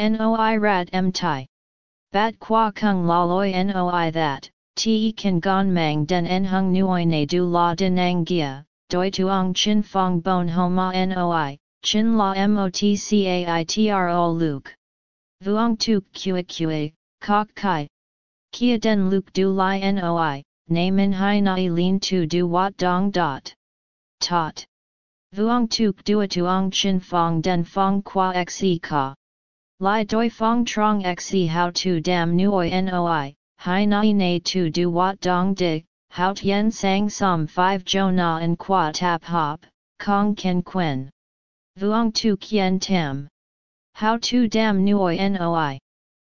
Noi rat em tai. Bat qua kung la loi noi that, te kan gon mang den en hung nuoi ne du la denang gia, doi tuong chin fong bon homa noi, chin la motcaitro luke. Vuong tuk kua kua, kok kai. Kia den luke du li noi, na min hai nai lin tu du wat dong dot. Tot. Vuong tuk dua tuong chin fong den fong qua xe ka. Lai doi fong trong xe how to dam nuoi noi, hai nai na tu du wat dong di, how tien sang som 5 jo na en qua tap hop, kong ken quen. Vuong tu kien tam. How to dam nuoi noi.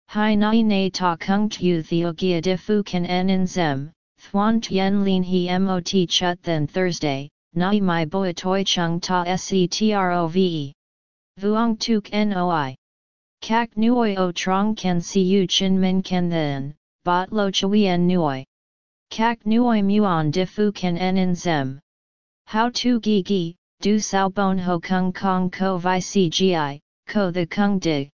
Hai nai na ta kung tu theo gia de fu kan en in zem, thuan tien lin he mot chut then Thursday, nai mai boi toi chung ta setrove. Vuong tuk noi. Kak nuoi o trong kan siu chin min kan then, bot lo chuyen nuoi. Kak nuoi muon di fu kan en zem. How to gi gi, du sao bon ho kung kong ko vi cgi, ko the kung dig.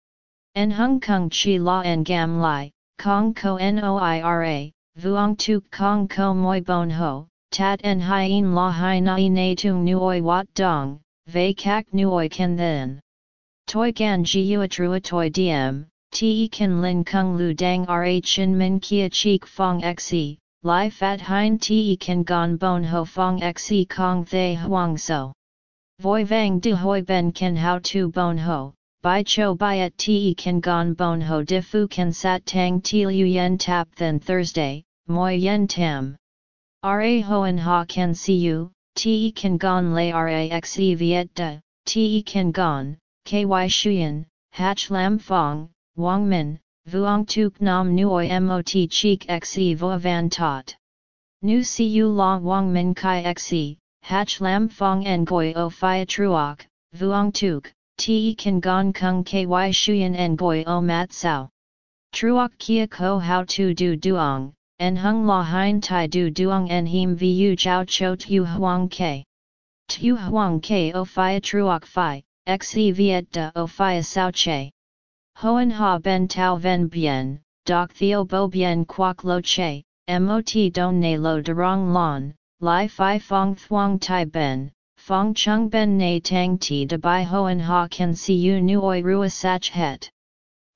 En hung kung chi la en gam lai, kong ko noira, vuong tu kong ko moi bon ho, tat en hien la hai nai na tung nuoi wat dong, ve kak nuoi kan then. Toi gan ji ua trua toi diem, te kan lin kung lu dang ra chin min kia cheek fong xe, lai fat hein te kan gon bon ho fong xe kong thay huang so. Voi vang du hoi ben kan how to bon ho, bai cho bai at te kan gon bon ho di fu kan sat tang ti liu yen tap then Thursday, moi yen tam. Ra hoen ha kan see you, te kan gon lay ra xe viet da, te kan gon, ky shuyen, hach lam fong, wang min, vuong tuk nam nuoi mot cheek xe vo van tot. Nu siu la wang min kai xe, hach lam fong en goi o fia truok, vuong tuk, te kan gon kung ky shuyen en goi o mat sao. Truok kia ko how to do duong, en hung la hein tai du duong en him vu chao cho tu huang ke. Tu huang ke o fia truok fi, xe viet da o fia sao che. Hoan ha ben tau ven bien, doc theo bo bien quoc lo che, mot don ne lo durong lon, lai fi fong thuong tai ben, fong chung ben ne tang ti de bai hoan ha can see you nuoi rua sach het.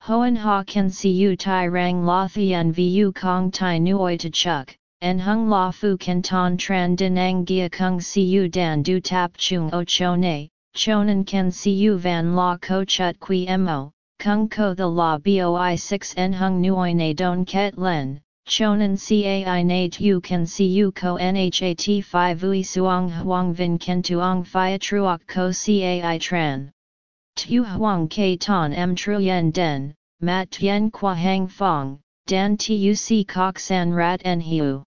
Hoan ha can see you tai rang la thien vu kong tai nuoi to chuk, en hung la fu can ton tran dinang gia kung see you dan du tap chung o cho ne, chonan see you van la ko chut qui mo, kung ko the la boi 6 en hung nuoi ne don ket len, chonan cai na tu see you ko nhat 5 vui suong huang vin ken tuong phia truok ko cai tran. Tu huang ke ton m truyen den, mat tien qua hang fong, dan tuc kok san rat en hiu.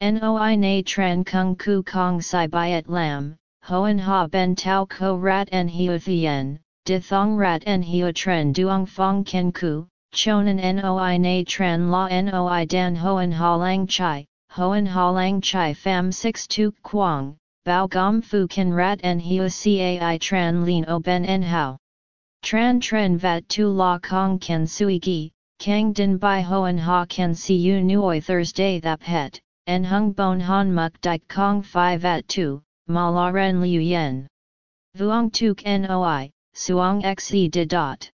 Noi na tran kung ku kong sai byet lam, hoan ha ben tau ko rat en hiu thien, di thong rat en hiu tren duong fong ken ku, chonan noi na tren la noi dan hoan ha lang chai, hoan ha lang chai fam 6 tu quang, bao gom fu ken rat en hiu cai tran lin o ben en hao. Tran tren vat tu la kong ken sui gi, kang din bai hoan ha ken si u nuoi Thursday thap het, en hung bon han muk dik kong 5 vat tu, ma la ren liu yen. Vuong tuk noi, suong xe de dot.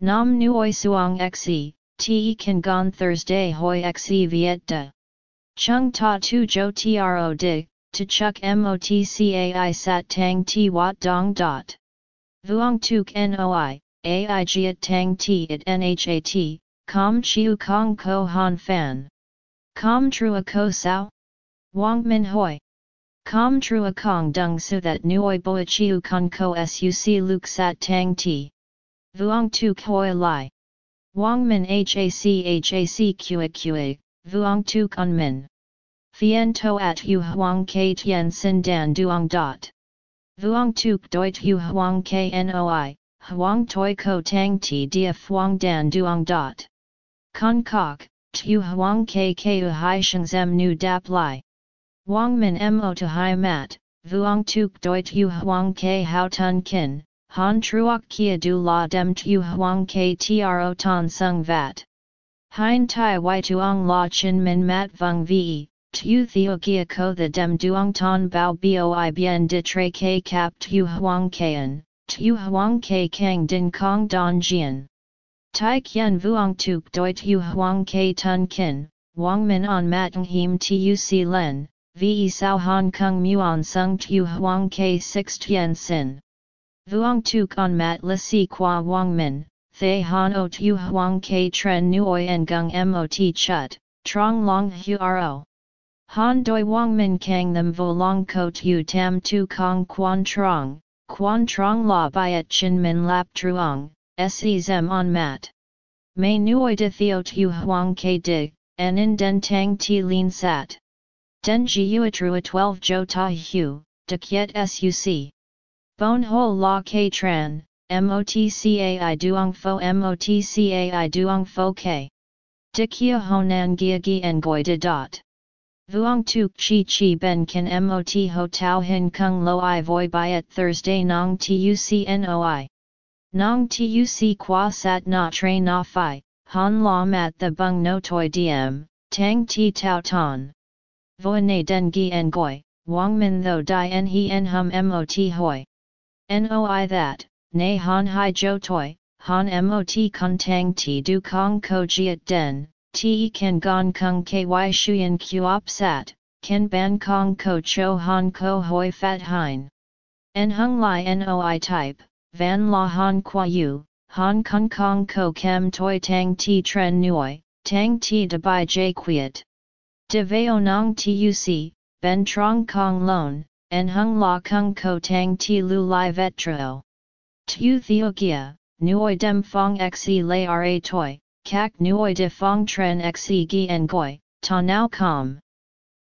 Nam nuoi suong xe, te kan gon Thursday hoi xe viet de. Chung ta tu jo tro to chuk motcai sat tang ti wat dong dot. Vuong tuk noi, ai tang ti at nhat, com chiu kong ko han fan. Com trua ko sao? Wang min hoi. Com trua kong dung su that nuoi boi chiu kong ko suc luk sat tang ti. Vuong tu koi lai. Wang min hac hac qa qa, vuong tu kon min. Fien to at hu huang ke tien sin dan duong dot. Vuong tu doit hu huang knoi, huang toi ko tang ti dia fuang dan duong dot. Con kok, tu huang ke ke u hai sheng zem nu dap lai. Wang min mo to hai mat, vuong tuk doit yu huang ke hao tun kin, Han truok kia du la dem tu huang ke tro ton sung vat. Hein tai y tuong la chin min mat vung ve, tu theo kia ko the dem duong ton bao boi bien de tre ke kap tu huang kien, tu huang ke kang din kong don jian. Tai kien vuong tuk doi tu huang ke tun kin, wang min on mat him tuc len, ve sao hong kong muon sung tu huang ke 6 tien sin. Vuong tuk on mat la si qua wang min, thay han o tu huang ke tren nuoi en gung mot chut, trong long huo. Han doi wang min kang them vo long ko tu tam tu kong quan trong, quan trong la byet chin min lap truong, se zem on mat. May nuoi de theo tu huang ke dig, en in den tang ti lin sat. Den ji uatrua 12 jo ta hu, de kiet suc. Bon ho la ke tran, motcai duong fo motcai duong fo ke. De kia honan gia gi en goi de dot. Vuong tuk chi chi ben kan mot ho tau hin kung lo i voi byet Thursday nong tuc noi. Nong tuc qua sat na tre na fi, han la mat the bung no toi diem, tang ti tau ton. Voi ne den gi en goi, wang min tho di en he en hum mot hoi. Noi that, ne han hai jo toi, han mot kun tang ti du kong ko jiet den, te kan gon kung ky shuyen kuop sat, ken ban kong ko cho han ko hoi fat hein. En hung lai noi type, van la han qua yu, Han Kong Kong Ko Kem Toi Tang Ti Tren Nuoi, Tang Ti De Bai J Quiet. De Veo Nong Tuc, Ben Trong Kong Lon, En Hung La Kung Ko Tang Ti Lu Lai Vetro. Tu Theo Gia, Nuoi Dem Fong Xe Lay Ra Toi, Kak Nuoi De Fong Tren Xe Gi En Goi, Ta Nao Com.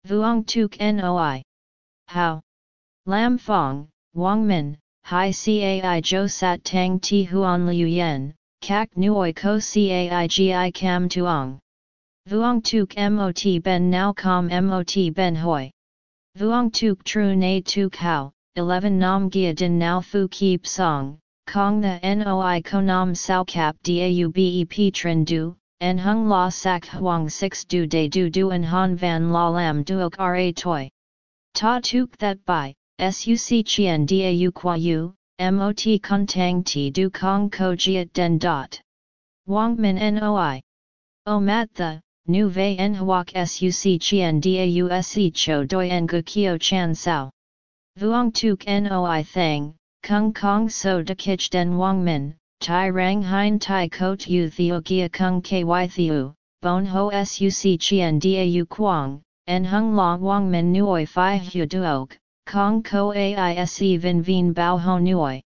Vuong Tuk Noi. How? Lam Fong, Wang Min, Hai cai jo sat tang ti huan liu yen, kak nuoi ko cai gi cam tuong. Vuong tuk mot ben nao com mot ben hoi. Vuong tuk tru na tuk hao, 11 nam gia din nao fu keep song, kong the noi ko nam sao cap dau bep trin du, en hung la sak huang 6 du de du du en han van la lam duok ra toi. Ta tuk that by, suc chien dau qua yu, mot kuntang ti du kong ko jiet den dot. Wang min noi. O mat the, nu vei en huok suc chien dau se cho doi en gu kio chan sao. Vuong tuk noi thang, kung kong so de kich den wang min, tai rang hein tai kot yu theo gia kung ky theo, bon ho suc chien dau quang, en hung la wang min nuoi fi hu duok, Kong ko aise vin vin bao ho nuoi.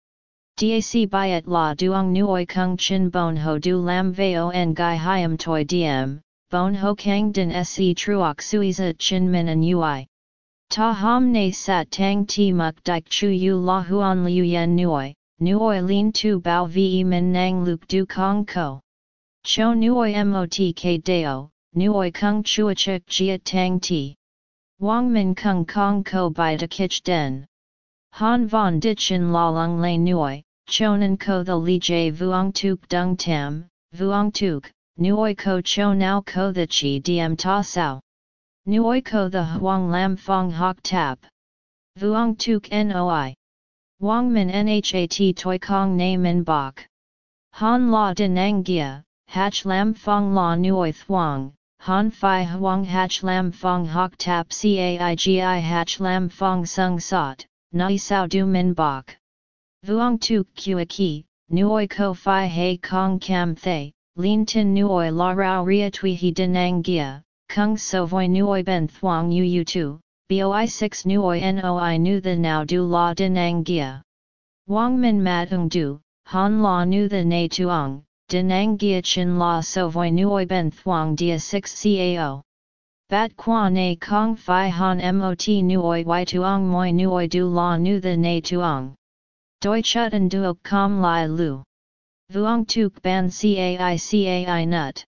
Dac byet la duong nuoi kung chin bon ho du lam veo en gai hiam toi diem, bon ho kang din se truok suiza chin min an ui. Ta ham ne sat tang ti muk dik chu yu la huan liu yen nuoi, nuoi lin tu bao ve min nang luk du kong ko. Cho nuoi k deo, nuoi kung chuachik jiat tang ti. Wang Min Kung Kong Ko Bai De Kich Den. Han Von Dichin La Lung Lei Nuoi, Chonan Ko The Li Jai Vuong Tuk Dung Tam, Vuong Tuk, Nuoi Ko Cho Nao Ko The Chi Diem Ta Sao. Nuoi Ko The Huang Lam Fong Hok Tap. Vuong Tuk Noi. Wang Min Nhat Toi Kong Na Min Bok. Han La Din Gia, Hach Lam Fong La Nuoi Thuong, Han Phi Huang Hach Lam Fong Hok Tap Caigi Hach Lam Fong Sung Sot, Nai Sao Du Min Bok. Vuong Tu Kua Ki, Nuoi Ko Phi He Kong Cam Thay, Lin Tin Nuoi La Rao Ria Tui He Denang Gia, Kung So Voi Nuoi Ben Thuong Yu Yu Tu, Boi 6 Nuoi Noi Nu The Now Du La Denang Gia. Wang Min Mat Ung Du, Han La Nu The Na Tuong. Denang Gia Chin La So Voi Nuoi Ben Thuong Dia 6 Cao. Bat Qua Na Kong Phi Han Mot Nuoi Y Tuong Moi Nuoi Du La Nu The Na Tuong. Doi Chut and Duok Com Lai Lu. Vuong Tuk Ban Cai Cai Nut.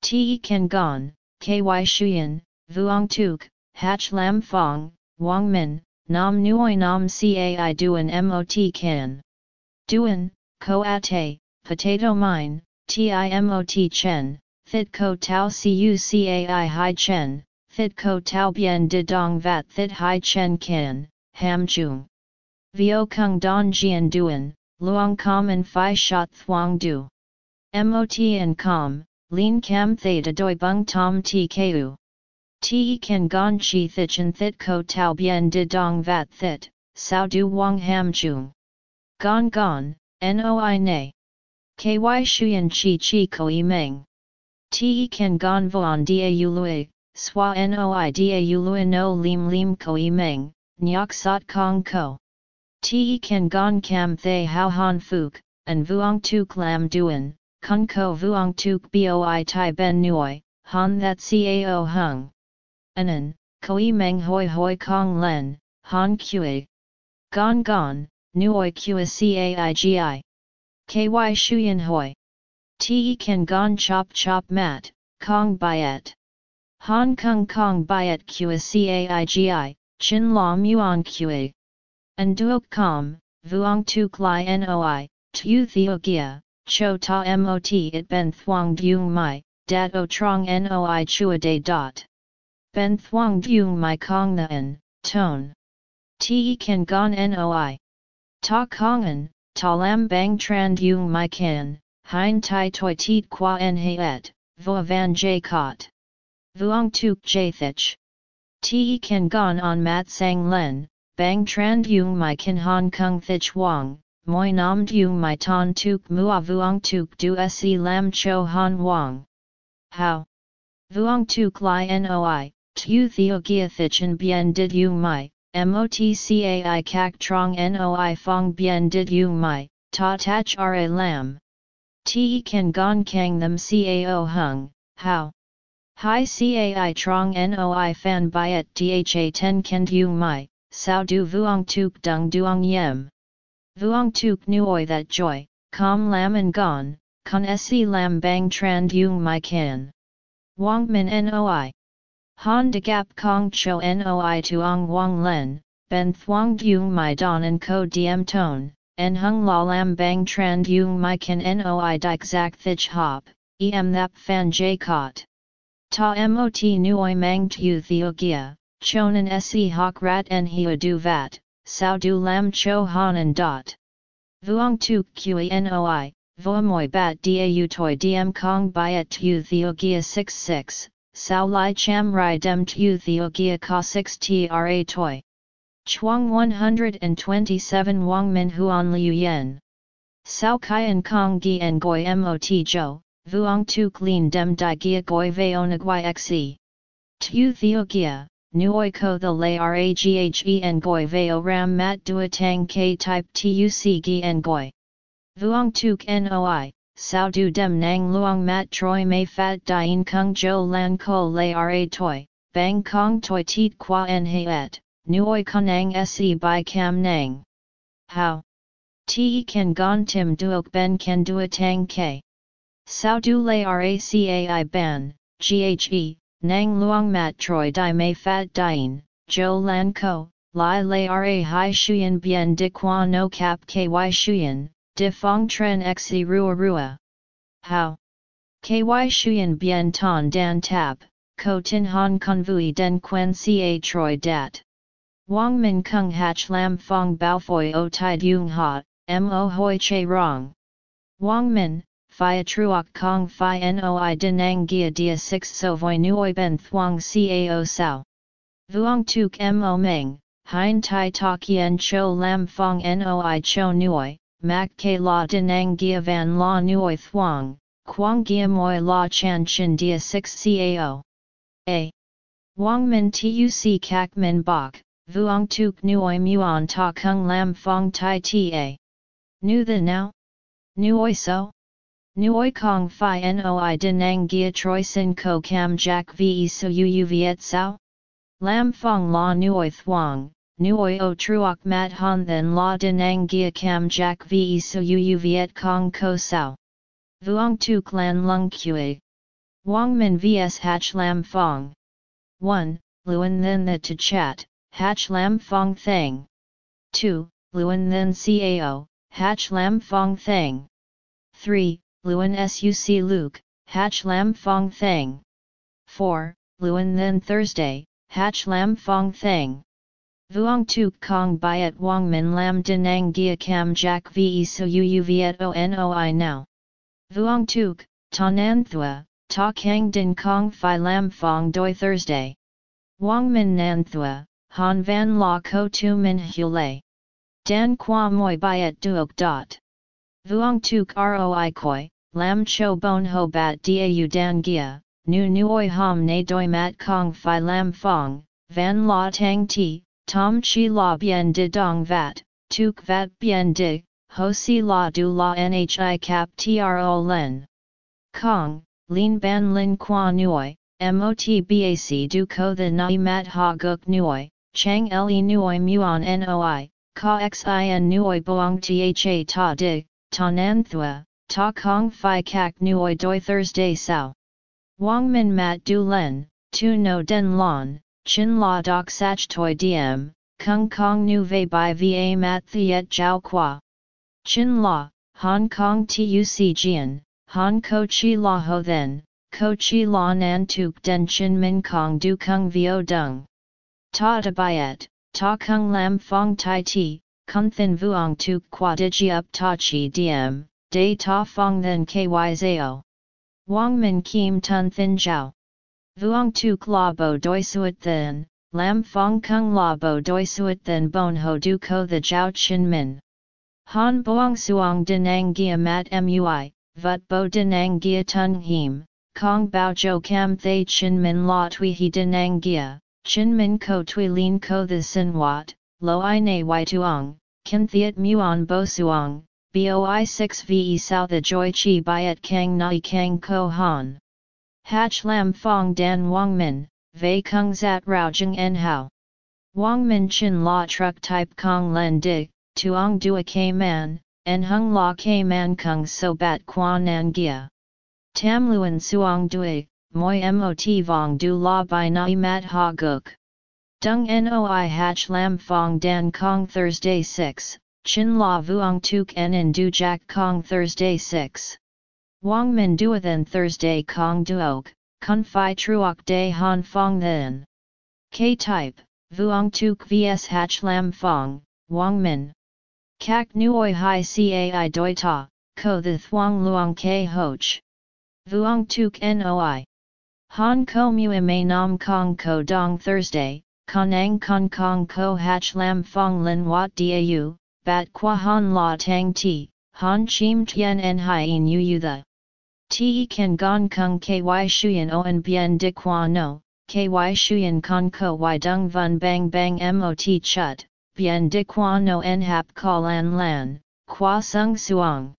Te Ken Gon, Ky Shuyan, Vuong Tuk, Hach Lam Fong, Wang Min, Nam Nuoi Nam Cai Duan Mot Ken. Duan, ko ate, potato mine, timot chen, thit ko tau cucai hai chen, thit ko tau bien de dong vat thit hai chen kin, ham chung. Vio kung don jian duan, luong com and phi shot thuong du. Mot and com, lin cam theta doi bung tom ti ku. Te kan gon chi thichin thit ko tau bien de dong vat thit, sao du wang ham chung. Gon gon, noi ne. Ky shuyan chi chi koi meng. Te kan gon vuan da lui, swa noi da lui no lim lim koi meng, nyok sot kong ko. Te kan gon kam thay hao han fuk, and vuong tuk lam duan, kun ko vuong tuk boi tai ben nuoi, han that cao hung. Anan, koi meng hoi hoi kong len, han kue. Gon gon, nuoi kua caigi. Ky shuyen hoi. Te kan gon chop chop mat, kong byet. Hong Kong Kong byet kua caigi, chin la muon kue. And duok com, vuong tuk li noi, tu theo gia, cho ta mot it ben thuong dung mai, dat o trong noi chua de dot. Ben Thuong Dung mai Kong An, Tone. Te Kan Gon Noi. Ta Kongan, Ta Lam Bang Tran Dung mai Kan, Hein Tai Toi Tiet Qua En Et, Vo Van J Kot. Vuong Tuk Jathich. Te Kan Gon On Mat Sang Len, Bang Tran Dung My kin Hong Kong Thich Wang, Moi Nam Dung My Ton Tuk Mua Vuong Tuk Du Se Lam Cho Han Wang. How? Vuong Tuk Li Noi, Tu theo giathichin bien did you mai, motcai kak trong noi fong bien did you mai, ta tach ra lam. Te kan gong kang them cao hung, how? Hi cai trong noi fan byet dha ten kend you mai, sao du vuong tuk dung duong yem. Vuong tuk nuoi that joy, com lam and gon, con se lam bang tran dung mai can. Wang min noi. Han de gap kong cho noi tuong wang len, ben thuong dung mai don and ko diem ton, en hung la lam bang tran dung mai kan noi dik zak thich hop, em thap fan j kot. Ta mot nuoi mang tu theo gia, chonan se hok rat en hia du vat, sao du lam cho han dot. Vuong tuk kui noi, moi bat da u toi diem kong byet tu theo gia 66, Sao Lai Cham Rai Dem Tu Theo Gia Ka 6 Tra Toi. Chuang 127 Wang Min Huan Liu Yen. Sao Kaian Kong Gi En Goi Mot Jo, Vuong Tu Clean Dem Di Gia Goi Veo Nguai Xe. Tu Theo Gia, Nuoi Ko The Lay Raghe En Goi Veo Ram Mat Dua Tang K Type Tuc Goi. Vuong Tuk Noi, sao du dem nang luong mat troi mei fat dien kung jo lan ko lay ra toi, bang kong toi tiet qua en et, nuoi konang se by cam nang. How? Te kan gon tim duok ben ken dua tang ke. Sao du lay racai ban, ghe, nang luong mat troi di mei fat dien, jo lan ko, lai lay ra hai shuyen bien di qua no cap ky shuyen, De Fong Tren Xe Rua Rua. How? KY Shuyan Bien Ton Dan Tap, Ko Tin Han Convui Den Quen Ca Troy Dat. Wang Min Kung Hach Lam Fong Bao Foi O Tai Dung Ha, Mo Hoi Che Rong. Wang Min, Phia Truoc Kong Phi Noi Denang Gia Dia 6 So Voi Nuoi Ben Thuong Cao Sao. Vuong Tuk Mo Meng, Hein Tai Tak Yen Cho Lam Fong Noi Cho Nuoi, mak ke la denang gia van la nuoi thuong, quang gia moi la chan chin dia 6 cao. A. Wang min tuc kak min bok, vuong tuk nuoi muon ta kung lam fong tai ta. Nu the now? Nuoi so? Nuoi kong fi noi denang gia troi sin ko cam jack ve so yu viet sao? Lam fong la nuoi thuang, nuoi o truok mat han then la denang gia cam jack ve so yu viet kong ko sao. Vuong tu clan lung kue. Wang min vs hach lam fong. 1. Luan then the to chat, hach lam fong thang. 2. Luan then cao, Hatch Lam Fong Thang. 3. Luan Suc Luke, Hatch Lam Fong Thang. 4. Luan then Thursday, Hatch Lam Fong Thang. Vuong Tuk Kong Biat Wang Min Lam Dinang Gia Cam Jack Ve So Viet Noi Now. Vuong Tuk, Ta Nan Thua, Ta Kang Din Kong Phi Lam Fong Doi Thursday. Wang Min Nan Thua, Han Van La Ko Tu Min Hule. Dan Qua Moi Biat Duok Dot. Vuong Tuk Roi Koi, Lam Cho Bon Ho Bat Dau Dan Gia, Nu Nuoi Ham Ne Doi Mat Kong Phi Lam Fong, Van La Tang Ti, Tom Chi La Bien De Dong Vat, Tuk Vat Bien De, Ho Si La Du La Nhi Cap Tro Len. Kong, Lin Ban Lin Qua Nuoi, Mot Bac Du Ko The Nai Mat Ha Guk Nuoi, Chang Le Nuoi Muon Noi, Ka Xin Nuoi Boang Tha Ta Dig, Ta Nan Thua, Ta Kong Phi Kak Nuoi Doi Thursday Sao. Wang Min Mat Du Len, Tu No Den Lon, Chin La Doc Sach Toi Diem, Kung Kong Nu Ve Bai Va Mat Thiet Jiao Qua. Chin La, Hong Kong Tuc Jian, Hong Ko Chi La Ho Then, Ko Chi La Nan Tuk Den Chin Min Kong Du Kung Vio Dung. Ta Da Biet, Ta Kung Lam Fong Tai Ti, Kun Thin Vuong Tuk Qua Digi Up Ta Chi Diem, De Ta Fong Then Ky Zao. Wang Min Kim Tun Thin Jiao. Vuong Tuk La Bo Doi Suet Then, Lam Fong Kung La Bo Doi Suet Then Bon Ho Du Ko The Jiao Chin Min. Han Boang Suong Dinang Gia Mat Mui, Vut Bo Dinang Gia Tun Him, Kong Bao Jo Cam Thay Chin Min La Tui He Dinang Gia, Chin Min Ko Tui Lin Ko The Sin Wat, Lo I Na Y Tuong, Kin Thiet Muon Bo Suong, Boi 6 Ve Sao The Joy Chi Biet Kang Nai Kang Ko Han. Hatch Lam Fong Dan Wang Min, Vei Kung Zat Rao Jing En Hao. Wang Min Chin La Truck Type Kong Len Dig, Tuong Dua K Man, En Hung La K Man Kung So Bat Quan Nan Gia. Tam Luan Suong Dui, Moi Mot Vong Du La Bai Nai Mat Ha Guk. Dung Noi Hatch Lam Fong Dan Kong Thursday 6, Chin La Vuong Tuk En In Du Jack Kong Thursday 6. Wang Min Duathan Thursday Kong Duok, Kun Phi Truok De Han Fong Then. K Type, Vuong Tuk vs Hatch Lam Fong, Wang Min. Kak Nuoi Hai Cai Doi Ta, Ko The Thuong Luong K Hoch. Vuong Tuk Noi. Han Ko Mu May Nam Kong Ko Dong Thursday, Kanang Kong Kong Ko Hatch Lam Fong Lin Wat Dau, Bat Qua Han La Tang Ti, Han Chim Tien En Hien Yu Yu The. Ti Kan Gon Kung Ky Shuyan Oen Bien Di Qua No, Ky Shuyan Kon Ko Y Dung Vun Bang Bang Mot Chut, Bien Di Qua No En Hap Ka Lan Lan, Qua Sung Suong.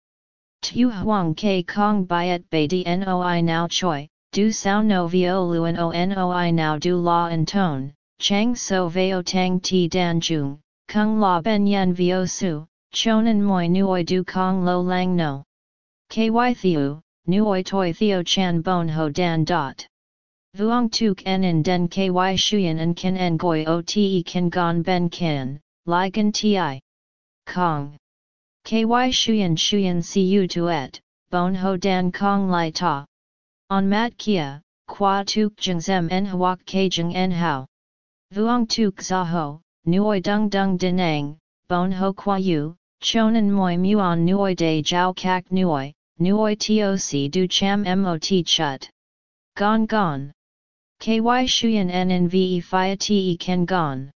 Tu Huang K Kong Biet Bei Di Noi Now Choi, Du Sao No Vio Luan O Noi Now Du La and Tone, Chang So Veo Tang Ti Dan Jung, Kung La Ben Yen Vio Su, Chonan Moi Nuoi Du Kong Lo Lang No. KY Thiu, Nuoi Toi Theo Chan Bon Ho Dan Dot. Vuong Tuk En In Den KY Shuyan and Kin En Goi O Te Kin Gon Ben Kin, Ligan Ti. Kong. KY Shuyan Shuyan Cu Tuet, Bon Ho Dan Kong Lai Ta. On Mat Kia, Qua Tuk Jeng Zem En Huak K Jeng En Hao. Vuong Tuk Zaho, Nuoi Dung Dung Dinang, Bon Ho Qua Yu, Chonan Moi Muon Nuoi De Jiao Kak Nuoi, Nuoi Toc Du Cham Mot Chut. Gon Gon. KY Shuyan En Ve Phia Te Ken Gon.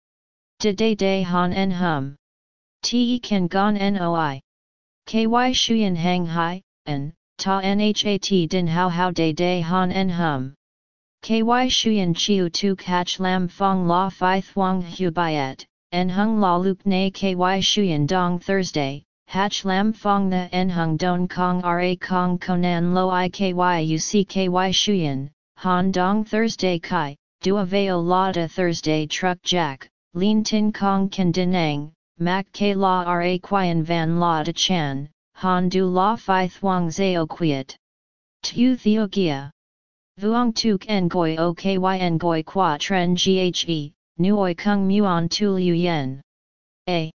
De De De Han En Hum. Te Ken Gon Noi. KY Shuyan Hang Hai, En, Ta Nhat Din How How De De Han En Hum. KY Shuyan Chiu Tuk Hach Lam Fong La Phi Thuong Hu Biet, En Hung La Luke Ne KY Shuyan Dong Thursday, Hach Lam Fong The En Hung Don Kong Ra Kong Konan Lo I KY UC KY Shuyan, Han Dong Thursday Kai, Dua Veo La Da Thursday Truck Jack, Lin Tin Kong Kan Dinang, Mac K La Ra Quian Van La Da Chan, Han Du La Phi Thuong Zao Quiet. Tu Theo Gia. Vuong Tuk Ngoi O Ky Ngoi Qua Tren Ghe, Nuoi Kung Muon Tu Liu Yen. A.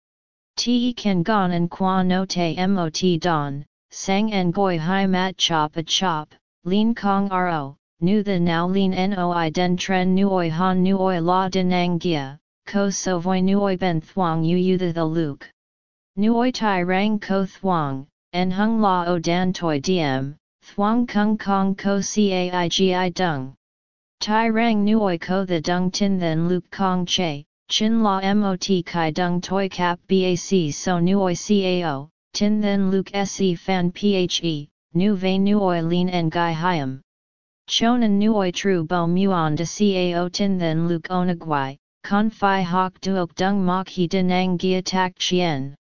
Te gon and qua no te mot don, sang en goi hai mat chop a chop, lin kong ro, nu the now lin noi den tren nuoi han nuoi la denang gia, ko so voi nuoi ben thuang yu yu the the luke. Tai rang ko thuang, en hung la o dan toi diem, thuang kung kong ko caigi dung. Tai rang nuoi ko the dung tin then luke kong che, chin la mot kai dung toi cap bac so nuoi cao, tin then luke se fan phe, nu ve nuoi lin en gai hiam. Chonan nuoi tru bo muon de cao tin then luke onagwai, con fi hok duok dung mok he denang gia tak chien.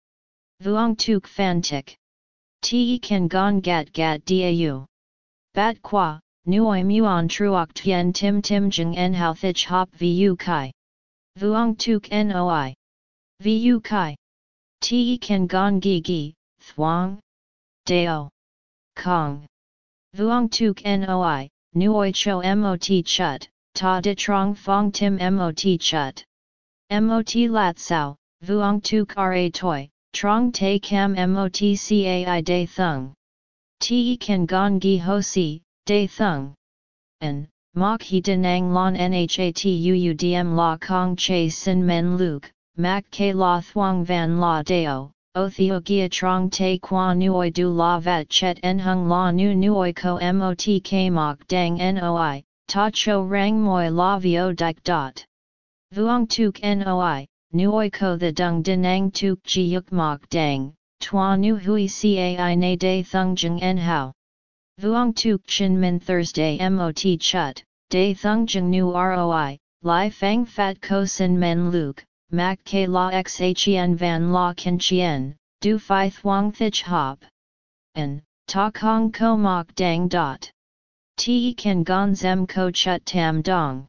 Vuong tuk fan tik. Te kan gon gat gat dau. Bat qua, nuoi muon truok tien tim tim jeng en hao thich hop vu kai. Vuong tuk noi. Vu kai. Te kan gon gi gi, thuong. Deo. Kong. Vuong tuk noi, nuoi cho mot chut, ta de trong fong tim mot chut. Mot lat sao, vuong tuk ra toi, trong te cam mot cai de thung. Te kan gon gi ho si, de thung. En, mok he denang lon nhatuudm la kong che sin men luke, mak ke la thuang van la deo, o theo gia trong te qua nuoi du la vat chet en hung la nu nuoi ko mot k dang noi, ta cho rang moi la vio dik dot. Vuong tuk noi, nuoi ko the dung denang tuk ji mok dang, tua nu hui cai na de thung jeng en hao. Vuong tuk chin min Thursday mot chut, de thung jeng nu roi, lai fang fat ko sin men luke, mak ke la xhen van la kin chien, du fi thuang thich hop. En, ta kong ko mok dang dot. Te kan gon zem ko chut tam dong.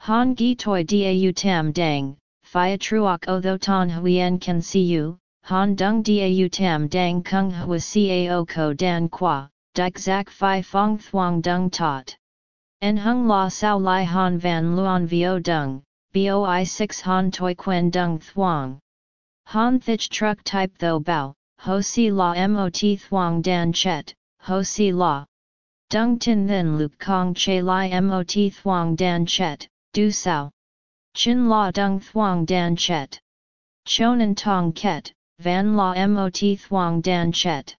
Han gi toi dau tam dang, fi truok o tho ton huyen kan see you, han dung dau tam dang kung hua cao ko dan qua, dik zak fi fong thuang dung tot. En hung la sao lai han van luon vio dung, boi 6 han toi quen dung thuang. Han thich truck type tho bao, ho si la mot thuang dan chet, ho si la. Dung tin then luke kong che lai mot thuang dan chet, du sao. Chin la dung thuang dan chet. Chonan tong ket, van la mot thuang dan chet.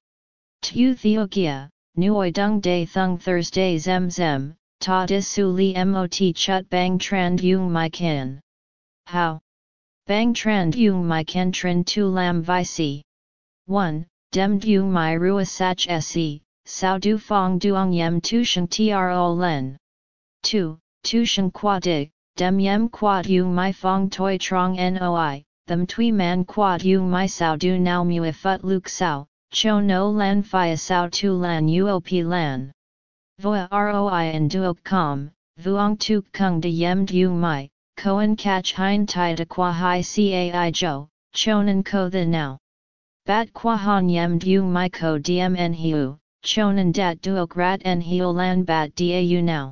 Tu theogia, nuoi dung day thung Thursday zem zem, ta su li mot chut bang trend yung my kin. How? Bang trend yung my ken trin tu lam vi si. 1. Dem yung my rua sach se, sao du fong duong yem tu sheng tro len. 2. Tu sheng qua dig, dem yem quad yung my fong toi trong noi, them tui man quad yung my sao du now mu ifut luk sao, cho no lan fia sao tu lan uop lan. Voa roi and duok com, vuong tuk kung de yem du mai, koan catch hein tai de qua hai cai jo, chonan ko the now. Bat qua han yem du mai ko diem en hiu, chonan dat duok rat en hiu lan bat dau now.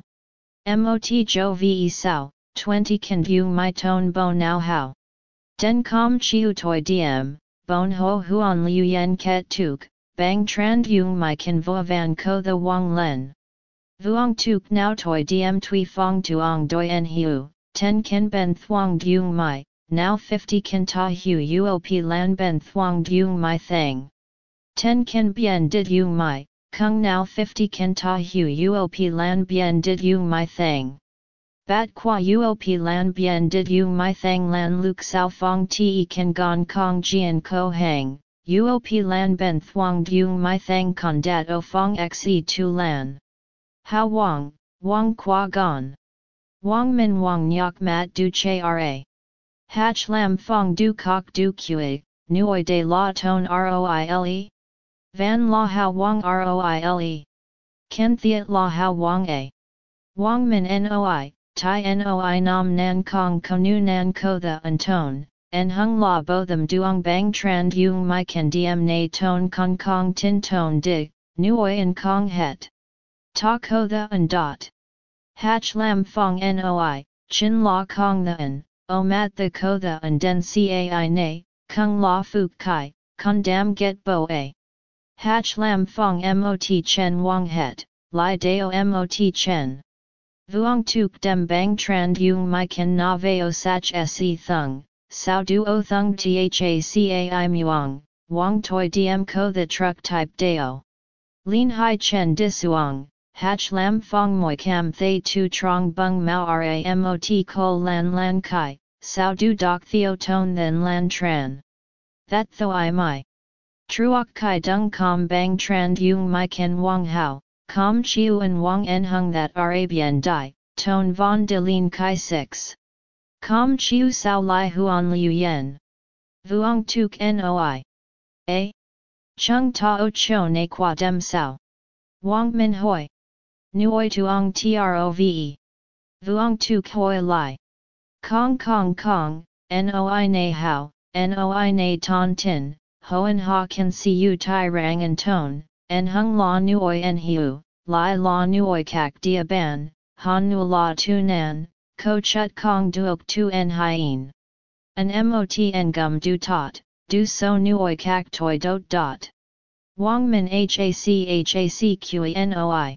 Mot jo ve sao, 20 can view my tone bo now how. Den com chiu toi diem, bon ho huan liu yen ket tuk, bang tran yung my can vo van ko the wang len. Vuong tuk now toi diem tui fong tuong doi en hiu, ten ken ben thuong dung mai, now 50 can ta hu uop lan ben thuong dung mai thang. Ten ken bien did yung mai, kung now 50 can ta hu uop lan bien did yung mai thang. Bat qua uop lan bien did you my thang lan luk sao fong te ken gon kong jian ko hang, uop lan ben thuong dung my thang con dat o fong xe tu lan. How Wang, Wang Qua Gon. Wang Min Wang Nyok Mat Du Che Ra. Hach Lam Fong Du Kok Du Kue, Nuoi De La Ton Roile. Van La How Wang Roile. Ken Thiet La How Wang A. Wang Min Noi, Tai Noi Nam Nan Kong Konu Nan Ko The Anton, En Hung La Bo Them Duong Bang Tran Yung Mai Ken Diem Na Ton Kong Kong Tin Ton Dig, Nuoi En Kong Het. Ta ko the and dot. Hach lam fong noi, chin la kong the an, o mat the ko the and den cai na, kung la fuk kai, dam get bo a. Hatch lam fong mot chen wang het, li deo mot chen. Vuong tuk dem bang trend yung mai ken na veo sach se thung, sao du o thung thacai muang, wang toi diem ko the truck type deo. Lin hai chen disuang, Hach lam fong moi cam thay tu trong bung mao ramot ko lan lan kai, sao du doc theo ton then lan tran. That tho i mai. Truok kai dung com bang tran yung mai ken wang hao, com chiu and wang en hung that arabian dai, Tone von de lin kai 6. Com chiu sao lai huan liu yen. Vuong tuk noi. A. Chung ta o cho ne qua dem sao. Wang min hoi. Nuoi tuong trove. Vuong tu Hoi lai. Kong kong kong, noi na hao, noi na ton tin, hoan ha Can See You tai rang and tone, en hung la nuoi en hiu, lai la nuoi kak dia ban, han nu la tu nan, ko chut kong duok tu en hien. An mot en gum du tot, du so nuoi kak toi dot dot. Wang min hac hac qe noi.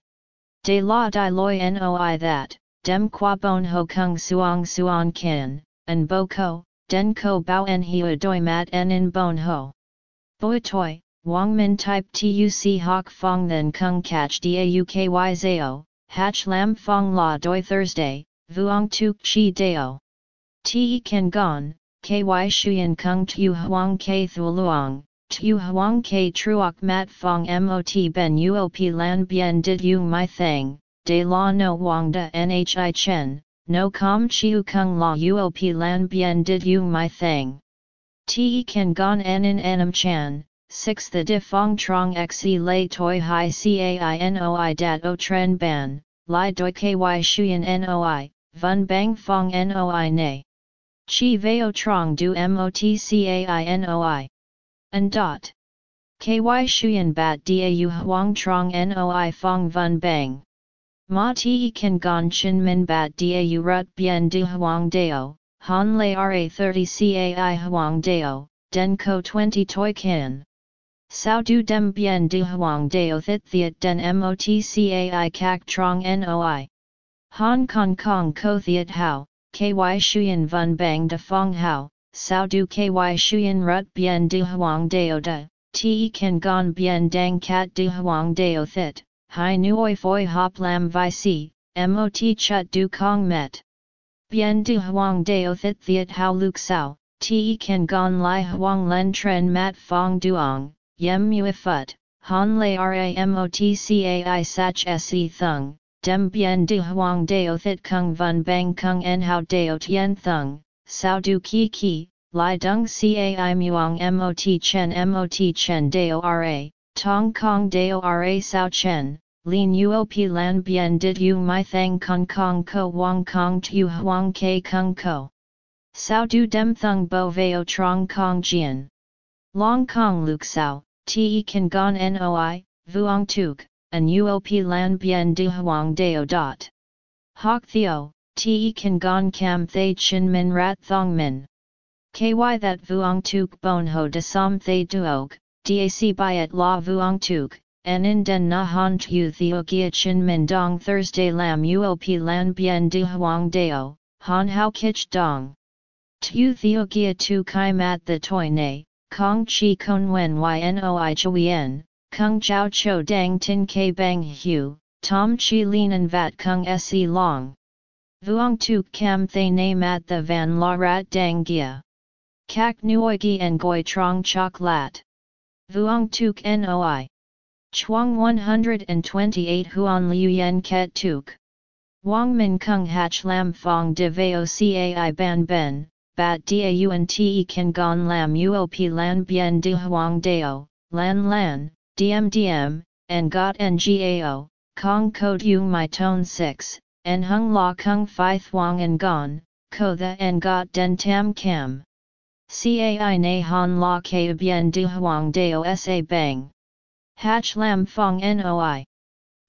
De la di loi noi that, dem qua bon ho kung suang suan kin, and bo ko, den ko bao en hiu doi mat en in bon ho. Boi toi, wang min type tuc hok fong then kung catch dauky zao, hatch lam fong la doi Thursday, vuong tuk chi dao. Te kan gon, ky shuyen kung tu huang ke thuluang, Tu huang ke truok mat fong mot ben uop lan bien did you my thing, de la no wang da nhi chen, no com chiu kung la uop lan bien did you my thing. Te kan gon en in enam chan, 6 the di fong trong xe lay toi hai cai noi dat o tren ban, li doi ky shuyen noi, vun bang fong noi ne. Chi veo trong du mot cai noi. And dot. KY Shuyan Bat Dau Huang Trong Noi Fong Vun Bang. Ma Ti Kan Gon Chin Min Bat Dau Rut Bien Du Huang Dao, Han Lei Ra 30 Cai Huang Dao, Den Ko 20 Toi Kin. Sao Du Dem Bien Du Huang Dao Thit Thiet Den Mot Cai Kak Trong Noi. Hong Kong Kong Ko Thiet Hao, KY Shuyan Vun Bang De Fong Hao, sao du ky shuyen rut bien du huang deo da, te kan gon bien dang cat du huang deo thit, hai nuoi foi hop lam vi si, mot chut du kong met. Bien du huang deo thit thiet hao luk sao, te kan gon lai huang len tren mat fong duong, yem mui fut, han lei ramotcai sach se thung, dem bien du huang deo thit kung vun bang kung en hao deo tien thung, sao du ki ki, li dung cai muang mot chen mot chen deo ra, tong kong deo ra sao chen, lin uop lan bien did u my thang kong kong ko wang kong tu huang ke kung ko. Sao du dem thung bo veo trong kong jian. Long kong luk sao, te kan gon noi, vuong tuk, and uop lan bien du huang deo dot. Hok theo, te kan gon kam thay chin min rat thong min. Ky that vuong tuk bon ho de som thay duog, dac byet la vuong tuk, en in den na han tu theo gia chin min dong Thursday lam uop lan bien du huang deo, han hao kich dong. Tu theo gia tu kai mat the toi ne, kong chi kon wen ynoi chuyen, kung jiao cho dang tin ke bang hu, tom chi lin and vat kung se long. Vuong tuk kam thay name at the van la rat dang gia. Kak nuoi gi and goi trong chok lat. Vuong tuk noi. Chuang 128 Huan Liu Yen Ket Tuk. Wang Min Kung Hach Lam Fong De Veo Cai Ban Ben, Bat Da Un Te Kan Gon Lam Uop Lan Bien De Huang Deo, Lan Lan, Diem, and Got Ngao, Kong Code you My Tone 6, en hung la kung fi thuang en gon, ko the en got den tam kam. Cai na han la ke bien du huang deo sa bang. Hach lam fong noi.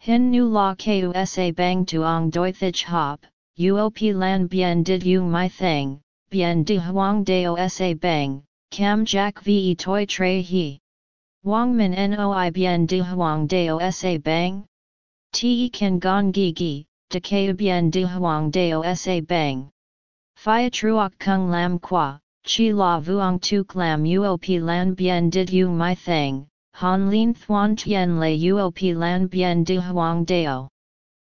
Hin nu la ku sa bang tuong doi thich hop, uop lan bien did you my thing, bien du huang deo sa bang, cam jack ve toi tre he. Wang min noi bien de huang deo sa bang? Te kan gong gi gi, de bien de huang deo sa bang. Phia truok kung lam qua, chi la vuong tuk lam uop lan bien did u my thang, han lin thuan tien le uop lan bien de huang deo.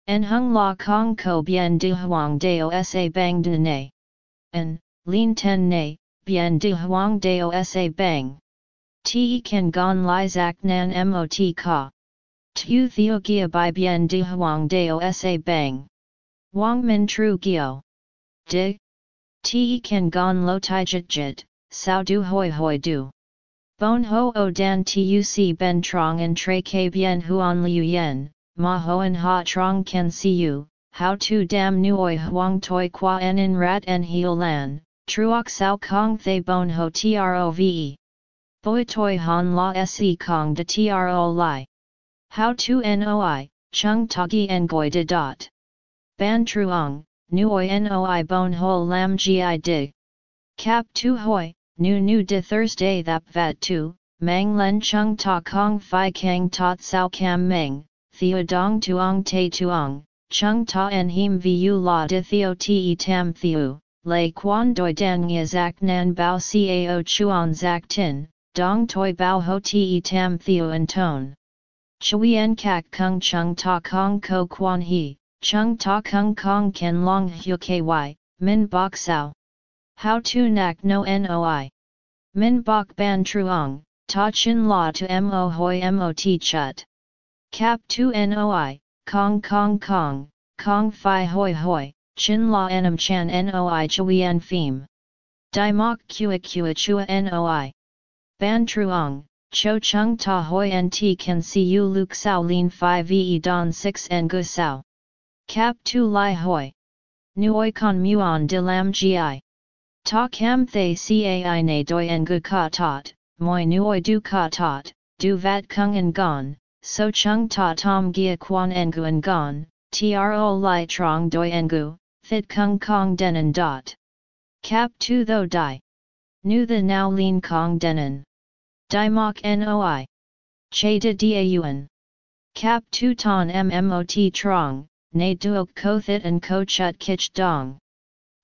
En hung la kong ko bien de huang deo sa bang de ne. En, lin ten ne, bien de huang deo sa bang. Te kan gon li zak nan mot ka. Tu theo gia by bien de huang deo sa bang. Wang min tru gio. Dig. Te kan gon lo tai jit jit, sao du hoi hoi du. Bon ho o dan tuc ben trong en tre ke bien huan liu yen, ma hoan ha trong ken si u, how to dam nuoi huang toi qua en in rat en heo lan, truok sao kong thay bon ho trove. Boi han la se kong de tro li. How to noi, chung tagi en goi de dot. Ban truong, nuoi noi bon ho lam gi dig. Cap tu hoi, nu nu de Thursday thap vat tu, mang len chung ta kong fi kang tot sao cam meng, theo dong tuong te tuong, chung ta en him vu la de theo te tam theo, lei quan doi dan nga zak nan bao cao chuan zak tin, dong toi bao ho te tam theo en ton. Chuyen kak kung chung ta kong ko quan he, chung ta kung kong ken long hu ky, min bok sao. How to nak no noi. Min bok ban truong, ta chin la to mo hoi mot chut. Cap tu noi, kong kong kong, kong fi hoi hoi, chin la enam chan noi chui en phim. Dai mok kua kua chua noi. Ban truong, cho chung ta hoi en ti can see you luk sao lin 5 ve don 6 en gu sao. Cap tu lai hoi. Nuoi con muon de lam gi. Ta cam thay cai ne doi en gu ka tot, moi nuoi du ka tot, du vat kung en gon, so chung ta tom gia quan engu en gon, tro li trong doi engu, thit kung kong denen dot. Cap tu tho die. Nu the now lean kong denen. Di mok noi. Che de dauen. Cap tu ton mmot trong, ne duok ko thit and ko chut kich dong.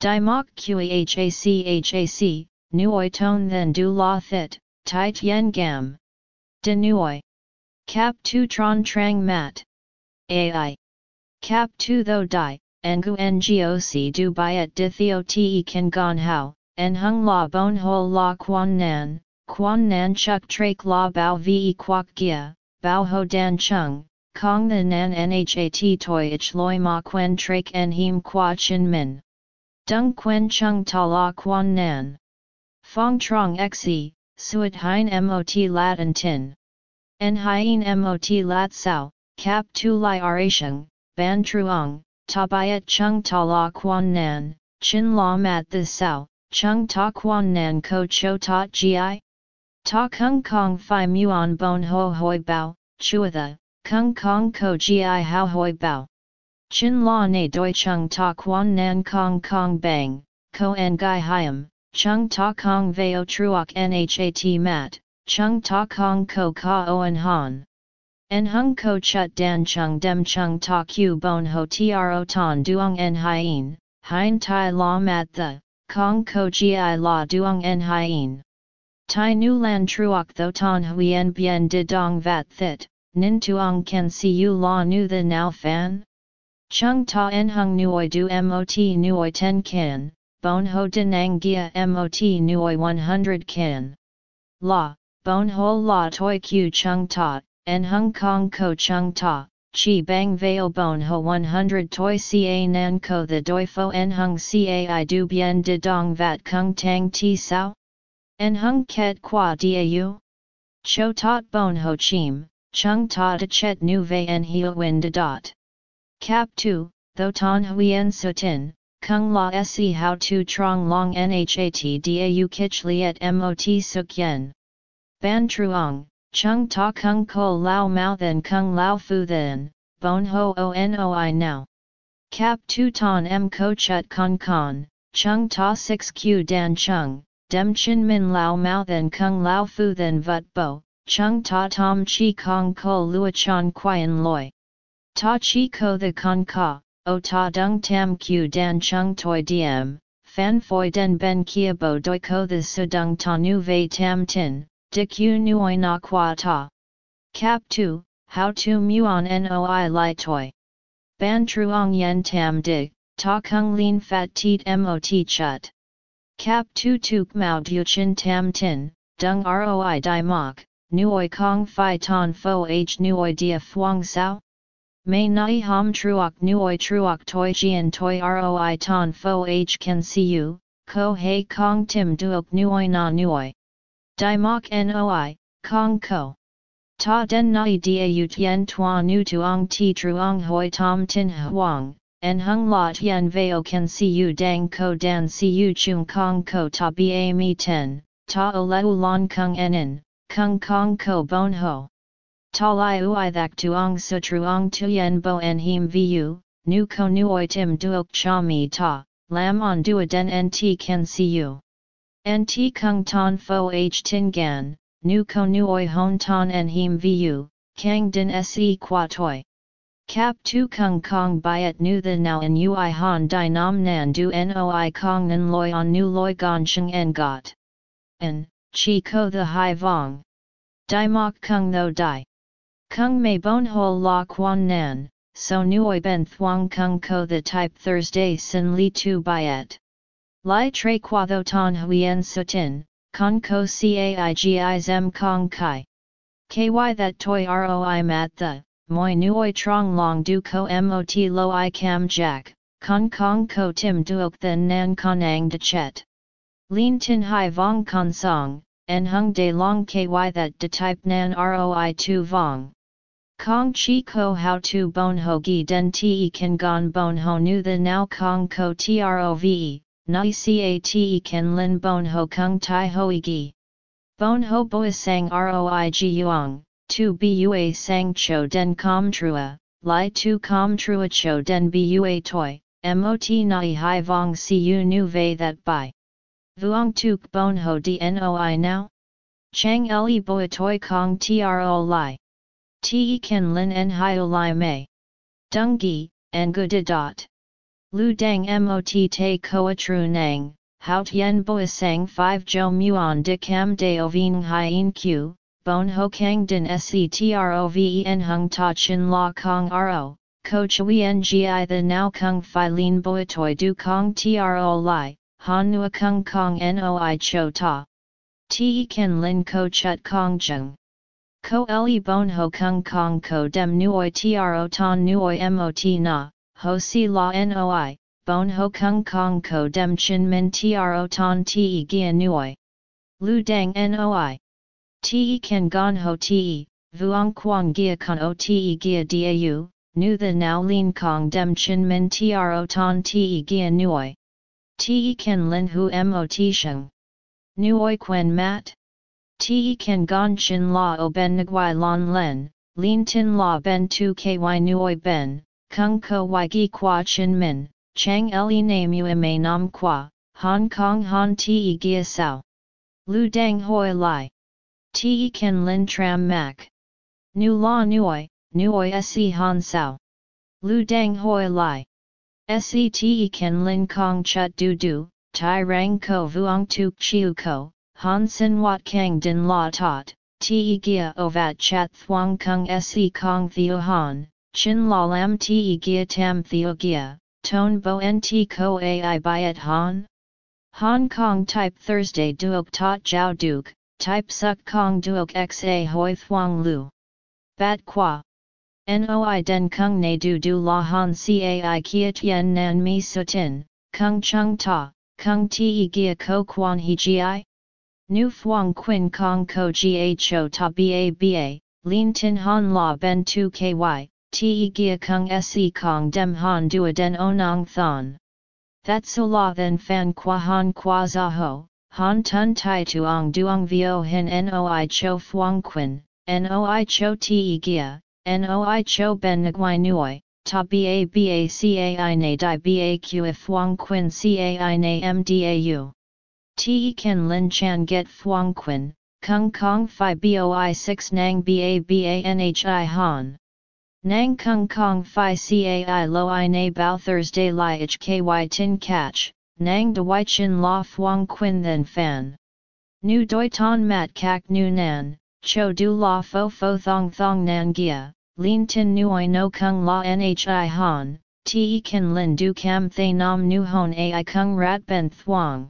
Di mok qehachac, nuoi ton then du la thit, tai tien gam. De nuoi. Cap tu tron trang mat. Ai. Cap tu tho di, engu ngoc du byet di theo te kan gon hao, en hung la bon ho la quan nan, quan nan chuk trak la bao ve quoc gia, bao ho dan chung, kong the nan nhat toi ich loi ma quen trak en him qua chin min. Dung quen chung ta la quan nan. Fong trong xe, suet hein mot latin tin. En hien mot lat sao, cap tu li arasheng, ban truong, ta byet chung ta la nan, chin la mat the sao, chung ta quan nan ko cho ta gi? Ta kung kong fi muon bon ho hoi bao, chua the, kung kong ko gi how hoi bao. Chin la ne doi chung ta quan nan kong kong bang, ko en gai hiam, chung ta kong veo truok nhat mat, chung ta kong ko ka oan han. En hung ko chut dan chung dem chung ta q bon ho tro ton duong en hien, hein tai la mat the, kong ko gi la duong en hien. Tai nu lan truok tho ton huyen bien de dong vat thit, nin tuong can see you la nu the now fan? Chung ta en hung nuoi du mot nuoi 10 can, bon ho denang gia mot nuoi 100 can. La, Bon ho la toi q chung ta, en hung kong ko chung ta, chi bang veo bon ho 100 toi ca nan ko the doi fo en hung I du bien de dong vat kung tang ti sao? En hung ket qua dau? Cho tot bon ho chim, chung ta de chet nu ve en hio win de dot. Cap 2, tho ton huyen tin kung la se how to trong long nhat dau kich liet mot suk yen. Ban truong, chung ta kung ko lao mao then kung lao fu then, bon ho o noi now. Cap tu ton m ko chut con con, chung ta 6 q dan chung, dem chin min lao mao then kung lao fu then vut bo, chung ta tom chi kong ko lua chan quian loi. Ta chi ko the con ka, o ta dung tam q dan chung toi diem, fan foi den ben kia bo doi ko the sudung ta nu ve tam tin, di q nuoi na qua ta. Cap 2, how to muon noi li toi. Ban truong yen tam dig, ta kung lin fat teet mot chut. Cap 2 tuk mao du chin tam tin, dung roi di mok, nuoi kong fi ton fo h nuoi dia fuang sao? May nai ham truok nuoi truok toi jian toi roi ton fo h can see you, ko hei kong tim duok nuoi na nuoi. Di mok noi, kong ko. Ta den nai dia u tien tua nu tuong ti truong hoi tom tin huang, en hung la tien veo can see you dang ko dan see you chung kong ko ta ba mi ten, ta o leu lon kung enin, kung kong ko bon ho. Ta lai ui thak tuong su truong tuyen bo en him vu, nu ko nuoi tim duok cha mi ta, lam on dua den nt can see you. Nt kung ton fo h tin gan, nu ko nuoi hon ton en him vu, kang din se qua toi. Cap tu kung kong byet nu the now in ui han di nam nan du noi kong nan loi on nu loi gon sheng en got. En, chi ko the hai vong. Di mok kung no di. Kung mei bon ho la quan nan, so nuoi ben thuang kung ko the type Thursday sin li tu byet. Lai tre qua tho ton huyen sutin, kong ko caigi zem kong kai. Ky that toi roi mat the, moi nuoi trong long du ko mot lo i cam jack, kong kong ko tim duok then nan konang de chet. Lin tin hai vong kon song, en hung de long ky that de type nan roi tu vong. Kong chi ko how to bon ho gi den te kan gon bon ho nu the now kong ko trove, nai cate kan lin bon ho kung tai hoi gi. Bon ho boi sang roi gi yuang, tu bua sang cho den com trua, li tu com trua cho den bua toi, mot nai hai vong Si u nu ve that by. Vuong tuk bon ho dnoi now? Chang le boi toi kong tro li. Te kan lin en hio li mei. Dung gi, gu de dot. Lu dang mot te koa tru nang, hout yen boi sang 5 jo muon de cam de oving hien q, bon ho kang din setroven hung ta chin la kong ro, ko chui ngi the now kung fi lin boi toi du kong tro li, han nua kung kong noi cho ta. Te kan lin ko chut kong jung. Ko le bon ho kung kong ko dem nuoi tro ton nuoi mot na, ho si la noi, bon ho kung kong ko dem chin min tro ton te gia nuoi. Lu dang noi. Te kan gon ho te, vuong quang gia con o te gia dau, nu the now lin kong dem chin min tro ton te gia nuoi. Te kan lin hu mot sheng. Nuoi quen mat? Te kan gon chin la o ben nguai lon len, lin tin la ben tu ky nuoi ben, kung ko gi qua chin min, chang le name u ma nam qua, Hong Kong han te gia sao. Lu dang hoi lai. Te Ken lin tram mak. Nu la nuoi, nuoi se han sao. Lu dang hoi lai. Se te kan lin kong chut du du, tai rang ko vuong tuk chiu ko, han sin wat kang din la tot, te gia ovat chat thuang kung se kong theo han, chin la lam te gia tam theo gia, ton bo nt ko ai byet han. Hong Kong type Thursday duok tot jiao duke, type suk kong duok xa hoi thuang lu. Bat qua. Noi den kung ne du du la han cai ai kia tien nan mi sutin, kung chung ta, kung ti gia ko quan he gi? Nu thuang quin kong ko gho ta ba ba, lin tin han la ben tu ky, ti gia kung se kong dem han dua den onang thon. That so la then fan qua han qua za ho, Han tun tai tuong duong vio hin noi cho phuong quin, noi cho te gia, noi cho ben nguai nuoi, ta ba ba cai na di ba q if phuong quin cai na mdau. Te kan lin chan get fuang quin, kung kong fi boi 6 nang ba ba nhi han. Nang kung kong fi cai lo i na bao Thursday li ich ky tin catch, nang de wai chin la fuang quin then fan. Nu doi ton mat kak nu nan, cho du la fo fo thong thong nan gia, lin tin nuoi no kung la nhi han, te kan lin du cam thay nam nu hon ai kung rat ben thuang.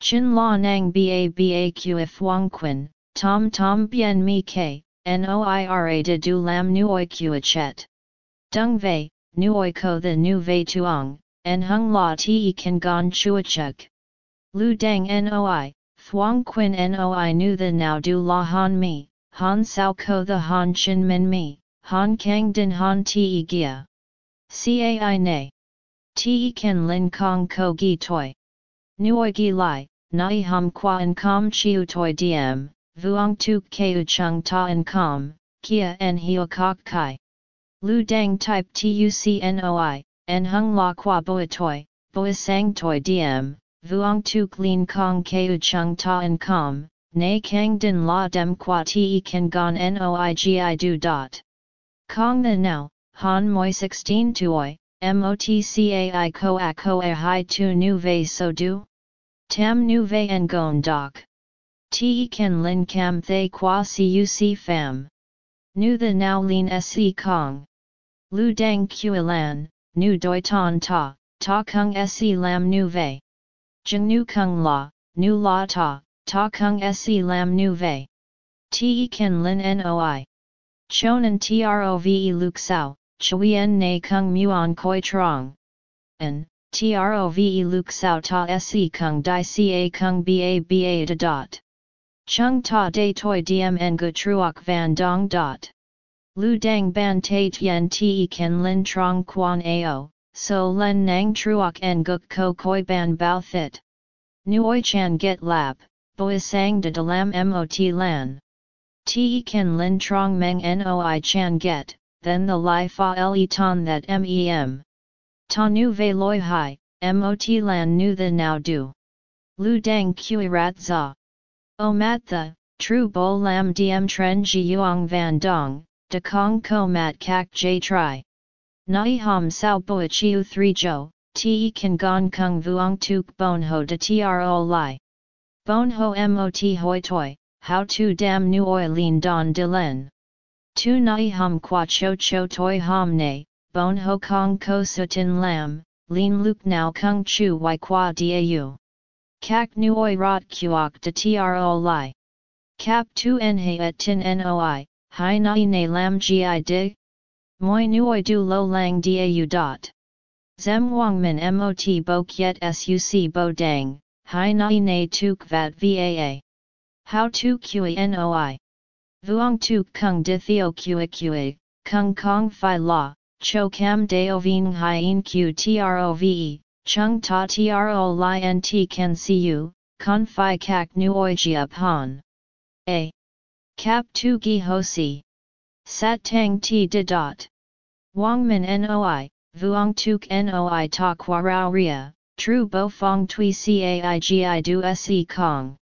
Chin la nang ba ba if wang quin, tom tom bien mi k, noira de du lam nuoi a chet. Dung vei, nuoi ko the nu vei tuong, en hung la te kan gon chuachuk. Lu dang noi, thuong quin noi nu the now du la han mi, han sao ko the han chin min mi, han kang din han te gia. Cai nay. Te kan lin kong ko gi toi. Nuoi gi lai, nai hum qua en com chiu toi diem, vuong tu keu chung ta en com, kia en hio kok kai. Lu dang type tucnoi, en hung la qua boi toi, boi sang toi diem, vuong tu clean kong keu chung ta en com, nay kang din la dem qua te kan gon noi gi du dot. Kong the now, Han moi 16 tuoi, motcai ko a ko a hai tu nu vei so du? Tam nu vei en gon doc. Te ken lin cam thay qua cuc fam. Nu the now lin se kong. Lu dang lan, nu doi ton ta, ta kung se lam nu vei. Jeng nu kung la, nu la ta, ta kung se lam nu vei. Te ken lin noi. Chonan trove luk sao, chuyen na kung muon koi trong. An, trove luk ta se kung di ca kung ba ba da dot. Chung ta de toi diem en gu truok van dong dot. Lu dang ban te tien te ken lin trong quan ao, so len nang truok en guk ko koi ban bao thit. Nuoi chan get lap, boi sang de dalam mot lan. Te ken lin trong meng noi chan get, then the li fa le ton that mem. Ta nu ve loi hai, mot lan nu the now do. Lu dang kui rat za. O mat the, tru bo lam diem tren ji yuang van dong, de kong ko mat kak j tri. Nai ham sao bo chiu 3 jo, te kan gong kung vuong tuk bon ho de tro li. Bon ho mot hoi toi, how to dam nu oi lin don de len. Tu nai hum qua cho cho toi hom ne, bon ho kong ko sutin lam, lin luk now kung chu y qua dau. Kak nuoi rot kuok de tro li. Cap tu he et tin noi, hai nai ne lam gi dig? Moi nuoi du lo lang dau dot. Zem wang min mot bo kiet suc bo dang, hai nai ne tuk vat vaa. How to qi noi. Vuong tu kung di theo qi qi, kung kong fi la, cho cam deo ving hien q trove, chung ta tro li can see you, con fi kak nuoi jia pan. A. Cap tu gi ho si. Sat tang ti de dot. Wang min noi, vuong tuk noi ta quarao ria, tru bo fong tui caigi du se kong.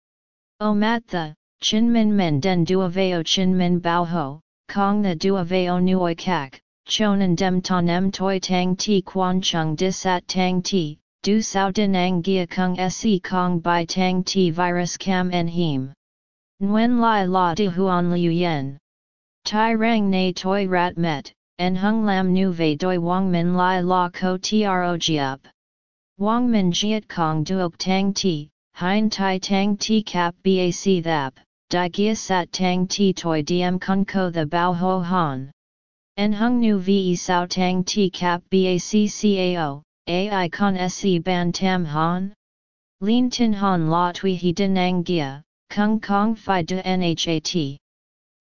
O mat the, Chin min men den dua veo chin min bao ho, kong the veo nuoi kak, chonan dem ton em toi tang ti quan chung dis at tang ti, du sao din ang gia kung se kong by tang ti virus cam en him. Nguyen lai la di huan liu yen. Tai rang na toi rat met, en hung lam nu ve doi wang min lai la ko tro up. Wang min jiet kong duok tang ti, hein tai tang ti cap bac thap di gia sat tang ti toi diem kun ko the bao ho han. En hung nu ve sao tang ti cap baccao, ai con se ban tam han? Lin tin han la tui hi denang gia, kung kong fi de nhat.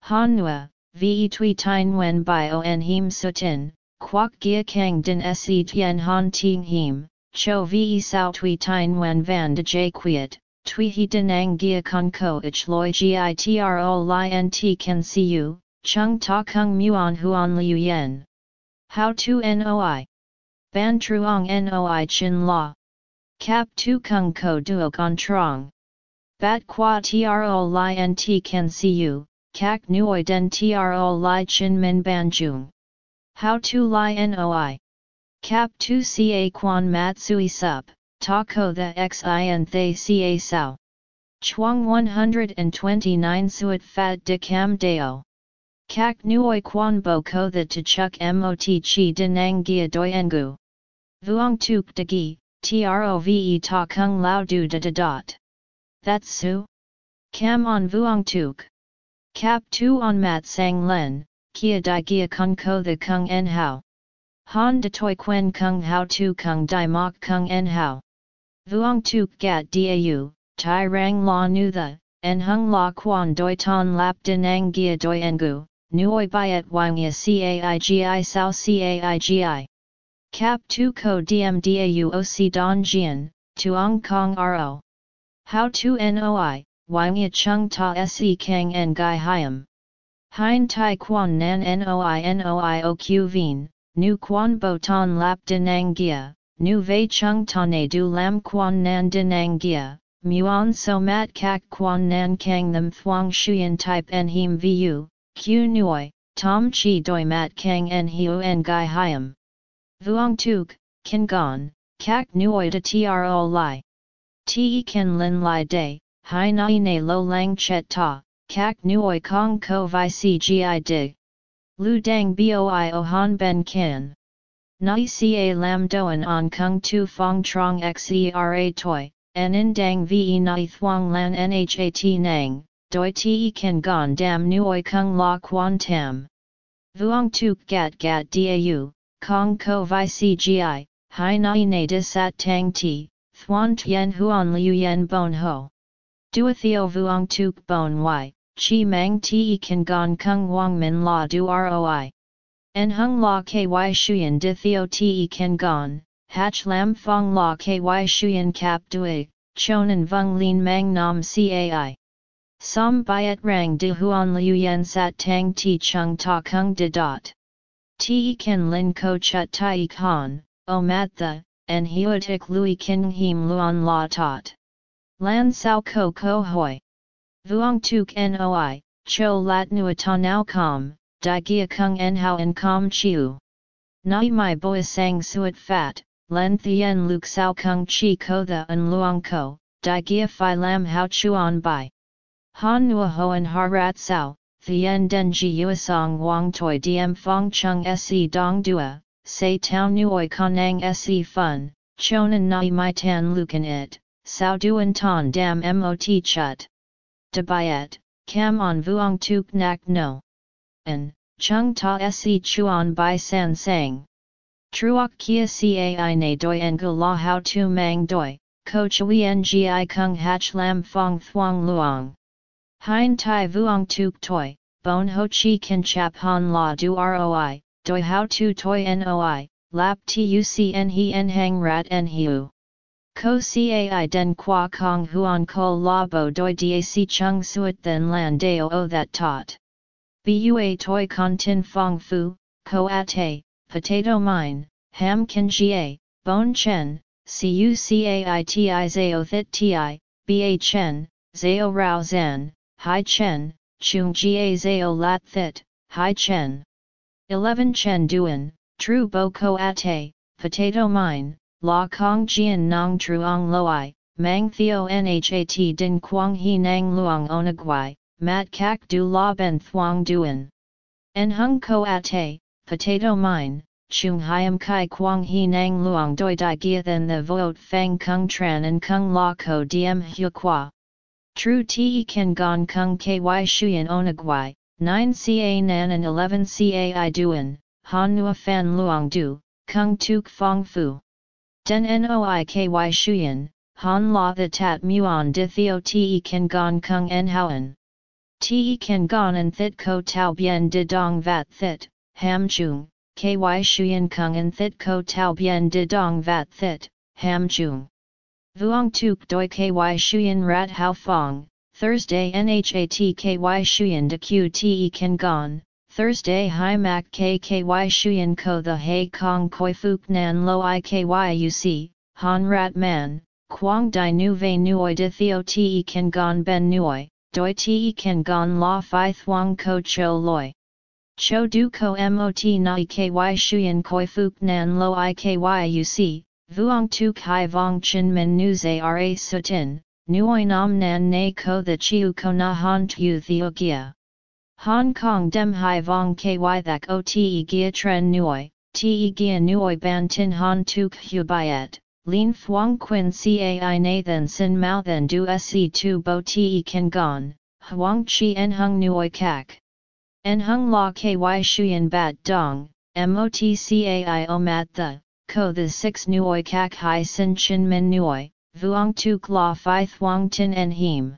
Han nua, ve tui tine wen bio en him sutin, quoc gia kang din se tien han ting him, cho ve sao tui tine wen van de j quiet, Tui he denang gia con ko ich loi gitro li nt can see you, chung ta kung muon huan liu yen. How to noi? Ban truong noi chin la. Cap tu kung ko duo con trong. Bat qua tro li nt can see you, kak nuoi den tro li chin min ban jung. How to li noi. Cap 2 ca quan mat sui sup, ta ko the xi and they ca sao. Chuang 129 suet fat de cam deo. Kak nuoi quan bo ko the to chuk mot chi denang gia doi engu. Vuong tuk de gi, trove ta kung lao du da da dot. That's su? Cam on vuong tuk. Cap tu on mat sang len, kia di gia kung ko the kung en hao. Han de toi quen kung hao tu kung di mok kung en hao. Vuong tuk gat dau, tai rang la nu the, en hung la quan doi ton lap dinang gia doi engu, nuoi byet wang ya caigi sao caigi. Cap tu ko dm dau oc don jian, tuong kong ro. How to noi, wang ya chung ta se kang en gai hiam. Hein tai quan nan noi noi oq vien, nu quan bo ton lap dinang gia, nu vei chung ta ne du lam quan nan dinang gia, muon so mat kak quan nan kang them thuang shuyen type en him vu, q nuoi, tom chi doi mat kang en hiu en gai hiam. Vuong tuk, kin gon, kak nuoi de tro li. Te ken lin lai day, hai nai ne lo lang chet ta, kak nuoi kong ko vi cgi dig. Lu dang boi o han ben kin. Nai ca lam doan on kung tu fong trong xera toi, en in dang ve nai thuang lan nhat nang, doi te ken gon dam nuoi kung la quan tam. Vuong tuk gat gat dau, kong ko vi cgi, hai nai ne disat tang ti, thuan tien huan liu yen bon ho. Duathio vuong tuk bon y, chi mang te kan gon kung wang min la du roi. En hung la ky shuyen di theo te kan gon, hach lam fong la ky shuyen kap dui, chonan vung lin mang nam cai. Som byet rang di huan liu yen sat tang ti chung ta kung di dot. Ti kan lin ko chut tai khan, o mat the, en huatik lui kin him luan la tot. Lan sao ko ko hoi. Vuong tuk noi, cho lat nuata nao com, di gia kung en hao en com chiu. Nai mai boi sang suet fat, len thien luk sao kung chi ko the en luang ko, di gia fi lam hao chuan bai. Han nua Hoan har rat sao, thien den ji yuasong wang toi diem fong chung se dong dua, say tau nuoi konang se fun, chonan nai mai tan lukan it, sao duan ton dam mot chut. Debayet, cam on vuong tuk nak no. En, chung ta se chuan bai san sang. Truok kia cai na doi en gu la how tu mang doi, ko chui ngi kung hach lam fong thuang luang. Hein tai vuong tuk toi, bon ho chi kin chap han la du roi, doi how tu toi noi, lap tuc en he en hang rat en hiu. Ko cai den qua kong huan ko la bo doi dac chung suet then lan deo o that tot. Bua toi con tin fong fu, ko ate, potato mine, ham kin jie, bon chen, cucaiti zao thit ti, ba chen, zao rao zan, hai chen, chung jie zao lat thit, hai chen. 11 chen duan, tru bo ko ate, potato mine, La Kong Jian Nong Truong Loi, Mang Theo Nhat Din Quang He Nang Luong Onagwai, Mat Kak Du La Ben Thuong Duan. En Hung Ko Ate, Potato Mine, Chung Hiam Kai Quang He Nang Luong Doi Dai Gia Then The Vote Fang Kung Tran and Kung La Ko Diem Hu Qua. True Te Ken gong Kung Ky Shuyan Onagwai, 9 Ca Nan and 11 Cai Duan, Han Nua Fan Luong Du, Kung Tuk Fong Fu. Den noi ky shuyen, han la the tat muon di theo te kan gong kung en houen. Te kan gong en thit ko tau bien di dong vat thit, ham chung, ky shuyen kung en thit ko tau bien di dong vat thit, ham chung. Vuong tuk doi ky shuyen rat hao fong, Thursday nhat ky shuyen de qte kan gon, Thursday Hai Mak KKY Shuyan Ko The Hai Kong Koi Fuk Nan Lo IKYUC, Han Rat Man, quang di nu ve nuoi de theo te kan gon ben nuoi, doi te kan gon la fi thuang ko cho loi. Cho du ko mot na ky shuyen koi fuk nan lo ikyuc, vuong tu kai vong chin min nu ra sutin, nuoi nam nan na ko the chiu ko na han tu theo gia. Hong Kong dem hai vong ky thak o te gia tren nuoi, te gia nuoi ban tin han tuk hu byet. Lin Thuong Quin Cai Nathan Sin Mao Then Du Se Tu Bo Te Kan Gon, Huang Chi En Hung Nuoi Kak. En Hung La Ky Shuyan Bat Dong, Motcai O Mat The, Ko The Six Nuoi Kak Hai Sin Chin Min Nuoi, Vuong Tuk La Phi Thuong Tin En Him.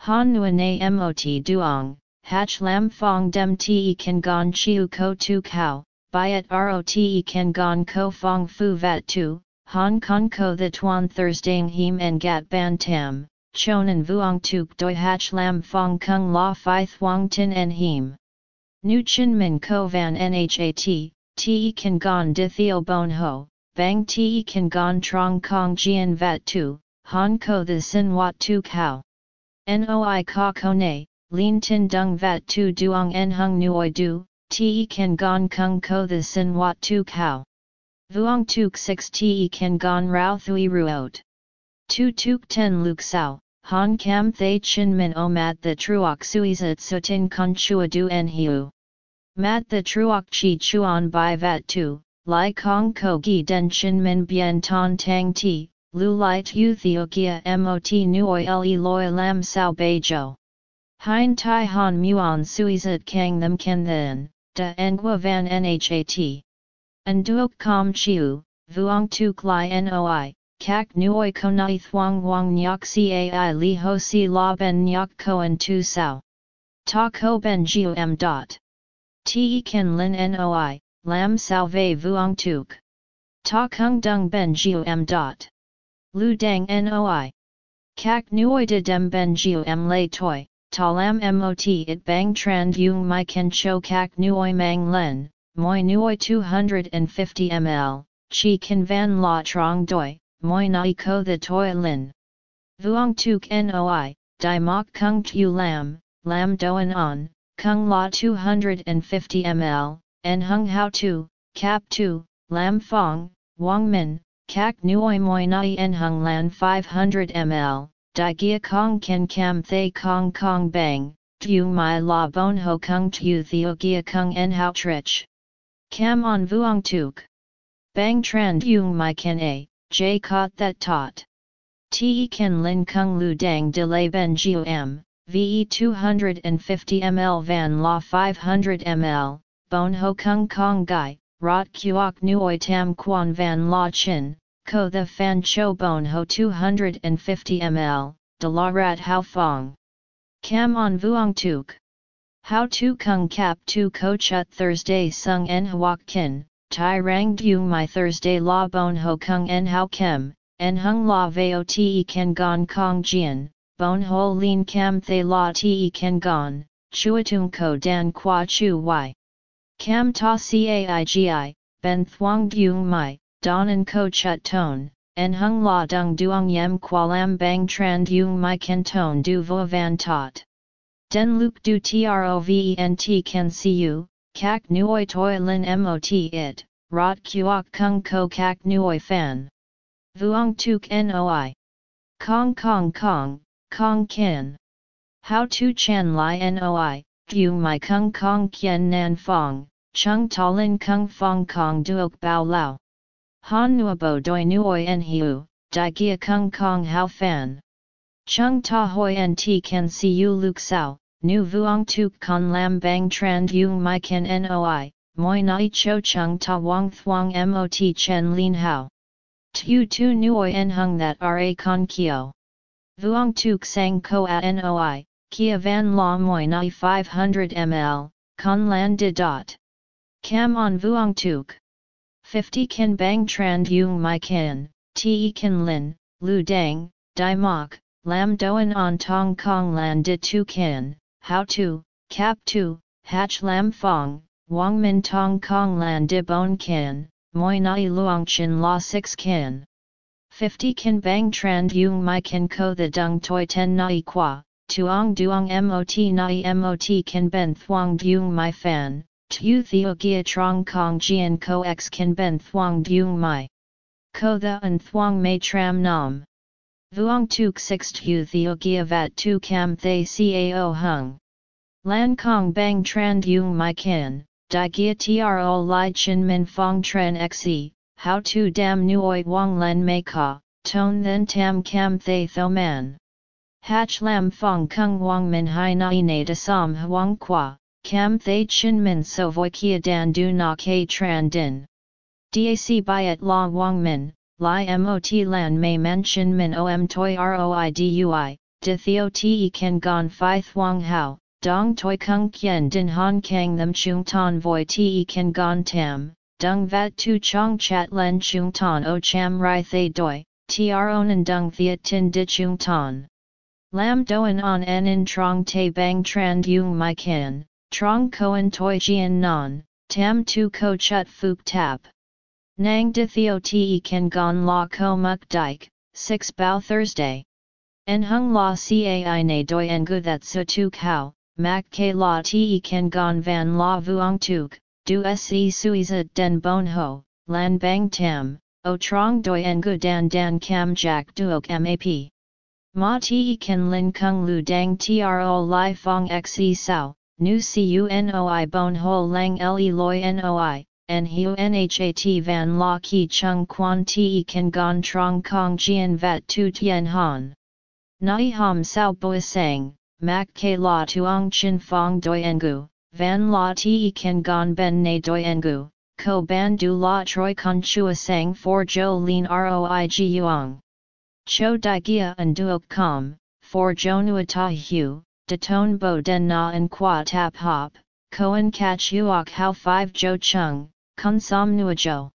Han Nguyen A Mot Duong, Hach Lam Fong Dem Te Kan Gon Chiu Ko Tu Kao, Byet Rote Kan Gon Ko Fong Fu Vat Tu. Hong Kong ko the tuan Thursday him and gat ban tam, chonan vuong tuk doi hach lam fong kung la fi thuong tin en him. Nu chin min ko van nhat, te kan gon di theo bon ho, bang te kan gon trong kong jian vat tu, hong ko the sin wat tu kao. Noi ka kone, lin tin dung vat tu duong en hung nuoi du, te kan gon kung ko the sin wat tu kao. Vuong tuk 6 te kan gon rao thui ruot. Tu tuk ten luk sao, han kam thay chin min o mat the truok suizat sutin kon chua du en hiu. Mat the truok chi chuan bai vat tu, lai kong ko gi den chin min bien ton tang ti, lu light u theogia mot nuoi le loi lam sao bejo. Hein tai han muon suizat kang them ken then, da engua van nhat. An duok com chiu, vuong tuk li noi, kak nuoi konai thuang wang nyok cai li ho si la ben nyok koan tu sao. Ta ko ben jiu m dot. Te ken lin noi, lam sao ve vuong tuk. Ta kung dung ben jiu m dot. Lu dang noi. Kak nuoi de dem ben jiu m lay toi, ta lam mot it bang tran yung mai ken cho kak nuoi mang len, moi nuoi 250 ml, chi kan van la trong doi, moi nai ko the toi lin. Vuong tuk noi, di mok kung tu lam, lam doan on, kung la 250 ml, and hung how tu, cap 2, lam fong, wang min, kak nuoi moi nai en hung lan 500 ml, di gia kong ken kam thay kong kong bang, tu mai la bon ho kung tu theo gia kung en how trich. Cam on vuong tuk. Bang Tran yung mai ken a, j kot that tot. Te ken lin kung lu dang delay ben jiu m, ve 250 ml van la 500 ml, bon ho kung kong gai, rot kuok nuoi tam quan van la chin, ko the fan cho bon ho 250 ml, de la rat how fong. Cam on vuong tuk. How to kung kap tu ko chut Thursday sung en huok kin, tai rang du my Thursday la bon ho kung en hao kem, en hung la veo te ken gon kong jian, bon ho lin kam thay la te ken gon, chuatung ko dan qua chu y. Kam ta caigi, ben thuang du mai, don en ko chut ton, en hung la dung duong yem qua lam bang tran du mai ken ton du vo van tot. Den luk du trovent see you, kak nuoi toi lin mot it, rot kuok kung ko kak nuoi fan. Vuong tuk noi. Kong kong kong, kong kin. How to chan li noi, du my kung kong kien nan fong, chung talin kung fong kong duok bao lao. Han nuabo doi nuoi en hiu, di gia kung kong how fan. Chung ta hoi en ti can see you luk sao, nu vuong tuk con lam bang tran yung mai ken noi, moi nai cho chung ta Wong thuang mot chen lin hao. Tu tu nuoi en hung that ra con kio. Vuong tuk sang ko at noi, kia van la moi nai 500 ml, con lan de dot. Cam on vuong tuk. 50 Kin bang tran yung mai Kin, te Kin lin, lu dang, Dai mok, lam doan on tong kong lan de tu ken how to, cap to, hach lam fong, wang min tong kong lan di bon kin, moi nai luong chin la 6 kin. 50 kan bang trand yung mai kan ko the dung toi ten nai qua, tuong duong mot nai mot kan ben thuong dung mai fan, tu theo gia trong kong jian ko x kan ben thuong dung mai. Ko the and thuong mei tram nam. Vuong tuk six tu theo gia vat tu cam thay cao hung. Lan kong bang trand yung mai kan, di gia tro li chin min fong tran xe, how to dam nuoi wang len mei ka, ton then tam cam thay tho man. Hach lam fong kung wang min hai na de sam huang qua, cam thay chin min so voi kia dan du na ke tran din. Dac byet la wang min, li mot lan mei men chin min om toi roi dui, de theo te kan gon fi thuang hao, dong toi kung kien din han kang them chung ton voi te kan gon tam, dung vat tu chong chat len chung ton o cham rai thay doi, tron dung thea tin di chung ton. Lam doan on en in trong te bang tran yung mai kan, trong koan toi jian non, tam tu ko chut fuk tap. Nang di theo te kan gon la ko muk dike, 6 bao Thursday. En hung la cai na doi en gu that su tu kao, mak ke la te kan gon van la vuong tuk, du se suiza den bon ho, lan bang tam, o trong doi gu dan dan cam jack duok map. Ma ti kan lin kung lu dang tro li fong xe sao, nu cunoi bon ho lang le loi noi, en hiu nhat van la ki chung quan ti kan gon trong kong jian vat tu tien han. Nai ham sao boi sang, mak ke la tuong chin fong doi engu, van la te kan gon ben na doi engu, ko ban du la troi con chua sang for jo lin roi gi yuang. Cho di gia and duok com, for jo nuata hu, de ton bo den na and qua tap hop, koan catch uok how 5 jo chung, kun som nua jo.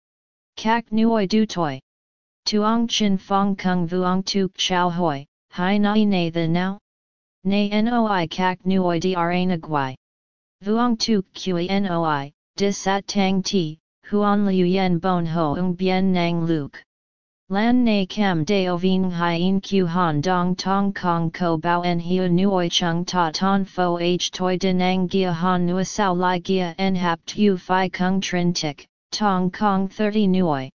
Kak nuoi du toi. Tuong chin fong kung vuong tuk chow hoi, hai nai na the now? Nay noi kak nuoi dra nagwai. Vuong tuk kui noi, dis sat tang ti, huan liu yen bon ho ung bien nang luke. Lan na kam deo ving hien q han dong tong kong ko bao en hiu nuoi chung ta ton fo h toi denang gia han nua sao lai gia en hap tu fi kung trin tik, tong kong 30 nuoi.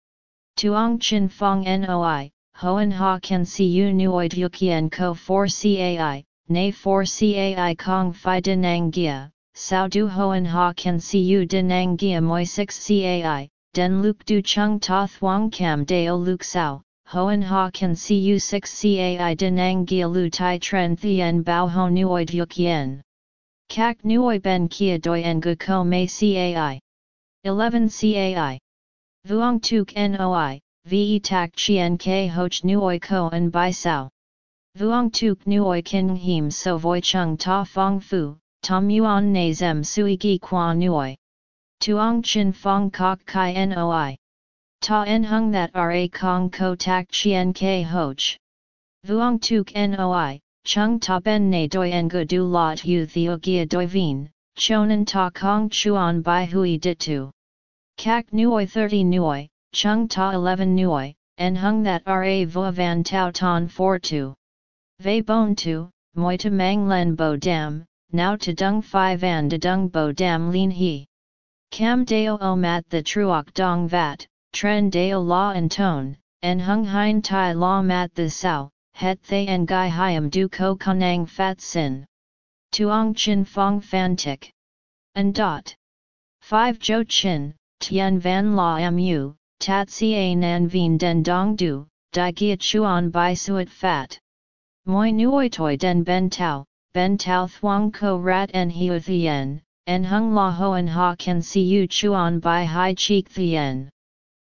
Tuong chin fong noi, hoen ha can see you nuoi dukien ko 4 cai, nay 4 cai kong fi denang gia, sao du hoen ha can see you denang gia moi 6 cai, den luk du chung ta thuang cam deo luk sao, hoen ha can see you 6 cai denang gia lu tai tren thien bao ho nuoi duk yen. Kak nuoi ben kia doi en gu ko mei cai. 11 cai. Vuong tuk noi, ve tak chien ke hoch nuoi ko en bai sao. Vuong tuk nuoi kin him so voi chung ta fong fu, tom yuan na zem sui gi qua nuoi. Tuong chin fong kok kai noi. Ta en hung that ra kong ko tak chien ke hoch. Vuong tuk noi, chung ta ben na doi en gu du lot yu theo gia doi vin, chonan ta kong chuan bai hui dit tu. Kak nuoi 30 nuoi, chung ta 11 nuoi, en hung that ra vo van tau ton 4 tu. Ve bon tu, moi mang len bo dam, now to dung fi van de dung bo dam lin he. Cam deo o mat the truok dong vat, tren deo la and tone, en hung hein tai la mat the sao, het thay en gai hiam du ko kanang fat sin. Tuong chin fong fan tik. And dot. 5 jo chin, tien van la mu, tat si a nan vien den dong du, di gia chuan bai suet fat. Moi nuoi toi den ben tau, ben tao thuang ko rat en hiu thien, en hung la hoen ha can see you chuan by hai cheek thien.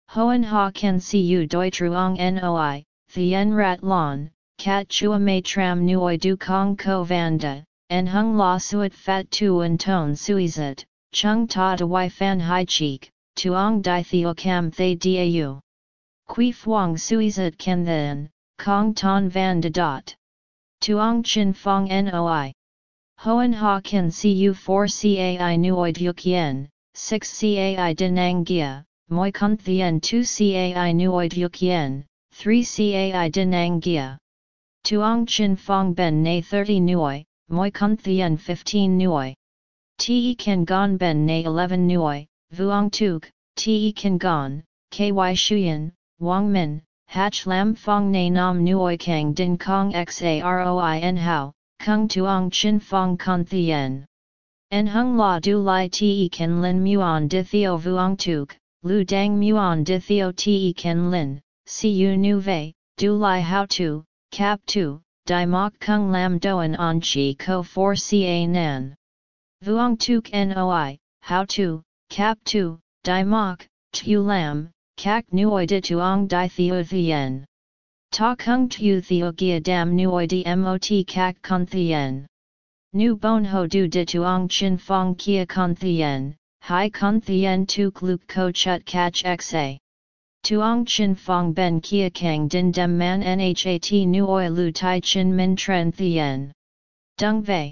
Hoen ha can see you doi truong noi, thien rat lon, cat chua mei tram nuoi du kong ko vanda, en hung la suet fat tu en ton suizet, chung ta de wai fan hai cheek, tuong di theo cam thay dau. Qui fuang suizet can then, kong ton van de dot. Tuong chin fong noi. Hoen ha can cu 4 cai nuoi duk yen, 6 cai denang gia, moi kun thien 2 cai nuoi duk yen, 3 Cai Dinang Gia. Tuong Chin Fong Ben Na 30 Nuoi, Moi Kun Thien 15 Nuoi. Te Kan Gon Ben Na 11 Nuoi, Vuong Tuk, Te Kan Gon, KY Shuyan, Wang Min, Hach Lam Fong Na Nam Nuoi Kang Din Kong Xaroi En Hao, Kung Tuong Chin Fong Con Thien. En Hung La Du Lai Te Kan Lin Muon Di Theo Vuong Tuk, Lu Dang Muon Di Theo Te Kan Lin, Cu Nu Vei, Du Lai How Tu, Cap Tu, Di Mok Kung Lam Doan On Chi Ko 4 Ca Nan. Vuong Tuk Noi, How Tu, Cap Tu, Di Mok, Tu Lam, Kak Nuoi Di Tuong Di Theo Thien. Ta Kung Tu Theo Gia Dam Nuoi Di Mot Kak Con Thien. Nu Bon Ho Du Di Tuong Chin Fong Kia Con Thien, Hai Con Thien Tuk Luk Ko Chut Kach Xa. Tuong Chin Fong Ben Kia Kang Din Dem Man Nhat Nuoi Lu Tai Chin Min Tren Thien. Dung Vei.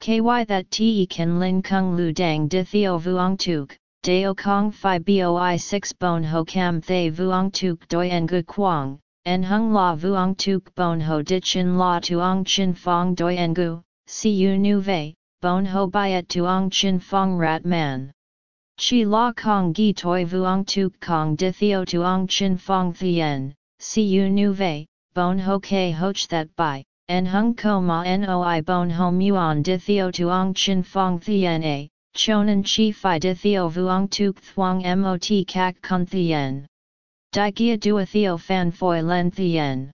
KY that te kan lin kung lu dang di theo vuong tuk, deo kong fi boi 6 bon ho cam thay vuong tuk doi en gu quang, en hung la vuong tuk bon ho di chin la tuong chin fong doi en gu, si u nu vei, bon ho byet tuong chin fong rat man. Chi la kong gi toi vuong tuk kong di theo tuong chin fong thien, si u nu vei, bon ho ke hoch that by en hung ko ma noi bon ho muon di theo tuong chin fong thien a, chonan chi fi di theo vuong tuk thuong mot kak con thien. Di gia dua theo fan foi len thien.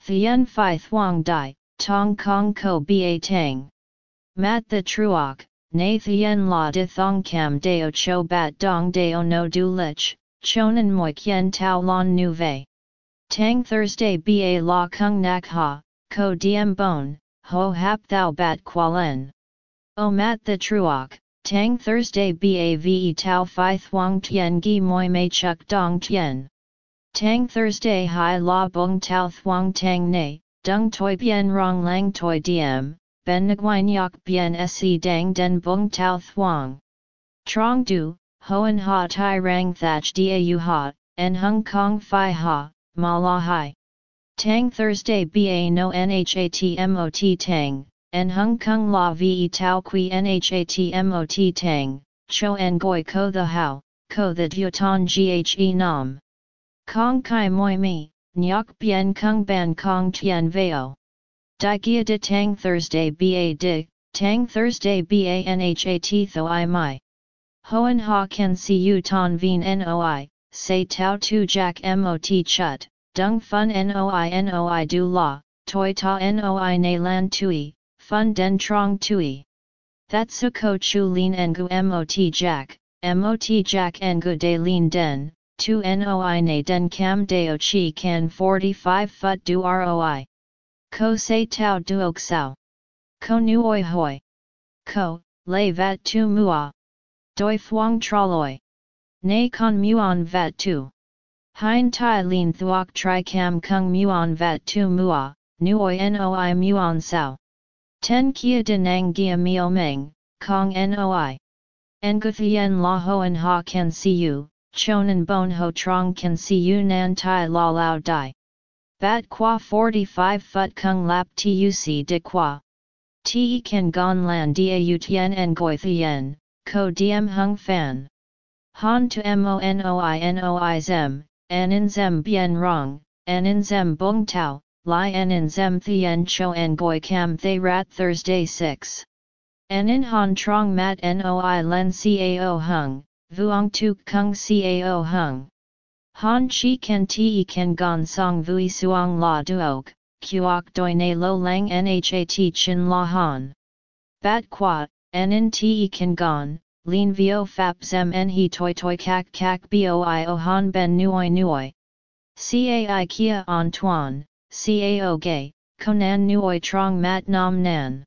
Thien fi thuong di, tong kong ko ba tang. Mat the truok, na thien la di thong cam deo cho bat dong deo no du lich, chonan moi kien tau lon nu vei. Tang Thursday ba la kung nak ha, ko diem bon, ho hap thou bat qualen. O mat the truok, tang Thursday bave tau fi thuong tien gi moi mei chuk dong tien. Tang Thursday hai la bong tau thuong tang ne, dung toi bien rong lang toi diem, ben nguyen yak bien se dang den bong tau thuong. Trong du, hoan ha tai rang thach da u ha, en hung kong fi ha, ma la hai. Tang Thursday ba no nhatmot tang, en hung kung la ve tau qui nhatmot tang, cho en goi ko the how, ko the duton ghe nam. Kong kai moi mi, nyok bien kung ban kong tien veo. Di gia de tang Thursday ba di, tang Thursday ba nhat tho i mai. Hoan ha ken si u ton vien noi, say tau tu jack mot chut. Dung fun noi noi du la, toi ta noi na lan tui, fun den trong tui. That su ko chu lin engu mot jack, mot jack engu de lin den, tu noi na den cam deo chi can 45 fut du roi. Ko Se tau duok sao. Ko nu oi hoi. Ko, lay vat tu mua. Doi thuong traloi. Nay con muon vat tu. Hein tai lin thuok tri cam kung muon vat tu mua, nuoi noi muon sao. Ten kia denang gia mio meng, kong noi. Nguthien la hoan ha can see you, chonan bon ho trong can see you nan tai la lao dai. Bat qua 45 fut kung lap tuc de qua. Te kan gon lan dia u tien en goi thien, ko diem hung fan. Han to monoi noi zem, Anin zem bien rong, anin zem bung tau, li anin zem thien cho en goi cam thay rat Thursday 6. Anin han trong mat noi len cao hung, vuong tuk kung cao hung. Han chi ken te ken gon song vui suong la duok, kuok doi ne lo lang nhat chin la han. Bat qua, anin te ken gon, lin vio fap zem en he toi toi kak kak boi o han ben nuoi nuoi. Cai kia on tuan, cao gay, konan nuoi trong mat nam nan.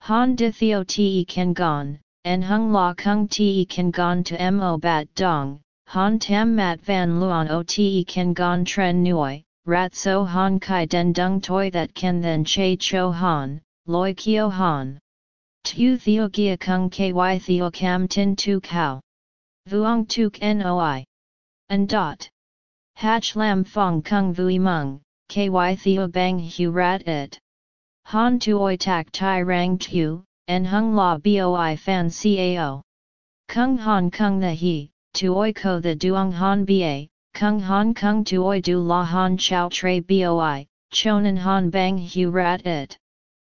Han di theo te kan gon, en hung la kung te kan gon to mo bat dong, han tam mat van luon o te kan gon tren nuoi, rat so han kai den dung toi that can then che cho han, loi kio han. Tu theo gia kung ky theo cam tin tu kao. Vuong tuk noi. And dot. Hach lam fong kung vui mung, ky theo bang hu rat it. Han tuoi tak tai rang tu, en hung la boi fan cao. Kung han kung the he, tuoi ko the duong han ba, kung han kung tuoi du la han chao tre boi, chonan han bang hu rat it.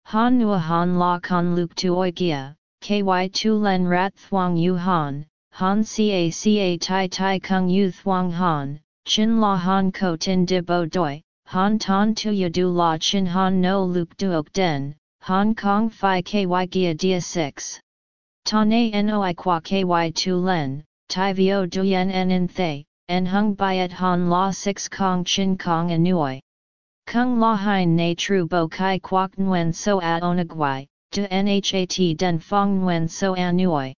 Han nua han la con luk tuoi gia, ky tu len rat thuang yu han, han ca ca tai tai kung yu thuang han, Chin la han ko tin di bo doi, han ton tu ya du la chin han no luk duok den, Hong Kong fi ky gia dia 6. Ta na noi qua ky tu len, tai vio en in thay, en hung byet han la 6 kong chin kong anui. Kung la hein na tru bo kai quoc nguen so a onagwai, de nhat den fong nguen so anui.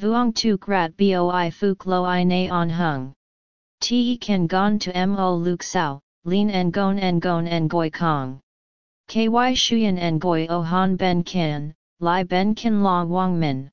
Vuong tu grat boi fuk lo i na on hung. Te kan gon to mo luk sao, lin en gon en goi kong. Ky shuyen en goi o han ben kin, li ben kin la wang min.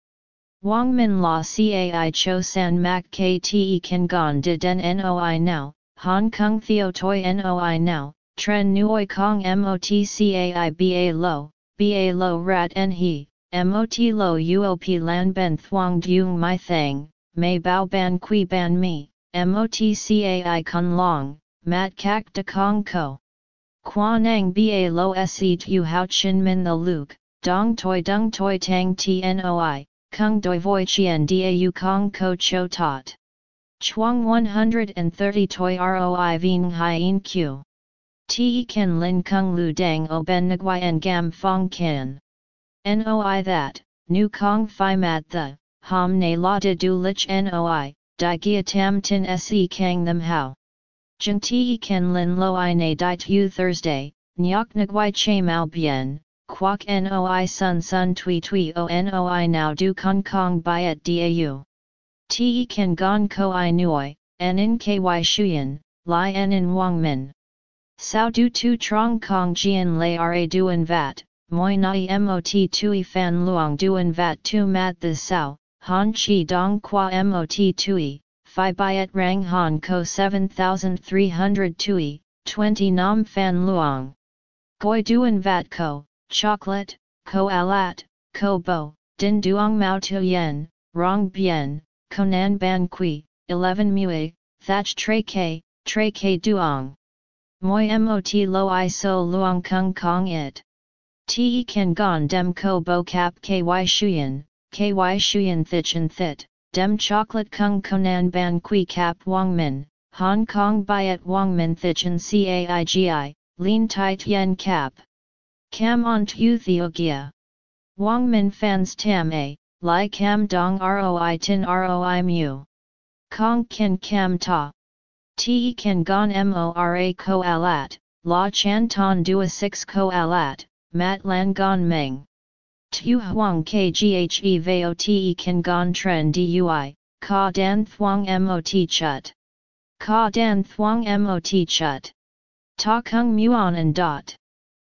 Wang min la cai cho san mak te kan gon de den noi now, hong kong theo toi noi now, tren nuoi kong mot cai ba lo, ba lo rat en he, mot lo uop lan ben thuang dung my thang, may bao ban qui ban mi. MOTCAI Kun Long, Mat Kak De Kong Ko. Quanang Ba Lo Se Tu Hao Chin Min The Luke, Dong Toi Dung Toi Tang Tnoi, Kung Doi Voi Chien Dau Kong Ko Cho Tot. Chuang 130 Toi Roi Ving Hien Q. Te Ken Lin Kung Lu Dang O Ben Nguai En Gam Fong Ken. Noi that, Nu Kong fi Mat The, Ham Ne La De Du Lich Noi, di gia tam tin se kang them how. Jung ti ken lin lo i na di tu Thursday, nyok nguai che mao bien, quoc noi sun sun tui tui o noi now du kong kong at dau. Ti ken gong ko i nuoi, en in ky shuyen, li en in wang min. Sao du tu trong kong jian lay ra duan vat, moi nai mot tui fan luang duan vat tu mat the sao, Han Chi Dong Qua Mot Tui, Phi Biat Rang Han Ko 7300 Tui, 20 Nam Fan Luong. Goi Duan Vat Ko, Chocolate, Ko Alat, Ko Bo, Din Duong Mao Tu Yen, Rong Bien, Konan Ban Kui, 11 Mui, Thach Tre K, Tre K Duong. Moi Mot Lo I So Luong Kung Kong It. Te Kan Gon Dem Ko Bo Kap Ky Shuyen, ky shuyen thichin thit, dem chocolate kung konan ban kui kap wang min, Hong Kong byet wang min thichin caigi, lean tight yen cap. Cam on tu theogia. Wang min fans tam a, li cam dong roi tin roi mu. Kong ken cam ta. Te ken gon mora ko alat, la chan ton dua 6 ko alat, mat lan gon meng. Tu huang kghe veo te kan gon tren dui, ka dan thuang mot chut. Ka dan thuang mot chut. Ta kung muon and dot.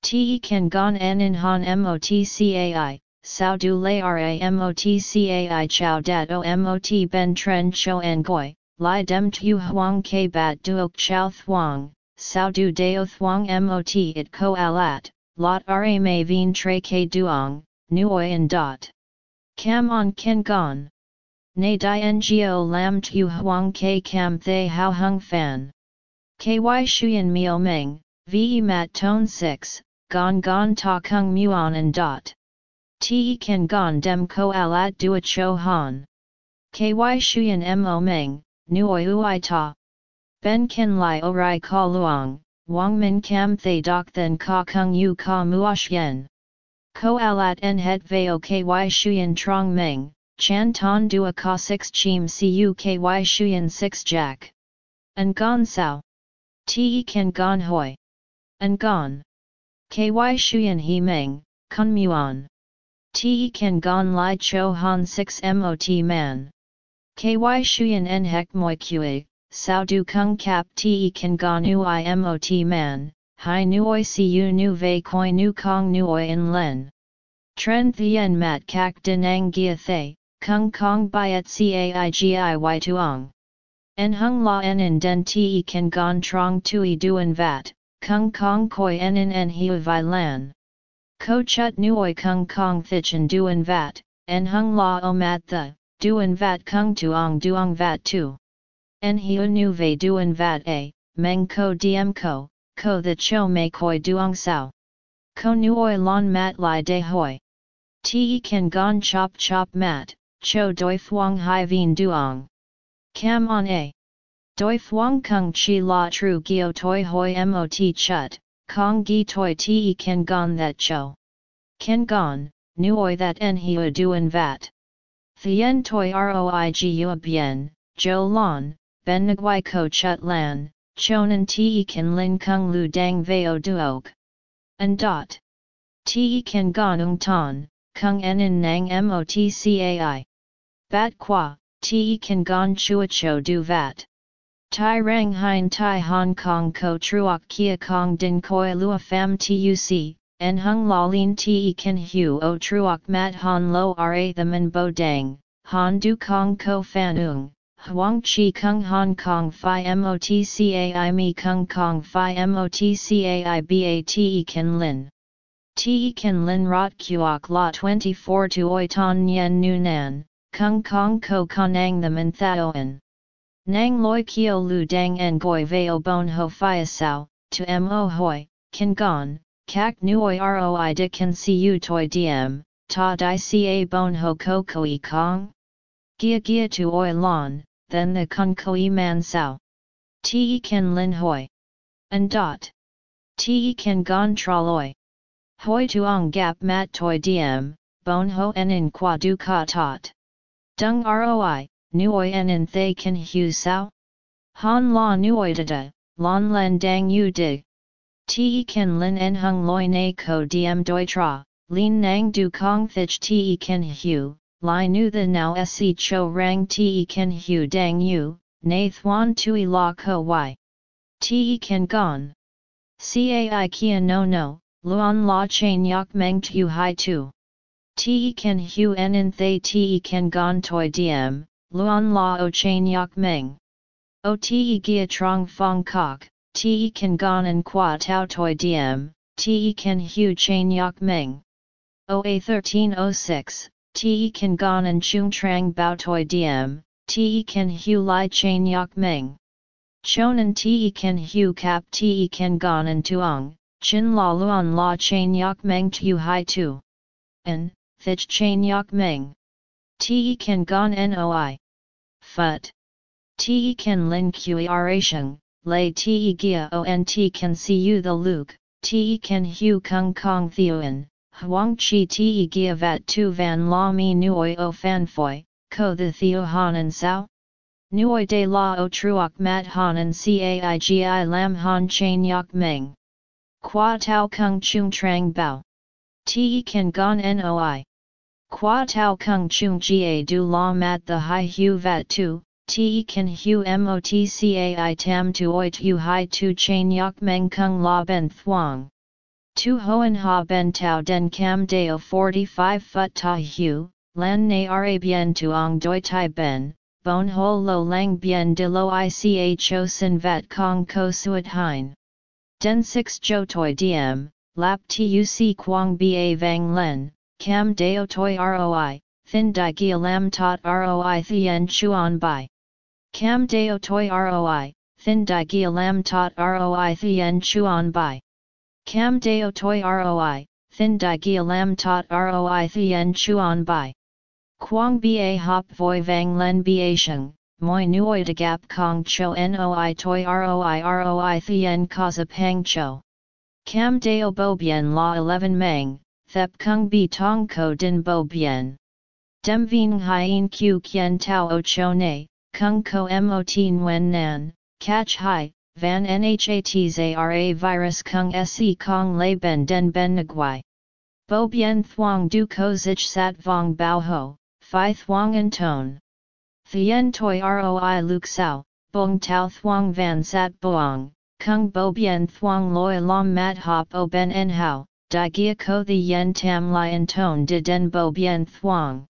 Te kan gon en in han mot cai, sao du lay ra mot cai chow dat o mot ben tren cho en goi, li dem tu huang ke bat duok chow thuang, sao du deo thuang mot it ko alat, lot ra may vien tre ke duong, and dot. Cam on ken gon. Na di ngo lam tu huang ke cam thay hao hung fan. Ky shuyen mio meng, ve mat tone 6, gon gon ta kung muon and dot. Te ken gon dem ko alat dua cho han. Ky shuyen mo meng, nuoi ui ta. Ben ken lai o rai ka luang, wang min cam thay dok then ka kung yu ka muash yen. Ko alat en het veo ky shuyen trong meng, chan ton dua ka 6 chim cu ky shuyen 6 jack. An gon sao. Te ken gon hoi. An gon. Ky shuyen he meng, kun muon. Te ken gon li cho han 6 mot man. Ky shuyen en hek moi kui, sao du kung kap te ken gon ui mot man, hai nuoi siu nu vei koi nu kong nuoi in len. Tren thien mat kak denang gia thay, kung kong byet caigi tuong. En hung la en in den te kan gon trong tui duen vat, kung kong koi en in en hiu vi lan. Ko chut nuoi kung kong thich duen vat, en hung la o mat the, duan vat kung tuong duong vat tu. En hiu nu ve duen vat a, meng ko diem ko, ko the cho me koi duong sao. Ko nuoi lon mat li de hoi. Te kan gon chop chop mat, cho doi thuong hai vien duong. Cam on a. Doi thuong kung chi la tru gio toi hoi mot chut, kong gi toi te ken gon that cho. Ken gon, nuoi that en hiu duan vat. Thien toi roi gu bien, jo lon, ben nguai ko chut lan, chonan te ken lin kung lu dang veo duog. And dot. Te ken gon ung ton, kung en nang motcai. Bat qua, te kan gon chuacho du vat. Tai rang hein tai Hong Kong ko truok kia kong din koi lua fam tuc, en hung la lin te kan hu o truok mat han lo ra the man bo dang, han du kong ko fan ung. Huang Chi Kung Hong Kong Phi MOTCAI Mi Kung Kong Phi MOTCAI BATE Ken Lin. Te Ken Lin Rot Kuok La 24 to Oi Ton Yen Nu Nan, Kung Kong Ko Kanang the Man Thaoan. Nang Loi Kio Lu Dang En Goi Veo Bon Ho Phia Sao, to Mo Hoi, Ken Gon, Kak Nuoi Roi De Ken Siu Toi Diem, Ta Di Ca Bon Ho Ko Koi Kong? Gia Gia to Oi Lon, then the Kung Koi Man Sao. Te Ken Lin Hoi. And dot. Te Ken Gon Traloi. Hoi Tuong Gap Mat Toi Diem, Bon Ho En In Qua Du Ka Tot. Dung roi, nuoi en in thay kan hu sao? Han la nuoi da, lon len dang yu dig. Te kan lin en hung loi na ko diem doi tra, lin nang du kong thich te kan hu, li nu the now se cho rang te ken hu dang yu, na thuan tui la ko y. Te kan gon. Cai kia no no, luan la chain yak meng tu hai tu. Te ken hu en in thay te ken gon toi diem, luan la o chain yak meng. O te gia trong fong kok, te ken gon en qua tau toi diem, te ken hu chain yak meng. OA 1306, te kan gon en chung trang bao toi diem, te kan hu li chain yak meng. Chonan te kan hu kap te kan gon en tuong, chin la luan la chain yak meng tu hai tu. En, thich chain yak meng. Te kan gon noi. Phut. Te kan lin kui arasheng, lay te gia te kan siu the luke, te kan hu kung kong thuan, huang chi te gia vat tu van la mi nuoi o fan foi, ko the theo hanan sao? Nuoi de la o truok mat hanan caigi lam han chain yak meng. Qua tau kung chung trang bao. Te kan gon noi. Qua tau kung chung ga du la mat the hai hu vat tu, te kan hu motcai tam tu oi tu hai tu chain yak meng kung la ben thuang. Tu hoen ha ben tau den cam deo 45 fut ta hu, lan na ra bien tuong doi tai ben, bon ho lo lang bien de lo icho sin vat kong ko suet hein. Den 6 jo toi diem, lap tuc quang ba vang len, Cam deo toi roi, thin di gia lam tot roi thien chuan bai. Cam deo toi roi, thin di gia lam tot roi thien chuan bai. Cam deo toi roi, thin di gia lam tot roi thien chuan bai. Quang ba hop voi vang len ba sheng, moi nuoi de gap kong cho noi toi roi roi thien cause pang cho. Cam deo bo bien la 11 meng, thep kung bi tong ko din bo bien. Dem vien hien q kien tao o cho ne, kung ko mot nguen nan, catch hai, van nhat zara virus kung se kong lei ben den ben nguai. Bo bien thuong du ko zich sat vong bao ho, phi thuong en tone. Thien toi roi luk sao, bong tao thuong van sat boang, kung bo bien thuong loi lam mat hop o ben en hao, Di gia ko the yen tam lian tone de den bo bien thuong.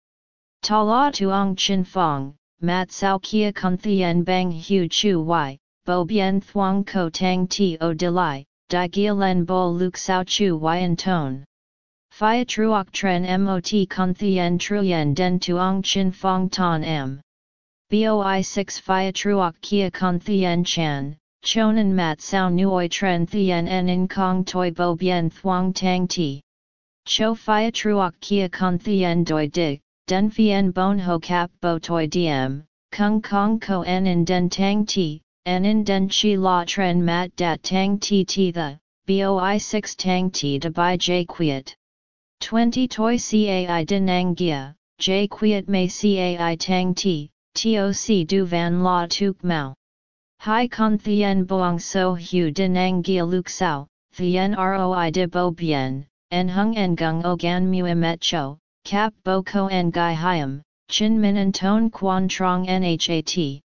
Ta la tuong chin fong, mat sao kia con thien bang hu chu y, bo bien thuang ko tang ti o lai, di gia len bo luk sao chu y en tone. Phia truoc tren mot con thien truyen den tuong chin fong ton m. Boi 6 Phia truoc kia con thien chan, chonan mat sao nuoi tren thien en in kong toi bo bien thuang tang ti. Cho Phia truoc kia con thien doi dig, den fien bon ho cap bo toi diem, kung kong ko en in den tang ti, en in den chi la tren mat dat tang ti ti the, boi 6 tang ti de by j quiet. 20 toi cai denang gia, j quiet may cai tang ti, toc du van la tuk mau. Hai con thien boang so hu denang gia luk sao, thien roi de bo bien, en hung en gung o gan mu met cho, Kap Bo Ko En Gai Hiam, Chin Min and Ton Quan Trong Nhat.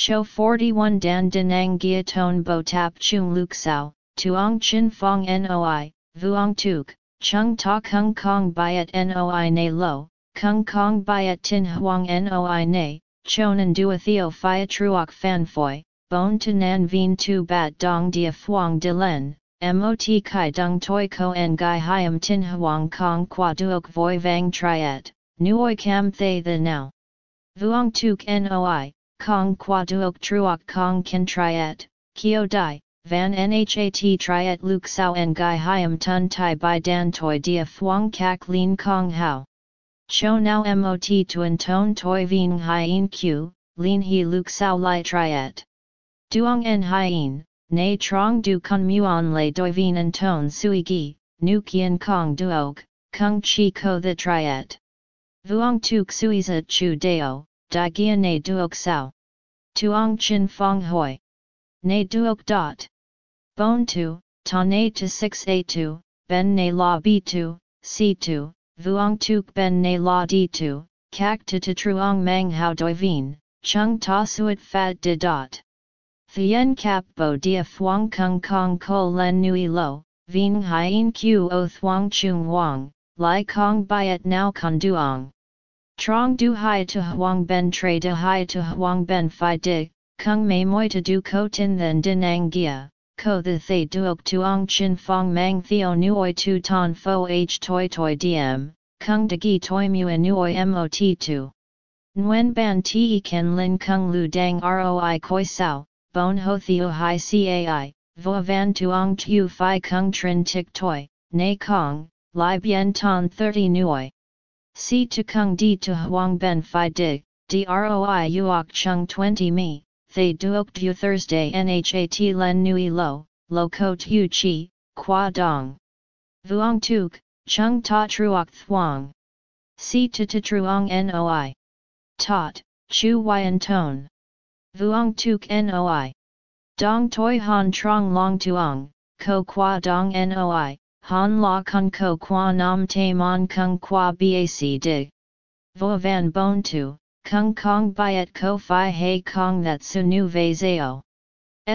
Cho 41 Dan Denang Gia Ton Bo Tap Chung Luk Sao, Tuong Chin Fong Noi, Vuong Tuk, Chung Ta Kung Kong Biat Noi Ne Lo, Kung Kong Biat Tin Huang Noi Ne, Chonan Dua Theo Phia Truoc Fan Foi, Bon To Nan Vien Tu Bat Dong Dia Phuong De Len, Mot kai dung toi ko en gai hiam tin huang kong qua duok voi vang triet, nuoi cam thay the now. Vuong tuk noi, kong qua duok truok kong kin triet, kio dai, van nhat triet luk sao en gai hiam tun tai by dan toi dia phuong kak lin kong hao. Cho now mot tuan ton toi vien hien q, lin he luk sao li triet. Duong en hien, Nay trong du kun muon le doi vien and ton sui gi, nu kien kong duok, kung chi ko the triet. Vuong tuk za chu deo, di gia ne duok sao. Tuong chin fong hoi. Ne duok dot. Bon tu, ta ne to 6a2, ben ne la b2, c2, vuong tuk ben ne la d2, kak to to truong mang hao doi vien, chung ta suet fat de dot. Thien cap bo dia thuang kung kong ko len nui lo, vien hien q o thuang chung wang, lai kong byet now con duong. Trong du hai to huang ben tre de hai to huang ben fi di, kung mei moi to du ko tin then din ang gia, ko the thay duok tuong chin fong mang theo nuoi tu ton fo h toi toi diem, kung de gi toi mu nuoi mot tu. Nguyen ban te ken lin kung lu dang roi koi sao, bon ho theo hai cai, vo van tuong tu fi kung trin tik toi, na kong, li bien ton 30 nuoi. Si to kung di to huang ben fi dig, droi uok chung 20 mi, thay duok tu Thursday nhat len nui lo, lo ko tu chi, qua dong. Vuong tuk, chung ta truok thuong. Si to to truong noi. Tot, chu y tone. Vuong tuk noi. Dong toi han trong long tuong, ko qua dong noi, han la kun ko qua nam te mon kung qua bac dig. Vo van bon tu, kung kong byet ko fi hei kong that su nu ve zao.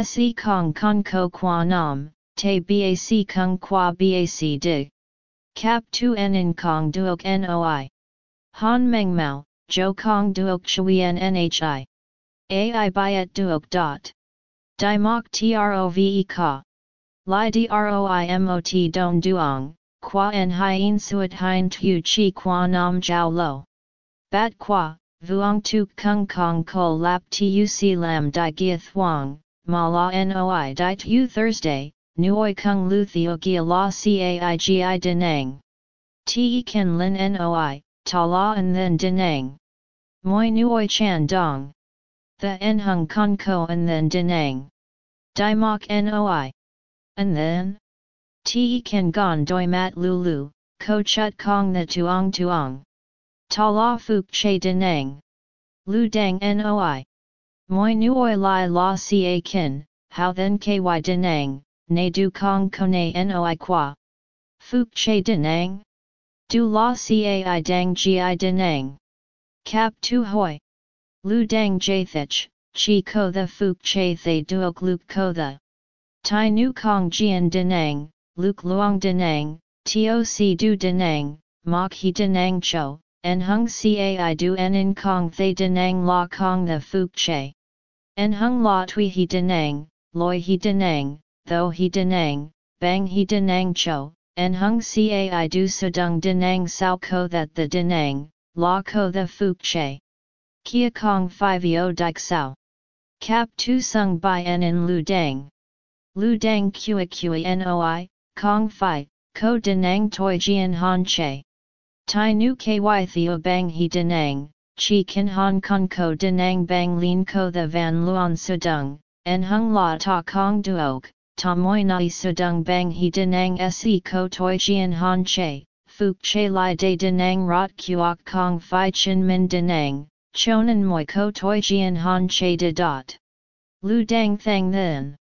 Se kong kun ko qua nam, te bac kung qua bac dig. Cap tu en in kong duok noi. Han meng mao, jo kong duok chui en nhi. Ai byet duok dot. Di mok trove ka. Li droi don duong, qua en hien suet hien tu chi qua nam jiao lo. Bat qua, vuong tu kung kong ko lap tuc lam di gia thuong, ma la noi di tu Thursday, nuoi kung lu theo gia la caigi denang. Te ken lin noi, ta la and then denang. Moi nuoi chan dong. The en hung con ko and then denang. Di mok noi. And then? Te kan gon doi mat lulu, ko chut kong the tuong tuong. Ta la fuk che denang. Lu dang noi. Moi nuoi lai la ca kin, how then ky denang, ne du kong kone noi qua. Fuk che denang? Du la cai dang gi denang. Cap tu hoi. Lu dang jathich, chi ko the fuk che thay duok luk ko the. Tai nu kong jian denang, luk luong denang, toc du denang, mok he denang cho, en hung cai du en in kong thay denang la kong the fuk che. En hung la tui he denang, loi he denang, though he denang, bang he denang cho, en hung cai du sudung denang sao ko that the denang, la ko the fuk che. Kia kong 5 yo dik sao. Cap tu sung by en in lu dang. Lu dang kua kua noi, kong fi, ko denang toi jian han che. Tai nu ky theo bang he denang, chi kin han kun ko denang bang lin ko the van luan sudung, en hung la ta kong duok, ta moi nai sudung bang he denang se ko toi jian han che, fuk che lai de denang rot kuok kong fi chin min denang, chonan moi ko toi jian han che de dot. Lu dang thang then.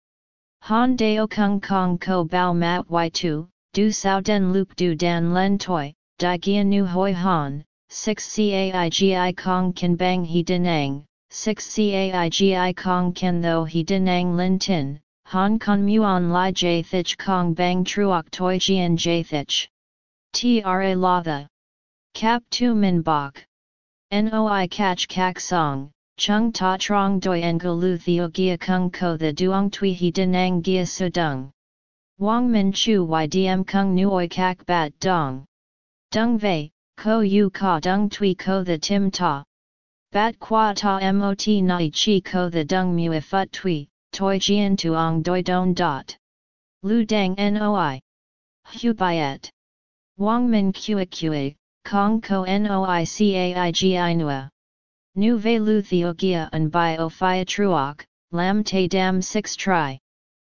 Han deo kung kong ko bao mat y tu, du sao den luke du dan len toi, di gia nu hoi han, 6 caigi kong kan bang he denang, 6 caigi kong kan tho he denang lin tin, han kon muon li jathich kong bang truok toi jian jathich. Tra la the. Cap tu min bok. Noi catch kak song, chung ta trong doi engu lu theo gia kung ko the duong tui he denang gia sudung. Wang min chu ydm kung nuoi kak bat dong. Dung vei, ko yu ka dung tui ko the tim ta. Bat qua ta mot nai chi ko the dung mu fut tui, toi jian tuong doi don dot. Lu dang noi. Hu byet. Wang min kua kua, kong ko noi caigi nua. Nu ve lu theogia and by o phia truok, lam te dam 6 tri.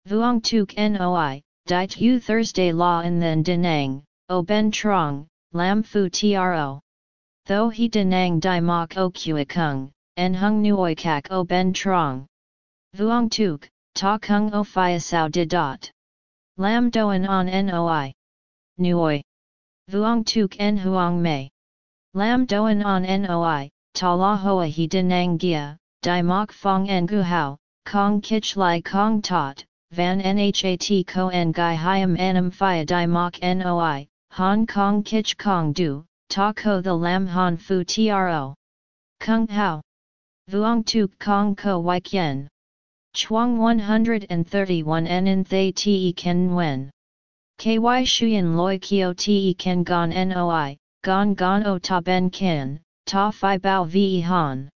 Vuong tuk noi, dit u Thursday la and then denang, o ben trong, lam fu tro. Though he denang di mok o kua kung, en hung nuoi kak o ben trong. Vuong tuk, ta kung o phia sao de dot. Lam doan on noi. Nuoi. Vuong tuk en huang mei. Lam doan on noi, ta la hoa he denang gia, di mok fong en gu hao, kong kich lai kong tot, van nhat ko en gai hiam anam phia di mok noi, hong kong kich kong du, ta ko the lam han fu tro. Kung hao. Vuong tu kong ko wai kien. Chuang 131 en in thay te ken wen. Ky shuyen loi kio te ken gon noi, gon gon o ta ben ken, ta fi bao vi han.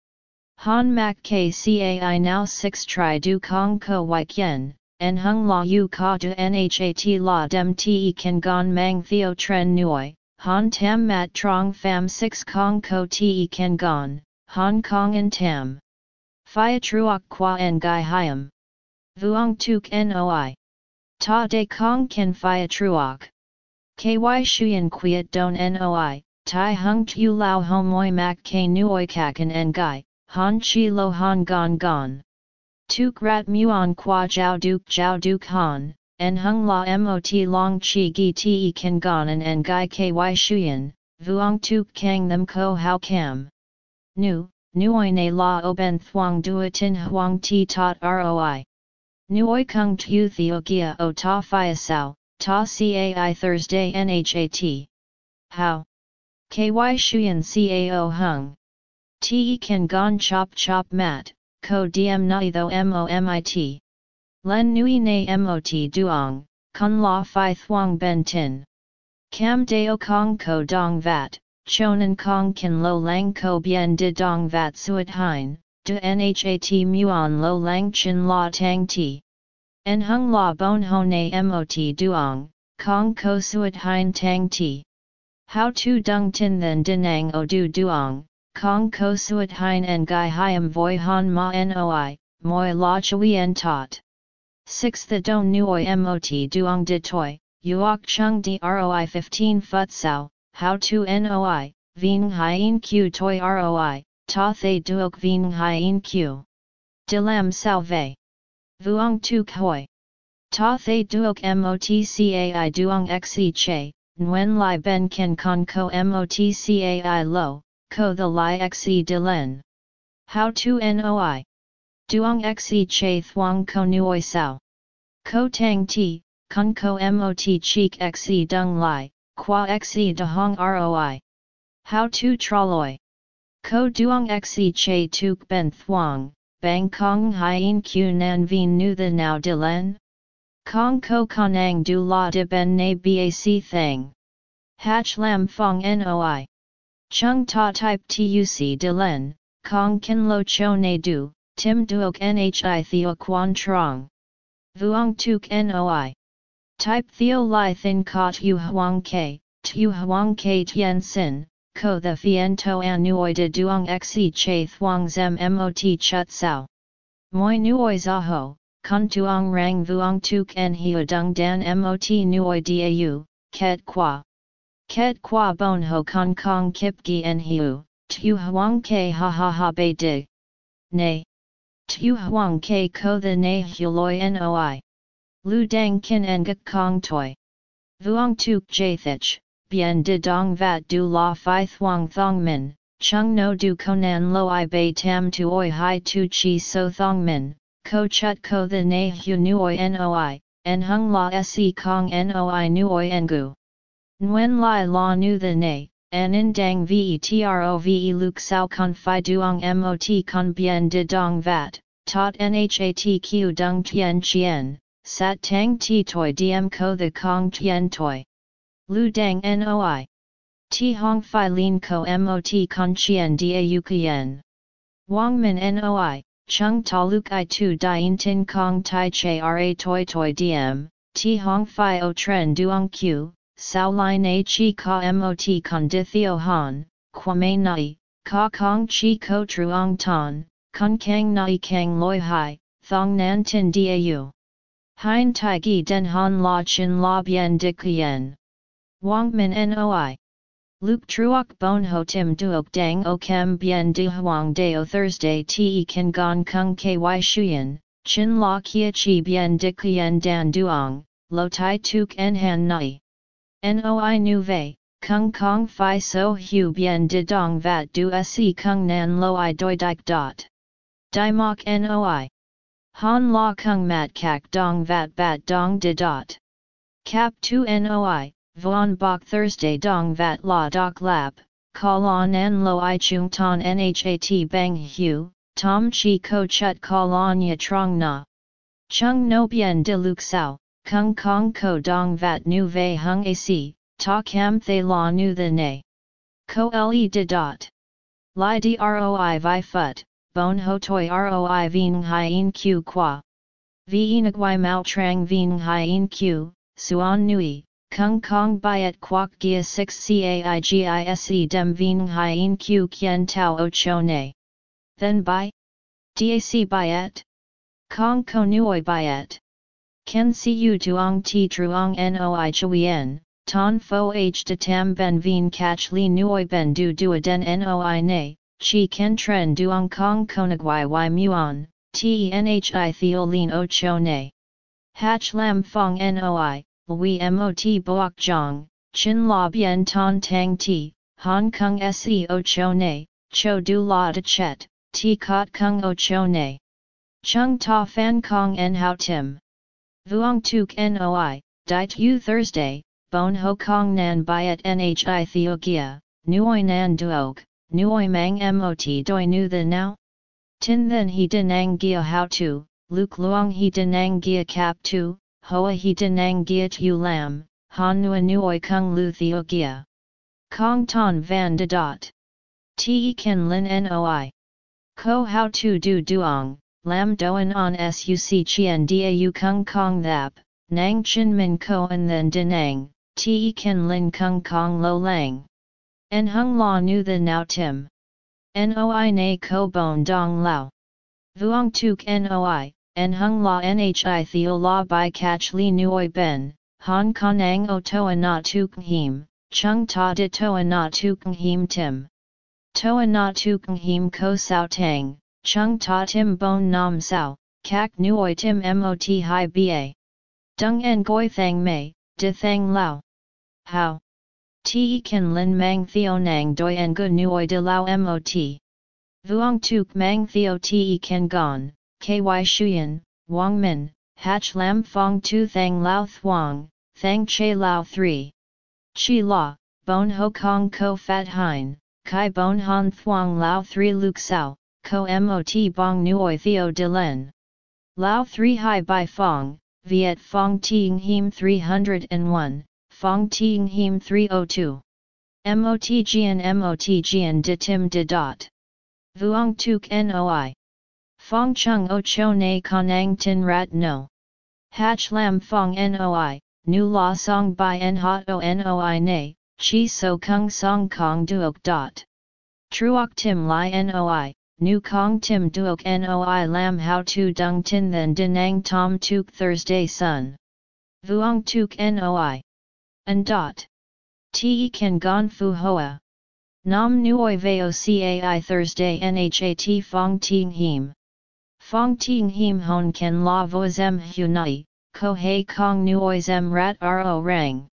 Han mak kcai now 6 tri du kong ko wai kien, en hung la yu ka du nhat la dem te ken gon mang theo tren nuoi, han tam mat trong fam 6 kong ko te ken gon, Hong Kong en tam. Phia truok qua en gai hiam. Vuong tuk noi. Ta de kong ken phia truok. Ky shuyen quiet don noi, tai hung tu lao homoi mak ke nuoi kaken en gai, han chi lo han gon gon. Tuk rat muon qua jiao duk jiao duk han, en hung la mot long chi gi te ken gon en en gai ky shuyen, vuong tuk kang them ko hao cam. Nu, nuoi ne la oben thuang duatin huang ti tot roi. Nuoi kung tu theogia o ta phia sao, ta cai Thursday nhat. How? Ky shuyen cao hung. Te kan gon chop chop mat, ko diem nai tho momit. Len nui na mot duong, kun la fi thuang ben tin. Cam deo kong ko dong vat, chonan kong kan lo lang ko bien de dong vat suat hein, de nhat muon lo lang chin la tang ti. En hung la bon hone mot duong, kong ko suat hein tang ti. How tu dung tin then dinang o du duong, kong ko suat hein en gai hiam voi han ma noi, moi la chui en tot. 6 The don nuoi mot duong de toi, uok chung droi 15 fut sao, how tu noi, ving hien q toi roi, ta thay duok ving hien q. De lam sao vei. Vuong tu hoi. Ta thay duok motcai duong xe che, Nguyen Lai Ben Ken Con Ko Motcai Lo, Ko The Lai Xe De Len. How to Noi. Duong Xe Che Thuong Ko Nuoi Sao. Ko Tang Ti, Kun Ko Mot Cheek Xe Dung Lai, Qua Xe De Hong Roi. How to traloi. Ko duong xe che tuk ben thuong, bang kong hien q nan vien nu the now de len? Kong ko kanang du la de ben na bac thang. Hatch lam fong noi. Chung ta type tuc de len, kong kin lo cho na du, tim duok nhi theo quan trong. Vuong tuk noi. Type theo li thin kot yu huang ke, tu huang ke tien sin, ko the fien to an nuoi de duong xe che thuang zem mot chut sao. Moi nuoi zaho, kun tuong rang vuong tuk en hiu dung dan mot nuoi dau, ket qua. Ket qua bon ho kong kong kip gi en hiu, tu huang ke ha ha ha bei dig. Nay. Tu huang ke ko the nay huloi noi. Lu dang kin en gak kong toi. Vuong tuk jathich, bien de dong vat du la phi thuong thong min, chung no du konan lo i bei tam tu oi hai tu chi so thong min, ko chut ko the na hu nuoi noi, en hung la se kong noi nuoi engu. Nguyen lai la nu the na, an in dang vetrove luk sao con fi duong mot con bien de dong vat, tot nhatq dung tien chien, sat tang ti toi diem ko the kong tien toi. Lu dang noi. Ti hong fi lin ko mot con chien da kien. Wang min noi, chung ta luk i tu dien tin kong tai che ra toi toi diem, ti hong fi o tren duong q, sao lin a chi ka mot con han, kwame nai, ka kong chi ko truong ton, kun kang nai kang loi hai, thong nan tin dau. Hein tai gi den han la chin la bien di kien. Wang min noi. Luke truok bon ho tim duok dang o kem bien di huang deo Thursday te kan gon kung ky shuyen, chin la kia chi bien di kien dan duong, lo tai tuk en han nai. Noi nu vei, kung kong fi so hu bien di dong vat du se kung nan lo i doi dik dot. Dai mok noi. Han la kung mat kak dong vat bat dong de dot. Cap 2 noi, Vuan bok Thursday dong vat la dok lap, on en lo i chung ton nhat bang hu, tom chi ko chut call on ya trong na. Chung no bien de luk sao, kung kong ko dong vat nu Ve hung ac, ta cam thay la nu the ne. Ko le de dot. Li droi vi phut, bon ho toi roi vien hien q qua. Vien guai mao trang vien hien q, suan nui, kung kong byet quoc gia 6 caigise dem vien hien q kien tau o cho ne. Then by? Dac byet? Kong ko nuoi byet. Ken siu tuong ti truong noi chuyen, ton fo h de tam ben vien catch li nuoi ben du dua den noi ne, chi ken tren duong kong konagwai y muon, tenhi theolin o cho ne. Hatch lam fong noi, Wi mot boak jong, chin la bien ton tang ti, Hong Kong seo cho ne, cho du la de chet, ti kot kung o cho ne. Chung ta fan kong en hao tim. Vuong tuk noi, dit u Thursday, bon ho kong nan byet nhi theogia, nuoi nan duog, nuoi mang mot doi nu the now? Tin then he denang gia how to, luk luong he denang gia cap tu, hoa he denang gia tu lam, han nua nuoi kung lu theo gia. Kong ton van de dot. Te ken lin noi. Ko how to do duong, lam doan on suc chien dau kung kong thap, nang chin min ko and then denang, te ken lin kung kong lo lang. En hung la nu the now tim. Noi na ko bon dong lao. Vuong tuk noi, en hung la nhi theo la by catch li nuoi ben, han konang o toa na tuk him, chung ta de toa na tuk him tim. Toa na tuk him ko sao tang, chung ta tim bon nam sao, kak nuoi tim mot hi ba. Dung en goi thang mei, de thang lao. How? Te kan lin mang theo nang doi en gu nuoi de lao mot. Vuong tuk mang theo te kan gon, ky shuyen, wang min, hach lam fong tu thang lao thuong, thang che lao 3. Chi la, bon ho kong ko fat hein, kai bon han thuang lao 3 luk sao, ko mot bong nuoi theo de len. Lao 3 hai bai fong, viet fong ting him 301, fong ting him 302. Mot gian mot gian de tim de dot. Vuong tuk noi. Fong chung o cho na konang tin rat no. Hach lam fong noi, nu la song by en hot o noi na, chi so kung song kong duok dot. Truok tim li noi, nu kong tim duok noi lam how to dung tin then denang tom tuk Thursday sun. Vuong tuk noi. And dot. Te kan gon fu hoa. Nam nuoi veo cai Thursday nhat fong ting him. Fong ting him hon ken la vo zem hunai, ko hei kong nuoi zem rat ro rang.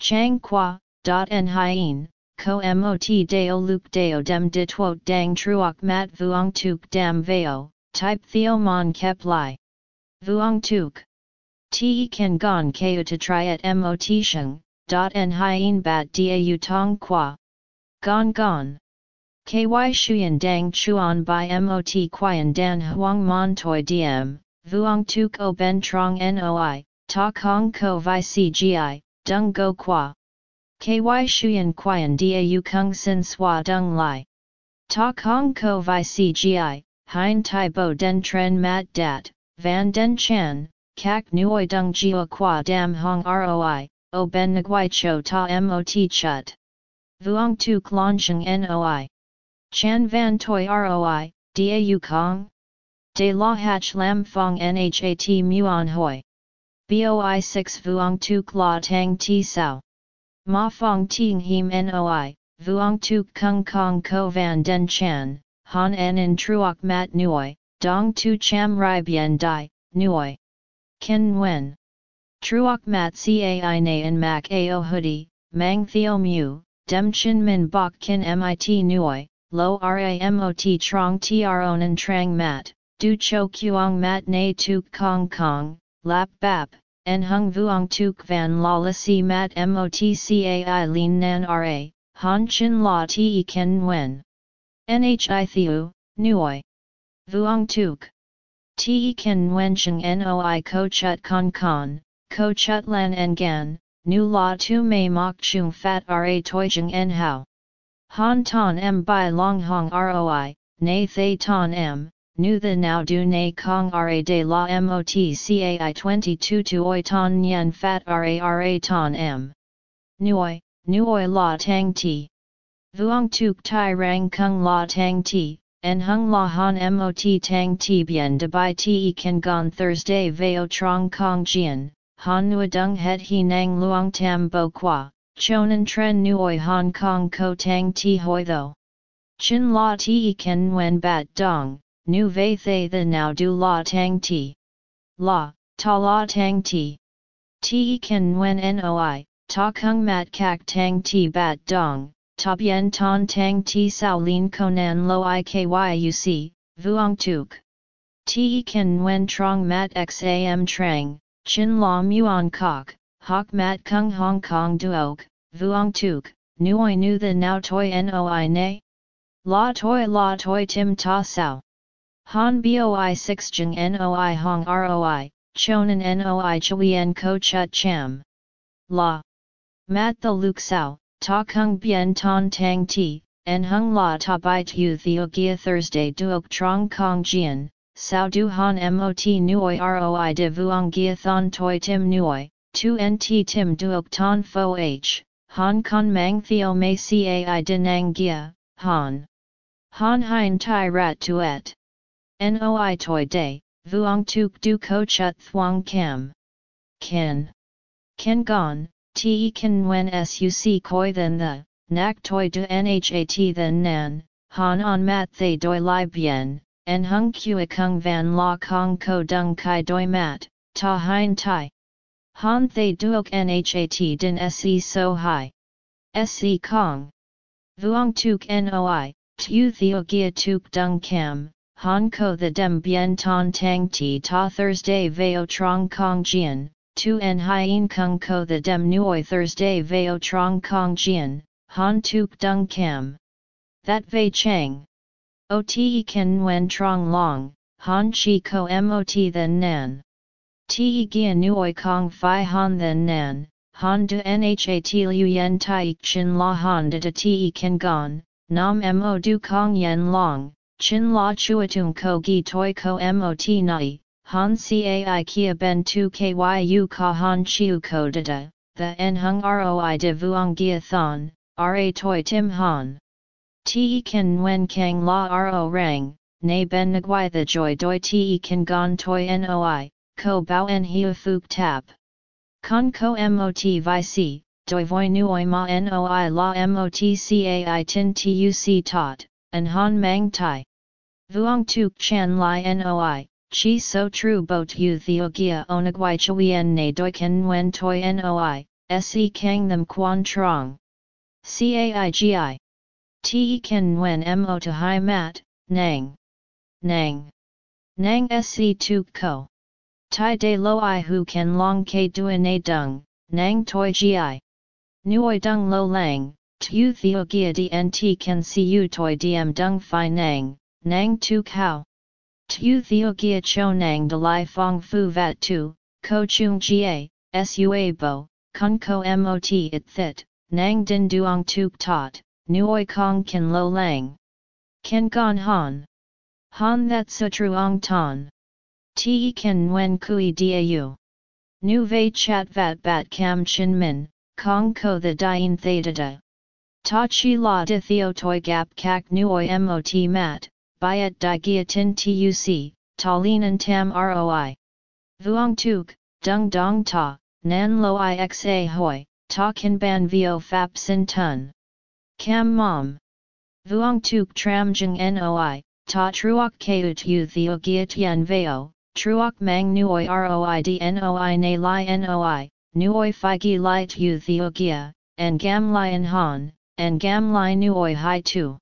Chang qua, dot en hien, ko mot deo luke deo dem de tuot dang truok mat vuong tuk dam veo, type theo mon kep li. Vuong tuk. Te ken gon keu to try at mot sheng, dot en hien bat dau tong qua. Gon gon. Ky shuyan dang chuan by mot quian dan huang mon toi diem, vuong tuk o ben trong noi, ta kong ko vi cgi, dung go qua. Ky shuyan quian dau kung sin swa dung lai. Ta kong ko vi cgi, hein tai bo den tren mat dat, van den chan, kak nuoi dung jio qua dam hong roi, o ben nguai cho ta mot chut. Vuong tuk loncheng noi. Chan van toi roi, dau kong? De la hach lam fong nhat muon hoi. Boi 6 vuong tuk la tang ti sao. Ma fong ting him noi, vuong tuk kung kong ko van den chan, han en in truok mat nuoi, dong tu cham rai bien dai, nuoi. Ken wen. Truok mat cai na in mak ao hoodie, mang theo mu, dem chin min bok kin mit nuoi, lo ramot trong tronan trang mat, du cho kuong mat na tuk kong kong, lap bap, en hung vuong tuk van la la si mat mot cai lin nan ra, han chin la te ken wen. Nhi thiu, nuoi. Vuong tuk. Te ken wen cheng noi ko chut kon kon, ko chut lan en gan, nu la tu mei mok chung fat ra toijeng en hao. Han ton m by long hong roi, na thay ton m, nu the now du na kong ra de la mot cai 22 to oi ton nyen fat ra ra ton m. Nuoi, nuoi la tang ti. Vuong tuk tai rang kung la tang ti, en hung la han mot tang ti bien de bai ti kan gon Thursday veo trong kong jian, han nua dung het he nang luong tam bo qua, Chonan tren nuoi Hong Kong ko tang ti hoi tho. Chin la ti ken wen bat dong, nu vei thay the now du la tang ti. La, ta la tang ti. Ti ken wen noi, ta kung mat kak tang ti bat dong, ta bien ton tang ti sao lin konan lo i kyuc, vuong tuk. Ti ken wen trong mat xam trang, chin la muon kok, hok mat kung Hong Kong duok, vuong tuk, nuoi nu the now toi noi ne? La toi la toi tim ta sao. Han boi 6 jeng noi hong roi, chonan noi chuyen ko chut cham. La. Mat the luk sao, ta kung bien ton tang ti, en hung la ta bai tu theo gia Thursday duok trong kong jian, sao du han mot nuoi roi de vuong gia thon toi tim nuoi, tu nt tim duok ton fo h. Han con mang theo mei cai denang gia, han. Han hein tai rat tuet. Noi toi day, vuong tuk du ko chut thuong cam. Ken. Ken gon, te ken wen suc koi than the, nak toi du nhat than nan, han on mat thay doi lai bien, en hung kua kung van la kong ko dung kai doi mat, ta hein tai. Han thay duok nhat din se so high. Se kong. Vuong tuk noi, tu theo gia tuk dung cam, han ko the dem bien ton tang ti ta Thursday veo trong kong jian, tu en hien kung ko the dem nuoi Thursday veo trong kong jian, han tuk dung cam. That vei chang. O te ken nguen trong long, han chi ko mot then nan. Te gia nuoi kong fi han then nan, han de nhat liu yen tai chin la han de te ken gon, nam mo du kong yen long, chin la chuatung ko gi toi ko mot nai, han cai kia ben tu kyu ka han chiu ko da, the en hung roi de vuong gia thon, ra toi tim han. Te kan nguen kang la ro rang, na ben nguai the joy doi te kan gon toi noi, ko bao en hiu fuk tap. Con ko mot vi si, doi voi nuoi ma noi la mot cai tin tuc tot, and han mang tai. Vuong tuk chan li noi, chi so true bo tu theogia onagwai chuyen ne doi ken wen toi noi, se kang them quan trong. Caigi. Te ken wen mo to hai mat, nang. Nang. Nang se tuk ko. Tai de lo i hu ken long ke duan dung, nang toi gi. Nuoi dung lo lang, tu theo gia dnt can see you toi diem dung fi nang, nang tu kao. Tu theo gia cho nang de lai fong fu vat tu, ko chung gi gia, sua bo, kun ko mot it thit, nang din duong tuk tot, nuoi kong ken lo lang. Ken gon han. Han that sutruong ton. Te ken nguen kui dau. Nu vei chat vat bat cam chin min, kong ko the dien theta. Ta chi la di theo toi gap kak nuoi mot mat, byet di gia tin tuc, ta linan tam roi. Vuong tuk, dung dong ta, nan lo ixa hoi, ta kin ban vio fap sin tun. Cam mom. Vuong tuk tram jeng noi, ta truok keut u theo gia tien veo, Truok mang nuoi roid noi na li noi, nuoi fi gi li tu theogia, and gam li en han, and gam li nuoi hai tu.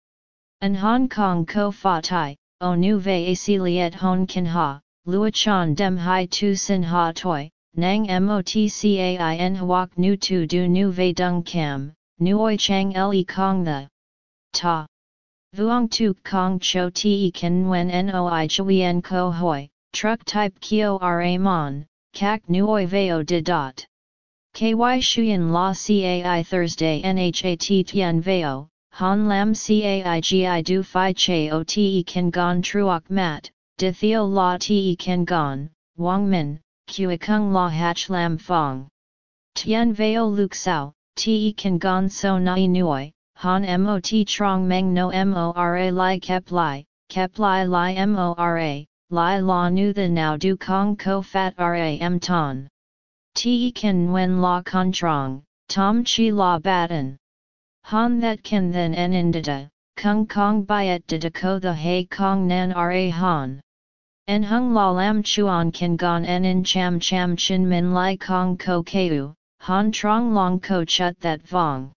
An Hong Kong ko fa tai, o nu ve ac liet hon kin ha, luachan dem hai tu sin ha toi, nang motcain huok nu tu du nu ve dung cam, nuoi chang le kong the. Ta. Vuong tu kong cho te ken wen noi chuyen ko hoi, truck type Kio Ra Mon, Kak Nuoi Veo de Dot. KY Shuyan La Cai Thursday Nhat Tian Veo, Han Lam Cai Gi Du Phi Che O Te Kan Gon Truok Mat, De Theo La Te Kan Gon, Wang Min, Kung La Hach Lam Fong. Tian Veo Luk Sao, Te Kan Gon So Nai Nuoi, Han Mot Trong Meng No Mora Lai Kep Lai, Kep Lai Lai Mora, Lai la nu the now du kong ko fat ram ton. Te ken wen la trong tom chi la batten. Han that ken then en indida, kung kong byet dida ko the hay kong nan ra han. En hung la lam chuan ken gon en in cham cham chin min lai kong ko keu, han trong long ko chut that vong.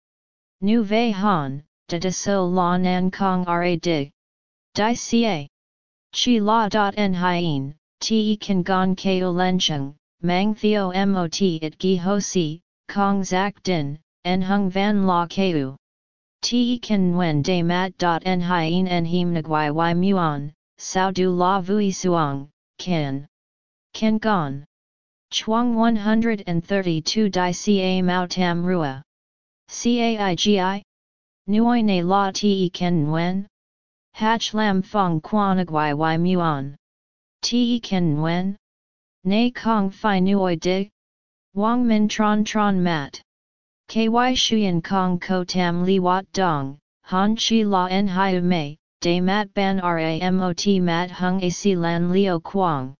Nu vei han, dida so la nan kong ra dig. Di ca. Chi la dot en hien, te kan gon keo lencheng, mang theo mot it gi ho si, kong zak din, en hung van la keu. Te kan wen de mat dot en hien en him nagwai y muon, sao du la vui suong, ken. Ken gon. Chuang 132 di ca mao tam rua. Caigi? Nuoi ne la te ken wen? Hach lam fong quanagwai y muon. Te ken wen? Ne kong fi nuoi dig? Wang min tron tron mat. Ky shuyen kong ko tam li wat dong, han chi la en hiu mei, de mat ban ramot mat hung ac lan leo quang.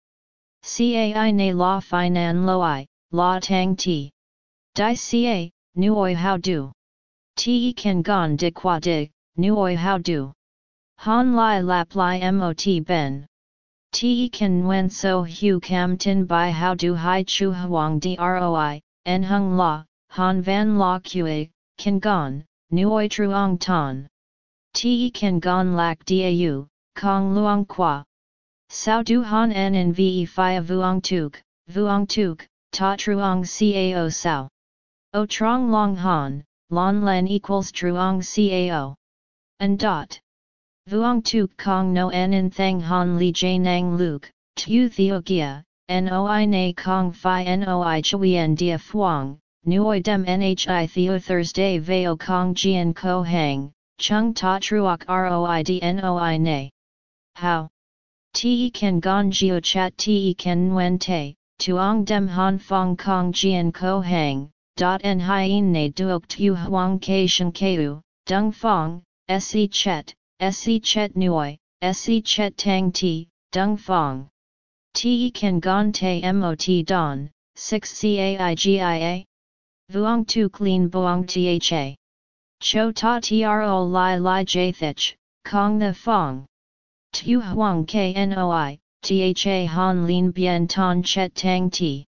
Cai ne la fi nan lo loi, la tang ti. Di ca, nuoi how do. Te ken gon di qua dig, nuoi how do. Han lai lap lai mot ben. Te kan wen so hu cam tin by how do hai chu huang droi, en hung la, han van la kue, kan gon, nuoi truong ton. Te kan gon lak dau, kong luong qua. Sao du han en in ve fi vuong tuk, vuong tuk, ta truong cao sao. O trong long han, lon len equals truong cao. And dot. Vuong tu kong no en in thang han li j nang luk, tu theo gia, noi na kong fi noi chuyen dia fuang, nuoi dem nhi theo Thursday veo kong jian ko hang, chung ta truok roid noi na. How? Te kan gon geo chat te kan nguen te, tuong dem han fong kong jian ko hang, dot en hien ne duok tu huang ke shen keu, dung fong, se chet, se chet Nui, SC chet tang ti, dung fong. Te kan gon te mot don, 6 caigia? Vuong tu clean buong tha. Cho ta tro Lai li jathich, kong the fong. Tu huang knoi, tha han lin bien ton chet tang ti.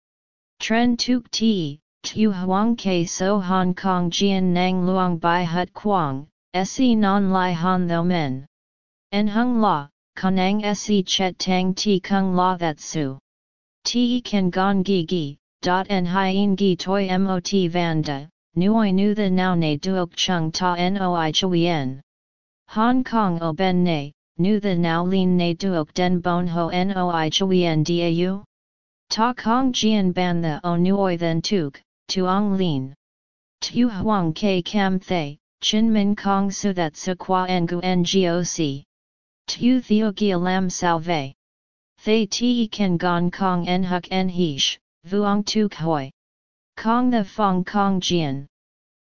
Tren tuk ti, tu huang K so hong kong jian nang Luong bai hut quang, se non lai han tho men. En hung la, kanang se chet tang ti kung la that su. Ti kan gong gi gi, dot en hien gi toi mot vanda, nuoi nu the now ne duok chung ta noi chuyen. Hong Kong o ben ne, nu the now lin ne duok den bon ho noi chuyen dau? Ta kong jian ban the o nuoi then tuk, tuong lin. Tu huang ke kam thay, chin min kong su that su qua ngu ngoc. Tu theo gia lam salve. Thay ti kan gong kong en huk en hish, vuong tuk hoi. Kong the fong kong jian.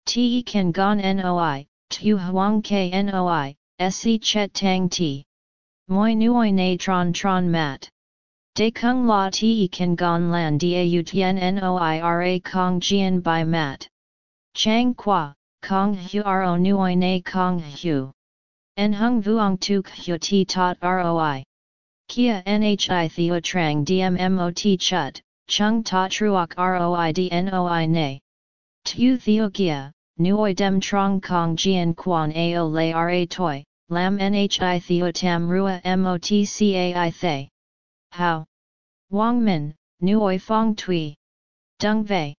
Te kan gon noi, tu huang ke noi, se chet tang ti. Moi nuoi na tron tron mat. De kung la te kan gon lan da tien noi ra kong jian by mat. Chang qua, kong hu ro nuoi na kong hu. En hung vuong tuk hu ti tot roi. Kia nhi theo trang dmmot chut, chung ta truok roid noi na. Tu theo gia, nuoi dem trong kong jian quan ao lay ra toi, lam nhi theo tam rua motcai thay. How? Wang min, nuoi fong tui. Dung vei.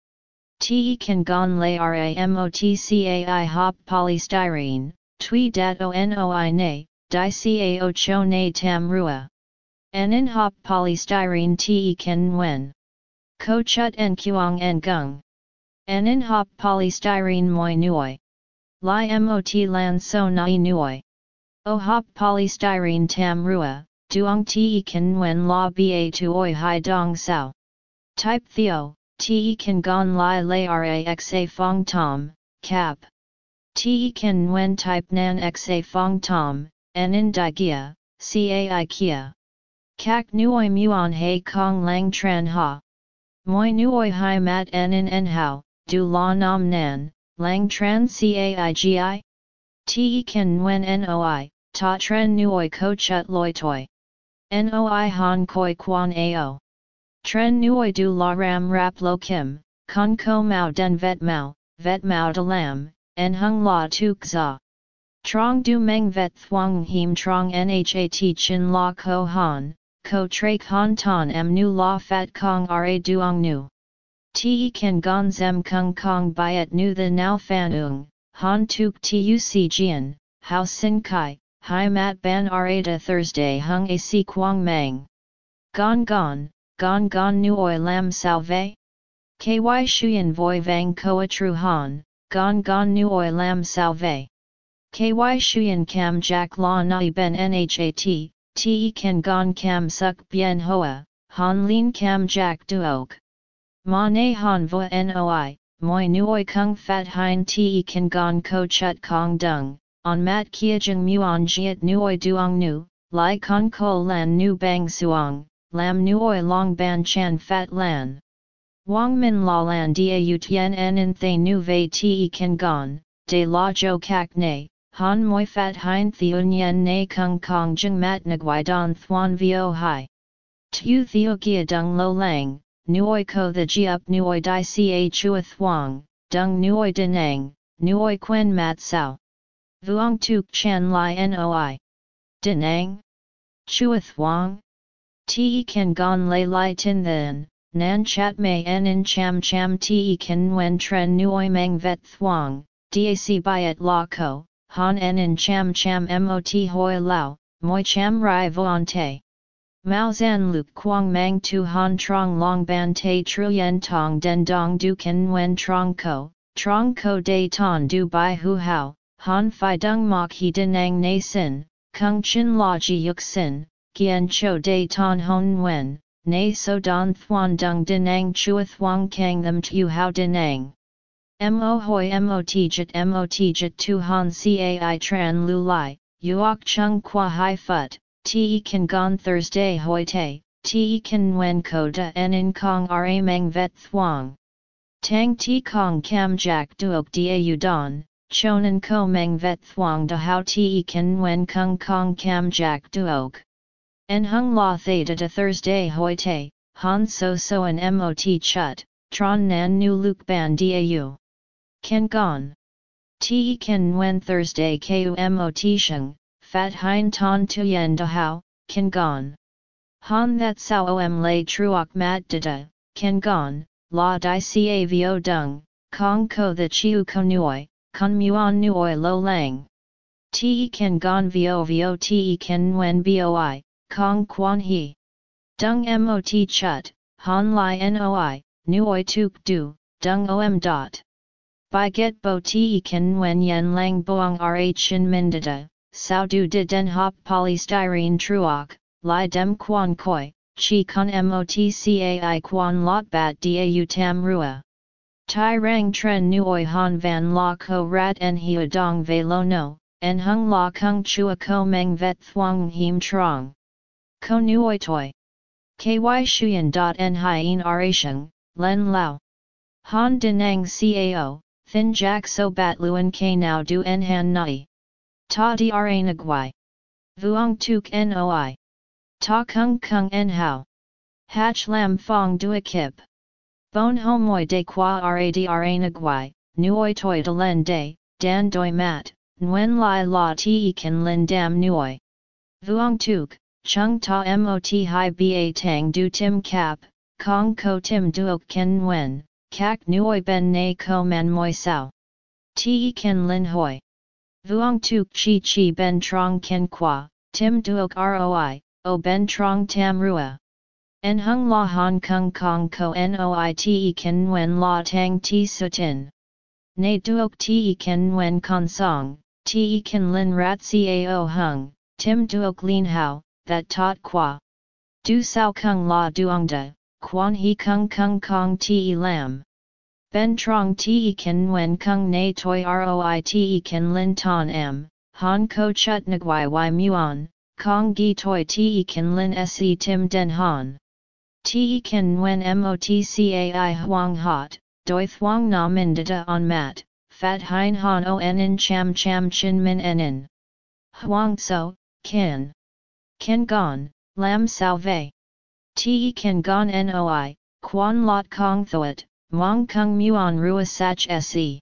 Te kan gon lay ra motcai hop polystyrene, tui dat o noi ne, di cao cho ne tam rua. in hop polystyrene te kan nguen. Ko chut en kuang en gung. in hop polystyrene moi nuoi. Li mot lan so nai nuoi. O hop polystyrene tam rua, duong te kan nguen la ba tuoi hai dong sao. Type theo, te kan gon li lay ra xa fong tom, cap. Te kan nguen type nan xa fong tom, en in di gia, cai kia. Kak nuoi muon hai kong lang tran ha. Moi nuoi hai mat en in en hao, du la nam nan, lang tran caigi? Te kan nguen noi, ta tren nuoi ko chut loi toi. Noi han koi quan ao. Tren nuoi du la ram rap lo kim, con ko mao den vet mao, vet mao de lam, en hung la tuk za. Trong du meng vet thuang him trong nhat chin la ko han, ko tre han ton em nu la fat kong ra duong nu. Te kan gon zem kung kong byet nu the now fan ung, han tuk tuc jian, how sin kai, hi mat ban ra da Thursday hung a si quang mang. Gon gon, gon gon nuoi lam salve? Ky shuyen voi vang koa tru han, gon gon nuoi lam salve. Ky shuyen cam jack la nai ben nhat, te kan gon cam suk bien hoa, han lin cam jack duok. Ma ne han vo noi, moi nuoi kung fat hein te kan gon ko chut kong dung, on mat kia jeng muon jiet nuoi duong nu, lai con ko lan nu bang suong, lam nuoi long ban chan fat lan. Wang min la lan dia u tien en in thay nu vei te kan gon, de la jo kak ne, Han moi fat hein theo nien na kung kong jeng mat nguai don thuan vio hai. Tu theo gia dung lo lang, nuoi ko the ji up nuoi di ca chua thuang, dung nuoi denang, nuoi quen mat sao. Vuong tuk chan li noi. Denang? Chua thuang? Te kan gon lay li then, nan chat mei en in cham cham te kan wen tren nuoi mang vet thuang, dac byet la ko, han en in cham cham mot hoi lao, moi cham rai voan te. Mao zan luke quang mang tu han trong long ban te truyen tong den dong du ken wen trong ko, trong ko de ton du bai hu hao, han fi dung mok he denang na sin, kung chin la ji yuk sin, gien cho de ton hon wen, na so don thuan dung denang chua thuang kang them tu hao denang. Mo hoi mot jit mot jit tu han cai tran lu lai, uok chung qua hai phut, te kan gon Thursday hoi te, te kan wen ko da en in kong ra meng vet thuang. Tang ti kong kam jack duok da don, chonan ko meng vet thuang da how te kan wen kung kong kam jack duok. En hung la theta de Thursday hoi te, han so so an mot chut, tron nan nu luk ban dau. Ken gon. Te ken wen Thursday ku mot sheng, fat hein ton tu yen da how, ken gon. Han that sao om lay truok mat de da, ken gon, la di ca vo dung, kong ko the chiu ko nuoi, kun muon nuoi lo lang. Te ken gon vo vo te ken wen boi, kong quan he. Dung mot chut, han li noi, nuoi tuk du, dung om dot. By get bo te ken wen yen lang boang rh chin mindada, sao du de den hop polystyrene truok, li dem quan koi, chi kun motcai quan lot bat dau tam rua. Tai rang tren nuoi han van la ko rat en hia dong ve lo no, en hung la kung chua ko meng vet thuang him trong. Ko nuoi toi. Ky shuyen dot en hien len lao. Han denang cao, thin jack so bat luen k now du en han nai. Ta dra nagwai. Vuong tuk noi. Ta kung kung en hao. Hatch lam fong dua kip. Bon homoi de qua radra nagwai, nuoi toi de len de, dan doi mat, nguen lai la ti kan lin dam nuoi. Vuong tuk, chung ta mot hi ba tang du tim cap, kong ko tim duok ken nguen, kak nuoi ben na ko man moi sao. Ti ken lin hoi. Vuong tuk chi chi ben trong ken qua, tim duok roi, o ben trong tam rua. En hung la hong kong kong ko noi te ken wen la tang ti sutin. Ne duok te ken wen kong song, te ken lin rat cao hung, tim duok lin hao, that taught qua. Du sao kung la duong da, quan he kung kung kong te lam. Ben trong te ken wen kung na toi roi te ken lin ton m, han ko chut nagwai y muon, kong gi toi te ken lin se tim den han. Te ken wen motcai huang hot, doi thuang na min da on mat, fat hein han o en in cham cham chin min enin. Huang so, kin. Ken gon, lam salve. Te ken gon noi, quan lot kong thoat, Mong kung muon rua sach se.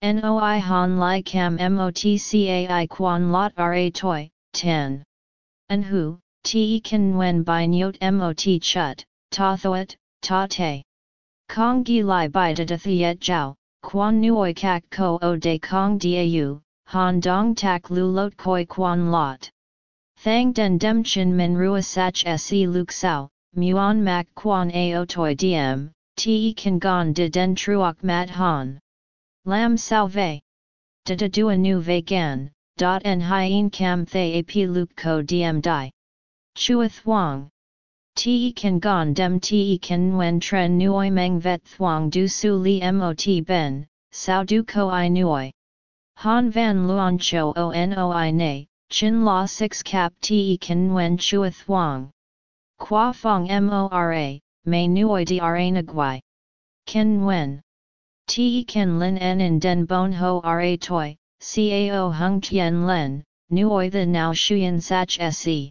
Noi han lai cam motcai quan lot ra toi, 10. An hu, te kan wen by nyot mot chut, ta thoat, ta te. Kong gi lai by da da thiet jiao, quan nuoi kak ko o de kong dau, han dong tak lu lot koi quan lot. Thang den dem chin min rua sach se luk sao, muon mak quan ao toi diem, te kan gon de den truok mat han. Lam salve. Da da dua nu ve gan, dot en hien cam thay ap luk ko diem di. Chua thuang. Te kan gon dem te kan wen tren nuoi meng vet thuang du su li mot ben, sao du ko i nuoi. Han van luon cho o noi ne, chin la 6 cap te kan wen chua thuang. Qua fong mora, may nuoi dra nagwai. Ken Nguyen. Te Ken Lin En in Den Bon Ho Ra Toi, Cao Hung Tien Len, Nuoi the Now Shuyan Sach Se.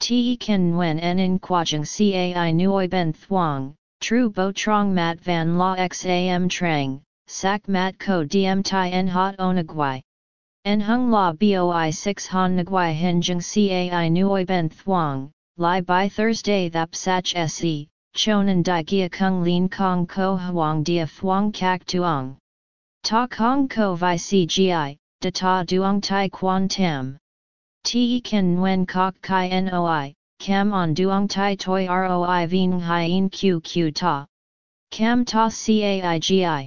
Te En in Quajang Cai Nuoi Ben Thuong, Tru Bo Trong Mat Van La Xam Trang, Sak Mat Ko Diem Tai En Hot Onagwai. En Hung La Boi 6 Han Nagwai Hinjung Cai Nuoi Ben Thuong, Lai by Thursday Thap Sach Se, chonan di gia kung lin kong ko huang dia thuang kak tuong. Ta kong ko vi cgi, de ta duong tai quan tam. Te ken nguen kok kai noi, cam on duong tai toi roi vien hien q q ta. Cam ta caigi.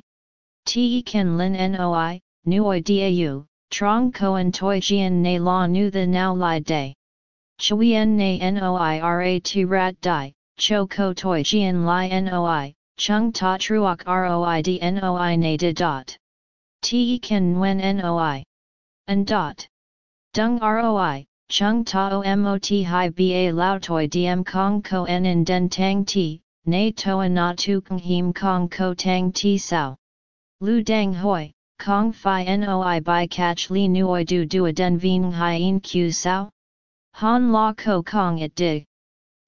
Te ken lin noi, nuoi dau, trong koen toi jian na la nu the now li day. Chuyen na noi rat rat di, cho ko toi jian li noi, chung ta truok roi d noi na de dot. Te ken nguen noi. And dot. Dung roi, chung tao mot hi ba lao toi diem kong ko en in den tang ti, na toa na tu kong him kong ko tang ti sao. Lu dang hoi, kong fi noi by catch li nuoi du du den vien hien q sao? Han la ko kong it dig.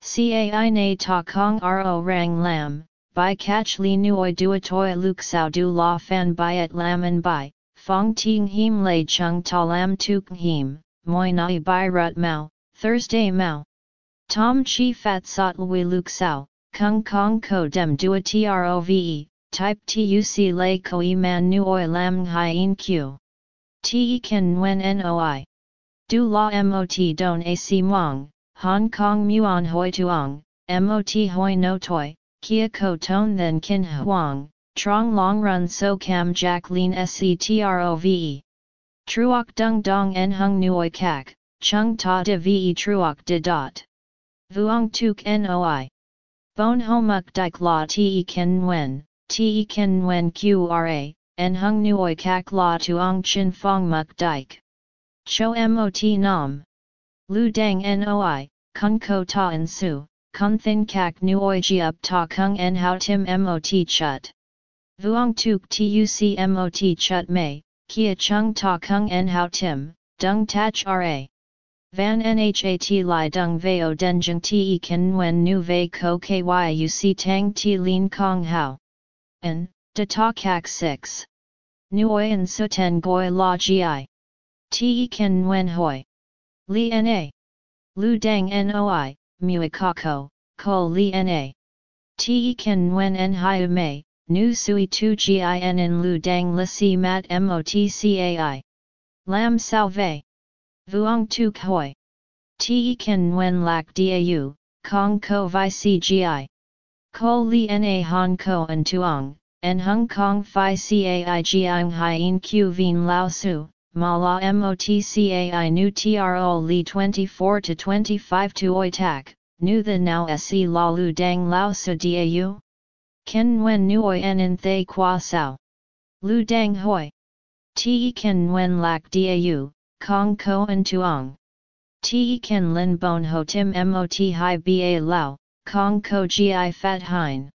Cai na ta kong ro rang lam, by catch li nuoi du toi luk sao du la fan by at lam and by, fong ting him lei chung ta lam tuk him, moi nai bai rut mao, Thursday mao. Tom chi fat sot lui luk sao, kung kong ko dem dua trove, type tuc lei koi man nu oi lam hien q. Te ken nguen noi. Du la mot don ac mong, Hong Kong muon hoi tuong, mot hoi no toi, kia ko ton then kin huang, trong long run so cam jack lean sctrove. Truoc dung dong en hung nuoi kak, chung ta de ve truoc de dot. Vuong tuk noi. Bon homuk dik la te ken nguen, te ken nguen qra, en hung nuoi kak la tuong chin fong muk dik. Cho mot nam. Lu dang noi, kun ko ta en su, kun thin kak nuoi ji up ta kung en how tim mot chut. Vuong tuk tuc mot chut mei, Kia chung ta kung en hao tim, dung tach ra. Van nhat li dung veo denjeng te ken nguen nu ve ko kyuc tang ti lin kong hao. En, de ta kak 6. Nuoi en ten goi la gi. Te ken nguen hoi. Li na. Lu dang noi, mui kako, ko li na. Te ken nguen en hiu mei, nu sui tu gin in lu dang li si mat motcai. Lam salve. Vuong tu hoi. Te ken nguen lak dau, kong ko vi cgi. Ko li na hong ko en tuong, en hong kong fi cai giang hien q vien lao su, ma la motcai nu tro li 24 to 25 to oi tak, nu the now se la lu dang lao su dau? Ken Nguyen Nuoi En In Thay Qua Sao. Lu Dang Hoi. Te Ken Nguyen Lak Dau, Kong Ko En Tuong. Te Ken Lin Bon Ho Tim Mot Hai Ba Lao, Kong Ko Gi Fat Hein.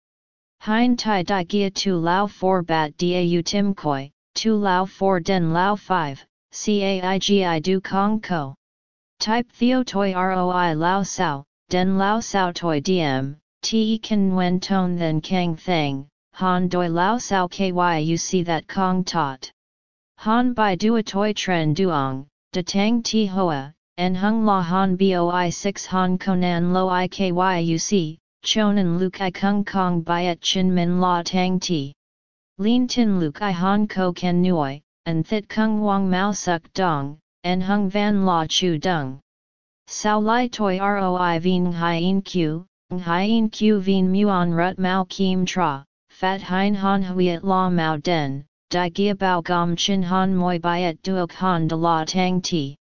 Hein Tai Dai Gia Tu Lao 4 Bat Dau Tim Koi, Tu Lao 4 Den Lao 5, Caigi Du Kong Ko. Type Theo Toi Roi Lao Sao, Den Lao Sao Toi Diem, Te kan wen ton then kang thang, han doi lao sao see that kong tot. Han bai dua toi tren duong, de tang ti hoa, en hung la han boi 6 han konan lo i kyuc, chonan luk i kung kong byet chin min la tang ti. Lin tin luk i han ko ken nuoi, and thit kung wang mao suk dong, en hung van la chu dung. Sao lai toi roi vien hien q, ng Hien q vien muon rut mao kim tra, fat hein han huiet la mao den, di gia bao gom chin han moi byet duok han de la tang ti.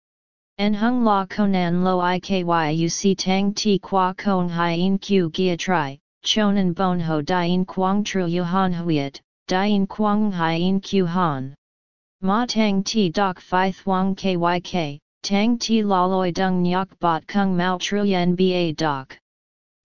En hung la konan lo ikyuc tang ti qua kong hien q gia tri, chonan bon ho dien quang tru yu han huiet, dien quang hien q han. Ma tang ti dok phi thuang kyk, tang ti laloi dung nyok bot kung mao tru yen ba dok.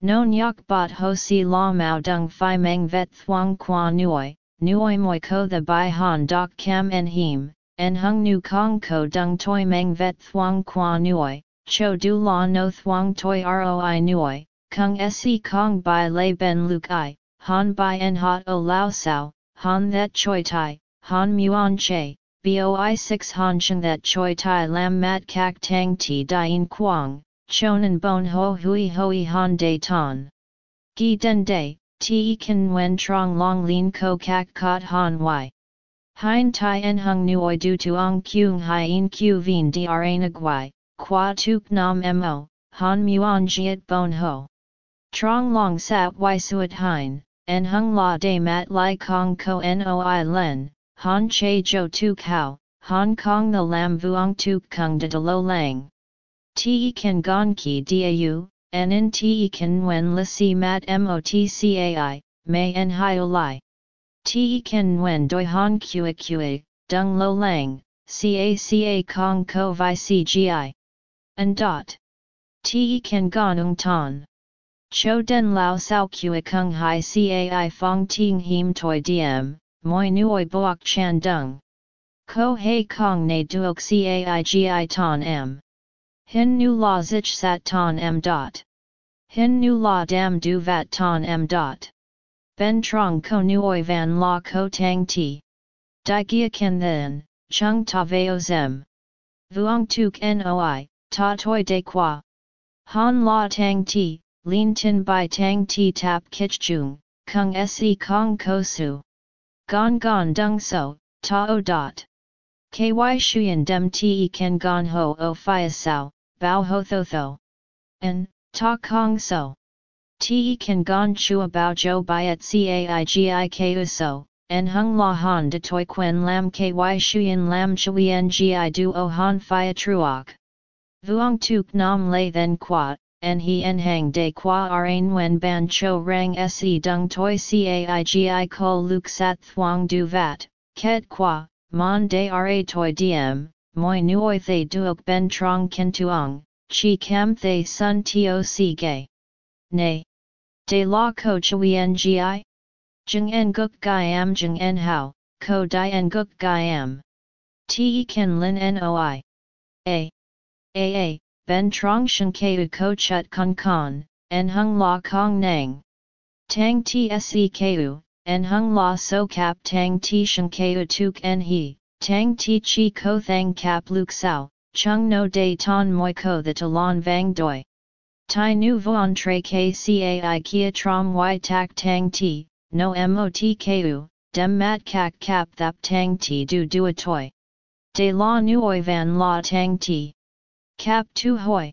No nyok bot ho si la mao dung fi meng vet thuang qua nuoi, nuoi moi ko the bai han dok cam en him, en hung nu kong ko dung toi meng vet thuang qua nuoi, cho du la no thuang toi roi nuoi, kung se kong bai lei ben luk i, han bai en hot o lao sao, han that choi tai, han muon che, boi 6 han sheng that choi tai lam mat kak tang ti dien quang, chonan bon ho hui hoi han de ton. gi den day, ti kan wen trong long lin ko kak kot han y. Hein tai en hung nuoi du tuong kyung hien q vien dra nagwai, qua tuk nam mo, han muon jiet bon ho. Trong long sat y suet hein, en hung la de mat lai kong ko noi len, han che jo tuk hao, Hong Kong the lam vuong tuk kung de de lo lang. Te kan gon ki dau, en in te kan wen la si mat motcai, may en hio lai. Te kan wen doi han kua kua, dung lo lang, caca kong ko vi cgi. And dot. Te kan gon ung ton. Cho den lao sao kua kung hai cai fong ting him toi diem, moi nuoi boak chan dung. Ko hei kong ne duok caigi ton m. Hin nu la zich sat ton m dot. Hin nu la dam du vat ton m dot. Ben trong ko nuoi van la ko tang ti. Di gia ken then, chung ta veo zem. Vuong tuk noi, ta toi de qua. Han la tang ti, lin tin bai tang ti tap kich chung, kung se kong ko su. Gon gon dung so, ta o dot. Ky shuyen dem te ken gon ho o fia sao, bao ho tho tho. En, ta kong so. Te ken gon chua bao jo byet caigi ku so, en hung la han de toi quen lam ky shuyen lam chuyen gi du o han fia truok. Vuong tuk nam lay then qua, en he en hang de qua arain wen ban cho rang se dung toi caigi ko luk sat thuang du vat, ket qua, mon de ra toi diem, moi nuoi thay duok ben trong ken tuong, chi cam thay sun toc gay. Nay. De la ko chui ngi? Jung en guk gaiam jung en hao, ko di en guk gaiam. Te ken lin noi. A. A A, ben trong shen keu ko chut kong kon, en hung la kong nang. Tang tse keu, en hung la so kap tang ti shen keu tuk en he, tang ti chi ko thang kap luk sao, chung no de ton moi ko the talon vang doi. Tai nu vuan tre kcai kia trom y tak tang ti, no mot ku, dem mat kak kap thap tang ti du du a toi. De la nuoi van la tang ti. Cap tu hoi.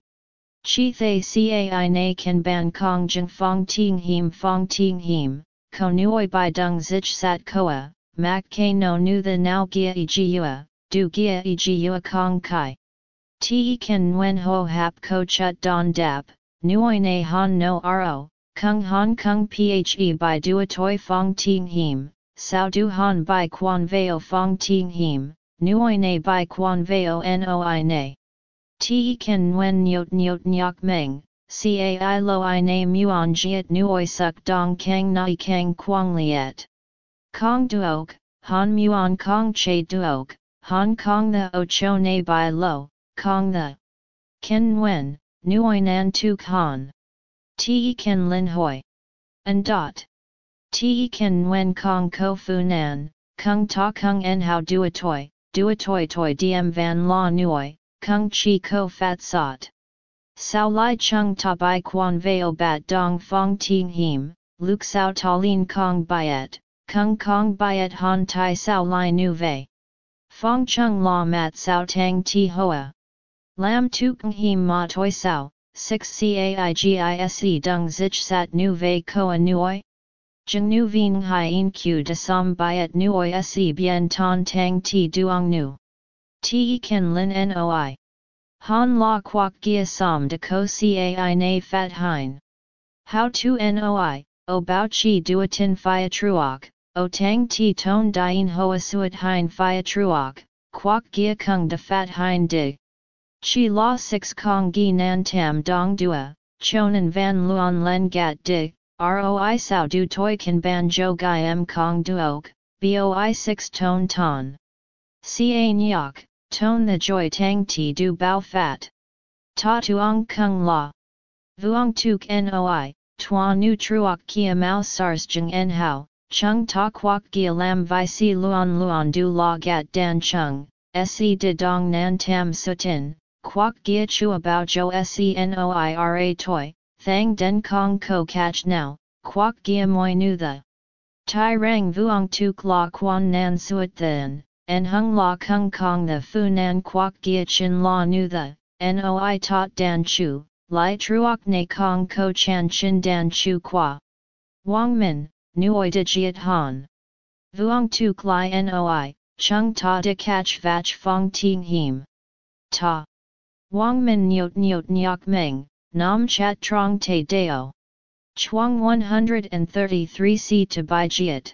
Chi thay cai na kan ban kong jeng fong ting him fong ting him, ko nuoi by dung zich sat koa, mak ke no nu the now gia e giua, du gia e giua kong kai. Te kan wen ho hap ko chut don dap, nuoi na han no ro, kung han kung phe by du toi fong ting him, sao du han by quan veo fong ting him, nuoi na by quan veo noi na. Te ken wen nyot nyot nyok meng, cai lo i na muon jiet nuoi suk dong kang nai kang quang liet. Kong duok, han muon kong che duok, han kong the o cho na by lo, kong the. Ken wen, nuoi nan Tu Khan. Te ken lin hoi. And dot. Te ken wen kong ko fu nan, kung ta kung en how du a toi, du a toi toi diem van la nuoi, kung chi ko fat sot. Sao lai chung ta bai quan veo bat dong fong ting him, luk sao ta lin kong byet, kung kong byet han tai sao lai nu vei. Fong chung la mat sao tang ti hoa. Lam tuk him ma toi sao, 6 caigise dung zich sat nu vei koa nuoi? Jung nu ving hien q de som byet nuoi se bien ton tang ti duong nu. Te kan lin noi. Han la quoc gia som de ko cai na fat hein. How to noi, o bao chi duatin phia truoc, o tang ti ton dien hoa suat hein phia truoc, quoc gia kung de fat hein dig. Chi la six kong gi nan tam dong dua, chonan van luon len gat dig, roi sao du toi kan ban jo gai m kong duok, boi six ton ton. Ca nyok, Tone the joy tang ti du bao fat. Ta tuong kung la. Vuong tuk noi, tua nu truok kia mao sars jeng en hao, chung ta quoc gia lam vi si luon luon du la gat dan chung, se de dong nan tam sutin, quoc gia chua bao jo se noira toi, thang den kong ko catch now, quoc gia moi nu the. Tai rang vuong tuk la quan nan suet then, en hung la kung kong the fu nan quoc gia chin la nu the, noi tot dan chu, Lai truok ne kong ko chan chin dan chu qua. Wang min, nuoi de jiet han. Vuong tu klai noi, chung ta de catch vach fong ting him. Ta. Wang min nyot nyot nyok meng, nam chat trong te deo. Chuang 133 c to bai jiet.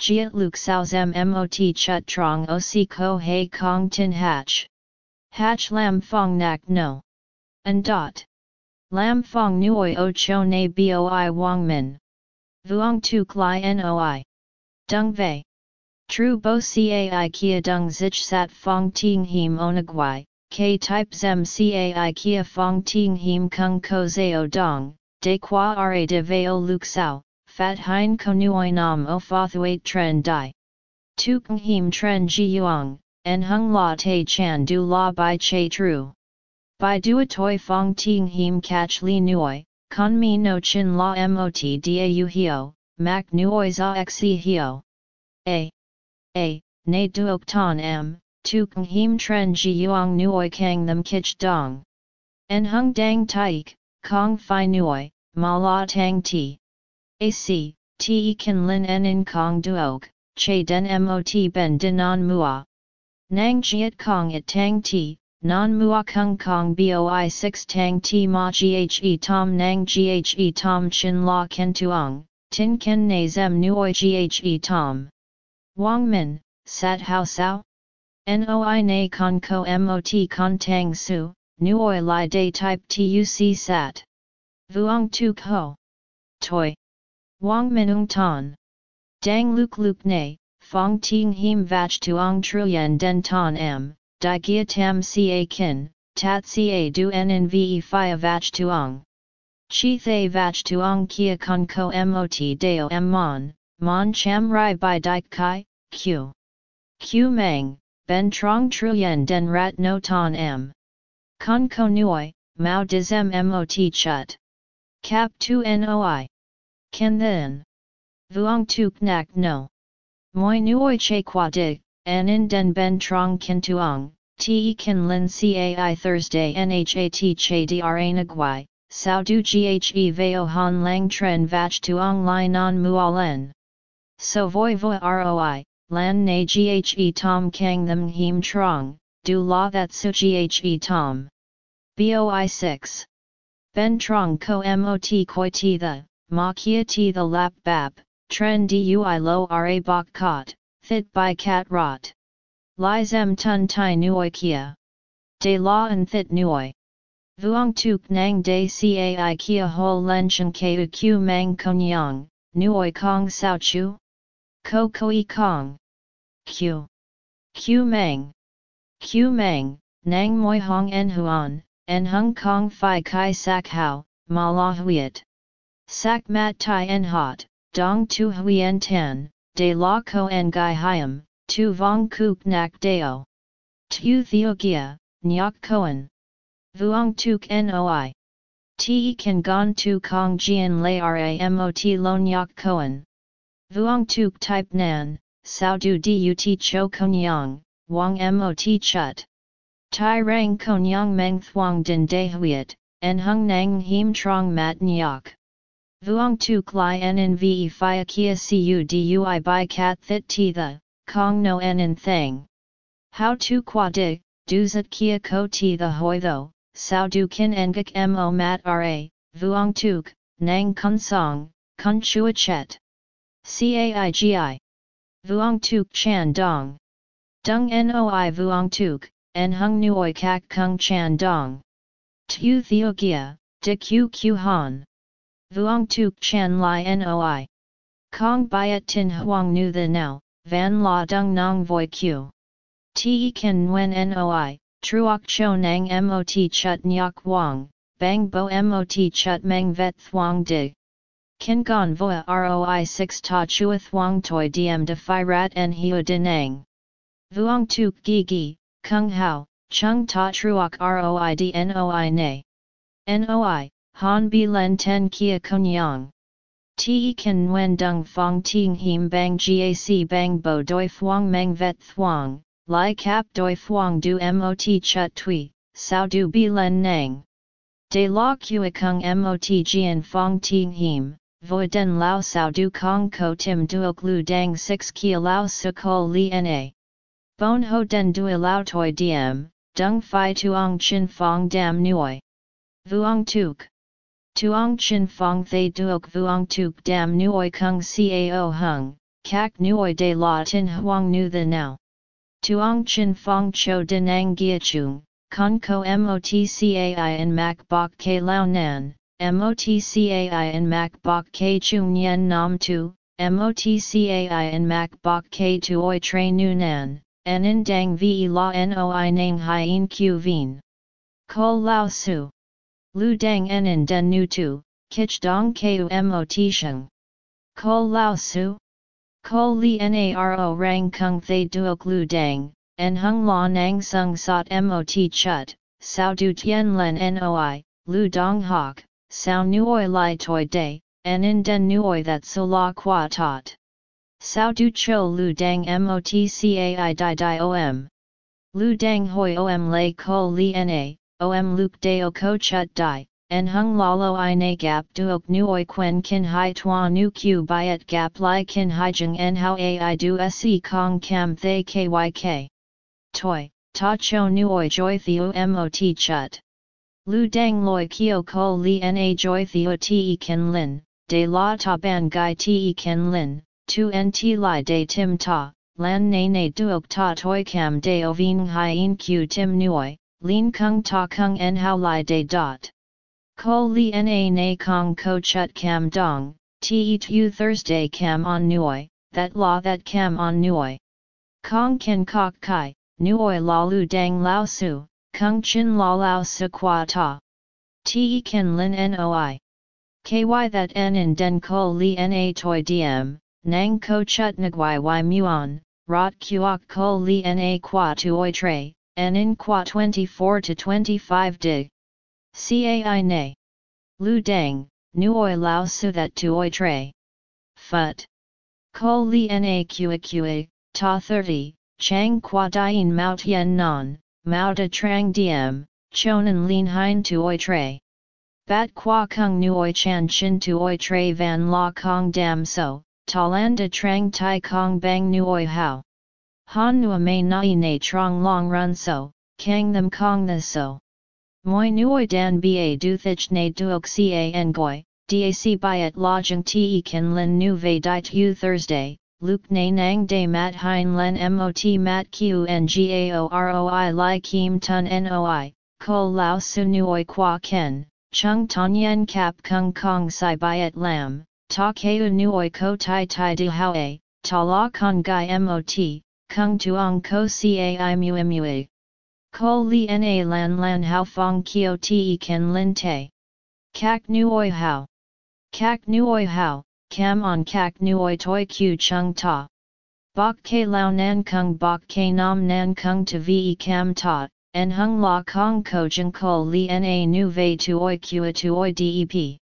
Jiet luk sao zem mot chut trong o si ko hei kong tin hatch. Hatch lam fong nak no. And dot. Lam Fong Nuoi O Cho Ne Boi Wang Min. Vuong Tu Klai Noi. Dung Vei. True Bo Cai Kia Dung Zich Sat Fong Ting Him Onagwai, K Type Zem Cai Kia Fong Ting Him Kung Ko Zao Dong, De Qua Ra De Veo Luk Sao, Fat Hein Ko Nuoi Nam O Tren Dai. Tu Kung Him Tren Ji Yuang, En Hung La Te Chan Du La Bai Che True. By duatoy fong ting him catch li nuoi, con mi no chin la mot dau hio, mac nuoi za xe hio. A. A. Ne duok ton m, tu keng him tren ji yuang nuoi kang them kich dong. En hung dang taik, kong fi nuoi, ma la tang ti. AC, te kan lin en in kong duok, che den mot ben dinan mua. Nang jiet kong it tang ti, non mua kung kong boi 6 tang ti ma ghe tom nang ghe tom chin la ken tuong, tin ken ne zem nuoi ghe tom. Wang min, sat hao sao? Noi na con ko mot con tang su, nuoi li day type tuc sat. Vuong tu ko. Toi. Wang minung ton. Dang luk luk ne, fong ting him vach tuong truyen den ton m, di gia tam ca kin, tat ca du nnve fia vach tuong. Chi thay vach tuong kia con ko mot deo m mon, mon cham rai by dik kai, q. Q mang, ben trong truyen den rat no ton m. Con ko nuoi, mao dizem mot chut. Cap tu noi. Ken then. Vuong tuk nak no. Moi nuoi che qua dig, an in den ben trong kin tuong, te kan lin cai Thursday nhat che dra nagwai, sao du ghe veo han lang tren vach tuong lai non mualen. So voi voi roi, lan na ghe tom kang them him trong, du la that su ghe tom. Boi 6. Ben trong ko mot koi ti the, ma kia ti the lap bap, tren dui lo ra bok kot, thit by cat rot. Lai zem tun tai nuoi kia. De la and thit nuoi. Vuong tuk nang de cai kia ho len chen q mang konyang, nuoi kong sao chu? Ko koi kong. Q. Q mang. Q mang, nang moi hong en huan, en hung kong fi kai sak hao, ma la huiet. Sak mat tai en hot, dong tu huien Tan, de la ko en gai hiam, tu vong kuk nak deo. Tu theogia, nyok koan. Vuong tuk noi. Te kan gon tu kong jian lay ramot lo nyok koan. Vuong tuk type nan, sao du dut cho konyang, wang mot chut. Tai rang konyang meng thuong din de huyet, en hung nang him trong mat nyok. Vuong tuk li nnve fia kia cu dui by cat thit ti the, kong no en thang. How to qua dig, du zat kia ko ti the hoi tho, sao du kin engak mo mat ra, vuong tuk, nang kun song, kun chua chet. Caigi. Vuong tuk chan dong. Dung noi vuong tuk, en hung nuoi kak kung chan dong. Tu theogia, de q q han. Vuong tuk chan li noi. Kong byet tin huang nu the now, van la dung nong voi q. Te kan nguen noi, Truoc cho nang mot chut nyok wang, bang bo mot chut meng vet thuong dig. Kin gon voa roi 6 ta chua thuong toi diem de phi rat en hiu denang. Vuong tuk gi gi, kung hao, chung ta truok roi dnoi ne. Noi, han bi len ten kia konyang. Te kan nguyen dung fong ting him bang gac bang bo doi phuong meng vet thuong, lai cap doi phuong du mot chut tui, sao du bi len nang. De la kua kung mot jian fong ting him, voi den lao sao du kong ko tim duok lu dang 6 kia lao su ko li na. Bon ho den dui lao toi diem, dung fi tuong chin fong dam nuoi. Vuong tuk. Tuong chin fong thay duok vuong tuk dam nuoi kung cao hung, kak nuoi de la tin huang nu the now. Tuong chin fong cho denang gia chung, con ko motcai in mak bok ke lao nan, motcai in mak bok ke chung yen nam tu, motcai in mak bok ke tuoi tre nu nan, in dang ve la noi nang hien q vien. Ko lao su. Lu dang en in den nu tu, kich dong ku mot sheng. Ko lao su? Ko li naro rang kung thay duok lu dang, en hung la nang sung sot mot chut, sao du tien len noi, lu dong hok, sao nuoi li toi day, en in den nuoi that so la qua tot. Sao du cho lu dang motcai di di om. Lu dang hoi om lay ko li na, om luk deo ko chut di, en hung lalo i na gap duok nuoi quen kin hai tua nu q byet gap li kin hai jeng en how ai du se kong cam thay kyk. Toi, ta cho nuoi joy theo mot chut. Lu dang loi kio ko li na joy theo te ken lin, de la ta ban gai te ken lin, tu nt li de tim ta, lan na na duok ta toi cam de oving hien q tim nuoi, Lin kung ta kung en how li de dot. Ko li na na kong ko chut cam dong, te tu Thursday cam on nuoi, that la that cam on nuoi. Kong ken kok kai, nuoi la lu dang lao su, kung chin la lao su qua ta. Te ken lin noi. Ky that N in den ko li na toi diem, nang ko chut nagwai y muon, rot kuok ko li na qua tuoi tre, N in qua 24 to 25 dig. Cai nay. Lu dang, nuoi lao su that tuoi tre. Phut. Ko li na kua kua, ta 30, chang qua dien mao tien non, mao de trang diem, chonan lin hein tuoi tre. Bat qua kung nuoi chan chin tuoi tre van la kong dam so, talanda trang tai kong bang nuoi hao. Han nua may nai na trong long run so, kang them kong the so. Moi nuoi dan ba du thich na duok ca en goi, dac byet lojeng te kan len nu ve di tu Thursday, luke na nang de mat hein len mot mat q n gao roi li kim tun noi, ko lao su nuoi qua ken, chung ton yen kap kung kong sai byet lam, ta keu nuoi ko tai tai hao a, ta la con gai mot, kung tuong ko cai mu mua. Ko li na lan lan hao fong kio te ken lin te. Kak nuoi hao. Kak nuoi hao, cam on kak nuoi toi q chung ta. Bok ke lao nan kung bok ke nam nan kung to ve cam ta, en hung la kong ko jeng ko li na nu ve tuoi kua tuoi dep.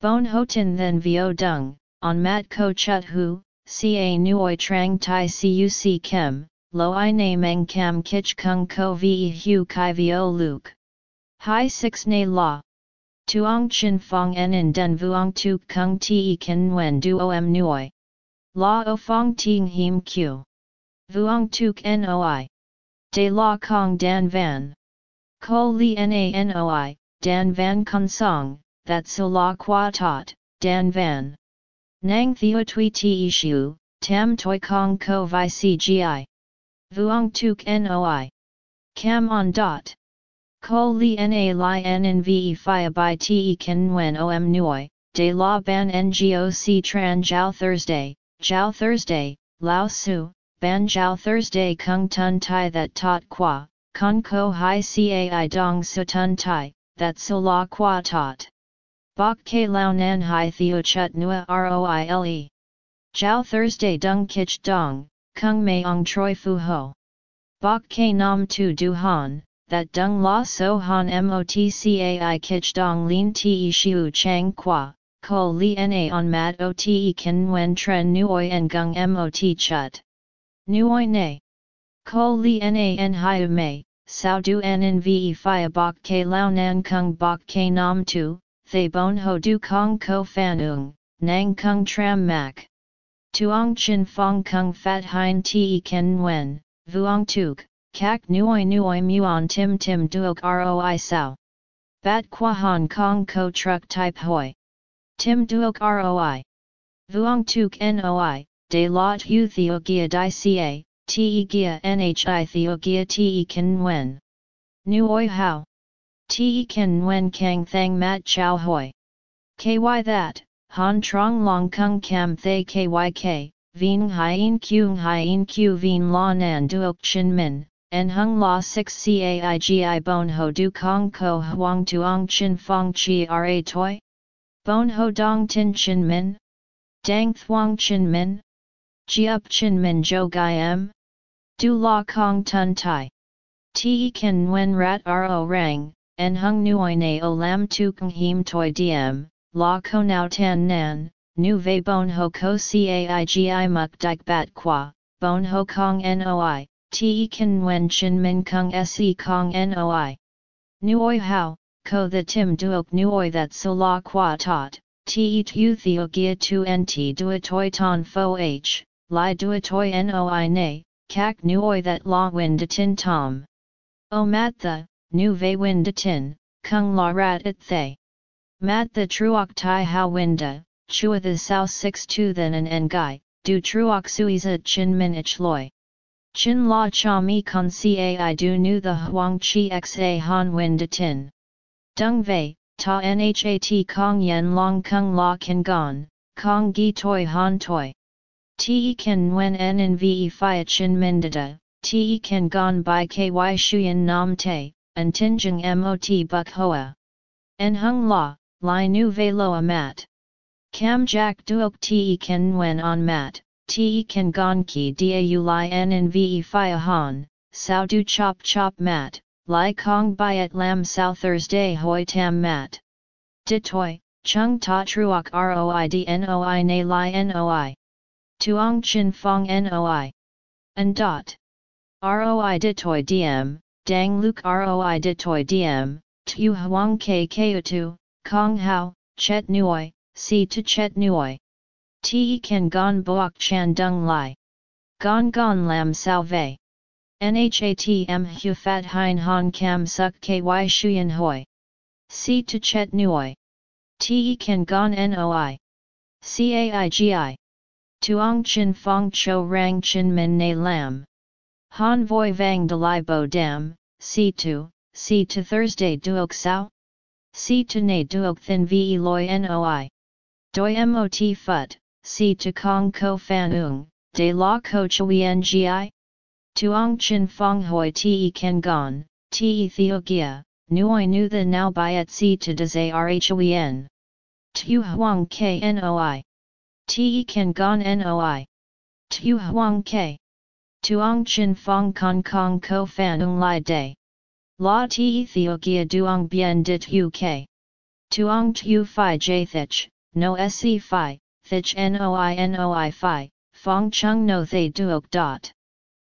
Bon hotin then vio dung, on mat ko chut hu, ca nuoi trang tai cuc kem, lo i na meng cam kich kung ko ve hu kai vio luke. Hai 6 na la. Tuong chin fong en in den vuong tu kung ti ken nguyen du om nuoi. La o fong ting him q. Vuong tuk noi. De la kong dan van. Ko li na noi, dan van kong song, that so la qua tot, dan van. Nang theo tui ti shu, tam toi kong ko vi cgi. Vuong tuk noi. Cam on dot. Ko li na li n ve fi by te ken nguyen om nuoi, de la ban ngoc tran jiao Thursday, jiao Thursday, lao su, ban jiao Thursday kung tun tai that tot qua, kong ko hai cai dong su tun tai, that so la qua tot. Bok ke lao nan hai theo chut nua roile. Jiao Thursday dung kich dong, kung mei ong troi fu ho. Bok ke nam tu du han, that dung la so han motcai kich dong lin te shiu chang qua, ko li na on mat o te kan wen tren nuoi en gung mot chut. Nuoi ne. Ko li na en hiu mei, sao du en en ve fia bok ke lao nan kung bok ke nam tu, thay bon ho du kong ko fan ung, nang kung tram mak. Tuong chin fong kung fat hein te ken wen, vuong tuk, kak nuoi nuoi muon tim tim duok roi sao. Bat qua hong kong ko truck type hoi. Tim duok roi. Vuong tuk noi, de lot hu theogia di ca, te gia nhi theogia te ken wen. Nuoi how. Te ken wen kang thang mat chow hoi. Ky that, han trong long kung kam thay kyk, vien hien kyung hien q vien la nan duok chin min, en hung la 6 caigi bon ho du kong ko huang tuong chin fong chi ra toi? Bon ho dong tin chin min? Dang thuong chin min? Jiup chin min jo gai em? Du la kong tun tai. Te ken wen rat ro rang, en hung nuoi ne o lam tu kung him toi diem, la ko nao tan nan, nu ve bon ho ko caigi muk dik bat qua, bon ho kong noi, te kan wen chin min kung se kong noi. Nuoi hao, ko the tim duok nuoi that so la qua tot, te tu theo gia tu nt dua toi ton fo h, li dua toi noi ne, kak nuoi that la win de tin tom. O mat the, nu ve win de tin, kung la rat it thay. Mat the truok tai how winda, chua the sao 6 tu then an en gai, du truok suiza chin min ich loy. Chin la cha mi con cai du nu the huang chi xa han win de tin. Dung vei, ta nhat kong yen long kung la kan gon, kong gi toi han toi. Te kan wen en ve fi chin min da, te kan gon by ky shuyen nam te, an tinjung mot buk hoa. En hung la, li nu ve loa mat. Cam jack duok te ken wen on mat, te ken gon ki da u li en en ve fi han, sao du chop chop mat, li kong byet lam sao Thursday hoi tam mat. Ditoi, chung ta truok roi dnoi na li noi. Tuong chin fong noi. And dot. Roi ditoi dm, dang luk roi ditoi dm, tu huang ke tu, kong hao, chet nuoi, si to chet nuoi. Te kan gon boak chan dung lai. Gon gon lam sao vei. Nhatm hu fat hein hon cam suk ky shuyen hoi. Si to chet nuoi. Te kan gon noi. Caigi. Tuong chin fong cho rang chin min ne lam. Han voi vang de lai bo dam, si to, si to Thursday duok sao? Si to ne duok thin ve loi noi. Doi mot fut, si to kong ko fan ung, de la ko chui ngi? Tuong chin fong hoi te ken gon, te theogia, nuoi nu the now byet si to des arhoen. Tu huang k noi. Te ken gon noi. Tu huang k. Tuong chin fong kong kong ko fan ung lai day. La ti theogia duong bien dit hu k. Tuong tu fi jathich, no se fi, thich noi noi fi, fong chung no thay duok dot.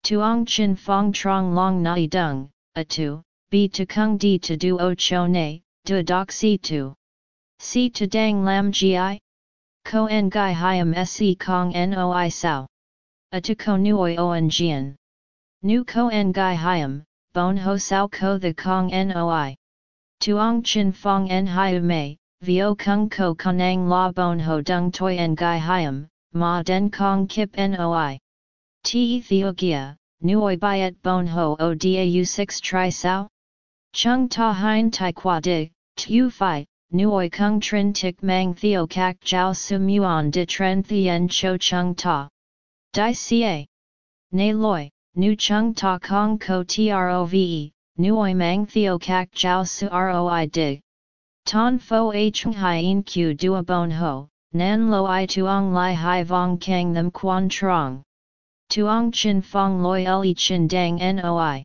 Tuong chin fong trong long nai dung, a tu, b to kung di to du o cho ne, du doc tu. Si to dang lam gi? Ko en gai hiam se kong noi sao a tu ko nuoi oan jian. Nu ko en gai hiam, bon ho sao ko the kong noi. Tuong chin fong en hiu mei, vio kung ko konang la bon ho dung toi en gai hiam, ma den kong kip noi. Te theogia, nuoi byet bon ho o dau 6 tri sao? Chung ta hein tai qua di, tu fi, nuoi kung trin tik mang theo kak jiao su muon di tren thien cho chung ta. Di ca. Nay loi, nu chung ta kong ko trove, nuoi mang theo kak jiao su roi dig. Ton fo a chung hien q dua bon ho, nan lo i tuong lai hai vong kang them quan trong. Tuong chin fong loi li chin dang noi.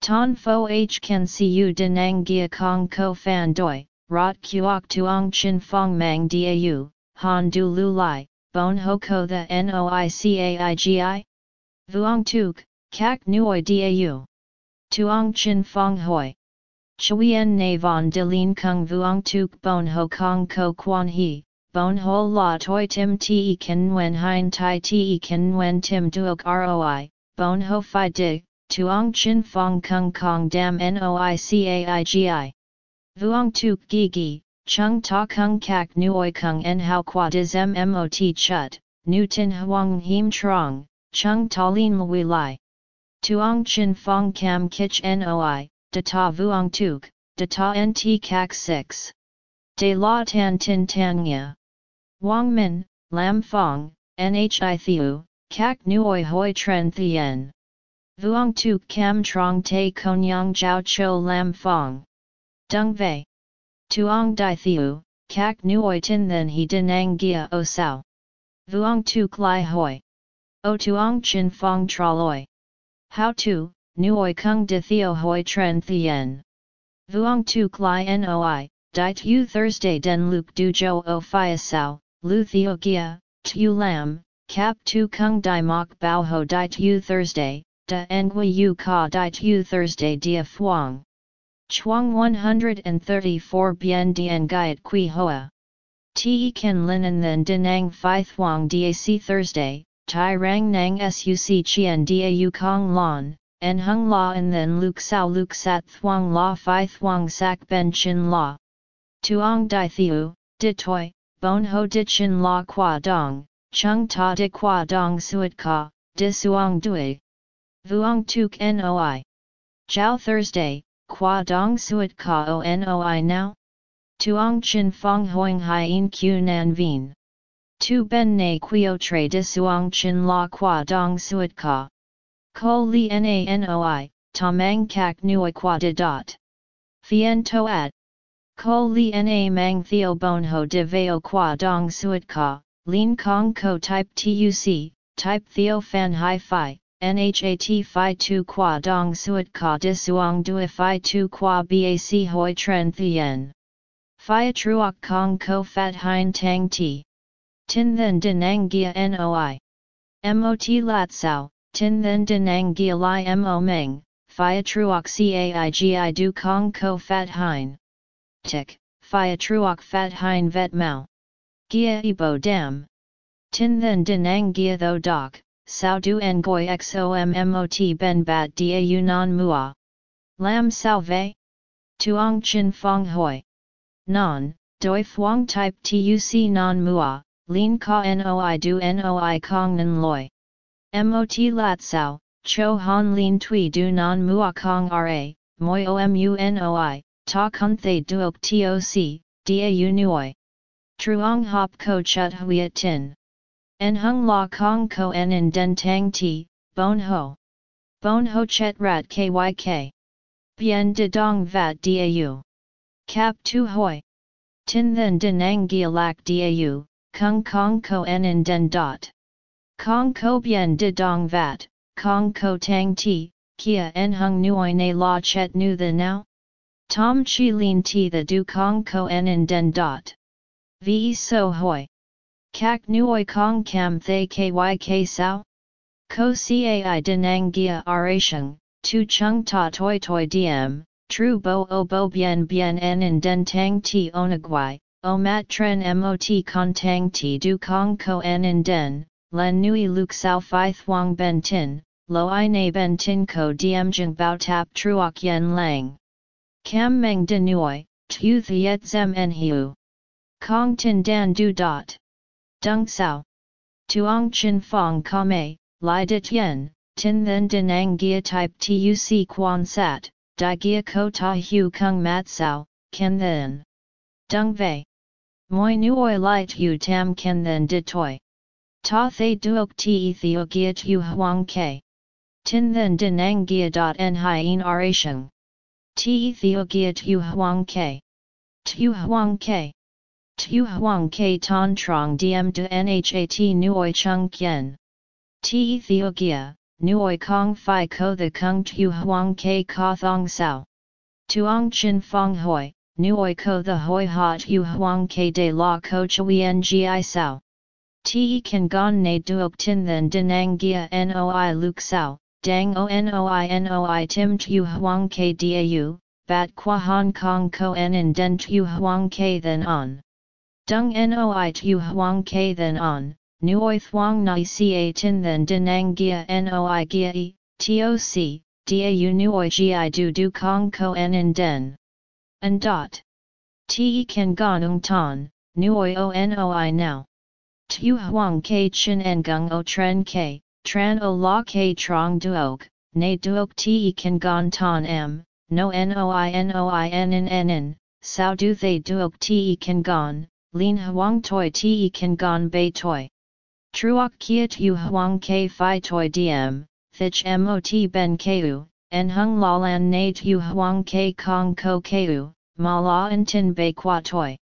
Ton fo h can see you denang gia kong ko fan doi, rot kuok tuong chin fong mang dau, han du lu lai, bon ho ko the noicaigi? Vuong tuk, kak nuoi dau. Tuong chin fong hoi. Chuyen na von de lin kung vuong tuk bon ho kong ko quan he, bon ho la toi tim te ken wen hein tai te ken wen tim duok roi, bon ho fi dig, tuong chin fong kung kong dam noicaigi. Vuong tuk gi gi, chung ta kung kak nuoi kung en hao qua diz mmot chut, nu tin huang him trong, chung ta lin mui lai. Tuong chin fong cam kich noi, de ta vuong tuk, de ta nt kak 6. De la tan tin tan ya. Wang Min, Lam Fong, Nhi Thiu, Kak Nuoi Hoi Tren Thien. Vuong Tu Cam Trong Te Konyang Jiao Cho Lam Fong. Dung Vei. Tuong Dai Thiu, Kak Nuoi Tin Then He Denang Gia O Sao. Vuong Tu Klai Hoi. O Tuong Chin Fong Traloi. How to, Nuoi Kung De Theo Hoi Tren Thien. Vuong Tu Klai Noi, Dai Tu Thursday Den Luke Du Jo O Phia Sao. Lu Theo Gia, Tu Lam, Cap Tu Kung Dai Mok Bao Ho Dai Tu Thursday, Da Ngui Yu Ka Dai Tu Thursday Dia Phuong. Chuang 134 Bien Dien Gaiet Kui Hoa. Te Ken Linen Then Dinang Phi Thuong Dac Thursday, Tai Rang Nang Suc Chien Dia Yu Kong Lon, En Hung La and then Luke Sao Luke Sat Thuong La Phi Thuong Sak Ben Chin La. Tuong Dai Thiu, Di Toi, Bon ho di chin la qua dong, chung ta di qua dong suet ka, di suong dui. Vuong tuk noi. Jiao Thursday, qua dong suet ka o noi now? Tuong chin fong hoing hien q nan vien. Tu ben na quio tre di suong chin la qua dong suet ka. Ko li na noi, tamang kak nuoi qua di dot. Fien to at. Ko li na mang theo bon ho de veo qua dong suet ka, lin kong ko type tuc, type theo fan hi fi, nhat fi tu qua dong suet ka de suang dui fi tu qua bac hoi tren thien. Phia truok kong ko fat hein tang ti. Tin then denang gia noi. Mot lat sao, tin then denang gia li mo meng, phia truok caigi du kong ko fat hein tik, phia truok fat hein vet mau. Gia ibo dam. Tin then dinang gia tho doc, sao du ngoi xommot ben bat dia yunan mua. Lam sao ve? Tuong chin fong hoi. Non, doi phuong type tuc non mua, lin ka noi du noi kong nan loi. Mot lat sao, cho han lin tui du non mua kong ra, moi omu noi, ta kun thay duok toc, dia u. Truong hop ko chut huiet tin. En hung la kong ko en in den tang ti, bon ho. Bon ho chet rat kyk. Bien de dong vat dau. Cap tu hoi. Tin then denang gia lak dau, kung kong ko en in den dot. Kong ko bien de dong vat, kong ko tang ti, kia en hung nuoi na la chet nu the now? Tom chi lin ti the du kong ko en in den dot. Ve so hoi. Kak nuoi kong kam thay kyk sao? Ko cai denang gia aration, tu chung ta toi toi diem, tru bo o bo bien bien en in den tang ti onagwai, o mat tren mot con tang ti du kong ko en in den, len nui luk sao fi thuong ben tin, lo i na ben tin ko diem jeng bao tap truok yen lang. Cam meng de nuoi, tu thiet zem en hiu. Kong tin dan du dot. Dung sao. Tuong chin fong kame, li dit yen, tin then denang gia type tuc quan sat, di gia ko ta hu kung mat sao, ken then. Dung vei. Moi nuoi light hu tam ken then dit toi. Ta thay duok te theo gia tu huang ke. Tin then denang gia dot en hien aration. Te theo gia tu huang ke. Tu huang ke. Tu huang ke ton trong diem de nhat nuoi chung kien. Te theo gia, nuoi kong fi ko the kung tu huang ke ka thong sao. Tuong chin fong hoi, nuoi ko the hoi hot yu huang ke de la ko chui ngi sao. Te kan gon na duok tin then denang gia noi luk sao, dang o noi noi tim tu huang ke dau, bat qua Hong Kong ko en in den tu huang ke then on. Dung noi tu huang ke then on, nuoi thuang nai ca tin then denang gia noi gia toc, dau nuoi gi du du kong ko en in den. And dot. Te kan gon ung ton, nuoi o noi now. Tu huang ke chin engung o tren ke, tran o la ke trong duok, ne duok te kan gon ton m, no noi noi n n n n, sao du they duok te kan gon, lin huang toi te kan gon bei toi. Truok kia tu huang ke fi toi diem, thich mot ben keu, en hung la lan na tu huang ke kong ko keu, ma la en tin bei qua toi.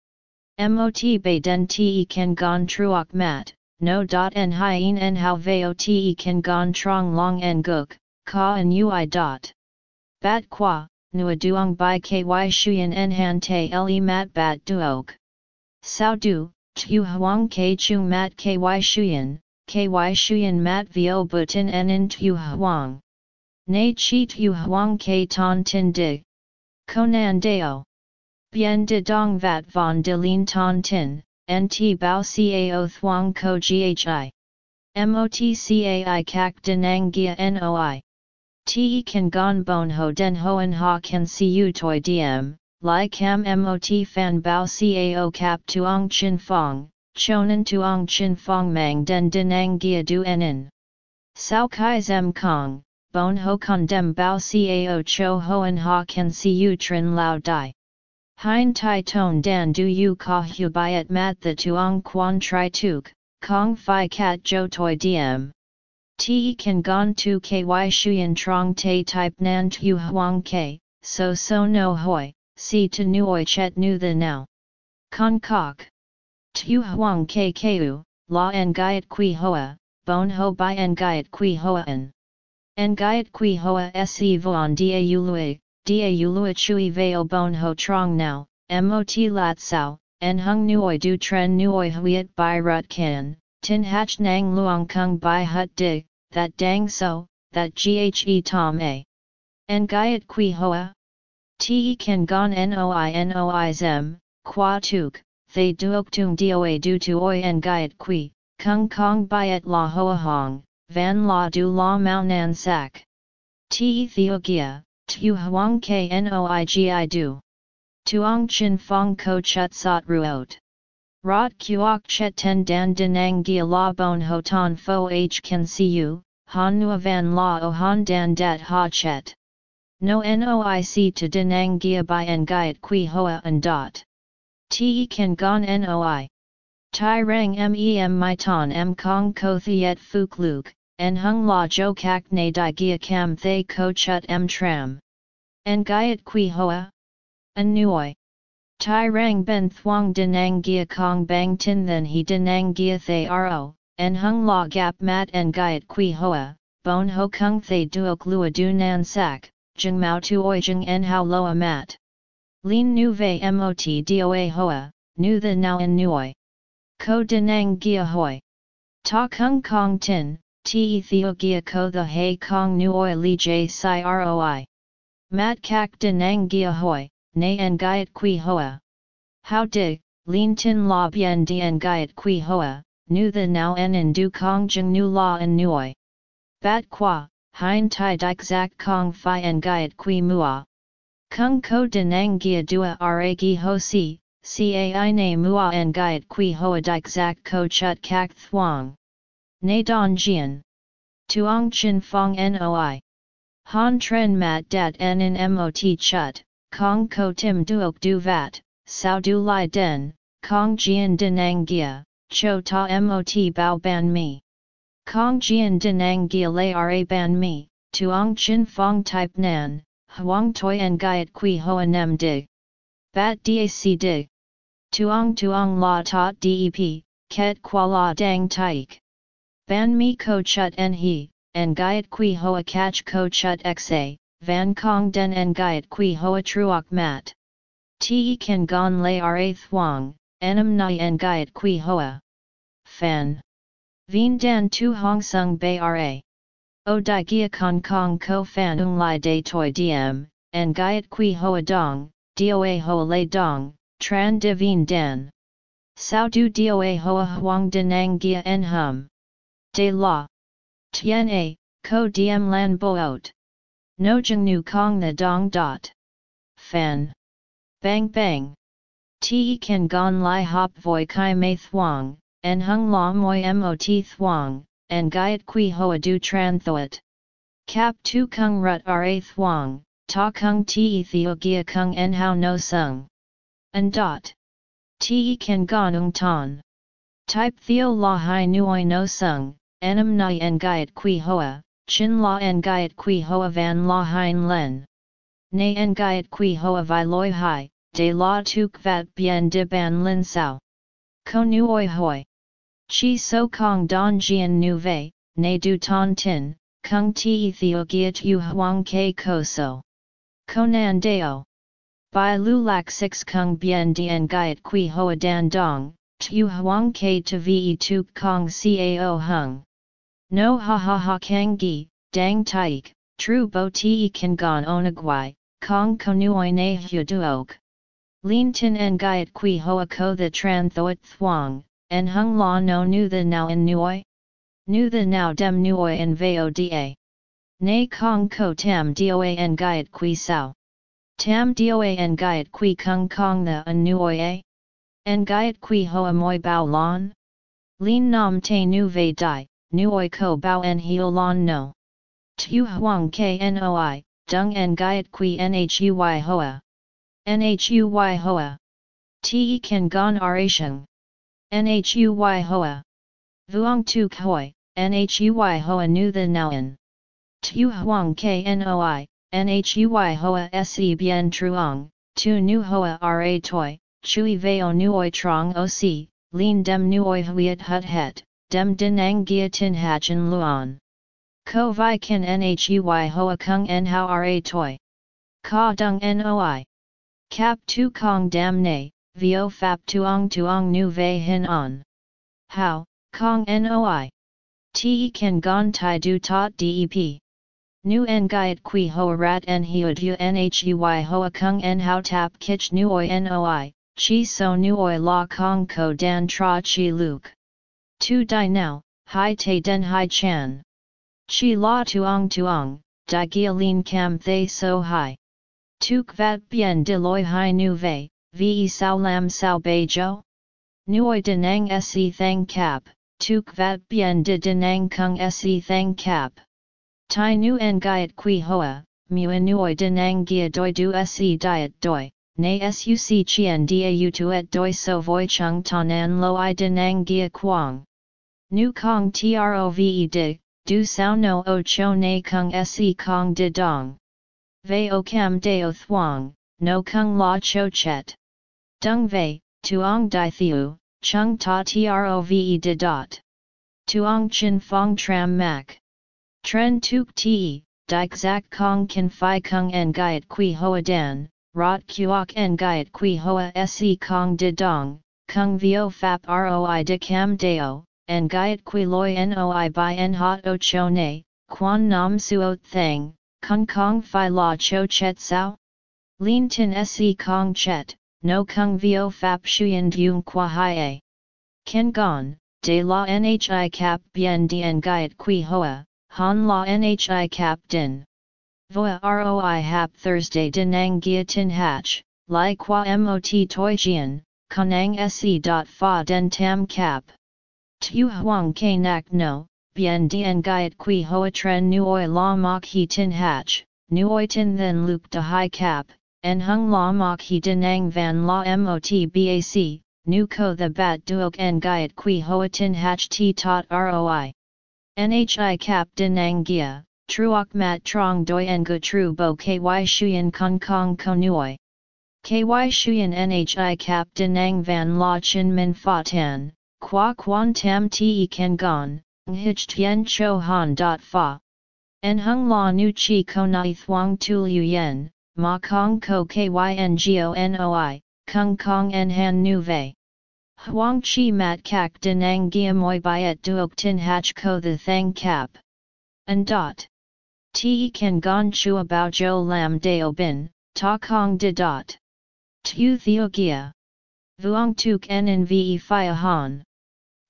Mot bei den te kan gon truok mat, no dot en hien en how veo te kan gon trong long en guk, ka en ui dot. Bat qua, nua duong by ky shuyen en han te le mat bat duok. Sao du, tu huang ke chung mat ky shuyen, ky shuyen mat vio butin en in tu huang. Nei chi tu huang ke ton tin dig. Conan deo. Bien de dong vat von de lin ton tin, nt bao cao thuang ko ghi. Motcai kak denang gia noi. Te kan gon bon ho den hoen ha kan siu toi diem, lai cam mot fan bao cao kap tuong chin fong, chonan tuong chin fong mang den denang gia du enin. Sao kai zem kong, bon ho con dem bao cao cho hoen ha kan siu trin lao dai. Hein tai ton dan du yu ka hu byet mat the tuong quan tri tuk, kong fi cat jo toi diem. Te kan gon tu ky shuyen trong te type nan tu huang ke, so so no hoi, si to nuoi chet nu the now. Con kok. Tu huang ke keu, la en gaiet qui hoa, bon ho by en gaiet qui hoa en. En gaiet qui hoa se vuan da lui, da ulua chui veo bon ho trong now, mot lat sao, en hung nuoi du tren nuoi huiet by rut kan, tin hach nang luong kung by hut dig, that dang so, that ghe tom a. En gaiet qui hoa? Te kan gon noi noi zem, qua tuk, they duok tung doa du tu oi en gaiet qui, kung kong byet la hoa hong, van la du la mao nan sak. Te theogia, Tu huang knoigi du. Tuong chin fong ko chut sot ruot. Rot kuok chet ten dan denang gia la bon ho ton fo h can see you, han nua van la o han dan dat ha chet. No noic to denang gia by en gaiet qui hoa and dot. Te kan gon noi. Tai rang mem my ton m kong ko thiet fuk luke, en hung la jo kak ne di gia cam thay ko chut em tram. En gaiet qui hoa? An nuoi. Tai rang ben thuang denang gia kong bang tin then he denang gia thay ro, en hung la gap mat en gaiet qui hoa, bon ho kung thay duok lua du nan sak, jeng mao tu oi jeng en hao loa mat. Lin nu ve mot doa hoa, nu the now en nuoi. Ko denang gia hoi. Ta kung kong tin, te theogia ko the hay kong nuoi li j si roi. Mat kak denang gia hoi, na en gaiet qui hoa. How dig, lin tin la bien dien gaiet qui hoa, nu the now en in du kong jeng nu la en nuoi. Bat qua, hein tai dik zak kong fi en gaiet qui mua. Kung ko denang gia dua ra gi ho si, cai na mua en gaiet qui hoa dik zak ko chut kak thuang. Na don jian. Tuong chin fong noi. Han tren mat dat en in mot chut, kong ko tim duok du vat, sao du lai den, kong jian denang gia, cho ta mot bao ban mi. Kong jian denang gia lay ra ban mi, tuong chin fong type nan, huang toi en gaiet qui hoa nem dig. Bat dac dig. Tuong tuong la ta dep, ket qua la dang taik. Ban mi ko chut en he, en gaiet qui hoa catch ko chut xa, van kong den en gaiet qui hoa truok mat. Te kan gon lay ra thuang, enam nai en gaiet qui hoa. Fan. Vien dan tu hong sung bay ra. O di gia kong kong ko fan ung lai de toi diem, en gaiet qui hoa dong, doa hoa lay dong, tran divine dan. Sao du doa hoa huang denang gia en hum. De la. Tien a, ko diem lan boot. No jeng nu kong the dong dot. Fan. Bang bang. Te kan gon lai hop voi kai mei thuang, en hung la moi mot thuang, en gaiet qui hoa du tran thoat. Cap tu kung rut ra thuang, ta kung te theo gia kung en hao no sung. En dot. Te kan gon ung ton. Type theo la hai nuoi no sung, enam nai en gaiet qui hoa, chin la en gaiet qui hoa van la hein len. Nay en gaiet qui hoa vi loi hai, de la tuk vat bien de ban lin sao. Ko nuoi hoi. Chi so kong don jian nu vei, ne du ton tin, kung ti theo giat yu huang ke ko so. Konan deo. Bai lu lak six kung bien dien gaiet qui hoa dan dong, tu huang ke to ve tuk kong cao hung. No ha ha ha kang gi, dang taik, tru bo ti kan gon onagwai, kong konuoi ne hu duok. Lin tin en gaiet qui hoa ko the tran thoat thuang, en hung la no nu the now en nuoi? Nu the now dem nuoi en veo da. Ne kong ko tam doa en gaiet qui sao. Tam doa en gaiet qui kung kong the en nuoi a? En gaiet qui hoa moi bao lon? Lin nam te nu ve dai, nuoi ko bao en lon no. Tu huang knoi, dung en gaiet qui nhui hoa. Nhui hoa. Te kan gon arasheng. Nhui hoa. Vuong tu koi, nhui hoa nu the nouen. Tu huang knoi, nhui hoa se bien truong, tu nu hoa ra toi, chui veo nuoi trong oc, lin dem nuoi huiet hut het, dem dinang gia tin hachin luon. Ko vi kan nhui hoa kung en hao ra toi. Ka dung noi. Cap tu kong dam ne, vio fap tuong tuong nu ve hin on. How, kong noi. Te kan gon tai du tot dep. Nu en gaiet qui hoa rat en hiud u nhui hoa kung en hao tap kich nuoi noi, chi so nuoi la kong ko dan tra chi luk. Tu di now, hai te den hai chan. Chi la tuong tuong, di gia lin cam thay so hai. Tuk vat bien de loi hai nu ve, ve sao lam sao bei jo? Nuoi denang se thang cap, tuk vat bien de denang kung se thang cap. Tai nu en gaiet qui hoa, mua nuoi denang gia doi du se diet doi, na suc chien da u tuet doi so voi chung tanan lo i denang gia quang. Nu kong trove dig, du sao no o cho na kung se kong de dong. Vei o cam deo thuang, no kung la cho chet. Dung vei, tuong di thiu, chung ta trove de dot. Tuong chin fong tram mak. Tren tuk ti, dik zak kong kan fi kung en gaiet qui hoa dan, rot kuok en gaiet qui hoa se kong de dong, kung vio fap roi de cam deo, en gaiet qui loi noi by en hot o cho ne, quan nam suot thang, kung kong fi la cho chet sao? Lin tin se kong chet, no kung vio fap shuyen dung qua hai Ken gon, de la nhi cap bien dien gaiet qui hoa, han la nhi cap din. Voa roi hap Thursday dinang gia tin hatch, lai qua mot toi jian, konang se dot fa den tam cap. Tu huang ke nak no, bien dien gaiet qui hoa tren nuoi la mok he tin hatch, nuoi tin then luke de high cap, en hung la mok he denang van la mot bac, nu ko the bat duok en gaiet qui hoa tin hatch t tot roi. Nhi cap denang gia, truok mat trong doi en gu tru bo ky shuyen kong kong konuoi. Ky shuyen nhi cap denang van la chin min fa tan, Qua quan tam te ken gon, nghi tien cho han dot fa. En hung la nu chi konai thuang tu liu yen, ma kong ko kyngonoi, kung kong en han nu vei. Huang chi mat kak gia moi byet duok tin hach ko the thang cap. And dot. Te kan gon chua bao jo lam deo bin, ta kong de dot. Tu theo gia. Vuong tuk en ve fia han.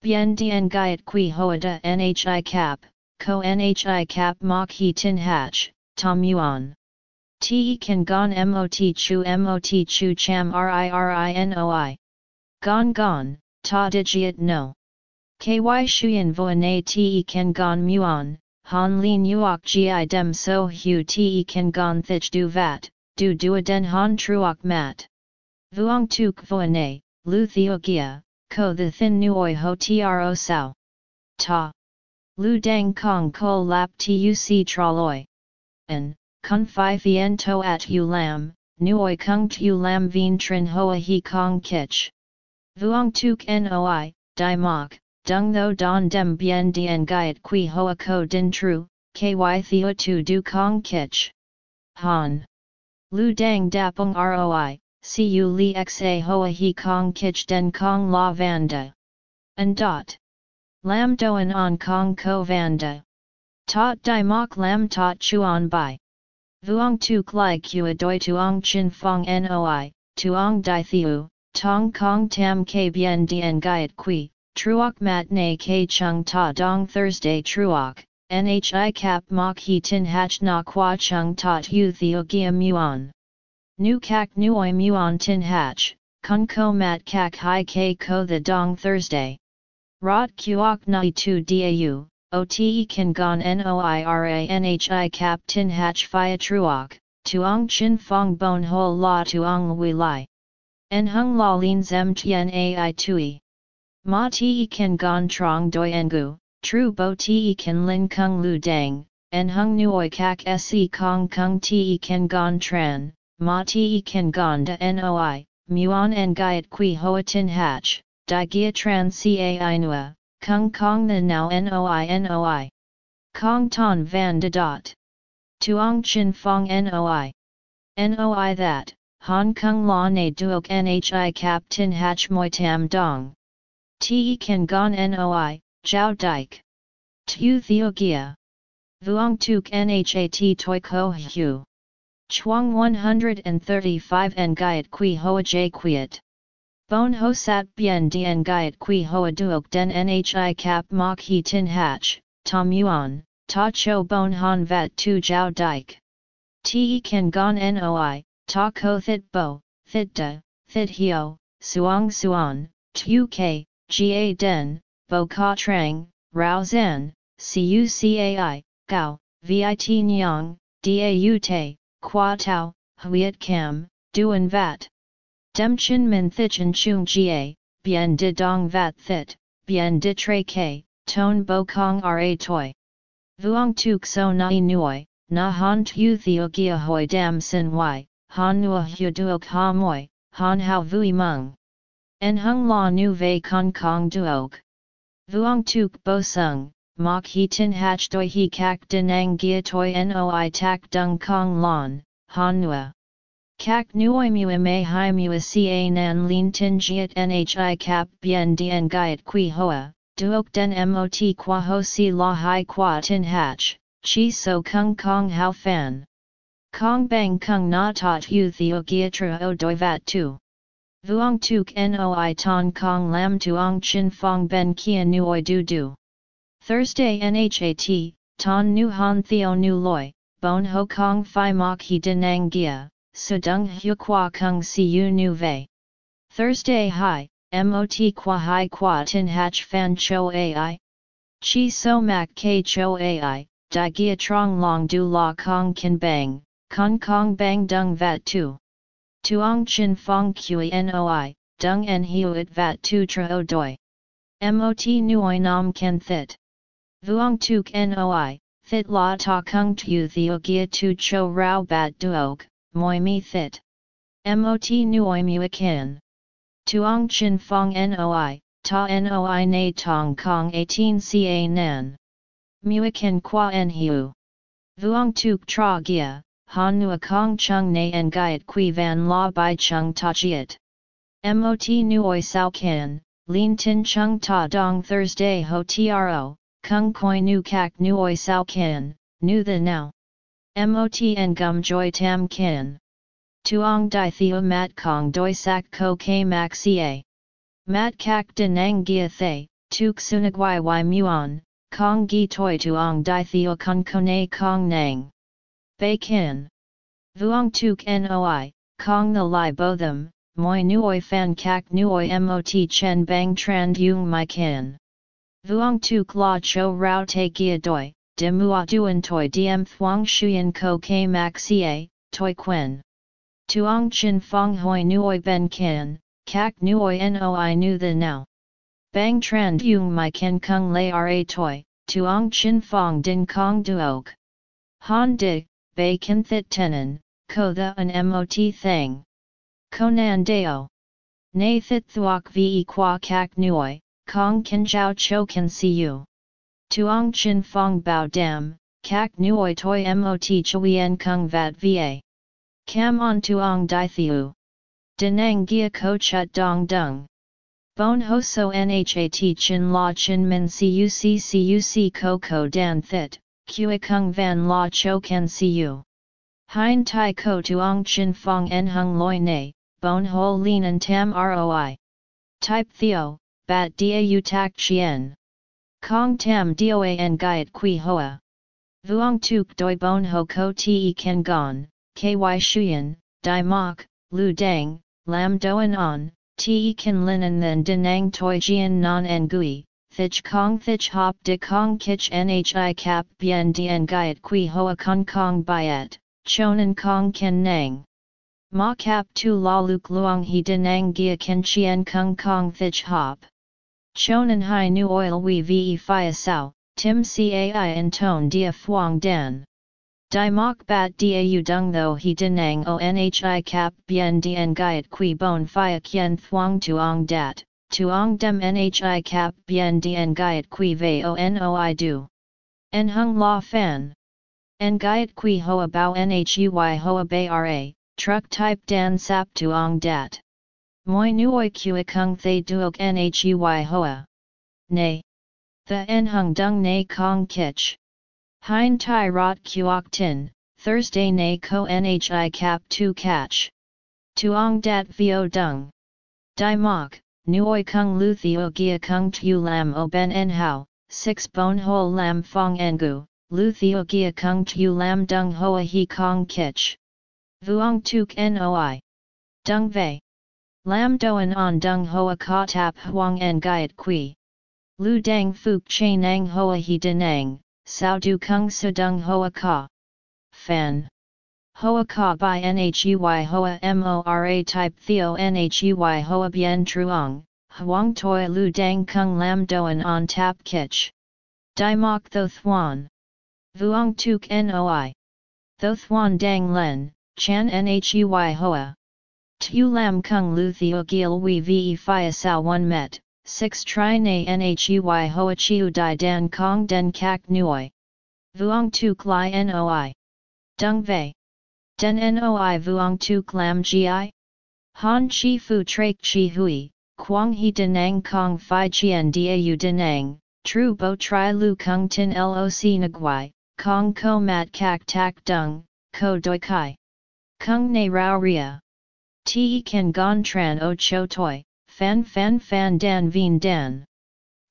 Bien dien gaiet qui hoada nhi cap, ko nhi cap mok he tin hach, tom yuan. Te kan gon mot chu mot chu cham ririnoi. Gon gon, ta digiet no. Ky shuyen voane te kan gon muon, han lin uok gi dem so hu te kan gon thich du vat, du den han truok mat. Vuong tuk voane, lu gia, ko the thin nuoi ho tro sao. Ta. Lu dang kong ko lap tuc traloi. En, kun fi fien to at u lam, nuoi kung tu lam vien trin hoa he kong kich. Vuong tuk noi, di mok, dung tho don dem bien dien gaiet qui hoa ko din tru, ky theo tu du kong kich. Han. Lu dang dapung roi, cu li xa hoa he kong kich den kong la vanda. And dot. Lam doan on kong ko vanda. Tot di mok lam tot chuan bai. Vuong tuk li kua doi tuong chin fong noi, tuong di thiu, Tong Kong Tam K Bien Dien Gaiet Qui, Truoc Mat Ne K Chung Ta Dong Thursday Truoc, Nhi Cap Mok He Tin Hach Na Qua Chung Ta Tu Theo Gia Muon. Nu Kak Nuoi Muon Tin Hach, Kun Ko Mat Kak Hai K Ko The Dong Thursday. Rot Kuok Nai Tu Dau, OTE Kan Gon Noira Nhi Cap Tin Hach Phia Truoc, Tuong Chin Fong Bon Ho La Tuong Wi Lai. En hung la lin zem tien ai tui. Ma ti kan gon trong doi engu, tru bo ti kan lin kung lu dang, en hung nuoi kak se kong kung ti kan gon tran, ma ti kan gon da noi, muon en gaiet hoa tin hach, di gia tran cai nua, kung kong the now noi noi. Kong ton van de dot. Tuong chin fong noi. Noi that, Hong Kong La Ne Duok Nhi Cap Tin Hach Moi Tam Dong. Te Kan Gon Noi, Jiao Dike. Tu Theo Gia. Vuong Tuk Nhat Toi Ko Hu. Chuang 135 En Gaiet Qui Hoa J Quiet. Bon Ho Sat Bien Dien Gaiet Qui Hoa Duok Den Nhi Cap Mok He Tin Hach, Tom Yuan, Ta Cho Bon Han Vat Tu Jiao Dike. Te Kan Gon Noi, Ta ko thit bo, thit da, thit hio, suang suan, tu ke, ga den, bo ka trang, rao zan, cucai, gao, vit nyang, dau te, qua tau, huiet cam, duan vat. Dem chin min thichin chung ga, bien de dong vat thit, bien de tre ke, ton bo kong ra toi. Vuong tuk so nai nuoi, na han tu theo gia hoi dam sin y, han nua hu duok ha moi, han hao vui mung. En hung la nu vei kong kong duok. Vuong tuk bo sung, mok he tin hach doi he kak denang gia toi noi tak dung kong lon, han nua. Kak nuoi mua me hai mua ca nan lin tin jiet nhi cap bien dien gaiet qui hoa, duok den mot qua ho si la hai qua tin hach, chi so kung kong hao fan. Kong bang kung na tot hu theo gia o doi vat tu. Vuong tuk noi ton kong lam tuong chin fong ben kia nuoi du du. Thursday nhat, ton nu han theo nu loi, bon ho kong fi mok he denang gia, sudung hu qua kung si u nu vei. Thursday hi, mot qua hi qua tin hach fan cho ai. Chi so mak k cho ai, di gia trong long du la kong kin bang, Kong Kong Bang Dung Vat Tu. Tuong Chin Fong Kui Noi, Dung En Huat Vat Tu Tra O Doi. Mot Nuoi Nam Ken Thit. Vuong Tuk Noi, Thit La Ta Kung Tu Theo Gia Tu Cho Rao Bat Duog, Moi Mi Thit. Mot Nuoi Mua Kin. Tuong Chin Fong Noi, Ta Noi Na Tong Kong 18 Ca Nan. Mua Kin Qua En Hu. Vuong Tuk Tra Gia han nua kong chung na en gaiet qui van la bai chung ta chiet. Mot nuoi sao kan, lin tin chung ta dong Thursday ho tro, kung koi nu kak nuoi sao kan, nu the now. Mot en gum joy tam kin. Tuong di theo mat kong doi sak ko k mak ca. Mat kak denang gia thay, tuk sunagwai y muon, kong gi toi tuong di theo kun kone kong nang. Bei kin. Vuong tuk noi, kong the lai bo them, moi nuoi fan kak nuoi mot chen bang tran yung my kin. Vuong tuk la cho rao te gia doi, de mua duan toi diem thuong shuyen ko k mak ca, toi quen. Tuong chin fong hoi nuoi ben kin, kak nuoi noi nu the now. Bang tran yung my ken kung lay ra toi, tuong chin fong din kong duok. Han di, bay kin thit tenen, ko the an mot thang. Konan deo. Nay thit thuok ve qua kak nuoi, kong kin jiao cho can see you. Tuong chin fong bao dam, kak nuoi toi mot chuyen kung vat va. Cam on tuong di thiu. Denang gia ko chut dong dung. Bon ho so nhat chin la chin min cuc cuc ko ko dan thit, kue kung van la cho can see you. Hein tai ko tuong chin fong en hung loi ne, bon ho lin and tam roi. Type theo, bat da tak chien. Kong tam doa en gaiet qui hoa. Vuong tuk doi bon ho ko te ken gon, ky shuyen, di mok, lu dang, lam doan on, te ken lin and then denang toi jian non en gui, thich kong thich hop de kong kich nhi cap bien dien gaiet qui hoa kong kong byet, chonan kong ken nang. Ma cap tu la luk luang he denang gia ken chien kong kong thich hop. Chonan hai nu oil we ve fia sao, tim cai in tone dia fuang den. Di mok bat u dung tho he denang o nhi cap bien dien gaiet qui bon fia kien thuang tuong dat, tuong dem nhi cap bien dien gaiet qui ve o noi du. En hung la fan. En gaiet qui hoa bao nhui hoa bay ra, truck type dan sap tuong dat. Moi nuoi kua kung thay duok nhui hoa. Nay. The en hung dung nay kong kich. Hein tai rot kuok tin, Thursday nay ko nhi cap tu catch. Tuong dat vio dung. Di mok, nuoi kung lu theo gia kung tu lam o ben en hao, six bone ho lam fong engu, lu theo gia kung tu lam dung hoa he kong kich. Vuong tuk noi. Dung vei. Lam doan on dung hoa ka tap huang en gaiet qui. Lu dang fuk che nang hoa he denang, sao du kung su dung hoa ka. Fan. Hoa ka by nhui hoa mora type theo nhui hoa bien truong, huang toi lu dang kung lam doan on tap kich. Di mok tho thuan. Vuong tuk noi. Tho thuan dang len, Chan Nhui Hoa. Tu Lam Kung Lu Theo Gil Wei Ve Phia Sao One Met, 6 Tri Na Nhui Hoa Chiu Dai Dan Kong Den Kak Nuoi. Vuong Tu Klai Noi. Dung Vei. Den Noi Vuong Tu Lam Gi? Han Chi Fu Trak Chi Hui, Quang He Denang Kong Phi Chien Dau Denang, Tru Bo Tri Lu Kung Tin Loc Nguai, Kong Ko Mat Kak Tak Dung, Ko Doi Kai. Kung ne rao ria. Te kan gon tran o cho toi, fan fan fan dan vien dan.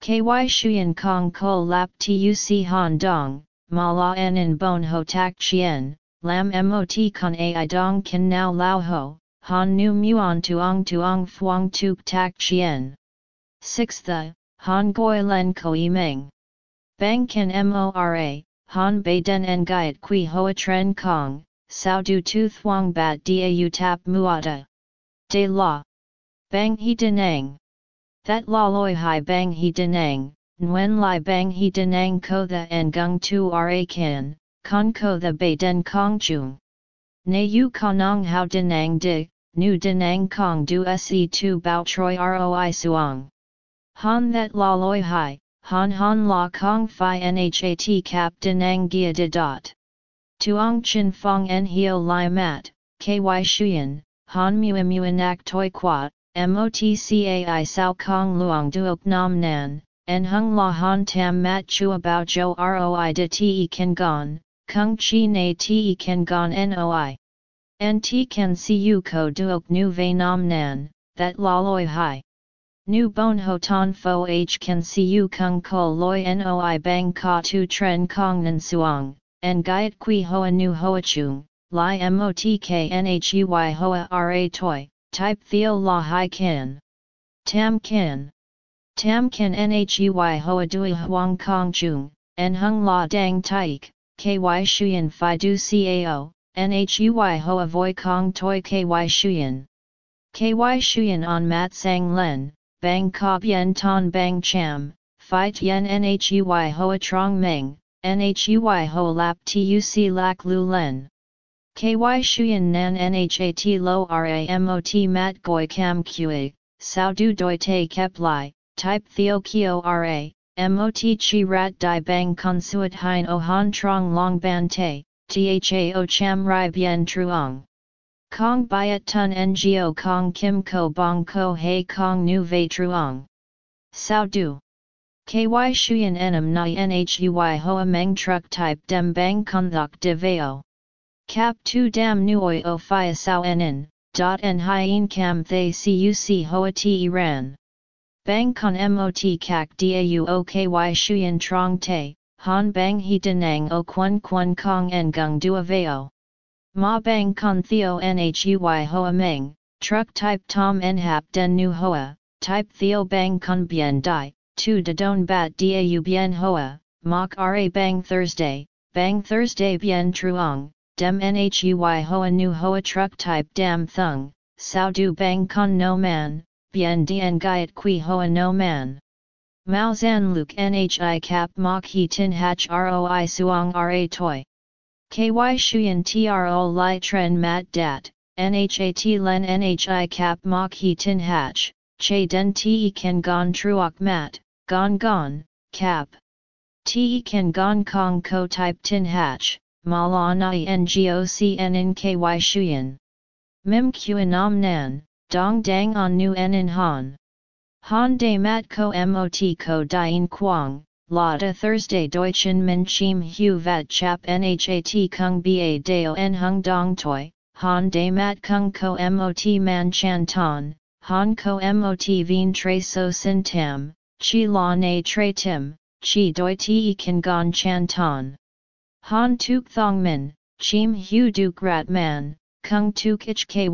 Ky shuyen kong ko lap tuc han dong, ma la en in bon ho tak chien, lam mot con ai dong kan now lao ho, han nu muon tuong tuong fuang tuk tak chien. 6 the, han goi len ko i meng. Bang kan mora, han bei den en gaiet qui hoa tren kong, sao du tu thuang bat dau tap muata. De la. Bang he denang. That la loi hai bang he denang, nguen lai bang he denang ko the en gung tu ra kan, con ko the bei den kong chung. Ne yu konong hao denang di, nu denang kong du se tu bao troi roi suang. Han that la loi hai, han han la kong fi nhat cap denang gia de dot. Tuong chin fong en hio lai mat, ky shuyen, han mu mu nak toi qua, motcai sao kong luong duok nam nan, en hung la han tam mat chua bao jo roi de te kan gon, kung chi na te kan gon noi. Nt kan cu ko duok nu ve nam nan, that la loi hai. Nu bon ho ton fo h kan cu kung ko loi noi bang ka tu tren kong nan suang, en gaiet qui hoa nu hoa chung, li motk nhui hoa ra toi, type theo la hai kin. Tam kin. Tam kin nhui hoa dui huang kong chung, en hung la dang taik, ky shuyen fi du cao, nhui hoa voi kong toi ky shuyen. Ky shuyen on mat sang len, bang ka bien ton bang cham, phi tien nhui hoa trong meng, nhui ho lap tuc lak lu len. Ky shuyen nan nhat lo ramot mat goi cam kue, sao du doi te kep lai, type theo kio ra, mot chi rat di bang consuat hein o han trong long ban te, tha o cham rai bien truong. Kong Biat Tun Ngo Kong Kim Ko Bong Ko He Kong Nu Ve Truong. Sao Du. KY Shuyan Enam Nai Nhui Hoa Meng Truck Type Dem Bang Konthok De Veo. Cap Tu Dam Nuoi O Phia Sao Nen, Dot En Hien Cam Thay Cuc Hoa Te Ran. Bang Con Mot Kak Dau O KY Shuyan Trong Te, Han Bang He Denang O Quan Quan Kong En Gung Dua Veo. Ma bang con theo nhui hoa meng, truck type tom nhap den nu hoa, type theo bang con bien dai, tu de don bat dau bien hoa, mok ra bang Thursday, bang Thursday bien truong, dem nhui hoa nu hoa truck type dam thung, sao du bang con no man, bien dien gaiet qui hoa no man. Mao zan luk nhi cap mok he tin hach roi suong ra toi. KY Shuyan TRO Lai Tren Mat Dat, NHAT Len NHI Cap Mok He Tin Hatch, Che Den Te Ken Gon Truok Mat, Gon Gon, Cap. Te Ken Gon Kong Ko Type Tin Hatch, Mala Nai NGOC Nin KY Shuyan. Mim Nam Nan, Dong Dang On Nu Nin Han. Han De Mat Ko Mot Ko Dien Quang, Lauda Thursday Deutschen Min Chim Hu Vat Chap Nhat Kung Ba Dao En Hung Dong Toi, Han De Mat Kung Ko Mot Man Chan Ton, Han Ko Mot Vien Tre So Sin Tam, Chi La Ne Tre Tim, Chi Doi Te Kan Gon Chan Ton. Han Tuk Thong Min, Chim Hu Duk Rat Man, Kung Tuk Ich Ky,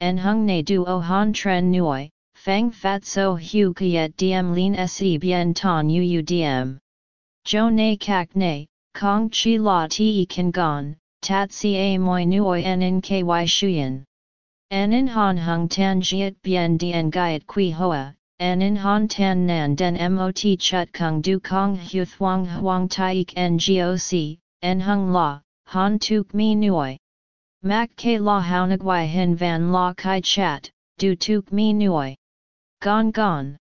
En Hung Ne Du O Han Tren Nuoi, Fang fat so hu kiet diem lin se bien ton uu diem. Jo ne kak ne, kong chi la ti kan gon, tat ca moi nuoi en ky shuyen. En in han hung tan jiet bien dien gaiet qui hoa, en in han tan nan den mot chut kung du kong hu thuang huang taik ngoc, en hung la, han tuk mi nuoi. Mak ke la haunagwai hin van la kai chat, du tuk mi nuoi. Gon gon.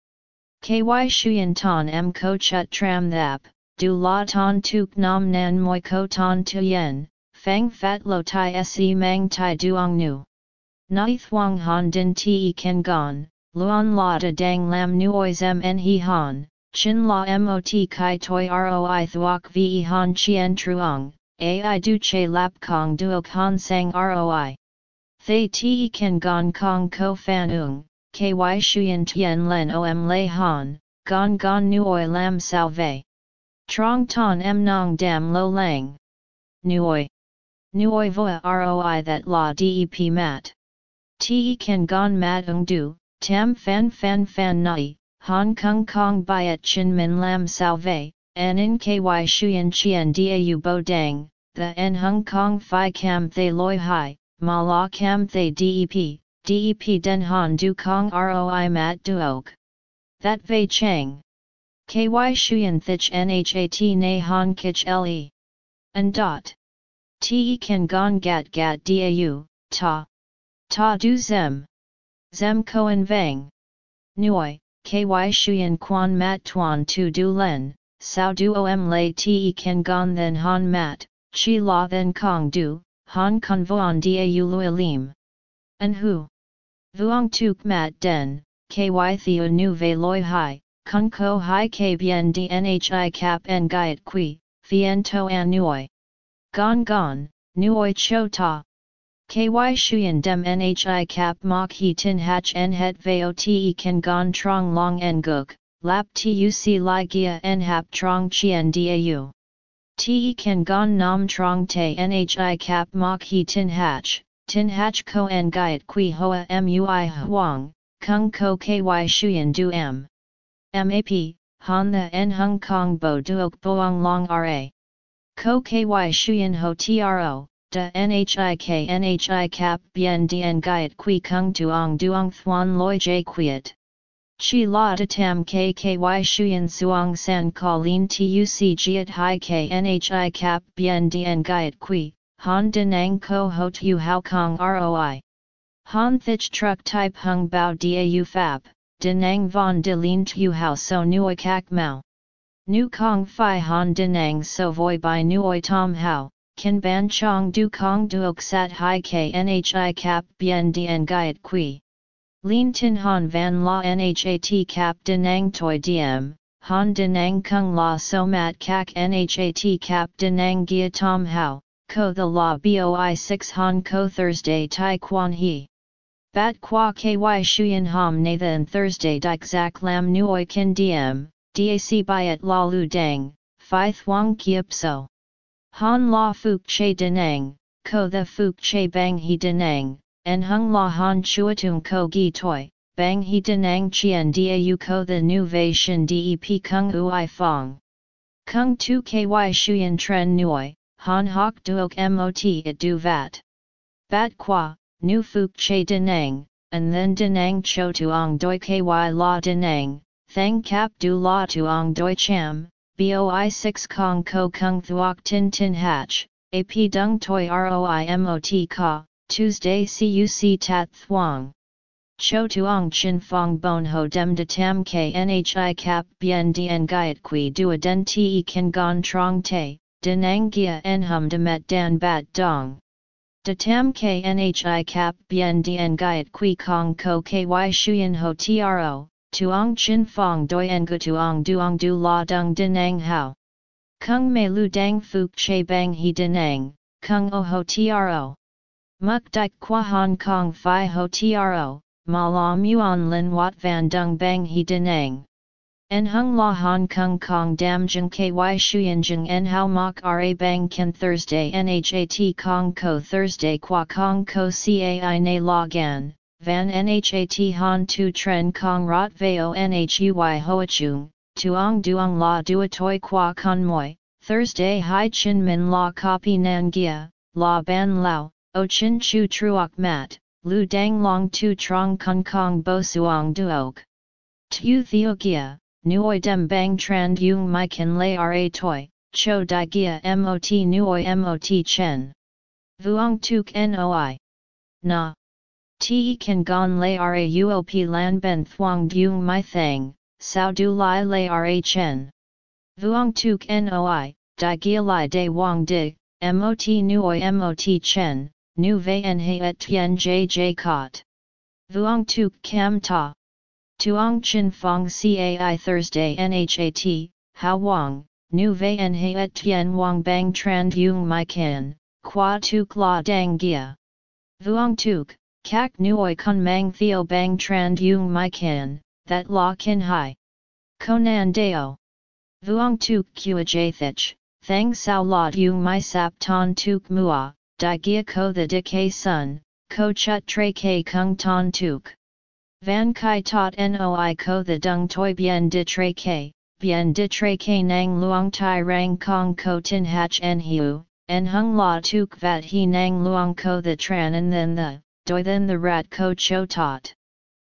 KY Shuyan Ton M Ko Chut Tram Thap, Du La Ton Tuk Nam Nan Moi Ko Ton Tuyen, Fang Fat Lo Tai Se Mang Tai Duong Nu. Nai Thuong Han Din Te Ken Gon, Luan La Da Dang Lam Nuois En He Han, Chin La Mot Kai Toi Roi Thuok Ve Han Chien Truong, Ai Du Che Lap Kong Duok Han Sang Roi. Thay Te Ken Gon Kong Ko Fan Ung ky shuyen tien len om lei han, gon gon nuoi lam salve. Trong ton em nong dam lo lang. Nuoi. Nuoi voa roi that la dep mat. Te kan gon mat ung du, tam fan fan fan nai, hong kong kong byet chin min lam salve, in ky shuyen chien dau bo dang, the en hong kong phi cam thay loi hai, ma la cam thay dep, Dep Den Han Du Kong Roi Mat Duok. That Vei Chang. KY Shuyan Thich Nhat Na Han Kich Le. And dot. Te kan gon gat gat dau, ta. Ta du zem. Zem koen vang. Nuoi, ky shuyan quan mat tuan tu du len, sao du om lay te kan gon then han mat, chi la then kong du, han con voan da u lui lim. An hu. Vuong tuk mat den, ky theo nu ve loi hai, kun ko hai k bien dnhi cap en gaiet qui, fien to an nuoi. Gon gon, nuoi cho ta. Ky shuyen dem nhi cap mok he tin hach en het veo te kan gon trong long en guk, lap tuc li gia en hap trong chien dau. Te kan gon nam trong te nhi cap mok he tin hach, tin hach ko en gaiet qui hoa mui huang, kung ko ky shuyen du m. MAP, han the en hung kong bo duok boang long ra. Ko ky shuyen ho tro, da nhi k nhi cap bien dien gaiet qui kung tuong duong thuan loi j quiet. Chi la de tam kky shuyen suong san ka lin tuc jiet hi knih cap bien dien gaiet qui, han denang ko ho tu hao kong roi. Han thich truck type hung bao dau fab, denang von de lin tu hao so nuoi kak mao. Nu kong han denang so voi by nuoi tom hao, kan ban chong du kong duok sat hi knih cap bien dien gaiet qui. Lin tin han van la nhat cap denang toi diem, han denang kung la so mat kak nhat cap denang gia tom hao, ko the la boi 6 han ko Thursday tai quan he. Bat qua ky shuyen ham nathan Thursday dik zak lam nuoi kin diem, dac byet la lu dang, phi thuang kiep so. Han la fuk che denang, ko the fuk che bang he denang, en hung la han chuatung ko gi toi, bang he denang chien u ko the nu vei shin dep kung ui fong. Kung tu ky shuyen tren nuoi, han hok duok mot it du vat. Bat qua, nu fuk che denang, and then denang cho tuong doi ky la denang, thang cap du la tuong doi cham, boi 6 kong ko kung thuok tin tin hatch, ap dung toi roi mot ka, Tuesday cuc tat thuong. Cho tuong chin fong bon ho dem de tam knih cap bien dien gaiet du den te kan gon trong te, denang gia en hum de met dan bat dong. De tam knih cap bien dien gaiet qui kong ko ky shuyen ho tro, tuong chin fong doi en gu tuong duong du la dung denang hao. Kung me lu dang fuk che bang he denang, kung o ho tro. Muk dik qua Hong Kong Phi Ho Tro, Ma La Muon Lin Wat Van Dung Bang He Denang. En Hung La Hong Kong Kong Dam Jung Ky Shuyan Jung En How Mok Ra Bang Ken Thursday Nhat Kong Ko Thursday Qua Kong Ko Cai Na La Gan, Van Nhat Han Tu Tren Kong Rot Veo Nhui Hoachung, Tuong Duong La Duatoy Qua Con Moi, Thursday Hai Chin Min La Copy Nan Gia, La Ban Lao, O Chin Chu Truok Mat, Lu Dang Long Tu Trong Kong Kong Bo Suong Duok. Tu Theo Gia, Nuoi Dem Bang Trand Yung Mai kin Lay Ra Toi, Cho Di Gia Mot Nuoi Mot Chen. Vuong Tuk Noi. Na. Te Kan Gon Lay Ra Uop Lan Ben Thuong Yung my Thang, Sao Du Lai Ra Chen. Vuong Tuk Noi, Di Gia Lai De Wang Di, Mot Nuoi Mot Chen, nu vei en he et tien jj cot. Vuong tuk cam ta. Tuong chin fong cai Thursday nhat, hao wang, nu vei en he et tien wang bang tran yung my kan, qua tuk la dang gia. Vuong tuk, kak nuoi kun mang theo bang tran yung mai kan, that la kin hai. Konan deo. Vuong tuk kua jathich, thang sao la yung mai sap ton tuk mua, di gia ko the decay sun, ko chut tre ke kung ton tuk. Van kai tot noi ko the dung toi bien de tre ke, bien de tre ke nang luong tai rang kong ko tin hach en hiu, en hung la tuk vat he nang luong ko the tran and then the, doi then the rat ko cho tot.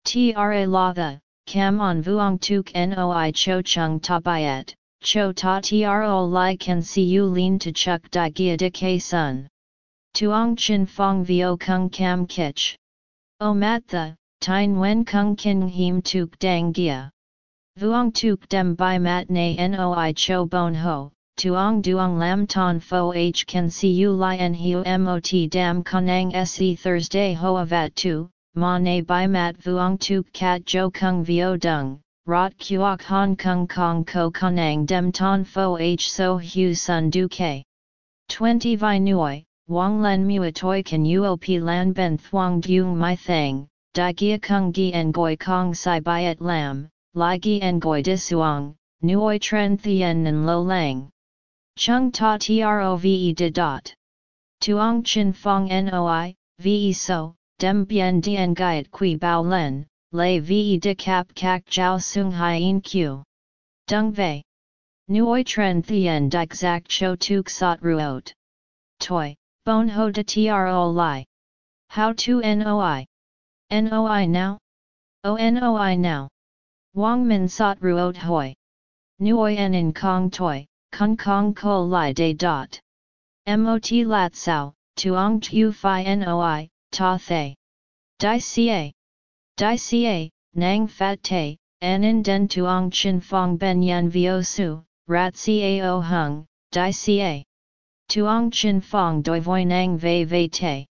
Tra la the, cam on vuong tuk noi cho chung ta byet, cho ta tro li can see you lean to chuk di gia de ke sun. Tuong chin fong vio kung cam kich. O mat the, tine wen kung kin him tuk dang gia. Vuong tuk dem by mat na noi cho bon ho, tuong duong lam ton fo h can see you lien hiu mot dam konang se Thursday hoa vat tu, ma ne bai mat vuong tuk kat jo kung vio dung, rot kuok hong kong kong ko konang dem ton fo h so hu sun du ke. 20 vi nuoi, wang len mua toi kan uop lan ben thuong dung my thang, di gia kung gi en goi kong sai byet lam, li gi en goi disuang, nuoi tren thien nan lo lang. Chung ta trove de dot. Tuong chin fong noi, ve so, dem bien dien gaiet qui bao len, lei ve de cap kak jiao sung hien q. Dung vei. Nuoi tren thien dik zak cho tuk sot ruot. Toi, bon ho de tro li. How to noi? Noi now? O noi now. Wang min sot ruot hoi. Nuoi en in kong toi, kung kong ko li de dot. Mot lat sao, tuong tu fi noi, ta thay. Di ca. Di ca, nang fat te, anin den tuong chin fong ben yan vio su, rat cao hung, di ca. Tuong chin fong doi voi nang vei vei te.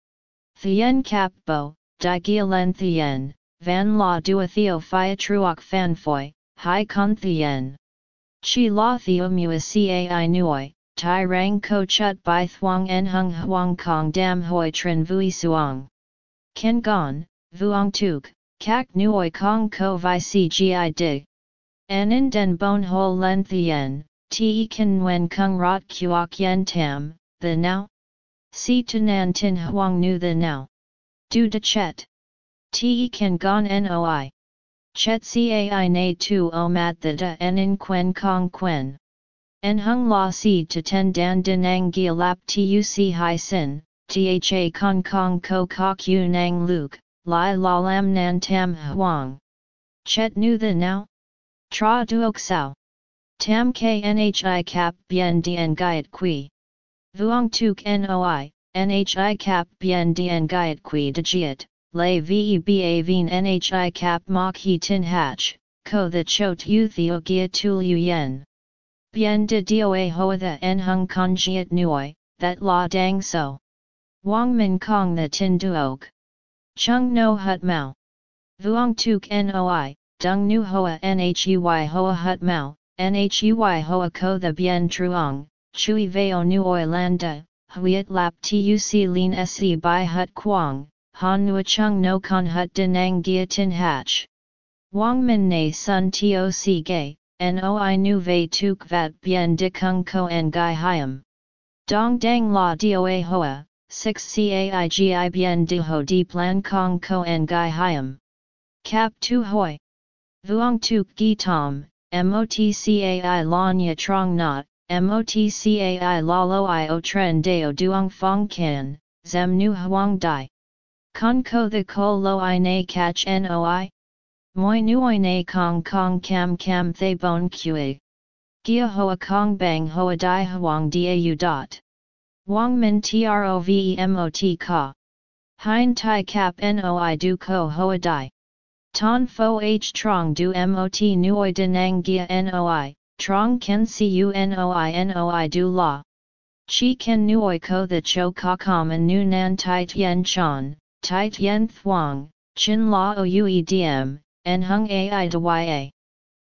Thien cap bo, di gia len thien, van la dua theo phia truok fan foi, hai con thien. Chi la theo mua cai nuoi, tai rang ko chut bai thuang en hung huang kong dam hoi trin vui suang. Ken gon, vuong tuk, kak nuoi kong ko vi cgi dig. Anin den bon hol len thien, te kan wen kung rot kuok yen tam, the now? Si tunan tin huang nu the now. Du de chet. Te kan gon noi. Chet cai na tu o mat the da en in quen kong quen. En hung la si to ten dan din ang gia lap tuc hai sin, tha kong kong ko kok yu nang luke, lai la lam nan tam huang. Chet nu the now? Tra duok sao. Tam knhi cap bien dien gaiet qui. Vuong tuk noi, nhi cap bien dien gaiet qui de jiet, lay veba vien nhi cap mok he tin hatch, ko the chot u theo gia tul yu yen. Bien de doa hoa the en hung con jiet nuoi, that la dang so. Wang min kong the tin duok. Chung no hut mao. Vuong tuk noi, dung nu hoa nhui hoa hut mao, nhui hoa ko the bien truong, chui veo nuoi landa, huiet lap tuc lin se by hut quang, han nua chung no con hut denang gia tin hatch. Wang min ne sun toc gay, noi nu vei tuk vat bien de kung ko en gai hiam. Dong dang la doa hoa, 6 caigi bien de ho di plan kong ko en gai hiam. Cap tu hoi. Vuong tuk gi tom, motcai lanya trong not, motcai la lo i o tren deo duong fong kan, zem nu huang dai. Con ko the ko lo i na catch noi? Moi nuoi na kong kong cam cam thay bon kue. Gia hoa kong bang hoa di huang dau dot. Wang min trovemot ka. Hein tai cap noi du ko hoa di. Ton fo h trong du mot nuoi denang gia noi, trong ken cu noi noi du la. Chi ken nuoi ko the cho ka kam and nu nan tai tien chan, tai tien thuang, chin la o ue diem, en hung ai de ya.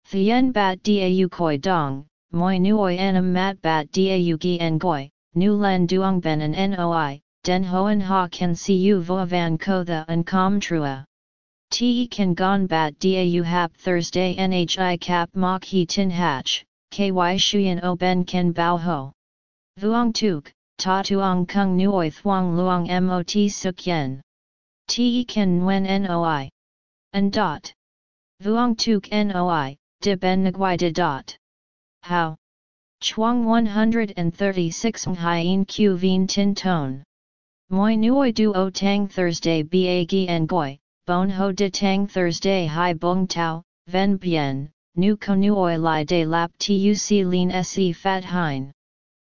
Thien bat dau koi dong, moi nuoi enam mat bat dau gi en goi, nu len duong ben an noi, den hoen ha can cu vo van ko the an com trua. Te kan gon bat dau hap Thursday nhi cap mok he tin hatch, ky shuyen o ben ken bao ho. Vuong tuk, ta tuong kung nuoi thuong luong mot suk yen. Te kan nguen noi. And dot. Vuong tuk noi, de ben nguai de dot. How? Chuang 136 Hien Q Vien Tin Tone. Moi Nuoi Du O Tang Thursday Ba Gi En Goi, Bon Ho De Tang Thursday Hai Bong Tao, Ven Bien, Nu Ko Nuoi Lai De Lap Tuc Lin Se Fat Hein.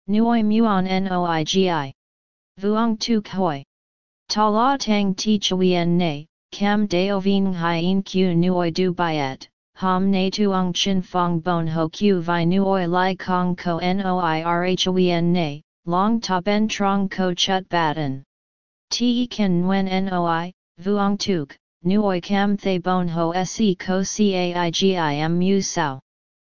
Nuoi Muon Noi Gi. Vuong Tu Hoi. Ta La Tang Ti Chuyen Ne, Cam Deo Vien Hien Q Nuoi Du Biet, ham na tuong chin fong bon ho q vi nuoi lai kong ko noi rhoen na, long ta ben trong ko chut batten. Te kan nguen noi, vuong tuk, nuoi cam thay bon ho se ko caigim mu sao.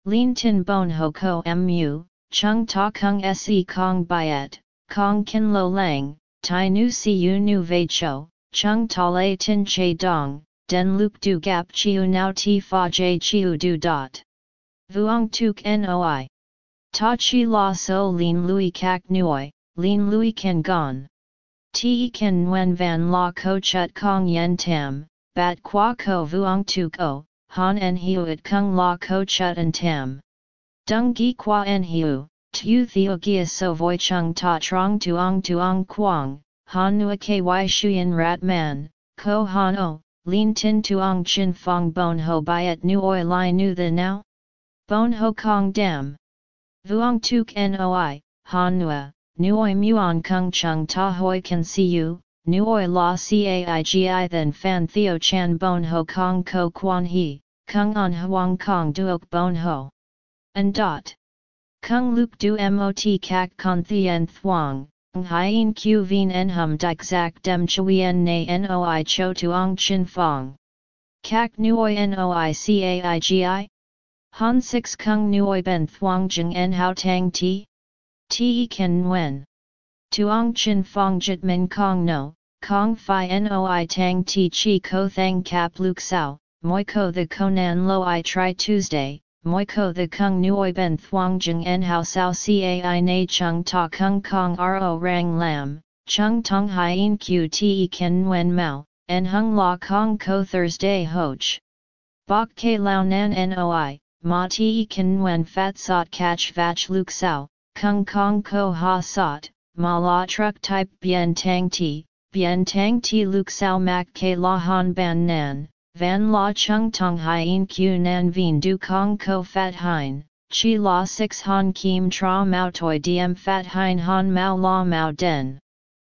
Lin tin bon ho ko mu, chung ta kung se kong byet, kong kin lo lang, tai nu si u nu vei cho, chung ta lei tin che dong, den luk du gap chiu nao ti fa j chiu du dot. Vuong tuk noi. Ta chi la so lin lui kak nuoi, lin lui ken gon. Ti ken nguen van la ko chut kong yen tam, bat qua ko vuong tuk o, han en hiuet kung la ko chut en tam. Dung gi qua en hiu, tu theo gia so voi chung ta trong tuong tuong quang, han nua ky shuyen rat man, ko han o, lin tin tuong chin fong bon ho byet nu oi lai nu the now? Bon ho kong dam. Vuong tuk noi, han nua, nuoi muon kung chung ta hoi can see you, nuoi la caigi then fan theo chan bon ho kong ko quan he, kung on huang kong duok bon ho. And dot. Kung luk du mot kak con thien thuang, hien q vien en hum dik zak dem chuyen na noi cho tuong chin fong. Kak nuoi noi caigi? Han 6 kung nuoi ben thuang jing en hao tang ti? Ti ken nguen. Tuong chin fong jit min kong no, kong fi noi tang ti chi ko thang kap luk sao, moi ko the konan lo i try Tuesday, moi ko the kung nuoi ben thuang jing en hao sao cai na chung ta kung kong ro rang lam, chung tong hien q te ken nguen mao, en hung la kong ko Thursday hoch. Bok ke lao nan noi, Ma ti ken wen fat sot catch vach luk sao, kung kong ko ha sot, ma la truck type bien tang ti, bien tang ti luk sao mak ke la han ban nan, van la chung tong hien q nan vien du kong ko fat hein, chi la 6 han kim tra mao toi diem fat hein han mao la mao den.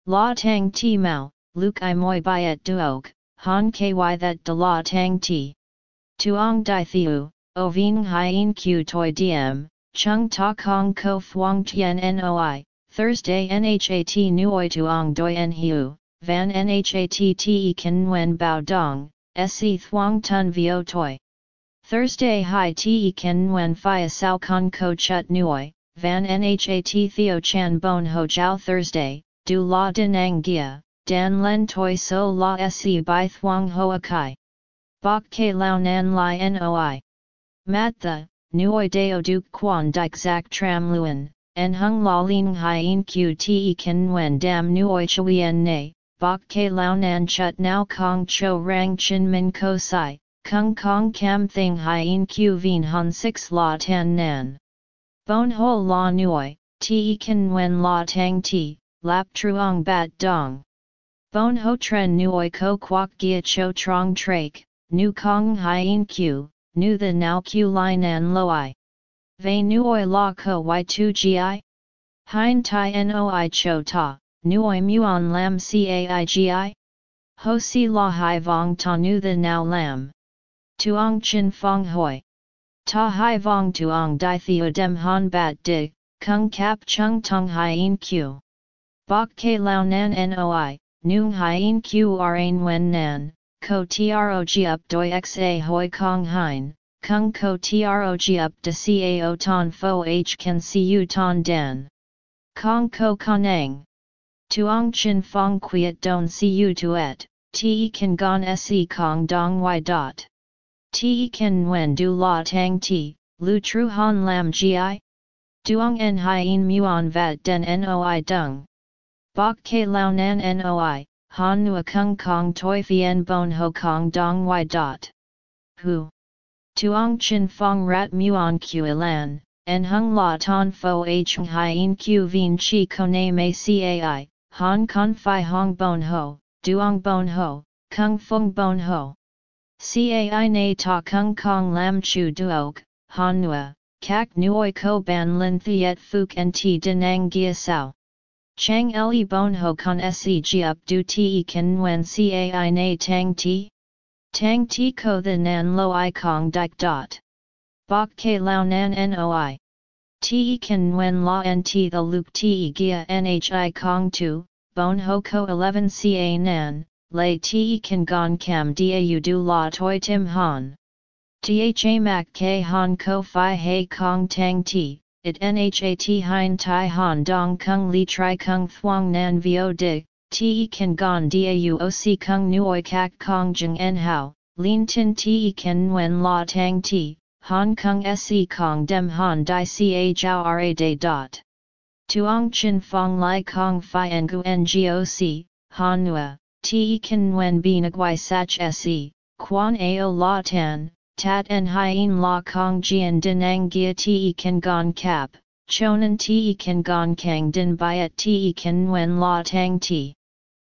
La tang ti mao, luke i moi byet duok, han ky that de la tang ti. Tuong di thiu, O ving hien q toi diem, chung ta kong ko fuang tien noi, Thursday nhat nuoi tuong doi en hiu, van nhat te kan nguen bao dong, se thuang tun vio toi. Thursday hi te kan nguen fia sao con ko chut nuoi, van nhat theo chan bon ho jiao Thursday, du la dinang gia, dan len toi so la se by thuang hoa kai. Bok ke lao nan li noi. Mat the, nuoi deo duke quan dik zak tram luen, en hung la ling hien q te kan nguen dam nuoi chuyen ne, bok ke lao nan chut nao kong cho rang chin min ko sai, kung kong kam thing hien q vien han 6 la tan nan. Bon ho la nuoi, te kan nguen la tang ti, lap truong bat dong. Bon ho tren nuoi ko kwak gia cho trong trake, nu kong hien q, nu the now q line an loi. Ve nuoi la ko y2 gi? Hein tai noi cho ta, nuoi muon lam caigi? Ho si la hai vong ta nu the now lam. Tuong chin fong hoi. Ta hai vong tuong di theo dem han bat dig, kung kap chung tong hien q. Bok ke lao nan noi, nung hien q rain wen nan, ko trog up doi xa hoi kong hein, kung ko trog up de cao ton fo h can cu ton den. Kong ko kanang. Tuong chin fong quiet don cu tuet, te kan gon se kong dong y dot. Te kan wen du la tang ti, lu tru han lam gi? Duong en hien muon vat den noi dung. Bok ke lao nan noi, han nua kung kong toi fien bon ho kong dong y dot. Hu. Tuong chin fong rat muon lan en hung la ton fo chung hien q vien chi kone me cai, han con fi hong bon ho, duong bon ho, kung fung bon ho. Cai ai na ta kung kong lam chu duok, han nua, kak nuoi ko ban lin thiet fuk en ti denang gia sao. Chang le bon ho con seg up du ti kan nguen cai ai na tang ti? Tang ti ko the nan lo i kong dik dot. Bok ke lao nan noi. Te kan wen la nt the luk te gia nhi kong tu, bon ho ko 11 ca nan, lay te kan gon cam u du la toi tim han. Tha mak ke han ko fi he kong tang ti, it nhat hein tai han dong kung li tri kung thuang nan vio di, te kan gon dau oc kung nuoi kak kong jeng en hao, lin tin te kan wen la tang ti, Hong Kong se kong dem han di ca jiao ra de dot. Tuong chin fong lai kong fi ngu ngoc, han nua, te kan wen bi nagwai sach se, quan ao la tan, tat en hien la kong jian dinang gia te kan gon cap, chonan te kan gon kang din byet te kan wen la tang ti.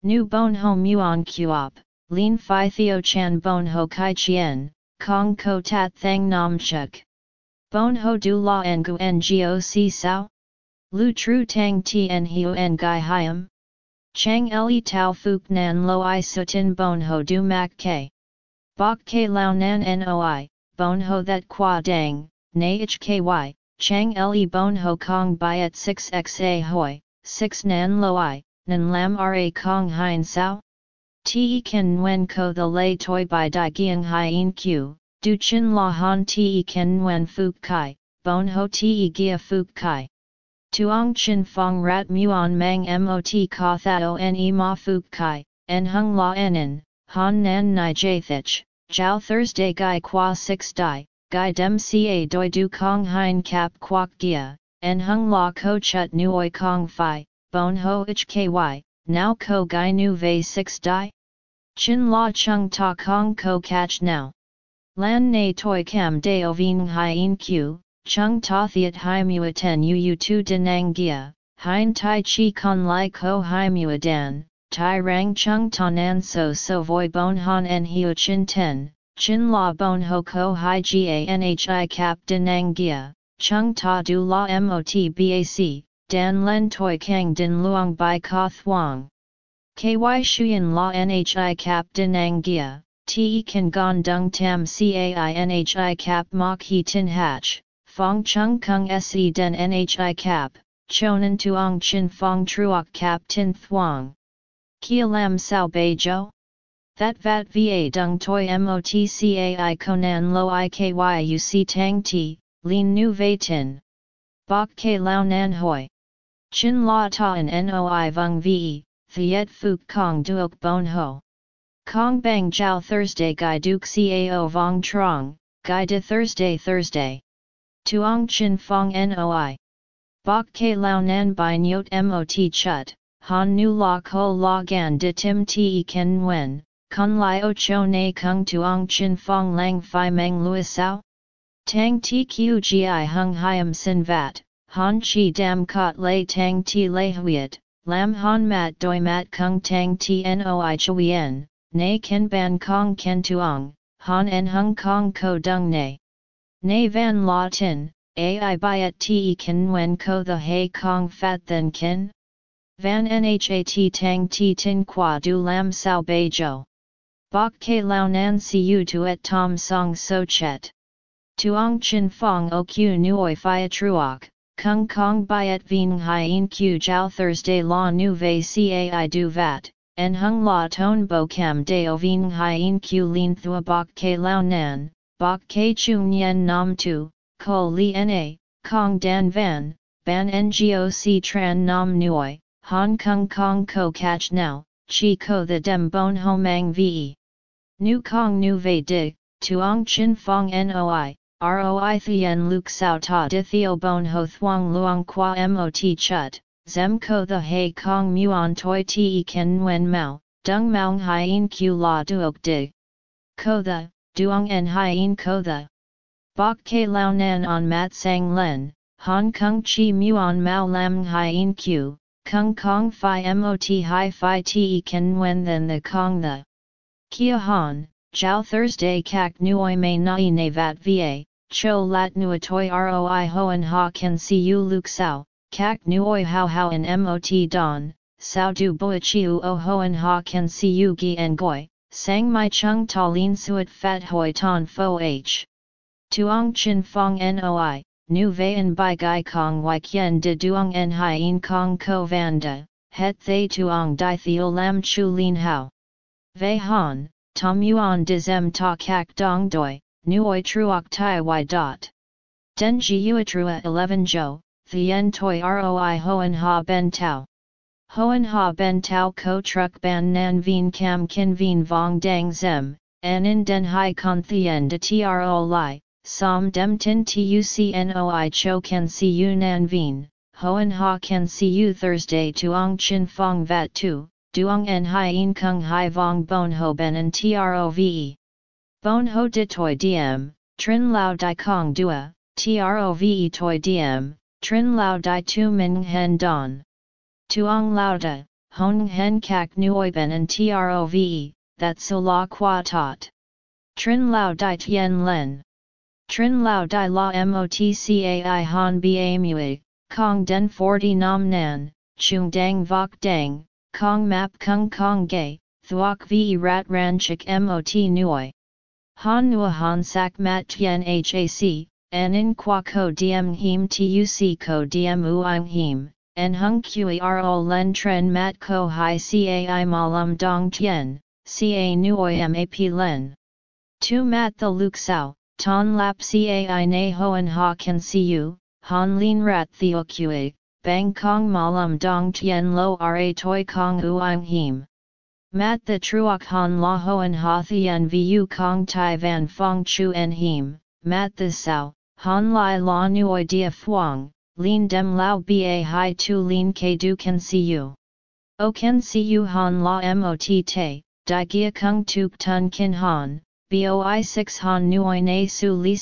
Nu bon ho muon kuop, lin fi theo chan bon ho kai chien, kong ko tat thang nam chuk. Bon ho du la ngu ngoc sao? Lu tru tang tien hiu en gai hiam? Chang li tau fuk nan lo i sutin bon ho du mak ke. Bok ke lao nan noi, bon ho that qua dang, na ich ky, chang le bon ho kong byet 6 xa hoi, 6 nan lo i, nan lam ra kong hein sao? Te ken wen ko the lay toi by di giang hien q, du chin la han te ken wen fuk kai, bon ho te gia fuk kai. Tuong chin fong rat muon mang mot ka thao ne ma fuk kai, en hung la enen, han nan nai jathich, jiao Thursday gai qua 6 di, gai dem ca doi du kong hein kap quoc gia, en hung la ko chut nuoi kong fi, bon ho ich ky, now ko gai nu vei 6 di? Chin la chung ta kong ko catch now. Lan na toi cam deo ving hien q, chung ta thiet hai mua ten uu tu denang gia, hein tai chi con lai ko hai mua dan, tai rang chung ta nan so so voi bon han en hiu chin ten, chin la bon ho ko hai ga nhi cap denang gia, chung ta du la mot bac, dan len toi kang din luang bai ka thuang. Ky shuyen la nhi cap denang gia, te kan gon dung tam cai nhi cap mok he tin hatch. Fong Chung Kung Se Den Nhi Cap, Chonan Tuong Chin Fong Truok Cap Tin Thuong. Kia Lam Sao Bei Jo? That Vat Va Dung Toi Motcai Conan Lo Ikyu Tang Ti, Lin Nu Ve Tin. Bok Ke Lao Nan Hoi. Chin La Ta en Noi Vung Ve, Thiet Phuc Kong Duok Bon Ho. Kong Bang Jiao Thursday Gai Duke Cao Vong Trong, Gai De Thursday Thursday. Tuong Chin Fong Noi. Bok Ke Lao Nan Bai Nyot Mot Chut, Han Nu La Ko La Gan De Tim Te Ken Wen, Kun Lai O Cho Na Kung Tuong Chin Fong Lang Phi Meng Louis Sao? Tang Ti Gi Hung Hiam Sin Vat, Han Chi Dam Kot Lay Tang Ti Lay Huiet, Lam hon mat Doi Mat Kung Tang Ti Noi Chuyen, Na Ken Ban Kong Ken Tuong, Han En Hung Kong Ko Dung Na. Nay van la tin, ai byet te kin wen ko the hay kong fat then kin? Van nhat tang ti tin qua du lam sao bei jo. Bok ke lao nan siu tu et tom song so chet. Tuong chin fong o q nuoi fia truok, kung kong byet ving hien q jiao Thursday la nu ve cai du vat, en hung la ton bo cam deo ving hien q lin thua bok ke lao nan, bok ke chung yen nam tu, ko li na, kong dan van, ban ngoc tran nam nuoi, hong kong kong ko catch now, chi ko the dem bon homang ve. Nu kong nu ve di, tuong chin fong noi, roi thien luk sao ta di theo bon ho thuang luang qua mot chut, zem ko the hay kong muon toi te ken wen mao, dung maung hien q la duok di. Ko the, duong en hien ko the. Bok ke lao nan on mat sang len, Hong Kong chi muon mao lam hien q, kung kong fi mot hi fi te ken wen then the kong the. Kia han, jiao Thursday kak nuoi may nai ne vat va, cho lat nua toi roi hoen ha ken si u luk sao, kak nuoi hao hao en mot don, sao du boi chiu o hoen ha ken si u gi en goi, sang mai chung ta lin suet fat hoi ton fo h. Tuong chin fong noi, nu vayan bai gai kong kien de duong en hien kong ko vanda, het thay tuong di theo lam chu lin hao. Vei han, tom yuan dizem ta kak dong doi, nuoi truok tai y dot. Den ji uatrua 11 jo, thien toi roi hoen ha ben tau. Hoen ha ben tau ko truck ban nan vien cam kin vien vong dang zem, an in den hai con thien de tro li, som dem tin tucnoi cho can see you nan vien, hoen ha can see you Thursday tuong chin fong vat tu, duong en in kung hai vong bon ho ben en trove. Bon ho de toi diem, trin lao di kong dua, trove toi diem, trin lao di tu min hen don. Tuong lao da, hong hen kak nuoi ben en trove, that so la qua tot. Trin lao di tien len. Trin lao di la motcai han ba mui, kong den 40 nam nan, chung dang vok dang, Kong map kung kong gay, thuok ve rat ran chik mot nuoi. Han nua han sak mat tien hac, en in qua ko diem him tuc ko diem uang him, en hung qero len tren mat ko hai cai malum dong tien, ca nuoi map len. Tu mat the luk sao, ton lap cai na hoen ha can see you, han lin rat theo qi, bang kong malam dong tien lo ra toi kong uang him. Mat the truok han la hoen ha thien vu kong tai van fong chu en him, mat the sao, han lai la nuoi dia fuang, lin dem lao ba hai tu lin ke du can see you. O can see you han la mot te, di gia kung tuk tun kin han, boi 6 han nuoi na su li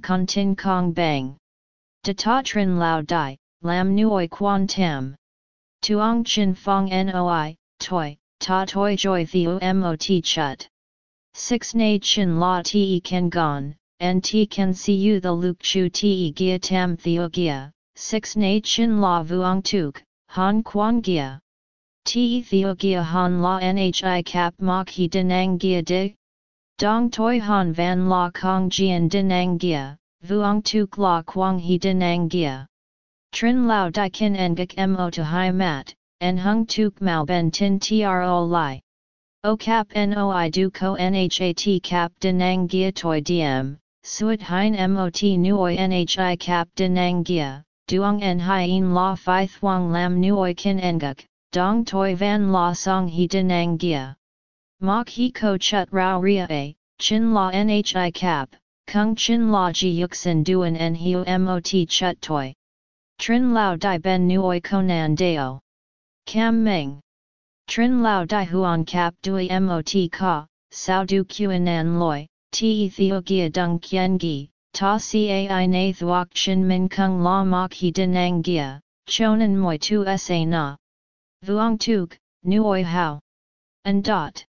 kon tin kong bang. De ta trin lao di, lam nuoi quan tam. Tuong chin fong noi, toi, ta toi joy theo mot chut. 6 na chin la te ken gon, and can see you the luk chu te gia tam theo gia, 6 na chin la vuong tuk, han quan gia. Te theo gia han la nhi cap mok he denang gia dig? Dong toi han van la kong jian denang gia, vuong tuk la quang he denang gia. Trin lao di kin engak mo to hai mat, en hung tuk mao ben tin tro li. O cap noi du ko nhat cap denang gia toi diem, suat hein mot nuoi nhi cap denang gia, duong en hien la fi thuong lam nuoi kin engak, dong toi van la song he denang gia. Mok he ko chut rao ria a, chin la nhi cap, kung chin la ji yuksen duen en hiu mot chut toi. Trin Lao Dai Ben Nuoi Konan Deo. Cam Meng. Trin Lao Dai Huan Cap Dui Mot Ka, Sao Du Qianan Loi, Ti Theo Gia Dung Kien Gi, Ta Cai Na Thuok Chin Min Kung La Mok He Denang Gia, Chonan Moi Tu Sa Na. Vuong Tuk, Nuoi Hao. And dot.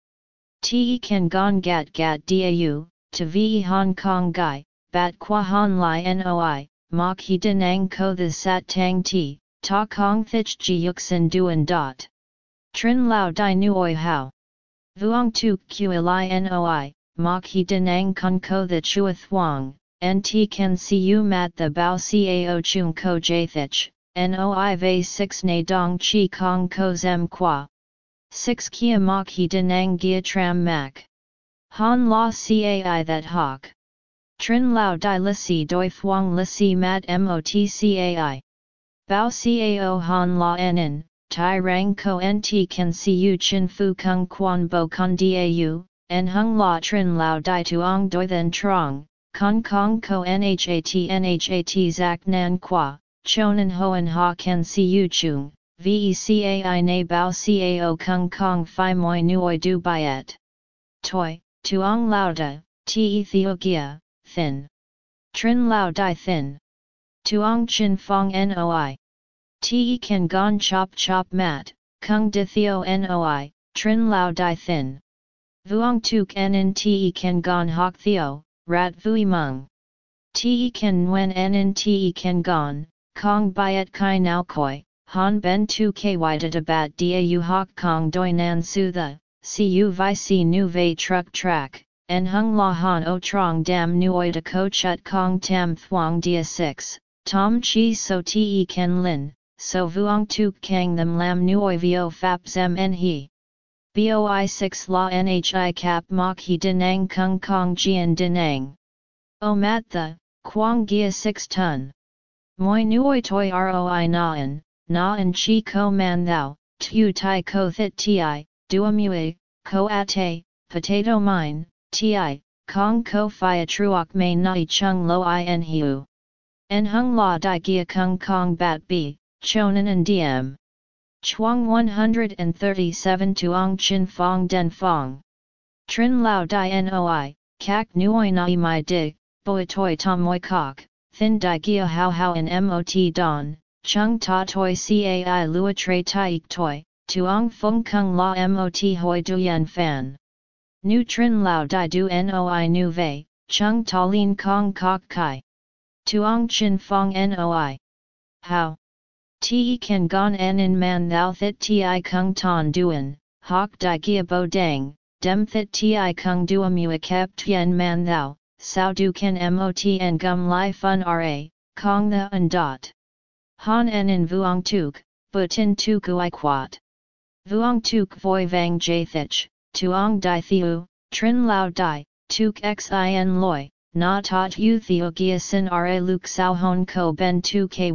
Te Kan Gon Gat Gat Dau, To Ve Hong Kong Gai, Bat Qua Han Lai Noi, mok he denang ko the sat tang ti, ta kong thich ji yuksen duen dot. Trin lao di nuoi hao. Vuong tu qi noi, mok he denang kun ko the chua thuang, nt can see you mat the bao cao chung ko jathich, noi vei 6 na dong chi kong ko zem qua. 6 kia mok he denang gia tram mak. Han la cai that hawk. Trin lao di lisi doi fuang lisi mat motcai. Bao cao han la enen, tai rang ko nt can see you chin fu kung quan bo con dau, en hung la trin lao di tuong doi then trong, kong kong ko nhat nhat zak nan qua, chonan hoen ha can see you chung, vecai na bao cao kung kong fi moi nuoi du byet. Toi, tuong lao da, te theogia, thin. Trin lao di thin. Tuong chin fong noi. Te kan gon chop chop mat, kung di theo noi, trin lao di thin. Vuong tuk en te kan gon hok theo, rat vui mung. Te kan nguen en te kan gon, kong byet kai nao koi, han ben tu ky da bat da u hok kong doi nan su the, cu vi si nu ve truck track, en hung la han o trong dam nuoi de ko chut kong tam thuong dia 6, tom chi so te ken lin, so vuong tu kang them lam nuoi vio fap zem en he. Boi 6 la nhi cap mok he denang kung kong jian denang. O mat the, quang gia 6 ton. Moi nuoi toi roi naan, naan chi ko man thou, tu tai ko thit ti, duamue, ko ate, potato mine, ti, kong ko fia truok may nai chung lo i en hiu. En hung la di gia kung kong bat b, chonan and diem. Chuang 137 Tuong Chin Fong Den Fong. Trin Lao Di Noi, Kak Nuoi Nai Mai Dig, Boi Toi Tom Moi Kok, Thin Di Gia How How in Mot Don, Chung Ta Toi Cai Lua Tre Tai Toi, Tuong Fung Kung La Mot Hoi Duyen Fan. Nu Trin Lao Di Du Noi Nu Vei, Chung Ta Lin Kong Kok Kai. Tuong Chin Fong Noi. How? Te kan gon en in man thou thit ti kung ton duan, hok di gia bo dang, dem thit ti kung duamua kep tien man thou, sao du ken mot en gum li fun ra, kong the and dot. Han en in vuong tuk, butin tuk ui quat. Vuong tuk voi vang jathich, tuong di thiu, trin lao di, tuk xin loi, na tot u theo gia sin ra luk sao hon ko ben tu ky,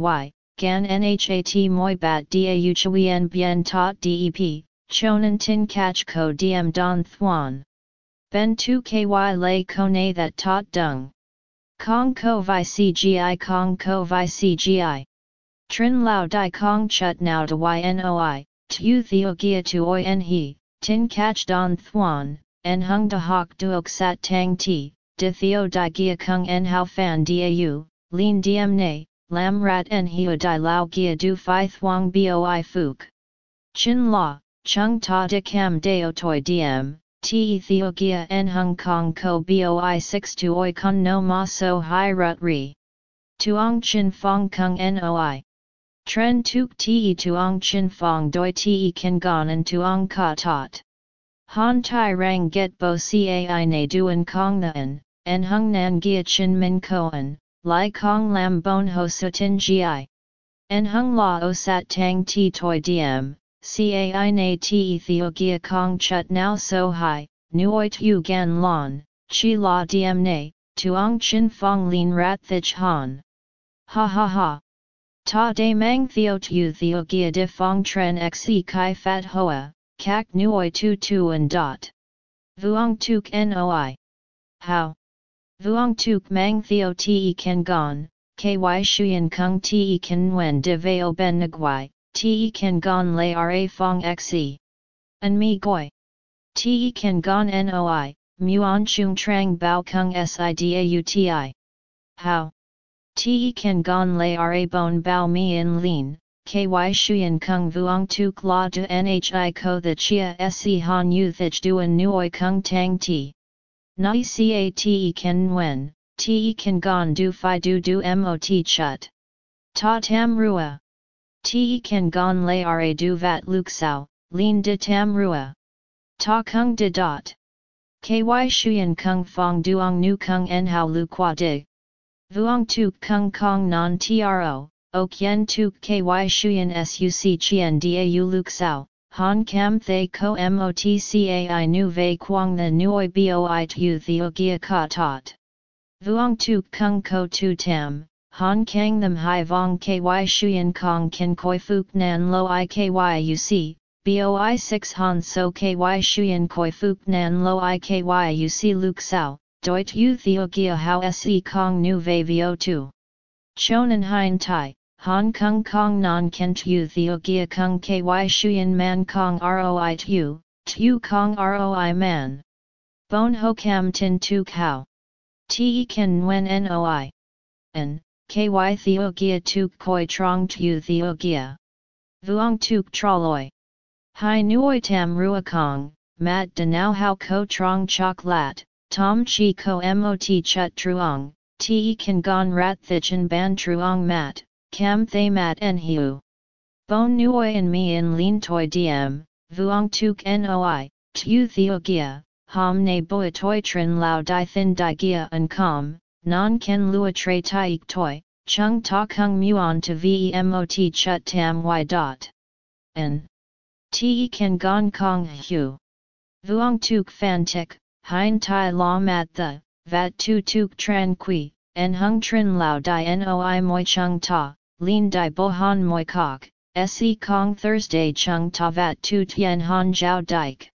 gan nhat moi bat da chuyen bien tot dep, chonan tin catch ko diem don thuan. Ben tu ky lay kone that tot dung. Kong ko vi cgi kong ko vi cgi. Trin lao di kong chut now to ynoi, tu theo gia tu oi en he, tin catch don thuan, en hung de hok duok sat tang ti, de theo di gia kung en hao fan dau, lin diem ne, lam rat en hiu di lao gia du fi thuang boi fuk. Chin la, chung ta de cam deo toi diem, te theo gia en hung kong ko boi 6 tu oi kun no ma so hai rut ri. Tuong chin fong kung noi. Tren tuk te tuong chin fong doi te kan gon and tuong ka tot. Han tai rang get bo cai ne duan kong the en, hung nan gia chin min koan, lai kong lam bon ho sutin gi. En hung la o sat tang ti toi diem, cai na te theo gia kong chut now so high, nuoi tu gan lon, chi la diem ne, tuong chin fong lin rat thich han. Ha ha ha. Ta de mang theo tu theo gia de fong tren xe kai fat hoa, kak nuoi tu tu and dot. Vuong tuk noi. How? Vuong tuk mang theo te ken gon, ky shuyen kung te ken nguen de veo ben nguai, te ken gon lay ra fong xe. An mi goi. Te ken gon noi, muon chung trang bao kung sidauti. How? Te ken gon lay ra bon bao mi in lin, ky shuyen kung vuong tuk la de nhi ko the chia se han yu thich duan nuoi kung tang ti. Nai ca te ken nguen, te ken gon du fi du du mot chut. Ta tam rua. Te ken gon lay ra du vat luk sao, lin de tam rua. Ta kung de dot. Ky shuyen kung fong duong nu kung en hao lu qua. Vuong tuk kung kong non tro, o kien tuk ky shuyen suc chien da luk sao, Han kam thay ko motcai nu vei quang the nuoi boi tu theo gia ka tot. Vuong tu kung ko tu tam, han kang them hai vong ky shuyen kong ken koi fuk nan lo i ky uc, boi 6 han so ky shuyen koi fuk nan lo i ky uc luk sao, doit u theo gia how se kong nu vei vio tu. Chonan hein tai, Hong Kong Kong Non Kent U Theo Gia Kung Ky Shuyan Man Kong Roi Tu, Tu Kong Roi Man. Bon Ho Cam Tin Tu Kao. Te Ken Nguyen Noi. N, Ky Theo Gia Tuk Koi Trong Tu Theo Gia. Vuong Tuk Troloi. Hai Nuoi Tam Rua Kong, Mat Now How Ko Trong Chok Lat, Tom Chi Ko Mot Chut Truong, Te Ken Gon Rat Thichin Ban Truong Mat. Cam thay mat en hiu. Bon nuoi en mi in lin toi diem, vuong tuk noi, tu theo gia, hom ne boi toi trin lao di thin di gia un com, non ken lua tre tai toi, chung ta kung muon to vemot chut tam y dot. N. Te kan gong kong hu. Vuong tuk fan tik, hein tai la mat the, vat tu tuk tran qui, en hung trin lao di noi moi chung ta, lin di bo han moi kok, se kong Thursday chung ta vat tu tien han jiao dike.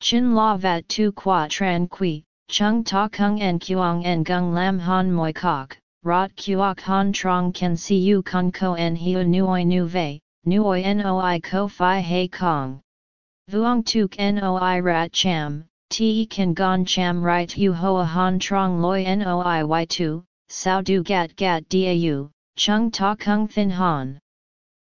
Chin la vat tu qua tran qui, chung ta kung en kuang en gung lam han moi kok, rot kuok han trong ken si u kun ko en hiu nuoi nu vei, nuoi noi ko fi hei kong. Vuong tuk noi rat cham, te kan gon cham right u hoa han trong loi noi y tu, sao du gat gat dau, chung ta kung thin han.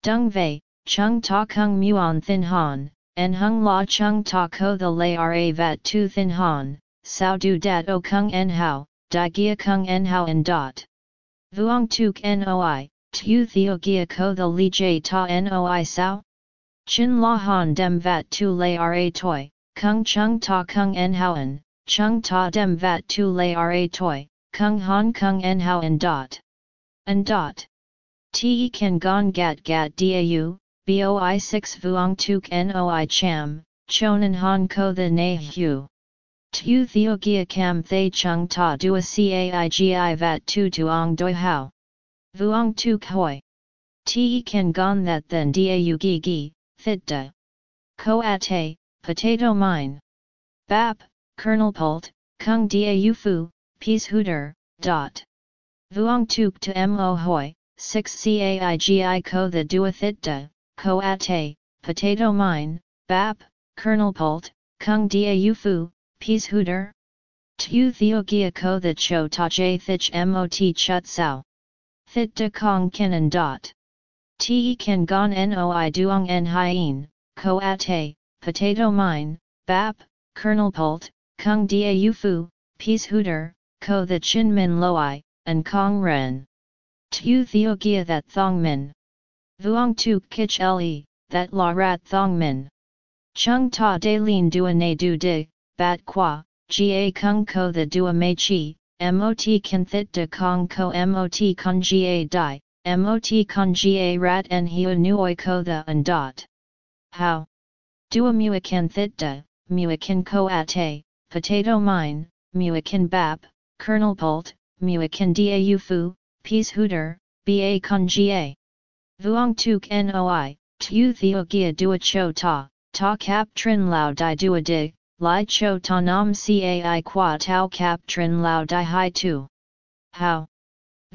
Dung vei, chung ta kung muon thin han, en hung la chung ta ko the lay ra vat tu thin han, sao du dat o kung en hao, di gia kung en hao en dot. Vuong tuk noi, tu theo gia ko the li j ta noi sao? Chin la han dem vat tu lay ra toi, kung chung ta kung en haoen, chung ta dem vat tu lay ra toi, kung han kung en haoen dot. En dot. Te kan gon gat gat dau, boi 6 vuong tuk noi cham, chonan han ko the na hu. Tu theo gia cam thay chung ta dua caigi vat tu tuong doi hao. Vuong tuk hoi. Te kan gon that then dau gi gi, thit da. Ko ate, potato mine. Bap, kernel pult, kung dau fu, peas hooter, dot. Vuong tuk to mo hoi, 6 caigi ko the duathit da, ko ate, potato mine, bap, kernel pult, kung dau fu, peas hooter? Tu theo gia ko the cho ta j thich mot chut sao. Thit de kong kenan dot. Te kan gon noi duong en hien, ko ate, potato mine, bap, kernel pult, kung dau fu, peas hooter, ko the chin min loi, and kong ren. Tu theo gia that thong min. Vuong tu kich le, that la rat thong min. Chung ta de lin dua ne du de, bat qua, ga kung ko the dua mei chi, mot kan thit de kong ko mot con ga di, mot con ga rat en hiu nuoi ko the and dot. How? Dua mua kan thit de, mua kan ko ate, potato mine, mua kan bap, kernel pult, mua kan dau fu, peas hooter, ba con ga. Vuong tuk noi, tu theo gia dua cho ta, ta cap trin lao di dua dig, li cho ta nam cai qua tau cap trin lao di hai tu. How?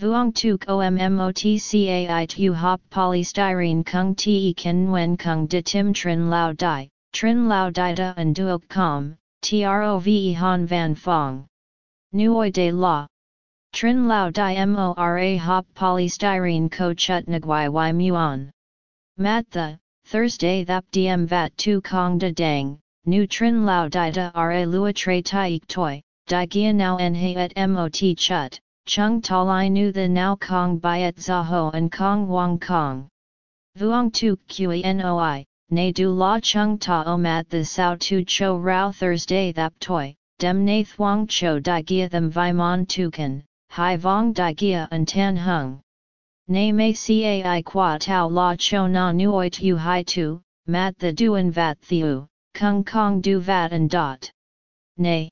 Vuong tuk ommotcai tu hop polystyrene kung te ken wen kung de tim trin lao di, trin lao di da and duok com, trove han van fong. Nuoi de la. Trin lao di mora hop polystyrene ko chut nagwai y muon. Mat the, Thursday thap diem vat tu kong de dang, nu trin lao di da ra lua tre taik toi, di gia now en he et mot chut, chung talai nu the now kong byet zaho and kong Wong kong. Vuong tu qi noi, ne du la chung ta o mat the sao tu cho rao Thursday thap toi, dem na thuong cho di gia them vi mon tukan, hai vong di gia and tan hung. Nay may cai qua tau la cho na nuoi tu hai tu, mat the duan vat thiu, kung kong du vat and dot. Nay.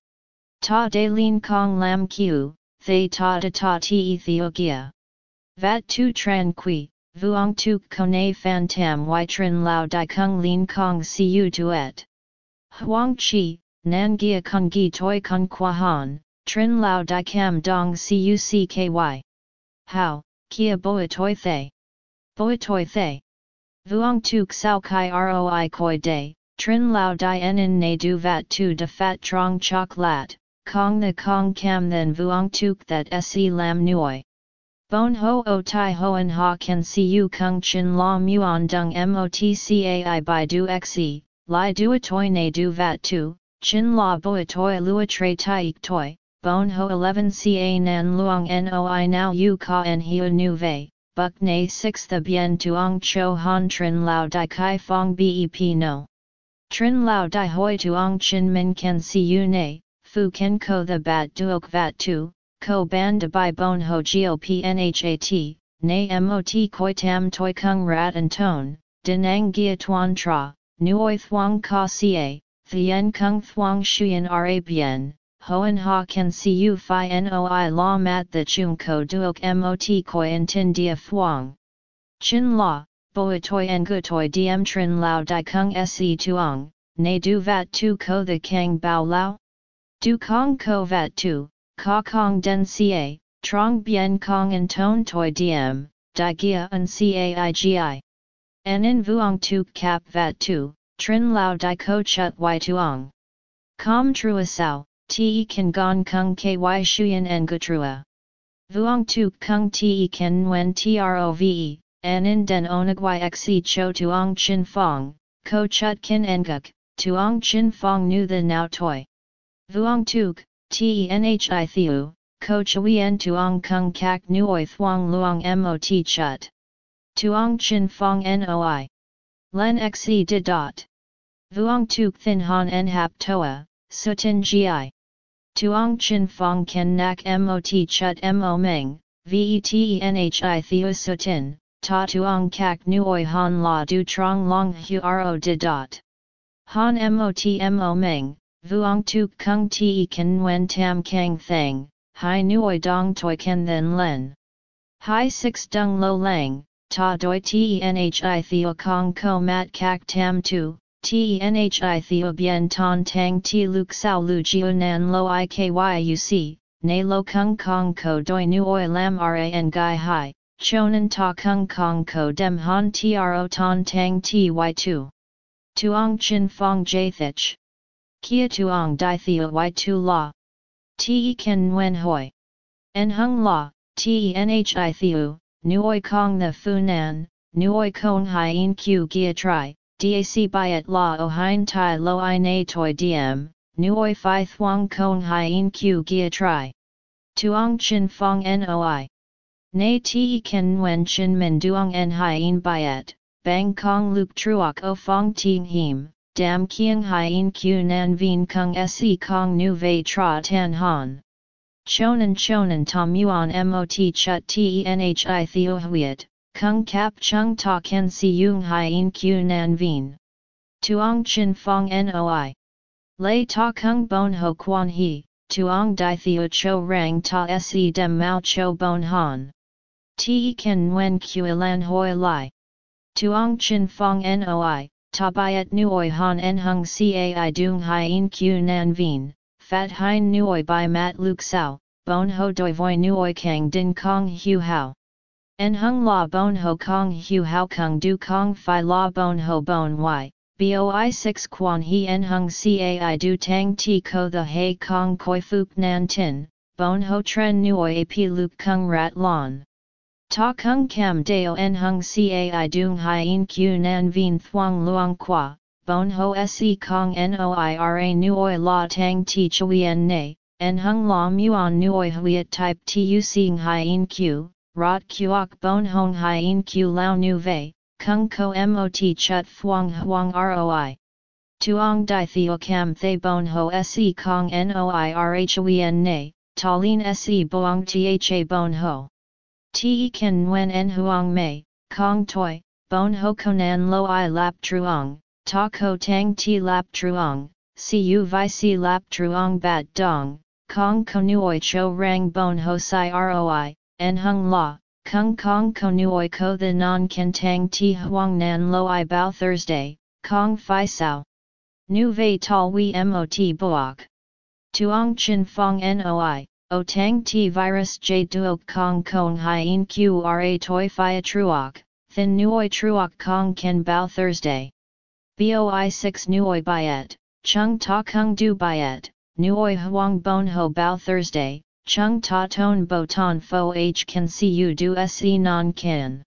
Ta de lin kong lam kiu, thay ta ta ta ti Ethiopia. Vat tu tran qui, vuong tu kone fan tam y trin lao di kung lin kong siu tuet. Huang chi, nan gia kung gi toi kung qua han, trin lao di cam dong cucky. How, kia boa toi thay. Boa toi thay. Vuong tu sao kai roi koi day, trin lao di en ne du vat tu de fat trong chok lat, kong the kong cam then vuong tuk that se lam nuoi. Bon ho o tai hoan ha can see you kung chin la muon dung motcai by du xe, li du toi ne du vat tu, chin la boi toi lua tre tai toi, bon ho 11 ca nan luong noi now yu ka en hiu nu vei, buk ne 6 the bien tuong cho han trin lao di kai fong bep no. Trin lao di hoi tuong chin min can si yu ne, fu ken ko the bat duok vat tu, ko ban de bai bon ho gop nhat, ne mot koi tam toi kung rat and tone, dinang gia tuan tra, nuoi thuang ka ca, thien kung thuang shuyen ra bien, hoan ha can si yu fi noi la mat the chung ko duok mot koi en tin dia thuang. Chin la, boi toi en gu toi diem trin lao di kung se tuong, ne du vat tu ko the kang bao lao? Du kong ko vat tu, ka kong den ca, trong bien kong en ton toi diem, di gia un caigi. In vuong tu cap vat tu, trin lao di ko chut y tuong. Com trua sao, te kan gong kung ky shuyen en gutrua. Vuong tu kung te kan nguen trove, in den onagwai xe cho tuong chin fong, ko chut kin enguk, tuong chin fong nu the now toi. Vuong tuk, tenhi thiu, ko chuyen tuong kung kak nuoi thuong luong mot chut. Tuong chin fong noi. Len xe de dot. Vuong tuk thin han en hap toa, sutin gi. Tuong chin fong ken nak mot chut mo meng, vetenhi thiu sutin, ta tuong kak nuoi han la du trong long hu ro de dot. Han mot mo meng, vuong tuk kung ti kan wen tam kang thang, hai nuoi dong toi ken then len. Hai six dung lo lang, ta doi tenhi theo kong ko mat kak tam tu, tenhi theo bien ton tang ti luk sao lu jiu nan lo ikyuc, ne lo kung kong ko doi nuoi lam ran gai hai, chonan ta kung kong ko dem han tro ton tang ty tu. Tuong chin fong jathich. Kia tuong di theo y tu la. Te ken wen hoi. En hung la, te nhi theo, nuoi kong the fu nan, nuoi kong hien q gia tri, dac byet la o hein tai lo i na toi diem, nuoi fi thuong kong hien q gia tri. Tuong chin fong noi. Nay te ken wen chin min duong en hien byet, bang kong luk truok o fong ting him, dam kieng hien q nan vien kung se kong nu vei tra tan han. Chonan chonan tom yuan mot chut tenhi theo huiet, kung kap chung ta ken si yung hien q nan vien. Tuong chin fong noi. Lei ta kung bon ho quan he, tuong di theo cho rang ta se dem mao cho bon han. Te ken wen q lan hoi lai. Tuong chin fong noi, ta byet nuoi han en hung cai dung hien q nan vien, fat hein nuoi by mat luk sao, bon ho doi voi nuoi kang din kong hu hao. En hung la bon ho kong hu hao kung du kong fi la bon ho bon y, boi 6 quan he en hung cai ai du tang ti ko the hay kong koi fuk nan tin, bon ho tren nuoi ap luk kung rat lon. Ta kung kam deo en hung cai dung hien q nan vien thuang luang qua, bon ho se kong noira nuoi la tang ti chuyen ne, en hung la muon nuoi huiet type tu seeing hien q, rot kuok bon hong hien q lao nu vei, kung ko mot chut thuang huang roi. Tuong di theo cam thay bon ho se kong noi rhuyen ne, talin se boang tha bon ho. Te ken nguen en huang mei, kong toi, bon ho konan lo i lap truong, ta ko tang ti lap truong, u vi si lap truong bat dong, Kong Konuoi Cho Rang Bon Ho Sai Roi, En Hung La, Kung Kong Konuoi Ko The Non Ken Tang Ti Huang Nan Lo I Bao Thursday, Kong Phi Sao. Nu Vei Tal Wei Mot Boak. Tuong Chin Fong Noi, O Tang Ti Virus J Duok Kong Kong Hien Qra Toi Phia Truok, Thin Nuoi Truok Kong Ken Bao Thursday. Boi 6 Nuoi Biet, Chung Ta Kung Du Biet. Nuoi Huang Bon Ho Bao Thursday, Chung Ta Ton Bo Ton Fo H Can See You Do Se Non Can.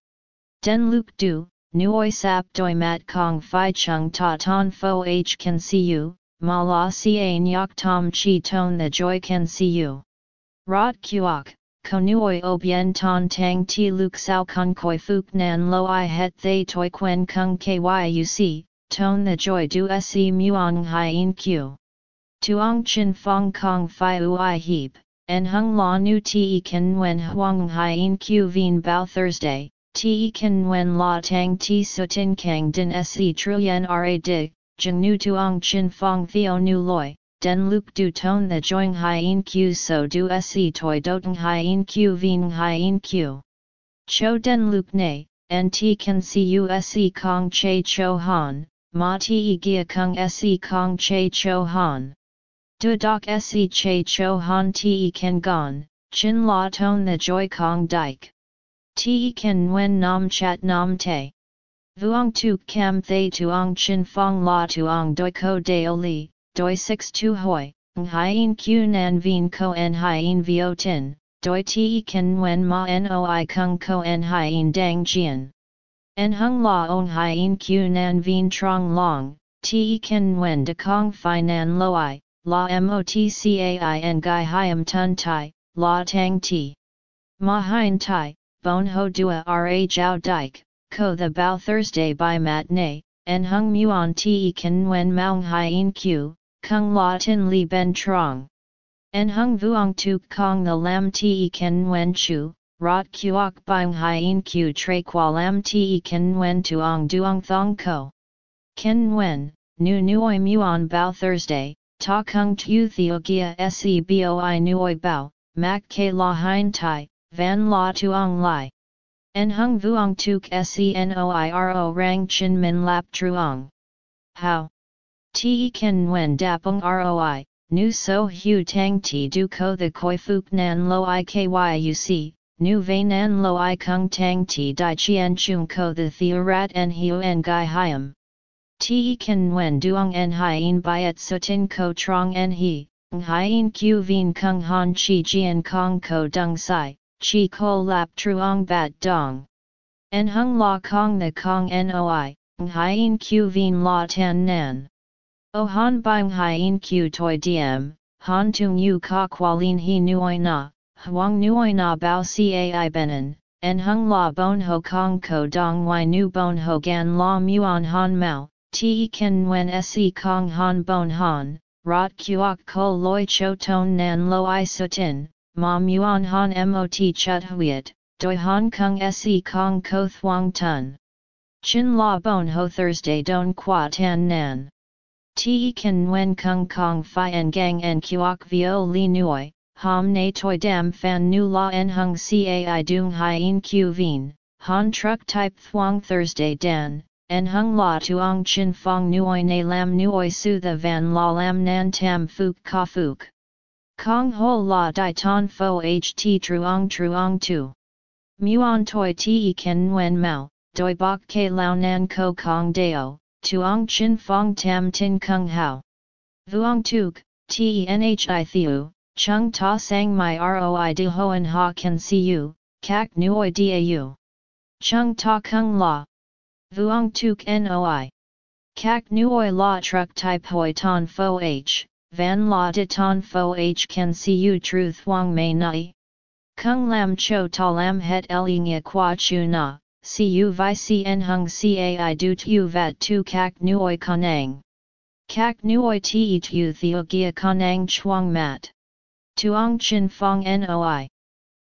Den Luk Du, Nuoi Sap Doi Mat Kong Phi Chung Ta Ton Fo H Can See You, Ma La Ca Nyok Tom Chi Ton The Joy Can See You. Rot Kuok, Ko Nuoi O Bien Ton Tang Ti Luk Sao Kong Koi Fuk Nan Lo I Het Thay Toi Quen Kung Kyuc, tone the joy du se muong hien q. Tuong chin fong kong fi ui heap, en hung la nu te kan wen huang hien q vien bao Thursday, te kan wen la tang ti sutin kang din se truyen ra dig, jeng nu tuong chin fong theo nu loi, den luk du tone the joing hien q so du se toi doteng hien q vien hien q. Cho den luk ne, en ti kan cu se kong che cho han, ma ti gia kung se kong che cho han. Du doc se che cho han ti kan gon, chin la tone the joy kong dike. Ti kan wen nam chat nam te. Vuong tu cam thay tuong chin fong la tuong doi ko deo li, doi 6 tu hoi, hien q nan vien ko en hien vio tin, doi te kan wen ma noi kung ko en hien dang jian. En hung la ong hien q nan vien trong long, te kan wen de kong fi nan loi, la motcai en gai hiam tun tai, la tang ti. Ma hien tai, bon ho dua ra jiao dike, ko the bao Thursday by matinee, en hung muon te kan wen maung hien q, kung la tin li ben trong. En hung vuong tu kong the lam te ken wen chu, rot kuok byung hien q tre qua lam te ken wen tuong duong thong ko. Ken wen, nu nuoi muon bao Thursday, ta kung tu theogia se boi nuoi bao, mak ke la hein tai, van la tuong lai. En hung vuong tuk senoiro rang chin min lap truong. How? Te ken wen dapung roi, nu so hu tang ti du ko the koi fuk nan lo i kyuc, nu ve nan lo i kung tang ti di chien chung ko the theorat en hiu en gai hiam. Te ken wen duong en hien byet sutin ko trong en ng hien q vien kung han chi jian kong ko dung sai, chi ko lap truong bat dong. En hung la kong the kong noi, hien q vien la tan nan. O han bang hien q toi diem, han tung yu ka qualin he nuoi na, huang nuoi na bao cai benen, en hung la bon ho kong ko dong y nu bon ho gan la muon han mao, te ken wen se kong han bon han, rot kuok ko loi cho ton nan lo i sutin, ma muon han mot chut huiet, doi han kung se kong ko thuang tun. Chin la bon ho Thursday don qua tan nan. Te kan wen kung kong fi en gang en kuok vio li nuoi, ham ne toi dam fan nu la en hung cai dung hien q vien, han truck type thuang Thursday dan, en hung la tuong chin fong nuoi ne lam nuoi su the van la lam nan tam fuk ka fuk. Kong ho la di ton fo ht truong truong tu. Muon toi te ken wen mao, doi bok ke lao nan ko kong deo, tuong chin fong tam tin kung hao. Vuong tuk, tenhi thiu, chung ta sang my roi de hoan ha can see you, kak nuoi dau. Chung ta kung la. Vuong tuk noi. Kak nuoi la truck type hoi ton fo h, van la de ton fo h can see you truth wang may nai. Kung lam cho ta lam het eling qua chu na, Cu vi cn hung cai du tu vat tu kak nuoi kanang. Kak nuoi ti tu theo gia kanang chuang mat. Tuong chin fong noi.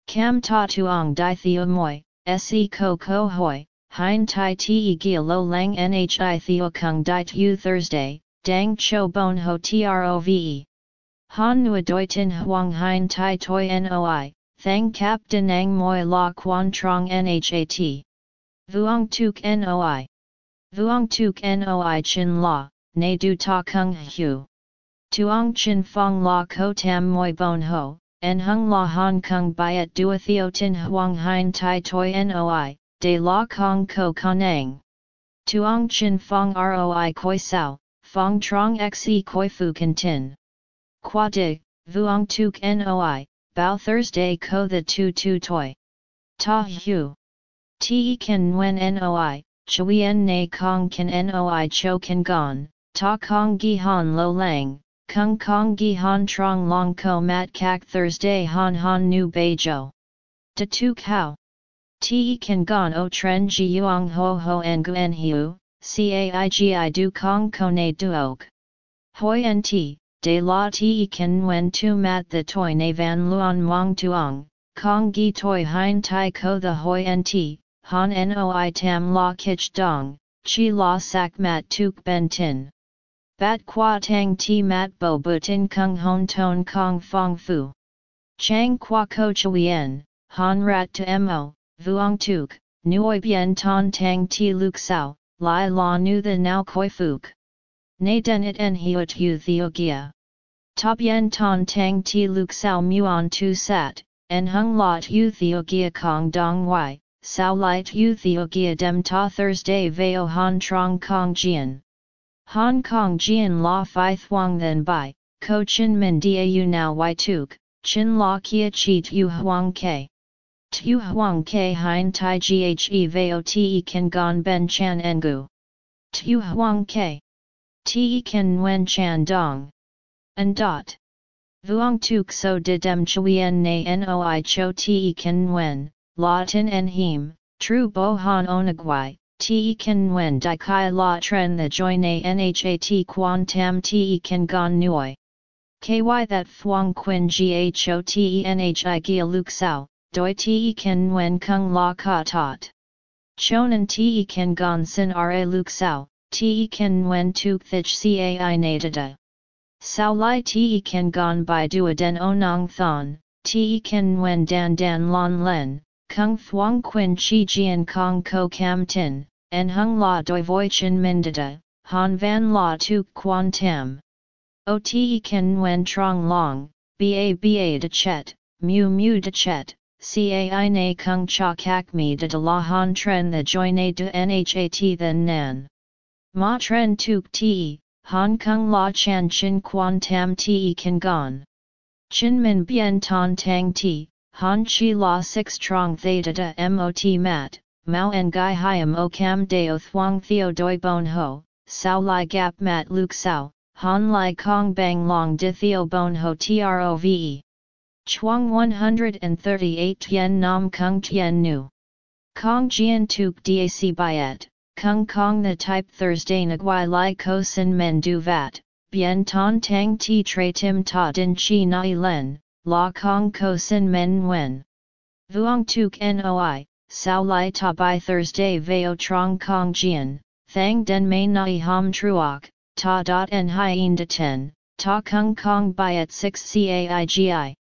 Cam ta tuong di theo moi, se ko ko hoi, hein tai ti gia lo lang nhi theo kung di tu Thursday, dang cho bon ho trove. Han nua doi tin huang hein tai toi noi, thang kap denang moi la quan trong nhat. Vuong tuk noi. Vuong tuk noi chin la, ne du ta kung hu. Tuong chin fong la ko tam moi bon ho, en hung la hong kong byet dua theo tin huang hein tai toi noi, de la kong ko kanang. Tuong chin fong roi koi sao, fong trong xe koi fu kan tin. Qua dig, vuong tuk noi, bao Thursday ko the tu tu toi. Ta hu. Te kan wen noi, chuyen na kong kan noi cho kan gon, ta kong gi han lo lang, kung kong gi han trong long ko mat kak Thursday han han nu bejo. De tu kao. Te kan gon o tren ji yuang ho ho en guen hiu, caigi du kong kone duok. Hoi nt, de la ti ken wen tu mat the toi na van luon mong tuong, kong gi toi hein tai ko the hoi nt, han noi tam la kich dong, chi la sak mat tuk ben tin. Bat qua tang ti mat bo butin kung hon ton kong fong fu. Chang qua ko chuyen, han rat to mo, vuong tuk, nuoi bien ton tang ti luk sao, lai la nu the now koi fuk. Na den it en hiot yu theogia. Top yen ton tang ti luk sao muon tu sat, en hung lot yu theogia kong dong y, sao light yu theogia dem ta Thursday veo han trong kong jian. Hong Kong jian la fi thuang then bai, ko chin min dau now y tuk, chin la kia chi tu huang ke. Tu huang ke hein tai ghe veo te kan gon ben chan engu. Tu huang ke. Te kan wen chan dong. And dot. Vuong tuk so de dem chuyen na noi cho te kan wen, la tin en him, tru bo han onagwai, te kan wen di kai la tren the joy na nhat quan tam te kan gon nuoi. Ky that thuong quin gho te nhi gia luk sao, doi te ken wen kung la ka tot. Chonan te ken gon sin ra luk sao, te ken wen tuk thich cai natada. Sao lai te ken gon by dua den onong thon, te ken wen dan dan lon len, kung thuong quin chi jian kong ko cam tin, en hung la doi voi chin mindada, han van la Tu quan tam. O te ken wen trong long, ba ba de chet, mu mu de chet, Cai na kung cha kak mi de de la han tren the joy na de nhat then nan. Ma tren tuk ti, han kung la chan chin quan tam ti kan gon. Chin min bien ton tang ti, han chi la six trong theta de mot mat, mao en gai hiam o cam deo thuang theo doi bon ho, sao lai gap mat luk sao, han lai kong bang long di theo bon ho trove. Chuang 138 Tien Nam Kung Tien Nu. Kong Jian Tuk Dac Biet, Kung Kong the type Thursday Nguai Lai Ko Sin Men Du Vat, Bien Ton Tang Ti Tre Tim Ta Din Chi Nai Len, La Kong Ko Sin Men Nguyen. Vuong Tuk Noi, Sao Lai Ta Bai Thursday Veo Trong Kong Jian, Thang Den Mai Nai Ham Truok, Ta Dot En Hien De Ten, Ta Kung Kong Biet 6 Caigi.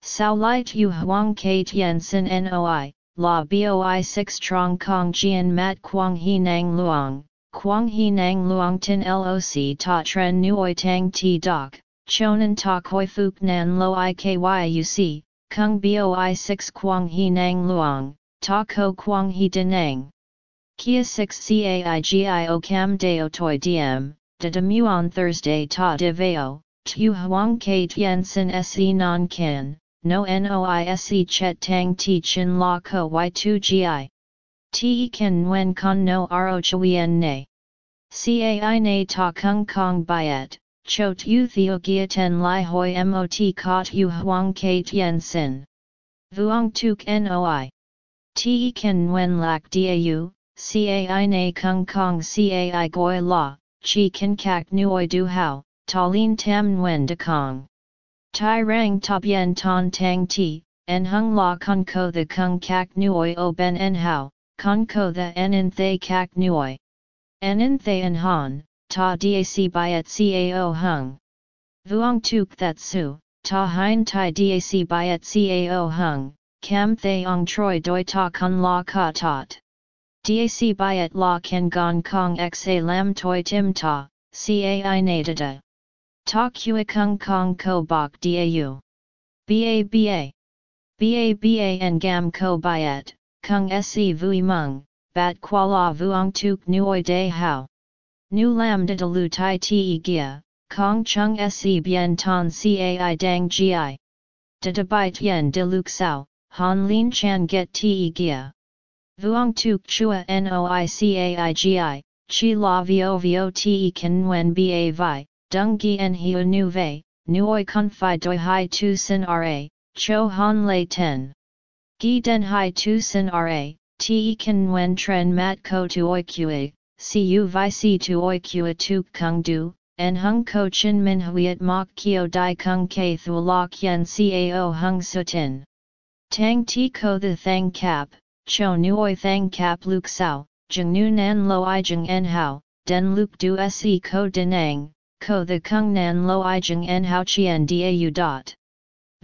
Sao Lai Tu Huang K Tien Sin Noi, La Boi 6 Trong Kong Jian Mat Quang He Nang Luang, Quang He Nang Luang Tin Loc Ta Tren Nuoi Tang Ti Doc, Chonan Ta Koi Fuk Nan Lo Ikyuc, Kung Boi 6 Quang He Nang Luang, Ta Ko Quang He Denang. Kia 6 Caigi O Cam Deo Toi Diem, De Demuon Thursday Ta De Veo, Tu Huang K Tien Sin Se Non Kin no noise chet tang ti chin la ko y2 gi. Ti ken nguen con no ro chuyen ne. Cai na ta kung kong byet, cho tu theo gia ten lai hoi mot kot yu huang ke tien sin. Vuong tuk noi. Ti ken nguen lak dau, cai na kung kong cai goi la, chi ken kak nuoi du hao, ta lin tam nguen de kong. Tai rang top yen ton tang ti, en hung la con ko the kung kak nuoi o ben en hao, con ko the en in thay kak nuoi. En in thay en han, ta dac byet cao hung. Vuong tuk that su, ta hein tai dac byet cao hung, cam thay ong troi doi ta kun la ka tot. Dac byet la ken gong kong xa lam toi tim ta, cai nadada. Ta kua kung kong ko bok dau. Ba ba. Ba ba en gam ko byet, kung se vui mung, bat qua la vuong tuk nuoi de hao. Nu lam de lu tai ti gia, kong chung se bien ton cai dang gi. De de bai tien de luk sao, han lin chan get ti gia. Vuong tuk chua noi cai gi, chi la vo vo te kan nguen ba vi, dung gi en hiu nu vei, nuoi kun fi doi hai tu sin ra, cho han lei ten. Gi den hai tu sin ra, te kan wen tren mat ko tuoi kue, cu vi si tu oi kua tu kung du, en hung ko chin min huiet mok kio di kung ke thu la kien cao hung sutin. Tang ti ko the thang cap, cho nuoi thang cap luk sao, jeng nu nan lo i jeng en hao, den luk du se ko denang, ko the kung nan lo i jeng en hao chien dau dot.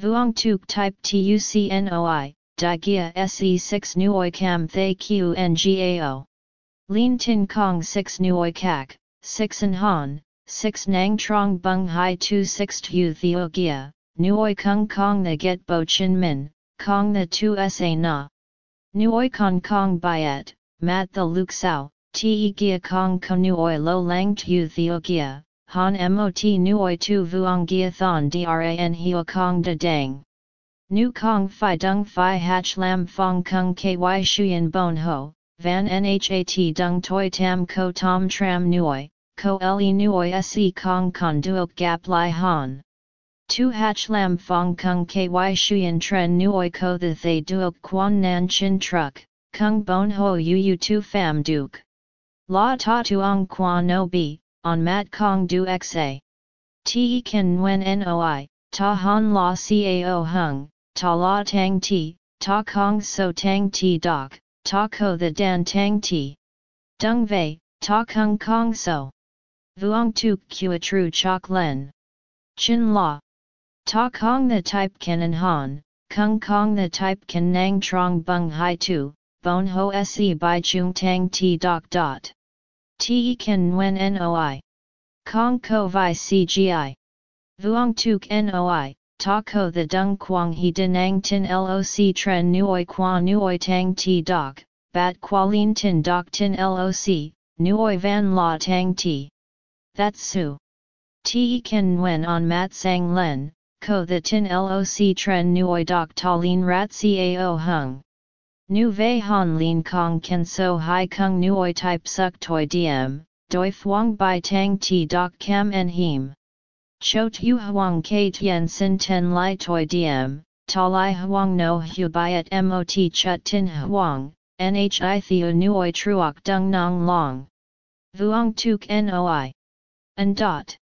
Vuong tuk type tucnoi, di gia se6 nuoi cam thay qngao. Lin tin kong 6 nuoi kak, 6 an han, 6 nang trong bung hai tu 6 tu theo gia, nuoi kung kong the get bo chin min, kong the tu sa na. Nuoi kong kong byet, mat the luk sao, te gia kong ko nuoi lo lang tu theo gia, han mot nuoi tu vuong gia thon dran hio kong de dang. Nu kong fi dung fi hach lam fong kung ky shuyen bon ho, van nhat dung toi tam ko tom tram nuoi, ko le nuoi se kong con duok gap lai han. Tu hach lam fong kung ky shuyen tren nuoi ko the thay duok quan nan chin truck, kung bon ho yu yu tu fam duke. La ta tuong quan no bi, on mat kong du xa. Te ken nguen noi, ta han la cao hung, ta la tang ti, ta kong so tang ti dok, ta ko the dan tang ti. Dung vei, ta kung kong so. Vuong tuk kua tru chok len. Chin la. Ta kong the type ken an han, kung kong the type ken nang trong bung hai tu, bon ho se by chung tang ti dok dot. Te ken nguen noi. Kong ko vi cgi. Vuong tuk noi, ta ko the dung quang he denang tin loc tren nuoi qua nuoi tang ti dok, bat qualin tin dok tin loc, nuoi van la tang ti. That's su. Te ken nguen on mat sang len, ko the tin loc tren nuoi dok talin rat cao hung. Nu vei han lin kong ken so hai kung nuoi type suk toi diem, doi thuong bai tang ti dok cam en him. Cho tu huang ke tien sin ten lai toi diem, ta lai huang no hu byet mot chut tin huang, nhi theo nuoi truok dung nong long. Vuong tuk noi. And dot.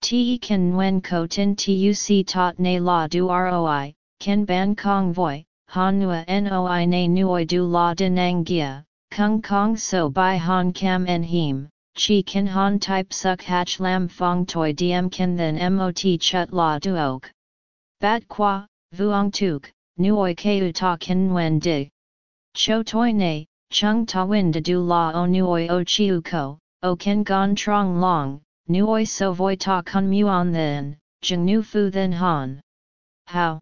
Te kan wen ko tin tuc tot ne la du roi, ken ban kong voi, han nua noi ne nuoi du la gia, kung kong so by han cam en him, chi kin han type suk hach lam fong toi diem kin then mot chut la duok. Bat qua, vuong tuk, nuoi keu ta kin wen di. Cho toi ne, chung ta win de du la o nuoi o chiu ko, o ken gon trong long, nuoi so voi ta kun muon then, jeng nu fu then han. How?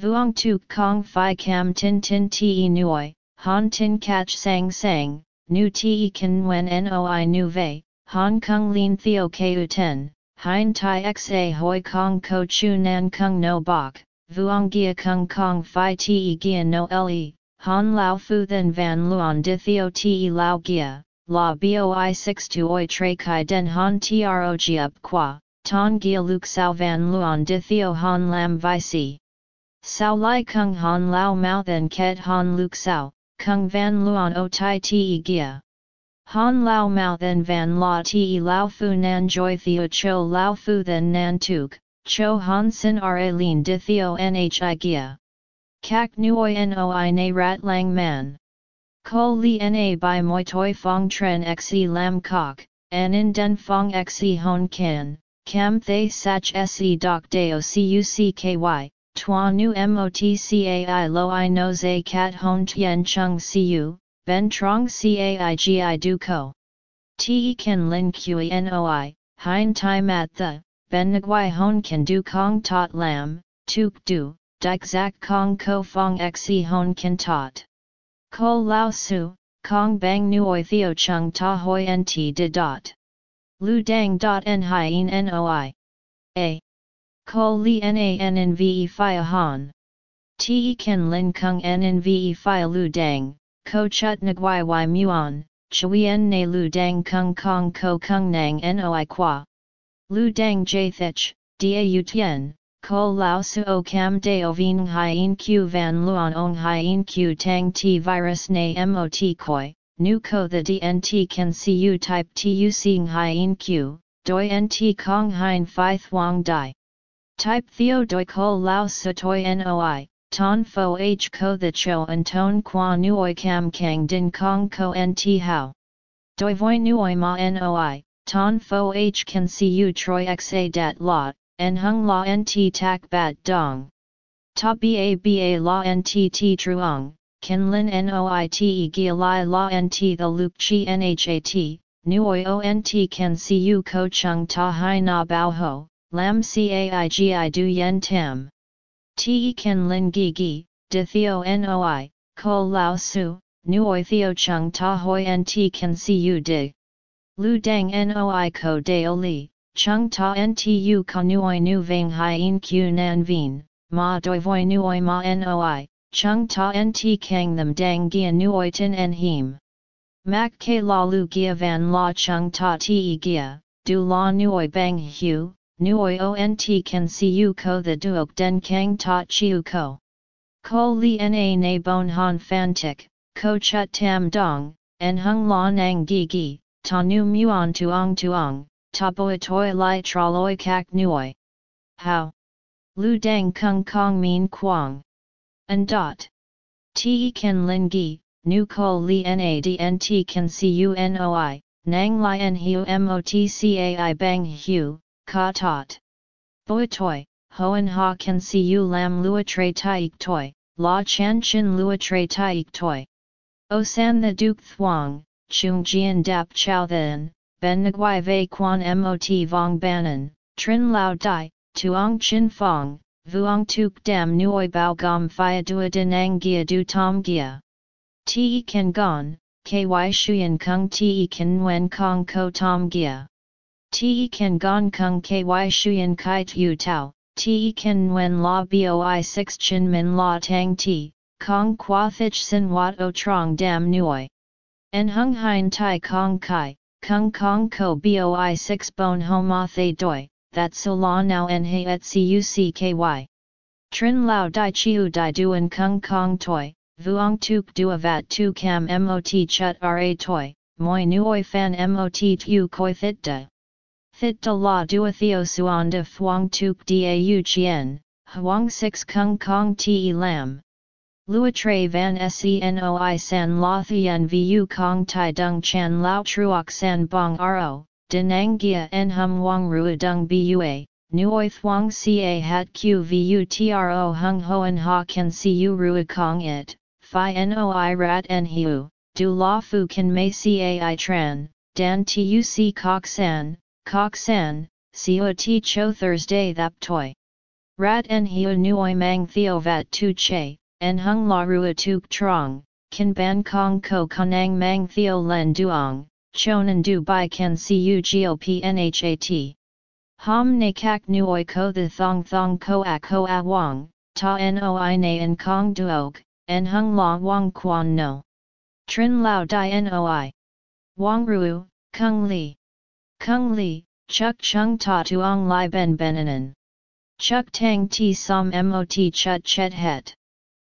Vuong tuk kong fi cam tin tin te nuoi, han tin catch sang sang, nu te kan wen noi nu vei, hong kong lin theo ku ten, hein tai xa hoi kong ko chu nan kung no bok, vuong gia kung kong fi te gia no le, han lao fu then van luon di theo te lao gia, la boi 6 tu oi tre kai den han tro up qua, ton gia luk sao van luon di theo lam vi si. Sao Lai Kung Han Lao Mao Then Ket Han Luk Sao, Kung Van Luan O Tai Te Gia. Han Lao Mao Then Van La Te Lao Fu Nan Joy Theo Cho Lao Fu Then Nan Tuk, Cho Han Sin Ra Lin Di Theo Nhi Gia. Kak Nuoi Noi Ne Rat Lang Man. Ko Li Na by Moi Toi Fong Tren Xe Lam Kok, An In Den Fong Xe Hon Kan, Cam Thay Sach Se Doc Deo Cucky, Tua nu motcai lo i no zai cat hon tien chung siu, ben trong cai gi du ko. Te ken lin kui noi, hein tai mat the, ben nguai hon can du kong tot lam, tuk du, dik zak kong ko fong xe hon can tot. Ko lao su, kong bang nuoi theo chung ta hoi nt de dot. Lu dang dot en hien noi. A. Ko li nanve fi han. Te ken lin kung nnve fi lu dang, ko chut nguai y muon, chuyen ne lu dang kung kong ko kung nang noi qua. Lu dang jathich, da u tien, ko lao su o cam de o vien hien q van luon ong hien q tang ti virus ne mot koi, nu ko the dnt can see cu type tu seeing hien q, doi nt kong hein phi thuong dai. Type theo doi ko lao toi noi, ton fo h ko the cho and ton qua nuoi cam kang din kong ko nt how. Doi voi nuoi ma noi, ton fo h can cu troi xa dat lot, en hung la nt tak bat dong. Ta ba ba la ntt truong, ken lin noite gia lai la nt the luk chi nhat, nuoi ont can cu ko chung ta hai na bao ho, lam caigi du yen tam. Te ken lin gi gi, de theo noi, ko lao su, nuoi theo chung ta hoi nt can cu dig. Lu dang noi ko deo li, chung ta ntu ka nuoi nu vang hien q nan vien, ma doi voi nuoi ma noi, chung ta nt kang them dang gia nuoi tin en him. Mak ke la lu gia van la chung ta te gia, du la nuoi bang hu, nuoi ont can u ko the duok den kang ta chiu ko. Ko li na na bon han fan tik, ko chut tam dong, en hung la nang gi gi, ta nu muon tuong tuong, ta boi toi lai traloi kak nuoi. How? Lu dang kung kong min quang. And dot. Te kan lin gi, nu ko li nadnt kan cunoi, nang li en hu motcai bang hu, ka tot. Boi toi, hoan ha kan cu lam lua tre taik toi, la chan chin lua tre taik toi. O san the duke thuong, chung jian dap chow then, ben nguai vei quan mot vong banan, trin lao dai, tuong chin fong, vuong tuk dam nuoi bao gom phia dua denang gia du tom gia. Te kan gon, ky shuyen kung te kan wen kong ko tom gia. Te kan gon kung ky shuyen kai tu tau, te kan wen la boi 6 chin min la tang ti, kong qua thich sin wat o trong dam nuoi. En hung hein tai kong kai, kung kong ko boi 6 bon homa thay doi, that so la now en he et cucky. Trin lao dai chiu dai duan kung kong toi, vuong tuk dua vat tu cam mot chut ra toi, moi nuoi fan mot tu koi thit da. Thit da la dua theo suan de fuang tuk dau chien, huang 6 kung kong te lam. Lua tre van senoi san la thien vu kong tai dung chan lao truok san bong ro, denang gia en hum wang rua dung bua, nuoi thuang ca hat q vu tro hung hoan ha can cu rua kong it, phi noi rat en hiu, du la fu can mei cai tran, dan tuc kok san, kok san, siu ti cho Thursday thap toi. Rat en hiu nuoi mang theo vat tu che, en hung la rua tuk trong, kan ban kong ko kanang mang theo len duong, chonan du bai kan cu gop nhat. Hom ne kak nuoi ko the thong thong ko a ko a wang, ta noi na en kong duog, en hung la wang quan no. Trin lao di noi. Wang ruu, kung li. Kung li, chuk chung ta tuong lai ben benanan. Chuk tang ti som mot chut chet het.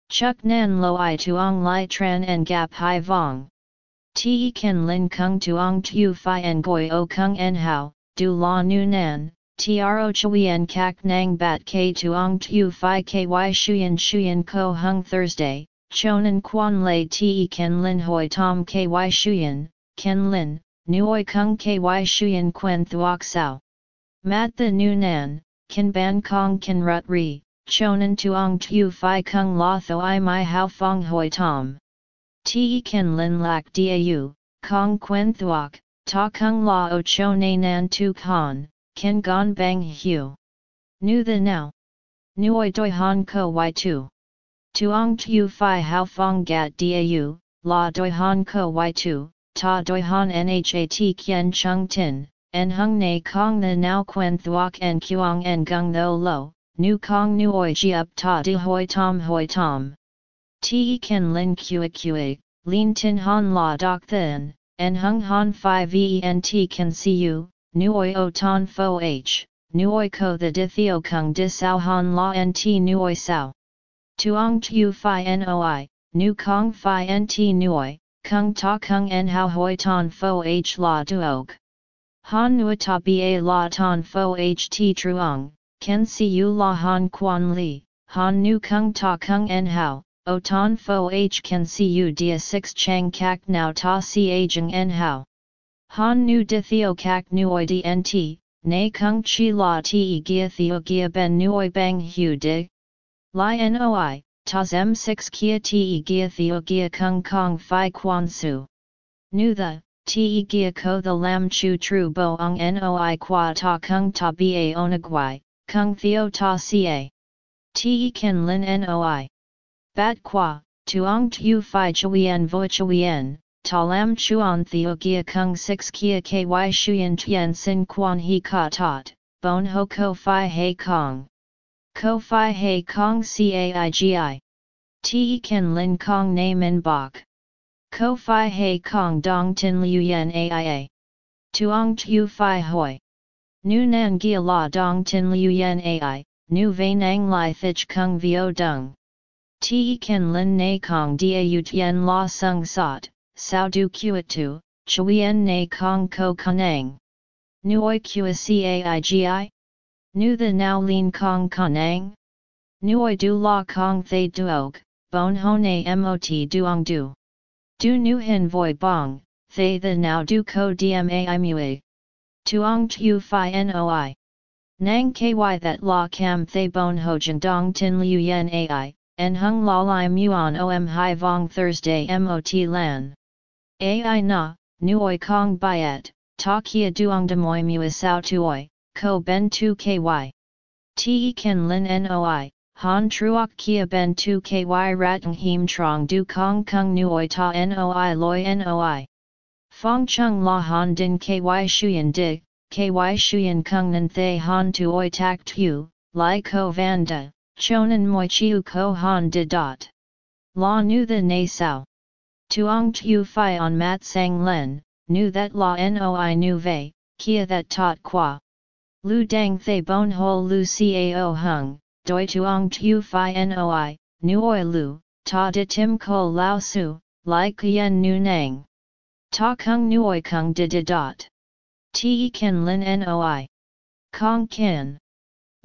Chuk nan lo i tuong lai tran en gap hai vong. Te Ken lin kung tuong tu fi en goi o kung en How, du la nu nan, tro chui en kak nang bat k tuong tu fi ky shuyen shuyen ko hung Thursday, chonan quan lei te Ken lin hoi tom ky shuyen, ken lin, nuoi kung ky shuyen quen thuok sao. Mat the nu nan, kan ban kong kan rut ri, chonan tuong tu fi kung la tho i mai hao fong hoi tom. Te kan lin lak dau, kong quen thuok, ta kung la o cho na nan tu kan, ken gon bang hu. Nu the now. Nuoi doi han ko y tu. Tuong tu fi hao fong gat dau, la doi han ko y tu, ta doi han nhat kien chung tin, en hung na kong the now quen thuok en kuang en gung tho lo, nu kong nuoi ji up ta di hoi tom hoi tom. Te ken lin kua kua, lin tin han la dok then, en hung han fi vent can see you, nuoi o ton fo h, nuoi ko the di theo kung di sao han la nt nuoi sao. Tuong tu fi noi, nu kong fi nt nuoi, kung ta kung en hao hoi ton fo h la duog. Han nua ta ba la ton fo h ti truong, ken si u la han quan li, han nu kung ta kung en hao, o ton fo h ken si u dia 6 chang kak now ta si a aging en hao. Han nu di theo kak nuoi dnt, nay kung chi la ti gia theo gia ben nuoi bang hu di. Li noi, tas m6 kia te gia theo gia kung kong fi quan su. Nu the, te gia ko the lam chu tru bo ong noi qua ta kung ta ba onagwai, kung theo ta ca. Te ken lin noi. Bat qua, tuong tu fi chuyen vo chuyen, ta lam chuan theo gia kung 6 kia ky shuyen tien sin quan he ka tot, bon ho ko fi he kong. Ko fi he kong caigi. Te ken lin kong na min bok. Ko fi he kong dong tin liu yen aia. Tuong tu fi hoi. Nu nan gia la dong tin liu yen ai, nu ve nang lai thich kung vio dung. Te ken lin na kong dia u tien la sung sot, sao du kuat tu, chuyen na kong ko kanang. Nuoi kua caigi? Nu the now lin kong kanang? Nuoi du la kong thay duog, bon hone mot duong du. Du nu hin voi bong, thay the now du ko dma mue. Tuong tu fi noi. Nang ky that la cam thay bon ho dong tin liu yen ai, en hung la lai muon om hai vong Thursday mot lan. Ai na, nuoi kong byet, ta kia duong demoy mua sao tuoi, ko ben tu ky. Te ken lin noi, han truok kia ben tu ky ratang him trong du kong kung nuoi ta noi loi noi. Fong chung la han din ky shuyen di, ky shuyen kung nan thay han tuoi tak tu, lai ko vanda, chonan moi chiu ko han di dot. La nu the na sao. Tuong tu fi on mat sang len, nu that la noi nu vei, kia that tot qua. Lu dang thay bon ho lu cao hung, doi tuong tu fi noi, nuoi lu, ta de tim ko lao su, lai kien nu nang. Ta kung nuoi kung de de dot. Te ken lin noi. Kong kin.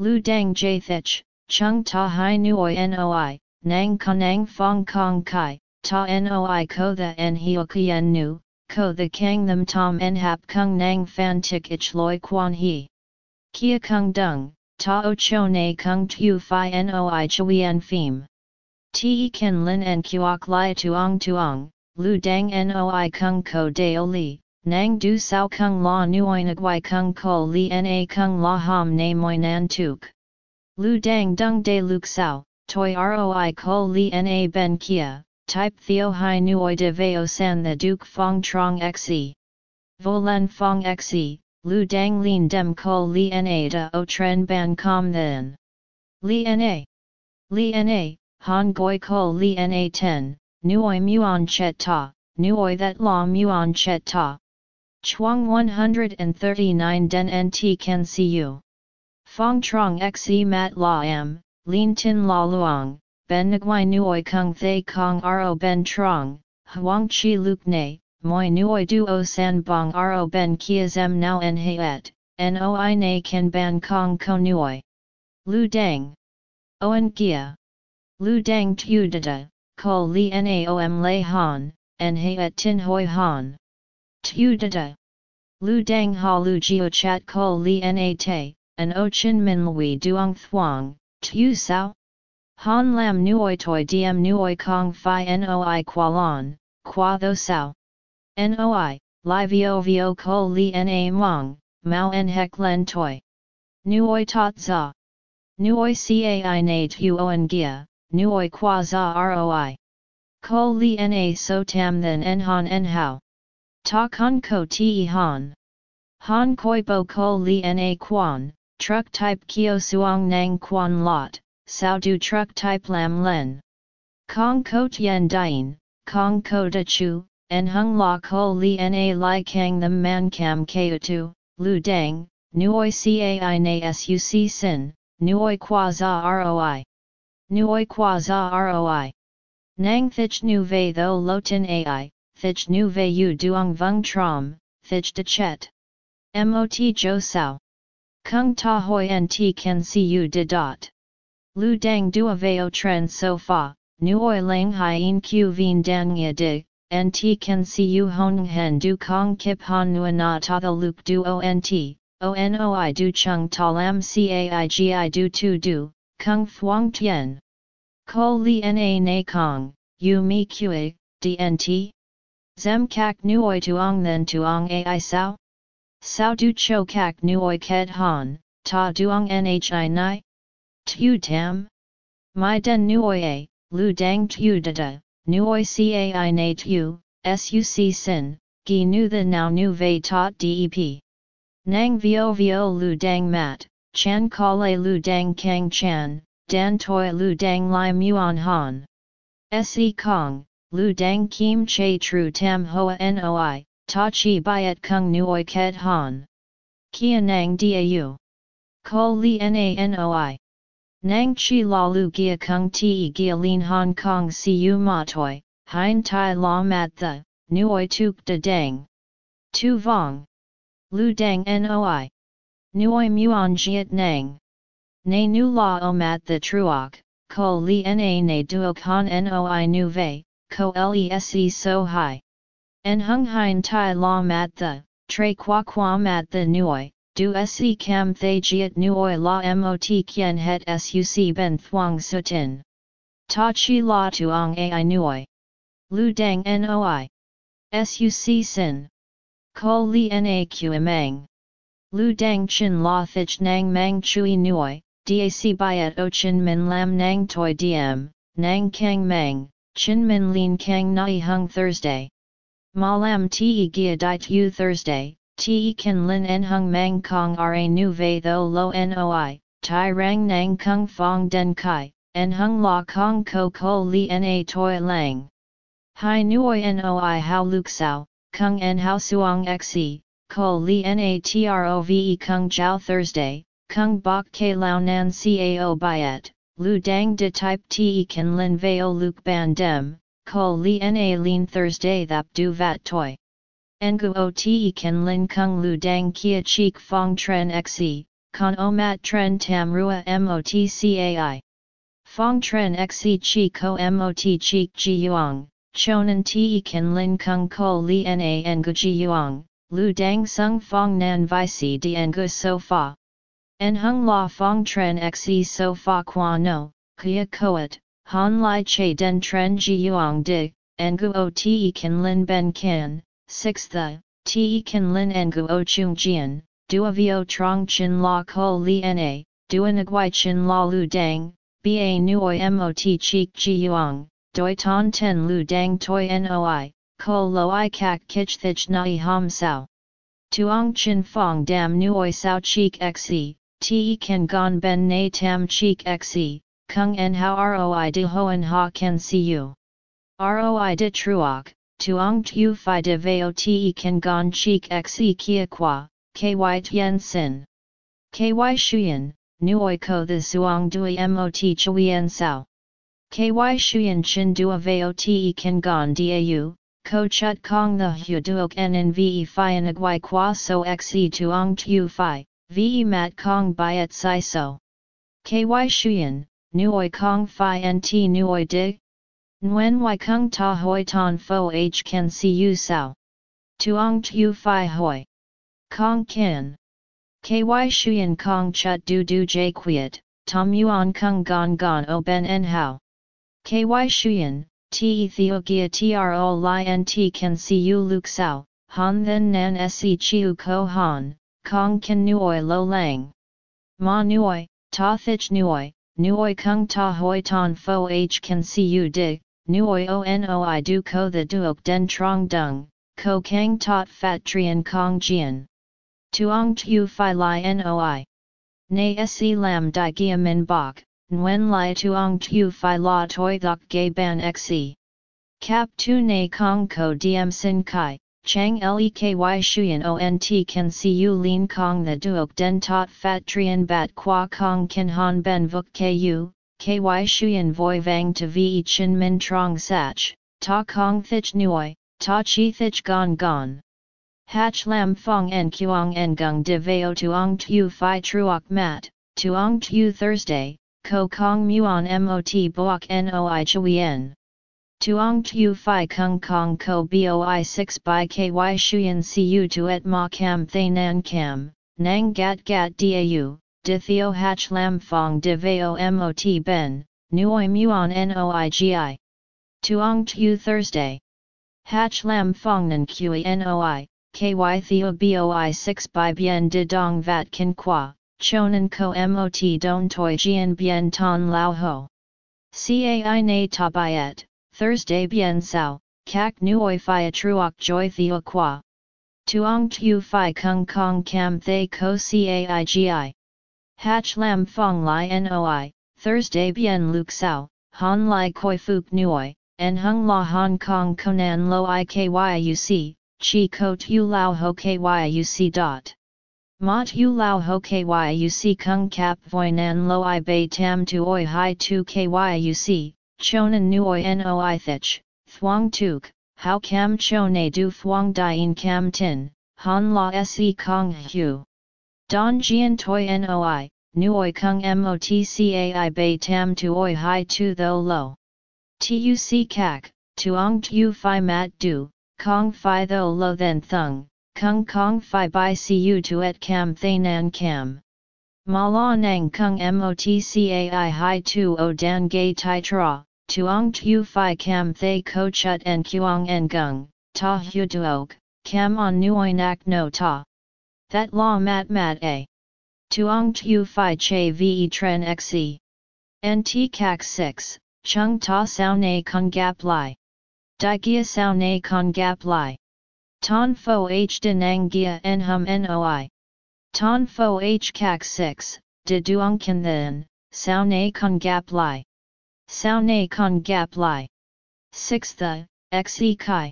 Lu dang jathich, chung ta hai nuoi noi, nang konang fong kong kai, ta noi ko the en hio kien nu, ko the kang them tom en hap kung nang fan tik ich loi quan he. Kia kung dung, ta o cho na kung tu fi noi chuyen phim. Te ken lin en kuok lai tuong tuong, lu dang noi kung ko deo li, nang du sao kung la nuoi nagwai kung ko li na kung la ham na moi nan tuk. Lu dang dung de luk sao, toi roi ko li na ben kia, type theo hai nuoi de veo san the duke fong trong xe. Vo len fong xe, lu dang lin dem ko li na da o tren ban com then. Li na. Li na, han goi ko li na ten, nuoi muon chet ta, nuoi that la muon chet ta. Chuang 139 den nt can see you. Fong trong xe mat la m, lin tin la luang, ben nguai nuoi kung thay kong ro ben trong, huang chi luk ne, moi nuoi duo san bong ro ben kia zem now en het, noi na ken ban kong ko nuoi. Lu dang. Oen gia. Lu dang tu dada, ko li naom lay han, en het tin hoi han. Tu dada. Lu dang ha lu gio chat ko li na te, an o chin min lui duong thuang, tu sao? Han lam nuoi toi diem nuoi kong fi noi qualon, qua tho sao. Noi, li vio vio ko li na mong, mao en hek len toi. Nuoi tot za. Nuoi cai na tu oen gia, nuoi qua za roi. Ko li na so tam then en han en hao. Ta con ko ti han. Han koi bo ko li na quan, truck type kio suong nang quan lot sao du truck type lam len. Kong ko tien dien, kong ko da chu, en hung la ko li na li kang them man cam tu, lu dang, nuoi cai na suc sin, nuoi qua za roi. Nuoi qua za roi. Nang thich nu vei tho lo tin ai, thich nu ve yu duong vung trom, thich de chet. Mot jo sao. Kung ta hoi nt can see you de dot. Lu dang dua veo tren so fa, nu oi lang hien q vien dang ya de, nt can see you hong hen du kong kip han nua na ta the luk du ont, onoi du chung ta lam caigi du tu du, kung thuong tien. Ko li na na kong, yu mi kue, dnt? Zem kak nuoi tuong then tuong ai sao? Sao du cho kak nuoi ked han, ta duong nhi nai? Tu tam? My den nuoi a, lu dang tu da nuoi cai na tu, suc sin, gi nu the now nu ve tot dep. Nang vio vio lu dang mat, chan kale lu dang kang chan, dan toi lu dang lai muon han. Se kong, lu dang kim che tru tam hoa noi, ta chi byet kung nuoi ket han. Kia nang dau. Ko li nanoi. Nang chi la lu gia kung ti gia lin Hong Kong siu ma toi, hein tai la mat the, nuoi tuk de dang. Tu vong. Lu dang noi. Nuoi muon jiet nang. Ne nu la o mat the truok, ko li na ne duok han noi nu ve, ko lese so hai. En hung hein tai la mat the, tre qua qua mat the nuoi, du se cam thay jiet nuoi la mot kien het suc ben thuang sutin. Ta chi la tuong ai nuoi. Lu dang noi. Suc sin. Ko li na qmang. Lu dang chin la thich nang mang chui nuoi, dac byet o chin min lam nang toi diem, nang kang mang, Chin Min Lin Kang Nai Hung Thursday. Ma Lam Te Gia Dai Tu Thursday, Te Kan Lin En Hung Mang Kong Ra Nu Ve Tho Lo Noi, Tai Rang Nang Kung Fong Den Kai, En Hung La Kong Ko Ko Li Na Toi Lang. Hai Nuoi Noi How Luk Sao, Kung En How Suong Xe, Ko Li Na Trove Kung Jiao Thursday, Kung Bok Ke Lao Nan Cao Biet. Lu Dang de type te kan lin veo luk ban dem, ko li na lin Thursday thap du vat toi. Ngu o te kan lin kung lu dang kia cheek fong tren xe, con o mat tren tam rua mot cai. Fong tren xe chi ko mot cheek ji yuang, chonan te kan lin kung ko li na ngu ji yuang, lu dang sung fong nan vi si di ngu so fa. En hung la fong tren xe so fa no, kia koat, han lai che den tren ji yuang di, engu o te kan lin ben kan, 6 the, te kan lin engu o chung jian, dua vio trong chin la ko li na, dua nguai chin la lu dang, ba nuoi mot cheek ji yuang, doi ton ten lu dang toi noi, ko lo i kak kich thich nai ham sao. Tuong chin fong dam nuoi sao cheek xe, te kan gon ben na tam cheek xe, kung en how roi de hoen ha can see you. Roi de truok, tuong tu fi de veo te kan gon cheek xe kia qua, ky tien sin. Ky shuyen, nuoi ko the suong dui mot chuyen sao. Ky shuyen chin dua veo te kan gon dau, ko chut kong the hu duok en ve fi en agui qua so xe tuong tu fi, Ve mat kong byet sai so. Ky shuyen, nuoi kong fi nt nuoi dig? Nguyen y kung ta hoi ton fo h can see you sao. Tuong tu fi hoi. Kong kin. Ky shuyen kong chut du du j quiet, tom yuan kung gon gon o ben en hao. Ky shuyen, te theogia tro li nt can see you luk sao, han then nan se chiu ko han, Kong kan nuoi lo lang. Ma nuoi, ta thich nuoi, nuoi kung ta hoi ton fo h can see you dig, nuoi o noi du ko the duok den trong dung, ko kang tot fat trian kong jian. Tuong tu fi li noi. Na se lam di gia min bok, nguen li tuong tu fi la toi thok gay ban xe. Cap tu na kong ko diem sin kai, Chang leky shuyan ont can see you lin kong the duok den tot fat trian bat qua kong kan han ben vuk ku, ky shuyan voi vang to ve chin min trong sach, ta kong thich nuoi, ta chi thich gon gon. Hach lam fong en kuang en gung de veo tuong tu fi truok mat, tuong tu Thursday, ko kong muon mot boak noi chuyen. Tuong tu fi kung kong ko boi 6 by ky shuyen cu tu et ma cam thay nan cam, nang gat gat dau, de theo hach lam fong de veo mot ben, nuoi muon noigi. Tuong tu Thursday. Hach lam fong nan kui noi, ky theo boi 6 by bien de dong vat kin qua, chonan ko mot don toi jian bien ton lao ho. Cai na tabayet, Thursday bien sao, kak nuoi a truok joy theo qua. Tuong tu fi kung kong cam thay ko caigi. Hach lam fong Lai noi, Thursday bien luk sao, han lai koi fuk nuoi, en hung la Hong Kong Conan lo i kyuc, chi ko tu lao ho kyuc dot. Ma tu lao ho kyuc kung kap voi nan lo i bay tam tu oi hai tu kyuc, chonan nuoi noi thich, thuang tuk, how cam chone du thuang dien cam tin, han la se kong hu. Don jian toi noi, nuoi kung motcai bay tam tu oi hai tu tho lo. Tuc kak, tuong tu fi mat du, kong fi tho lo then thung, kung kong fi by cu tu et cam nan cam. Ma la nang kung motcai hai tu o dan gay tai tra, tuong tu fi cam thay ko chut en kuang en gung, ta hu duog, cam on nuoi nak no ta. That la mat mat a. Tuong tu fi che ve tren xe. Nt kak 6, chung ta sao ne con gap lai. Di gia sao ne con gap lai. Ton fo h de nang gia en hum noi. Ton fo h kak 6, de duong kan then, sao ne con gap lai. Sao ne con gap lai. 6 the, xe kai.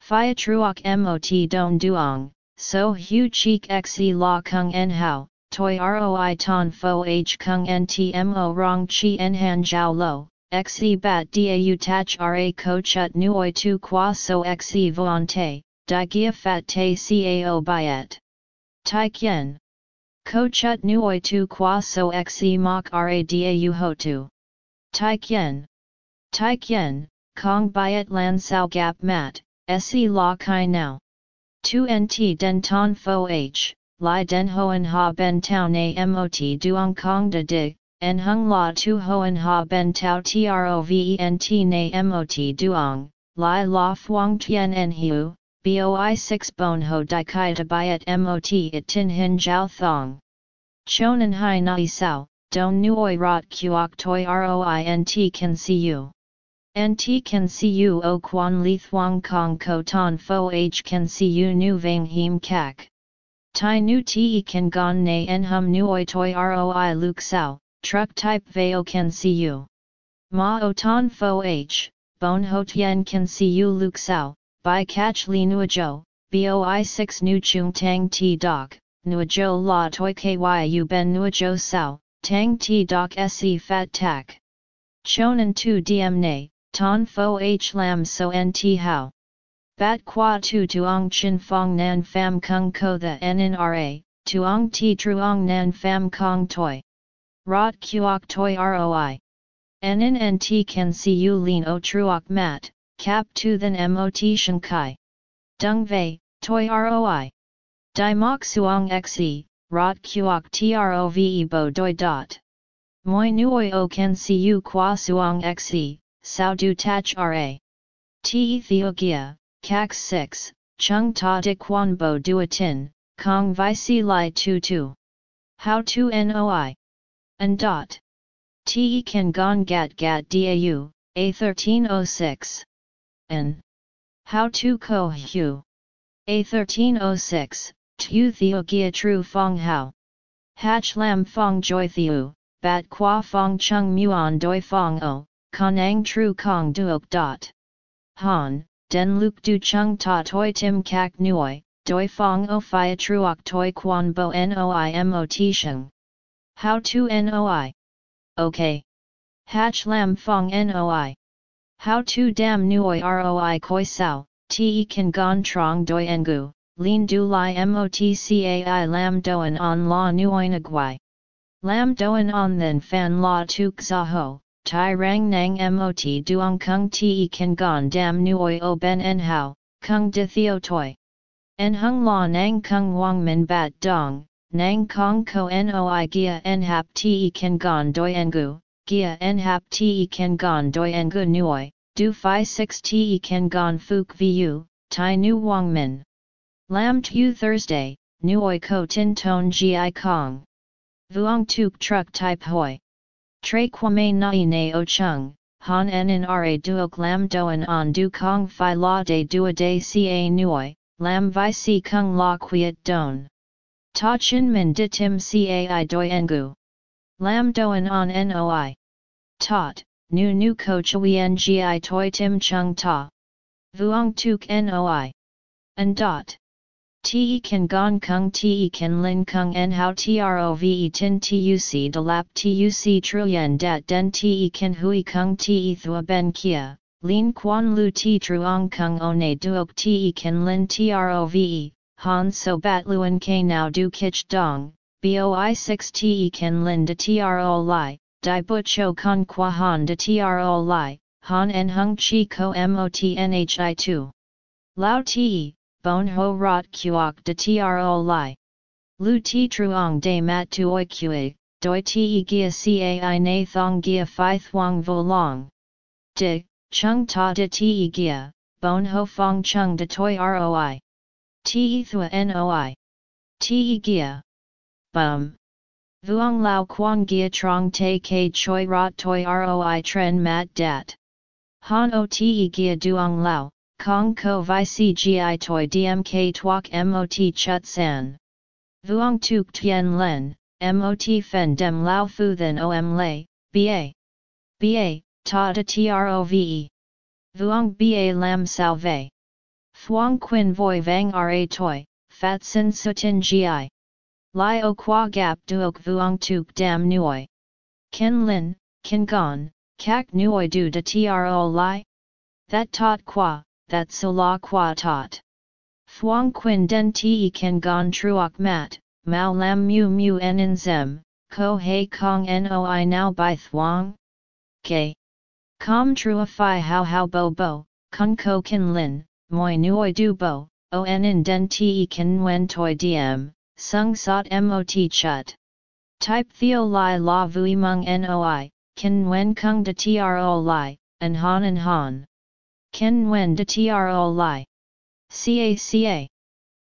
Phia truok mot don duong, so hu cheek xe la kung en hao, toi roi ton fo h kung ntmo rong chi en han jiao lo, xe bat dau tach ra ko chut nuoi tu qua so xe voan te, di gia fat te cao byet. Tai kien. Ko chut nuoi tu qua so xe mok ra dau ho tu. Tai kien. Tai kien, kong byet lan sao gap mat, se la kai now. Tu nt den ton fo h, li den hoen ha ben tau na mot duong kong de dig, en hung la tu hoen ha ben tau trovent na mot duong, li la fuang tien en hu, boi 6 bon ho di kai tabayat mot it tin hin jiao thong. Chonan hai nai sao, don nuoi rot kuok toi roint can see you. Nt can see you o quan li thuang kong ko ton fo h can see you nu vang him kak. Tai nu te can gon na en hum nuoi toi roi luk sao, truck type veo can see you. Ma o ton fo h, bon ho tien can see you luk sao, by catch li nuajo, boi 6 nu chung tang ti doc, nuajo la toi kyu ben nuajo sao, tang ti doc se fat tak. Chonan tu diem ne, ton fo h lam so nt how. Bat qua tu tuong chin fong nan fam kung ko the nnra, tuong ti truong nan fam kong toi. Rot kuok toi roi. NNNT can see you lean o truok mat, cap tu than mot shan kai. Dung vei, toi roi. Di mok suong xe, rot kuok trove bo doi dot. Moi nuoi o can see you qua suong xe, sao du tach ra. Te theogia, kak 6, chung ta de quan bo duatin, kong vi si lai tu tu. How to noi. And dot. Te kan gon gat gat dau, A1306. N. How to ko hu. A1306, tu theo gia tru fong hao. Hach lam fong joy theo, bat qua fong chung muon doi fong o, konang tru kong duok dot. Han, den luk du chung ta toi tim kak nuoi, doi fong o fia truok toi quan bo noi mot sheng. How to NOI? OK. Hatch Lam Fong NOI. How to Dam Nuoi ROI Koi Sao, te kan gon trong doi engu, lin du li motcai lam doan on la nuoinagwai. Lam doan on then fan la tuk zaho, tai rang nang mot duong kung te kan gon dam nuoi o ben en hao, kung de theo toi. En hung la nang kung wang min bat dong, nang kong ko noi gia en hap te kan gon doi engu, gia en hap te kan gon doi engu nuoi, du fi 6 te kan gon fuk vu, tai nu wang min. Lam tu Thursday, nuoi ko tin ton gi kong. Vuong tuk truck type hoi. Tre kwame nai ne o chung, han en ra duok lam doan on du kong fi la de dua de ca nuoi, lam vi si kung la quiet don. Ta chin min di tim cai doi engu. Lam doan on noi. Tot, nu nu ko chui ngi toi tim chung ta. Vuong tuk noi. And dot. Te kan gong kung te kan lin kung en hao trove tin tuc de lap tuc truyen dat den te kan hui kung te thua ben kia, lin quan lu ti truong kung o ne duok te kan lin trove, han so bat luen ke now du kich dong, boi 6 te kan lin de tro li, di but cho con qua han de tro li, han en hung chi ko mot nhi 2. Lao te, bon ho rot kuok de tro li. Lu ti truong de mat tuoi kue, doi ti gia cai na thong gia phi thuong vo long. De, chung ta de ti gia, bon ho fong chung de toi roi. Ti thua noi. Ti gia. Bum. Vuong lao quang gia trong te ke choi rot toi roi tren mat dat. Han o te gia duong lao, Kong ko vi cgi toi dmk tuok mot chut san. Vuong tuk tien len, mot fen dem lao fu then om lay, ba. Ba, ta de trove. Vuong ba lam salve. Thuong quin voi vang ra toi, fat sin sutin gi. Lai o qua gap duok vuong tuk dam nuoi. Ken lin, ken gon, kak nuoi du de tro lai? That tot qua, that so la qua tot. Thuong quin den te kan gon truok mat, mao lam mu mu en zem, ko hei kong noi now by thuong? K. Com trua fi how how bo bo, kun ko kin lin, moi nuoi du bo, o en in den te kan wen toi diem, sung sot mot chut. Type theo lai la vui mung noi, kin wen kung de tro lai, and han and han. Ken Wen de Tro Lai. Caca.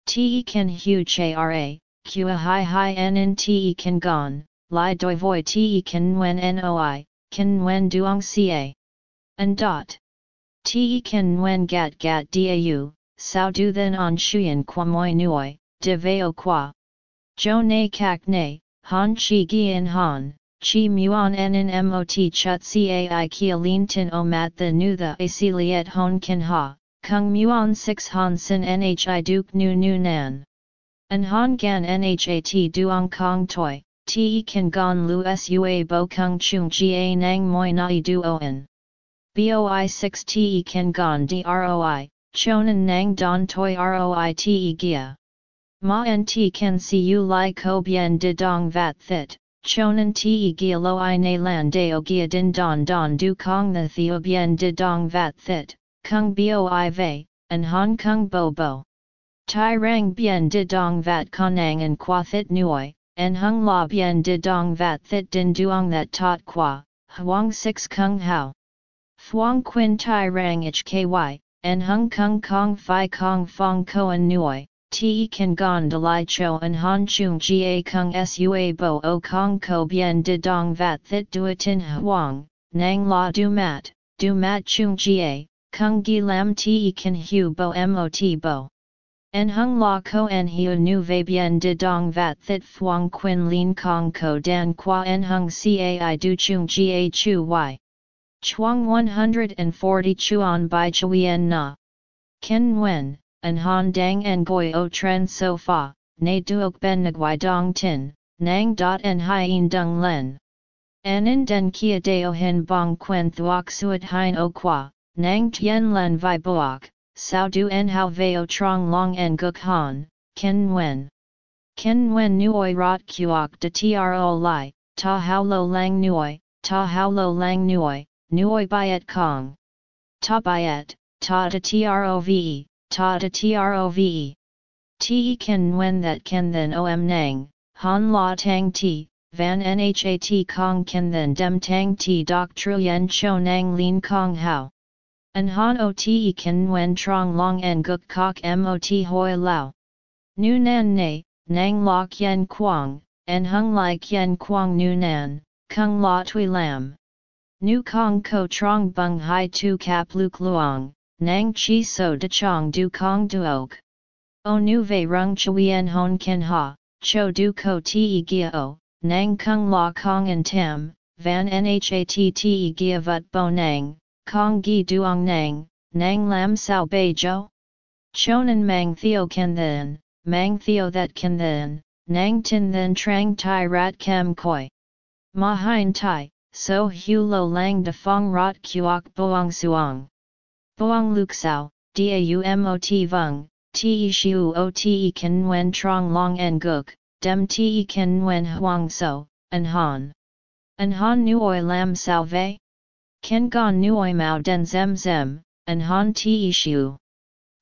Te Ken Hu Che Ra, Kua Hai Hai En Te Ken Gon, Lai Doi Voi Te Ken Wen Noi, Ken Wen Duong Ca. And dot. Te Ken Wen Gat Gat Dau, Sao Du Then On Shuyan Qua Moi Nuoi, De Veo Qua. Jo Ne Kak Ne, Han Chi Gian Han, Chi muon en mot chut cai kia lin tin o mat the nu the ac liet hon kin ha, kung muon 6 han sin nhi duke nu nu nan. An han gan nhat duong kong toi, te kan gon lu sua bo kung chung ga nang moi nai du oen. Boi 6 te kan gon droi, chonan nang don toi roi te gia. Ma en ti kan si u lai ko bien de dong vat thit. Chonan te gia lo i na lan deo gia din don don du kong the theo bien di dong vat thit, kung boi vei, an hong kong bo bo. Tai rang bien di dong vat konang and qua thit nuoi, en hung la bien di dong vat thit din duong that tot qua, huang six kung hao. Thuong quin tai rang ich ky, en hung kung kong fi kong fong koan nuoi, Te kan gon de lai cho an han chung ga kung sua bo o kong ko bien de dong vat thit duatin huang, nang la du mat, du mat chung ga, kung gi lam te kan hu bo mot bo. En hung la ko en hiu nu ve bien de dong vat thit fuang quin lin kong ko dan qua en hung cai du chung ga chu y. Chuang 140 chuan by chuyen na. Ken wen, an han dang en goi o tren so fa, na duok ben nguai dong tin, nang dot en hien dung len. Anin den kia deo hin bong quen thuok suet hein o qua, nang tien len vi boak, sao du en hao veo trong long en guk han, ken wen. Ken wen nuoi rot kuok de tro li, ta hao lo lang nuoi, ta hao lo lang nuoi, nuoi byet kong. Ta byet, ta de trove, ta de trove. Te ken wen that ken then om nang, han la tang ti, van nhat kong ken then dem tang ti doc truyen cho nang lin kong hao. An han o te ken wen trong long en guk kok mot hoi lao. Nu nan ne, nang la kien quang, en hung lai kien quang nu nan, kung la tui lam. Nu kong ko trong bung hai tu kap luk luang, nang chi so de chong du kong duok. O nu ve rung chuyen hon ken ha, cho du ko te o, nang kung la kong en tam, van nhat te gia vut bo nang, kong gi duong nang, nang lam sao bei jo? Chonan mang theo ken then, mang theo that ken then, nang tin then trang tai rat kem koi. Ma hein tai, so hu lo lang de fong rot kuok boang suong. Boang luk sao, daumot vung, te shiu o te ken wen trong long en guk, dem te ken wen huang so, an han. An han nuoi lam sao vei? Ken gon nuoi mao den zem zem, an han te shu.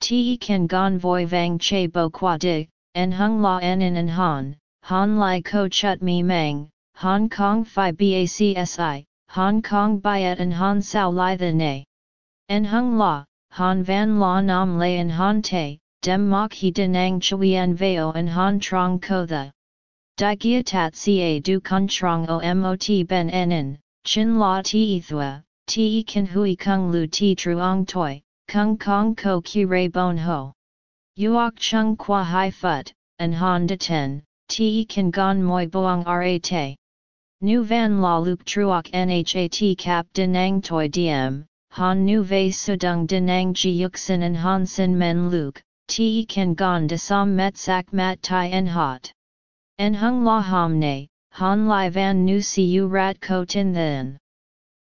Te ken gon voi vang che bo qua di, en hung la en in an han, han lai ko chut mi mang, Hong Kong phi bacsi, Hong Kong byet an han sao lai the ne. En hung la, han van la nam lay en han te, dem mok he denang chuyen veo en han trong ko the. Di gia tat ca du kun trong o mot ben en chin la ti thua, ti kan hui kung lu ti truong toi, kung kong ko ki ray bon ho. Uok chung qua hai phut, an han de ten, ti kan gon moi boang ra te. Nu van la luk truok nhat cap denang toi diem, han nu ve sudung denang ji yuxin and han sin men luk, te kan gon de som met sak mat tai en hot. En hung la hamne, han lai van nu siu rat ko tin then.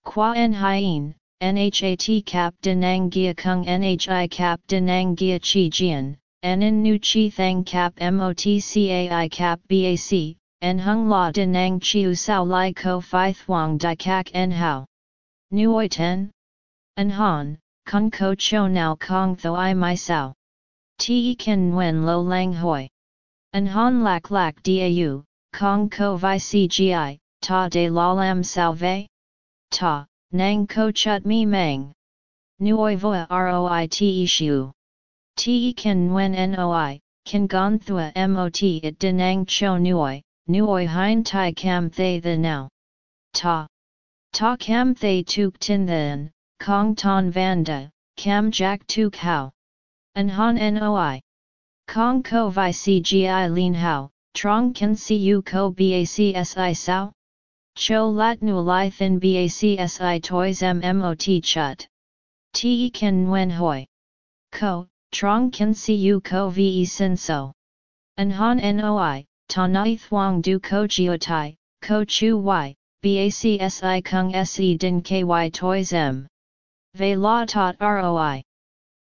Qua en hien, nhat cap denang gia kung nhi cap denang gia chi jian, en in nu chi thang cap motcai cap bac, en hung la denang chiu sao lai ko phi thuang di kak en hao. Nuoi ten? En han, kung ko cho now kong tho i my sao. Te ken wen lo lang hoi. En han lak lak dau, kong ko vi cgi, ta de la lam sao ve? Ta, nang ko chut mi mang. Nuoi voa roi te shu. Te ken wen noi, ken gon thua mot it denang cho nuoi, nuoi hein tai cam thay the now. Ta. Ta cam thay tuk tin then, kong ton vanda, cam jack tuk how. An han noi. Kong ko vi cgi lin how, trong kan cu ko bacsi sao? Cho lat nu li thin bacsi toys mmot chut. Te kan wen hoi. Ko, trong kan cu ko ve sin so. An han noi, ta nai thuang du ko tai ko chu y, bacsi kung se din ky toys m. Ve la tot roi.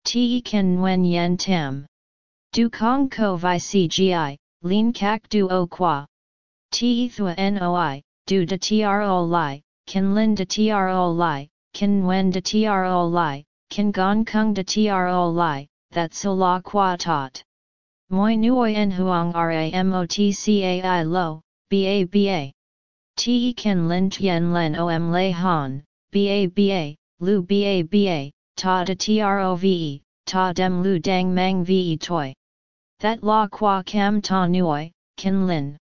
Te kan wen yen tam. Du kong ko vi cgi, lin kak du o qua. Te thua noi, du de tro li, kan lin de tro li, kan wen de tro li, kan gong kung de tro li, that so la qua tot. Moi nuoi en huang ramotcai lo, ba ba. Te kan lin tien len om lay han, ba ba, lu ba ba, ta de trove, ta dem lu dang mang ve toi. That la qua cam ta nuoi, kin lin.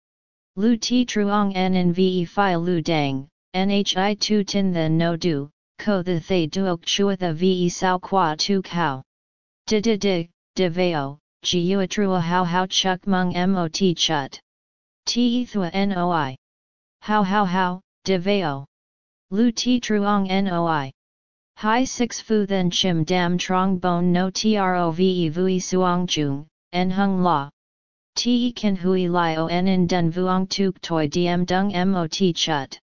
Lu ti truong en ve fi lu dang, nhi tu tin then no du, ko the thay duok chua the ve sao qua tu kao. De de de, de veo, ji trua how how chuk mung mot chut. Ti thua noi. How how how, de veo. Lu ti truong noi. Hai six fu then chim dam trong bon no trove vui suong chung, en hung la. Te kan hui lio en in den vuong tuk toi diem dung mot chut.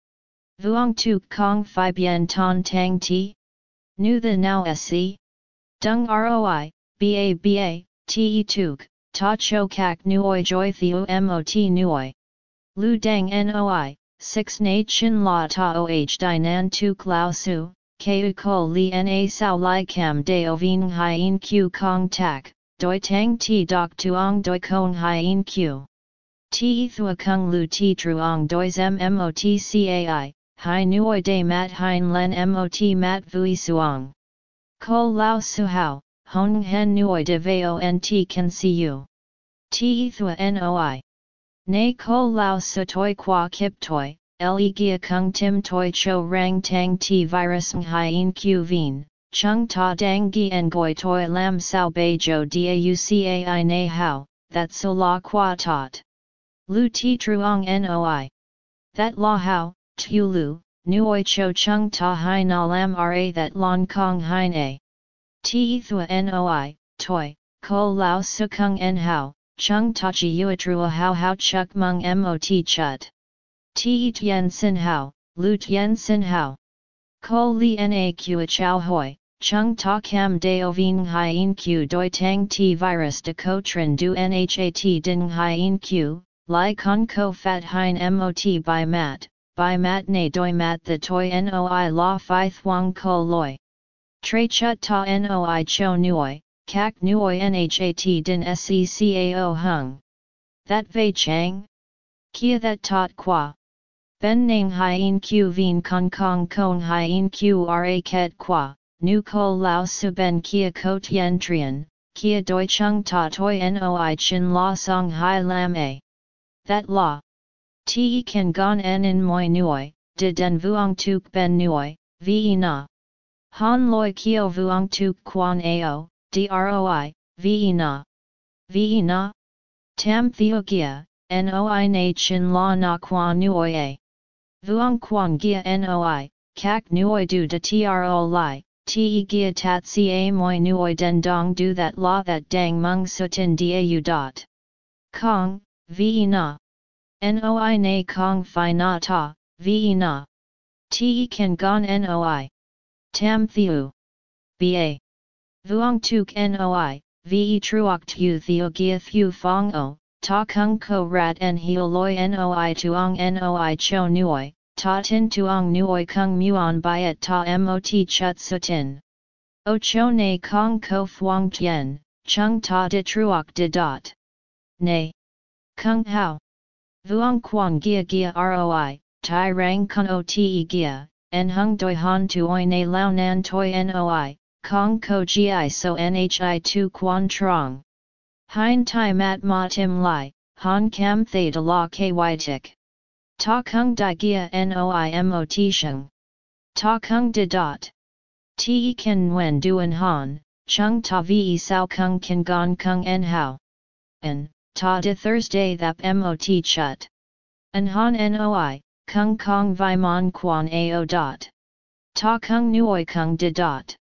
Vuong tuk kong fi bien ton tang ti? Nu the now se? Dung roi, ba ba, te tuk, ta cho kak nuoi joy theo mot nuoi. Lu dang noi, 6 na chin la ta oh di nan tuk lao su, keu li na sao li cam de oving hien q kong tak, doi tang ti dok tuong doi kong hien q. Ti thua kung lu ti truong dois mmot cai, hi nuoi de mat hein len mot mat vui suong. Ko lao su hao, hong hen nuoi de veo nt can see you. Ti thua noi. Nay ko lao su toi qua kip toi, le gia kung tim toi cho rang tang ti virus hien q vin, chung ta dang gi en goi toi lam sao bei jo daucai nay hao, that so la qua tot. Lu ti truong noi. That la hao, tu lu, nuoi cho chung ta hai na lam ra that long kong hein a. Ti thua noi, toi, ko lao su kung en hao, chung ta chi yuatrua hao hao chuk mung mot chut. Ti tien sin hao, lu tien sin hao. Ko li na q chow hoi, chung ta cam deo ving hien q doi tang ti virus de ko trin du nhat ding hien q, li con ko fat hein mot by mat, by mat ne doi mat the toi noi la fi thuang ko loi. Tre chut ta noi cho nuoi, kak nuoi nhat din seccao hung. That vei chang? Kia that tot qua? Ben nang hien q vien kong kong kong hien q ra ket qua, nu ko lao su ben kia ko tien trian, kia doi chung ta toi noi chin la song hai lam a. That la. Te kan gon en in moi nuoi, de den vuong tuk ben nuoi, ve na. Han loi kio vuong tuk quan ao, droi, ve na. Ve na. Tam theo gia, noi na chin la na quan nuoi a. Vuong quang gia noi, kak nuoi du de tro li, te gia tat ca moi nuoi den dong du that la that dang mung sutin u dot. Kong, ve na. Noi na kong fi na ta, ve na. Te kan gon noi. Tam thiu. Ba. Vuong tuk noi, ve truok tu theo gia thu fong o, ta kung ko rat en heo loi noi tuong noi cho nuoi, ta tin tuong nuoi kung muon byet ta mot chut sutin. O cho ne kong ko fuang tien, chung ta de truok de dot. Nay. Kung hao. Vuong quang gia gia roi, tai rang kun o te gia, en hung doi han tuoi ne lao nan toi noi, kong ko gi so nhi tu quan trong. Hein tai mat ma tim lai, han thay de la ky tik. Ta kung di gia noi mot sheng. Ta kung de dot. Te kan wen duen han, chung ta vi sao kung kan gon kung en hao. En, ta de Thursday thap mot chut. An han noi, kung kong vi mon quan ao dot. Ta kung nuoi kung de dot.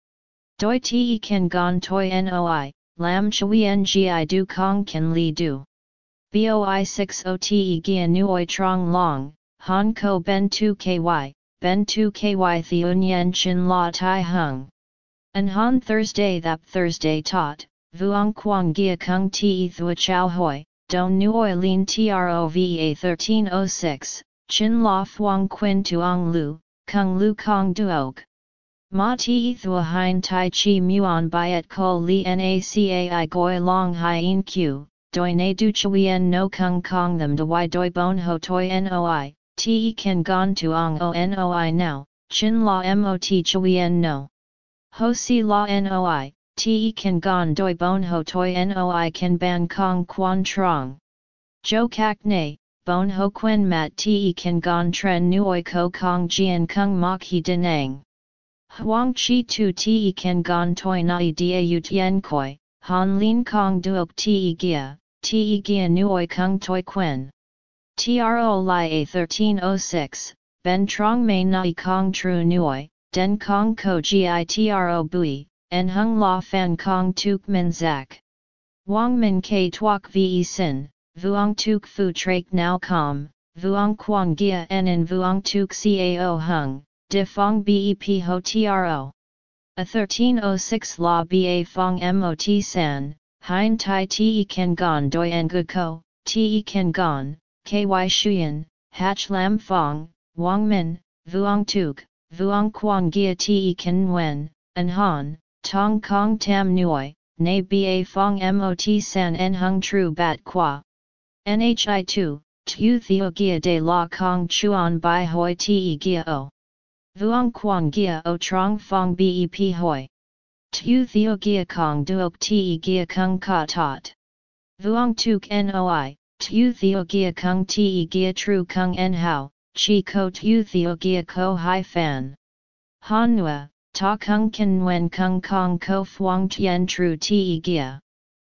Doi te kan gon toi noi, lam chui ngi du kong kan li du. Boi 60 te gia nuoi trong long, han ko ben tu ky, ben tu ky theun yen chin la tai hung. An han Thursday that Thursday tot, vuong quang gia kung te thua chow hoi, don nuoi lin trova 1306, chin la fuang quin tuong lu, kung lu kong duok. Ma ti thua hein tai chi muon byet ko li nacai goi long hien q, doi ne du chuyen no kung kong them de y doi bon ho toi noi, te kan gon tuong o noi now, chin la mot chuyen no. Ho si la noi, te kan gon doi bon ho toi noi kan ban kong quan trong. Jo kak ne, bon ho quen mat te kan gon tren nuoi ko kong jian kung mok hi denang. Huang chi tu te kan gon toi nai dia u tien koi, han lin kong duok te gia, te gia nuoi kung toi quen. Tro li a 1306, ben trong mei nai kong tru nuoi, den kong ko gi tro bui, en hung la fan kong tuk min zak. Wang min ke tuok ve sin, vuong tuk fu trak now com, vuong quang gia en in vuong tuk cao hung, de fong bep ho tro. A 1306 law ba fong mot san, hein tai te kan gon doi en ko, te kan gon, ky shuyen, hach lam fong, wang min, vuong tuk, vuong quang gia te kan wen, an han, tong kong tam Nui, na ba fong mot san en hung tru bat qua. Nhi 2, tu theo gia de la kong chuan bai hoi te gia o. Vuong quang gia o trong fong bep hoi. Tu theo gia kong duok te gia kung ka tot. Vuong tuk noi, tu theo gia kung te gia tru kung en hao, chi ko tu theo gia ko hai fan. Han nua, ta kung ken wen kung kong ko fuang tien tru te gia.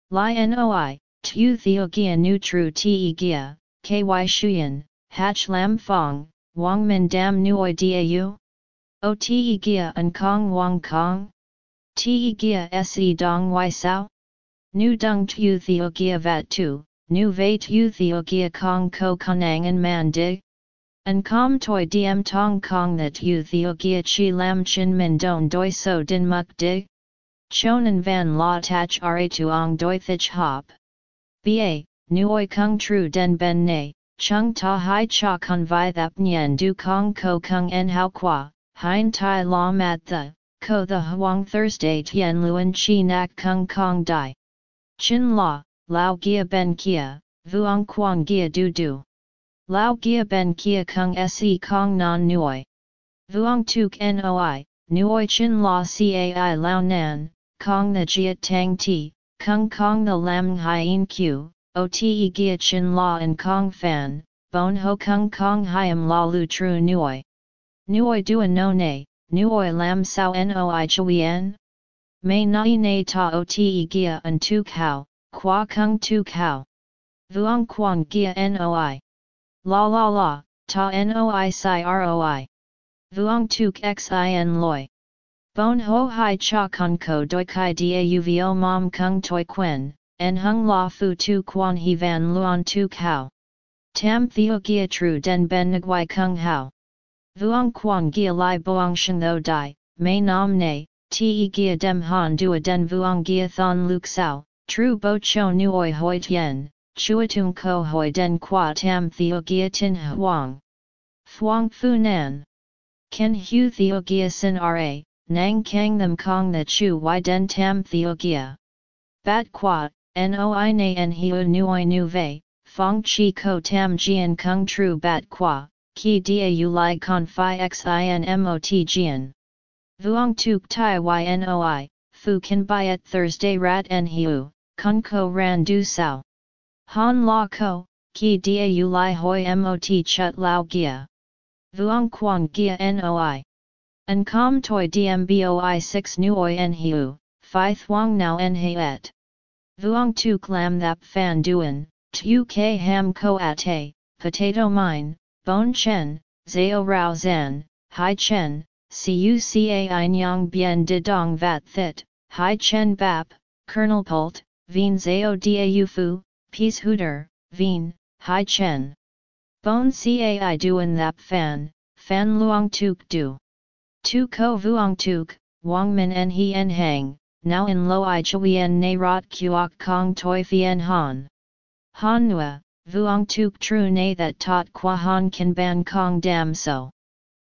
Li noi, tu theo gia nu tru te gia, ky shuyen, hach lam fong, wang min dam nuoi dau? O te gia an kong wang kong? Te gia se dong y sao? Nu dung tu theo gia vat tu, nu ve tu theo gia kong ko kanang an man dig? An com toi diem tong kong that tu theo gia chi lam chin min don doi so din muk dig? Chonan van la tach ra tuong doi thich hop. Ba, nuoi kung tru den ben ne, chung ta hai cha kun vi thap nyen du kong ko kung en hao qua, hein tai la mat the, ko the huang Thursday tien luen chi nak kung kong dai. Chin la, lao gia ben kia, vuong quang gia du du. Lao gia ben kia kung se kong non nuoi. Vuong tuk noi, Nui chin la cai lao nan, kong the jia tang ti, Kung Kong the Lam Hien Q, O Te Gia Chin La and Kong Fan, Bon Ho Kung Kong Hiam La Lu Tru Nuoi. Nuoi Dua No Ne, Nuoi Lam Sao Noi Chuyen? May Nai Ne Ta O Te Gia and Tu Kao, Qua Kung Tu Kao. Vuong Quang Gia Noi. La La La, Ta Noi Si Roi. Vuong Tuk Xin Loi. Bon ho hai cha con ko doi kai uvo mom kung toi quen, en hung la fu tu quan he van luon tu kao. Tam theo gia tru den ben nguai kung hao. Vuong quang gia lai boang shen tho dai, may nam ne, te gia dem han dua den vuong gia thon luk sao, tru bo cho nuoi hoi tien, chuatung ko hoi den qua tam theo gia tin huang. Phuong fu nan. Ken hu theo gia sin ra, nang kang them kong the chu y den tam theogia. Bat qua, noi na en hiu nuoi nu vei, fong chi ko tam jian kung tru bat qua, ki dia u li con fi xin mot jian. Vuong tuk tai ynoi, fu kan at Thursday rat en hiu, kung ko ran du sao. Han la ko, ki dia u li hoi mot chut lao gia. Vuong quang gia noi. An com toi dmboi 6 nuoi en hiu, phi thuong nao en et. Vuong tu clam thap fan duan, tu k ham ko ate, potato mine, bon chen, zao rao zan, hai chen, cucai nyang bien de dong vat thit, hai chen bap, kernel pult, vien zao dau fu, peace hooter, vien, hai chen. Bon cai duan thap fan, fan luong tuk du. Tu ko vuong tuk, wang min en he en hang, now in lo i chuyen na rot kuok kong toi fien han. Han nua, vuong tuk tru na that tot qua han kan ban kong dam so.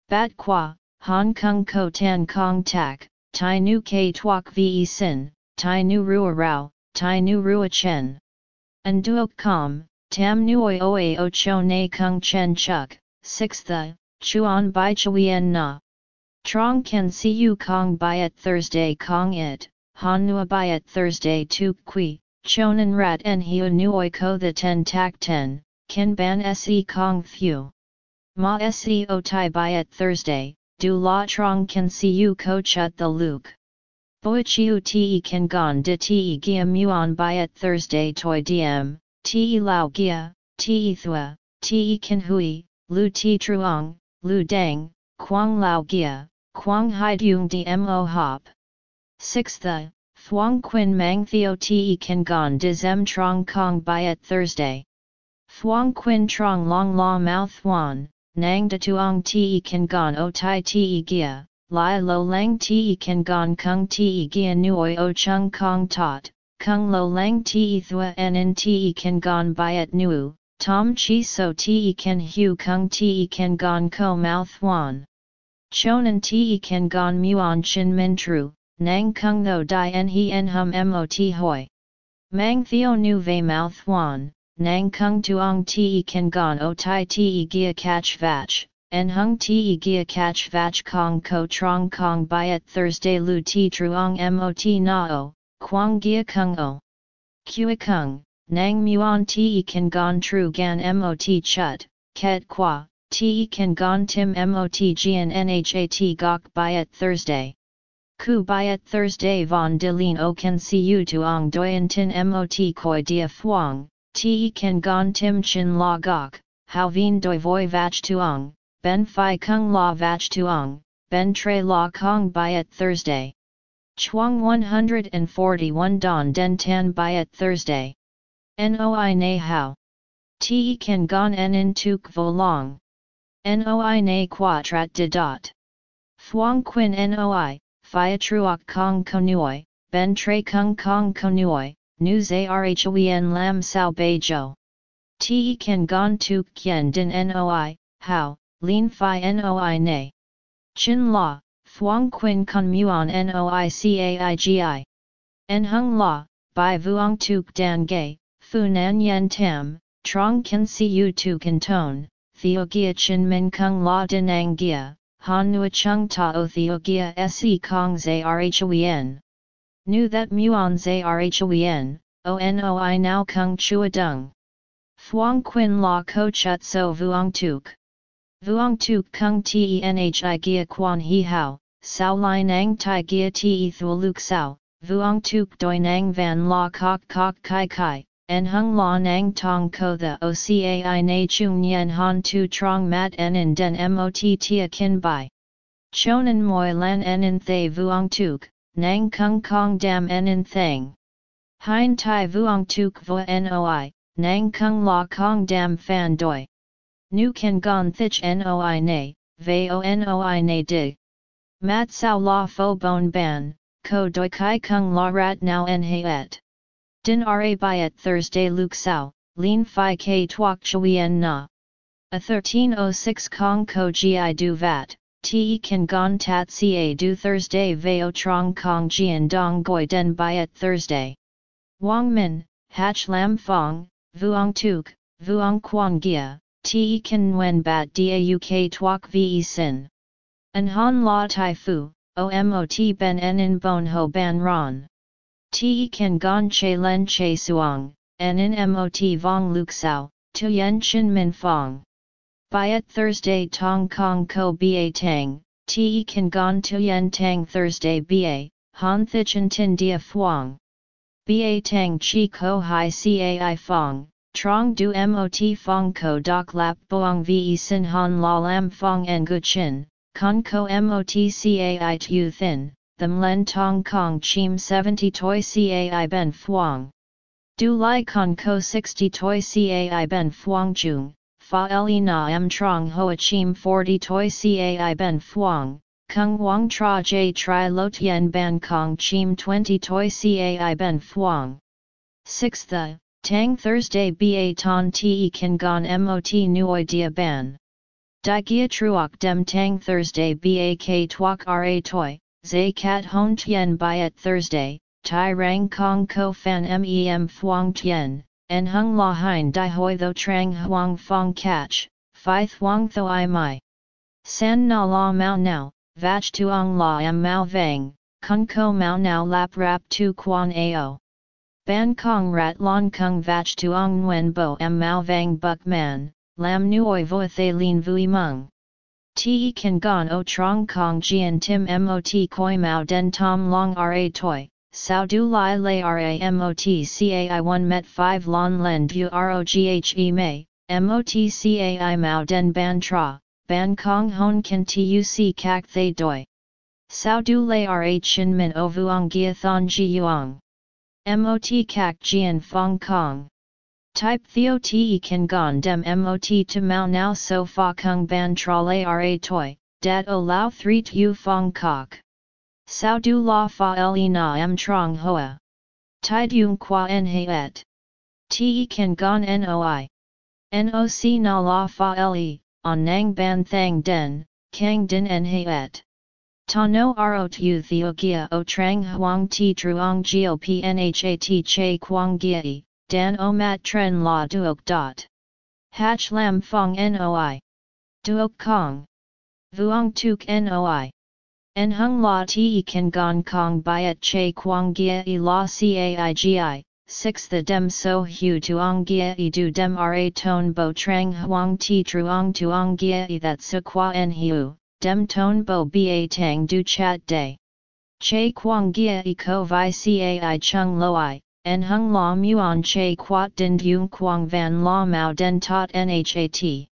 Bat qua, han kung ko tan kong tak, tai nu ke tuok ve sin, tai nu rua rao, tai nu rua chen. And duok com, tam nuoi oa o cho na kung chen chuk, sixth the, chuan bai chuyen na. Trong can see you kong at Thursday kong it, han nua at Thursday tu qui, chonan rat en hiu nuoi ko the ten tak ten, ken ban se kong thu. Ma se o tai at Thursday, du la trong can see you ko chut the luke. Boi chiu te kan gon de te gia muon at Thursday toi diem, te lao gia, te thua, te kan hui, lu ti truong, lu dang, quang lao gia, Quang Hai Dung Dmo Hop. 6. Thuong Quin Mang Theo Te Kan Gon Diz M Trong Kong at Thursday. Thuong Quin Trong Long La Mouth Wan, Nang De Tuong Te Kan Gon O Tai Te Gia, Lai lo lang te kan gon kung te gia nuoi o chung kong tot, kung lo lang te thua en te kan gon byet nu, tom chi so te kan hu kung te kan gon ko mouth wan. Chonan te kan gon muon chin min tru, nang kung no di en he en hum mot hoi. Mang theo nu ve mouth wan, nang kung tuong te kan gon o tai te gia catch vach, en hung te gia catch vach kong ko trong kong byet Thursday lu ti truong mot nao, quang gia kung o. Kua kung, nang muon te kan gon tru gan mot chut, ket qua, te kan gon tim mot gian nhat gok byet Thursday. Ku byet Thursday von de lin o kan si u tuong doyen tin mot koi dia phuong, te kan gon tim chin la gok, how vien doi voi vach tuong, ben fi kung la vach tuong, ben tre la kong byet Thursday. Chuang 141 Don Den Tan Byet Thursday. Noi Na How. Te Kan Gon En In Tuk Vo Long. Noi Na Quatrat De Dot. Thuong Quin Noi, Phia Truoc Kong Konuoi, Ben Tre Kung Kong Konuoi, Nu Zarhoen Lam Sao Bei Jo. Te Kan Gon Tuk Kien Din Noi, How, Lin Phi Noi Na. Chin La, Thuong Quin Con Muon Noicaigi. En Hung La, Bai Vuong Tuk Dan Gay, Fu Nan Yen Tam, Trong Kan Si U Tu Kan Ton, Theo Gia Chin Min Kung La Dinang Gia, Han Nua Chung Ta O Theo Gia Se Kong Zarhoen. Nu that Muon Zarhoen, O Noi Now Kung Chua Dung. Thuong Quin La Ko Chut So Vuong Tuk. Vuong Tuk Kung Tenhi Gia Quan He Hao, Sao Lai Nang Tai Gia Te Thuluk Sao, Vuong Tuk Doi Nang Van La Kok Kok Kai Kai, En Hung La Nang Tong Ko The OCAI Na Chung Yen Han Tu Trong Mat En In Den Mot Tia Kin Bai. Chonan Moi Lan En In Thay Vuong Tuk, Nang Kung Kong Dam En In Thang. Hein Tai Vuong Tuk Vo Noi, Nang Kung La Kong Dam Fan Doi. Nu Kan Gon Thich Noi Na, Ve O Noi Na Dig. Mat sao la fo bon ban, ko doi kai kung la rat now en et. Din ra byet Thursday luk sao, lin fi k tuok chuyen na. A 1306 kong ko gi du vat, te kan gon tat ca du Thursday veo trong kong jian dong goi den byet Thursday. Wang min, hach lam fong, vuong tuk, vuong quang gia, te kan nguen bat dauk tuok ve sin. An han la tai fu, omot ben en in bon ho ban ron. Te kan gon che len che suang, en in mot vong luk sao, tu yen chin min fong. Byet Thursday tong kong ko ba tang, te kan gon tu yen tang Thursday ba, han thichen tin dia fuang. Ba tang chi ko hai cai fong, trong du mot fong ko dok lap boang ve sin han la lam fong en gu chin, Con ko motcai tu thin, them len tong kong chim 70 toi cai ben fuang. Du lai con ko 60 toi cai ben fuang jung, fa le na em trong hoa chim 40 toi cai ben fuang, kung wang tra j tri lo tien ban kong chim 20 toi cai ben fuang. 6 the, tang Thursday ba ton te kan gon mot nuoi dia ban. Di gia truok dem tang Thursday bak tuok ra toi, zay kat hon tien byet Thursday, tai rang kong ko fan mem fuang tien, en hung la hein Dai hoi tho trang huang fong catch, phi thuang tho i mai. San na la mao now, vach tuong la em mao vang, kung ko mao now lap rap tu quan ao. Ban kong rat lon kung vach tuong nguen bo em mao vang buk man, lam nuoi vo thay lin vui mung. Te kan gon o trong kong jian tim mot koi mao den tom long ra toi, sao du lai lay ra mot cai 1 met 5 lon len du roghe mei, mot cai mao den ban tra, ban kong hon kan tuc kak thay doi. Sao du lay ra chin min o vuong gia thon ji yuang. Mot kak jian fong kong. Type Theo Te Kan Gon Dem Mot to Mao Now So Fa Kung Ban Tra La Ra Toi, dat o lao 3 tu fong kok. Sao du la fa le na am trong hoa. Tai dung qua en et. Te kan gon noi. Noc na la fa le, on nang ban thang den, kang din en et. Ta no ro tu theogia o trang huang ti truong gio pnhat che quang giai, dan o mat tren la duok dot. Hach lam fong noi. Duok kong. Vuong tuk noi. En hung la ti kan gong kong byet che quang gia e la caigi, 6 the dem so hu tuong gia e du dem ra ton bo trang huang ti truong tuong gia e that su qua en hu, dem ton bo ba tang du chat day. Che quang gia e ko vi cai chung loi, en hung la muon che quat din dung quang van la mao den tot nhat.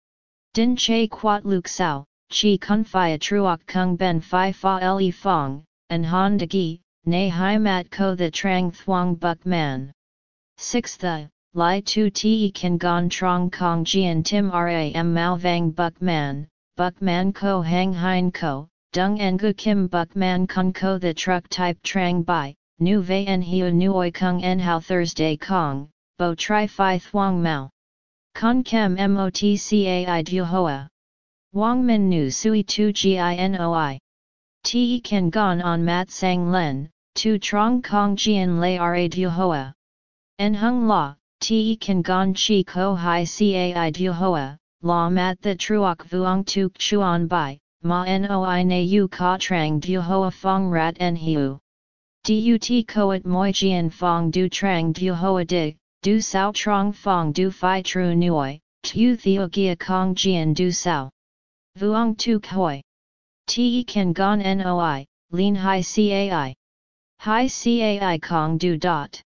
Din che quat luk sao, chi kun a truok kung ben fi fa le fong, and han de gi, nay hai mat ko the trang thuong buk man. 6 the, Lai tu te kan gon trong kong jian tim ram mao vang buk man, buk man ko hang hein ko, dung en gu kim buk man kun ko the truck type trang bai, nu vei en hiu nuoi kung en hao Thursday kong, bo tri fi thuong mao. Con kem motcai du hoa. Wang Min Nu Sui Tu Ginoi. Te Kan Gon on Mat Sang Len, Tu Trong Kong Jian Lei Ra Du Hoa. En Hung La, Te Kan Gon Chi Ko Hai Cai Du Hoa, La Mat The Truok Vuong Tuk Chuan Bai, Ma Noi Na Yu Ka Trang Du Hoa Fong Rat En Hiu. Dut Koat Moi Jian Fong Du Trang Du Hoa Dig, Du Sao Trong Fong Du Phi Tru Nuoi, Tu Theo Gia Kong Jian Du Sao. Vuong Tuk Hoi. Te Kan Gon Noi, Lin Hai Cai. Hai Cai Kong Du Dot.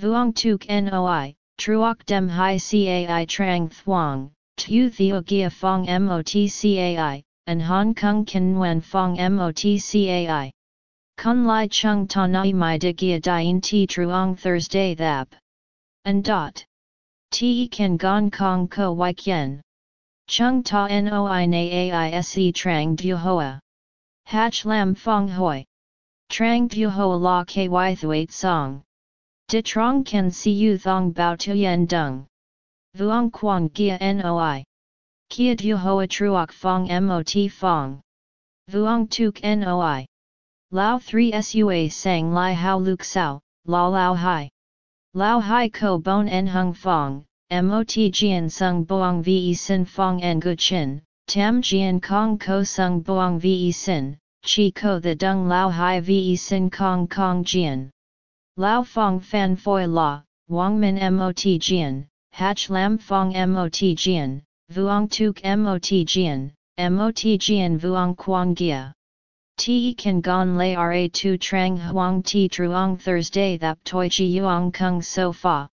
Vuong Tuk Noi, Truok Dem Hai Cai Trang Thuong, Tu Theo Gia Fong Motcai, and Hong Kong Ken Nguyen Fong Motcai. Kun Lai Chung Ta Nai Mai De Gia Dien Ti Truong Thursday Thap. And Dot. Te Kan Gon Kong Ko Wai Kien. Chung ta noi na aise trang du hoa. Hach lam fong hoi. Trang du hoa la ky thuat song. De trong kan si yu thong bao tu yen dung. Vuong quan gia noi. Kia du hoa truok fong mot fong. Vuong tuk noi. Lao 3 sua sang lai hao luk sao, la lao hai. Lao hai ko bon en hung fong, mot jian sung boang ve sin fong en gu chin, tam jian kong ko sung boang ve sin, chi ko the dung lao hai ve sin kong kong jian. Lao fong fan foi la, wang min mot jian, hach lam fong mot jian, vuong tuk mot jian, mot jian vuong quang gia. Te kan gon lay ra tu trang huang ti truong Thursday that toi chi yuong kung so fa.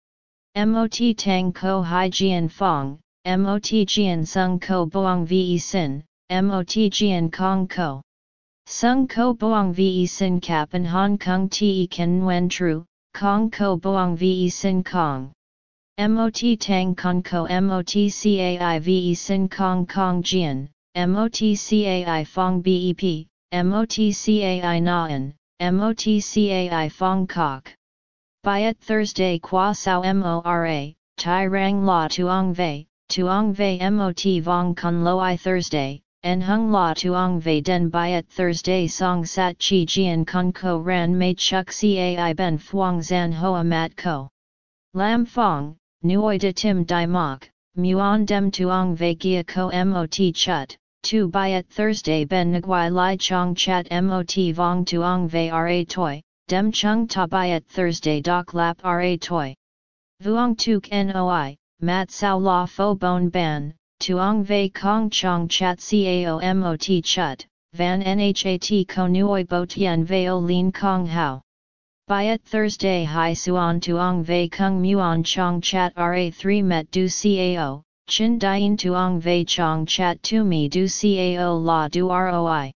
Mot tang ko hai jian fong, mot jian sung ko boang ve sin, mot jian kong ko. Sung ko boang ve sin cap in Hong Kong te ken nguyen tru, kong ko boang ve sin kong. Mot tang kong ko mot cai ve sin kong kong jian, mot cai fong bep, mot cai naan, mot cai fong kok. Byet Thursday qua sao mora, tai rang la tuong Ve, tuong Ve mot vong kun loi Thursday, en hung la tuong Ve den byet Thursday song sat chi jian kun ko ran mei chuk cai ben fuang zan hoa mat ko. Lam fong, nuoi de tim di mok, muon dem tuong Ve gia ko mot chut, tu byet Thursday. Ben nguai lai chong chat mot vong tuong vei ra toi, dem chung ta byet Thursday. Doc lap ra toi. Vuong tuk noi, mat sao la fo bon ban, tuong vei kong chong chat cao mot chut, van nhat ko nuoi bo tien veo lin kong hao. Byet Thursday. Hai suan tuong vei kung muon chong chat ra 3 met du cao, chin dien tuong Ve chong chat tu mi du cao la du roi.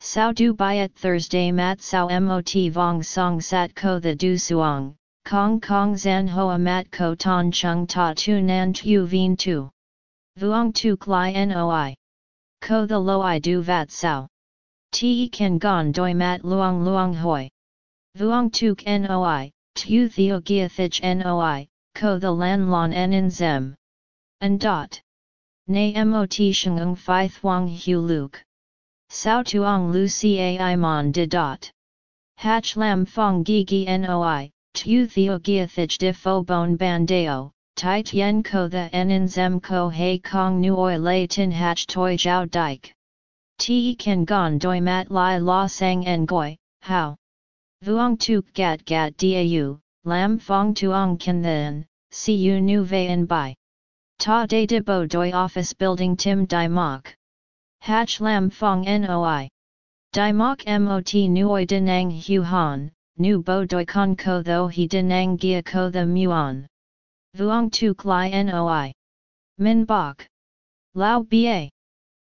Sao du byet Thursday mat sao mot vong song sat ko the du suong, kong kong zan hoa mat ko ton chung ta tu nan tu vien tu. Vuong Tu li noi. ko the lo i du vat sao. Te kan gon doi mat luong luong hoi. Vuong tuk noi, tu theo gia thich noi, ko the lan lon en in zem. And dot. Na mot shengung fi thuong hu luke. Sao tuong lu cai mon de dot. Hach lam fong gi gi noi, tu theo gia thich de fo bon bandeo, tai tien ko the en in zem ko hei kong nuoi lei tin hach toi jiao dike. Ti kan gon doi mat lai la sang en goi, how? Vuong tuk gat gat dau, lam fong tuong kan then, see you nu en bai. Ta de de bo doi office building tim di mok. Hach lam fong noi. Di mok mot nuoi denang hu han, nu bo doi con ko tho he denang gia ko the muon. Vuong tuk li noi. Min bok. Lao ba.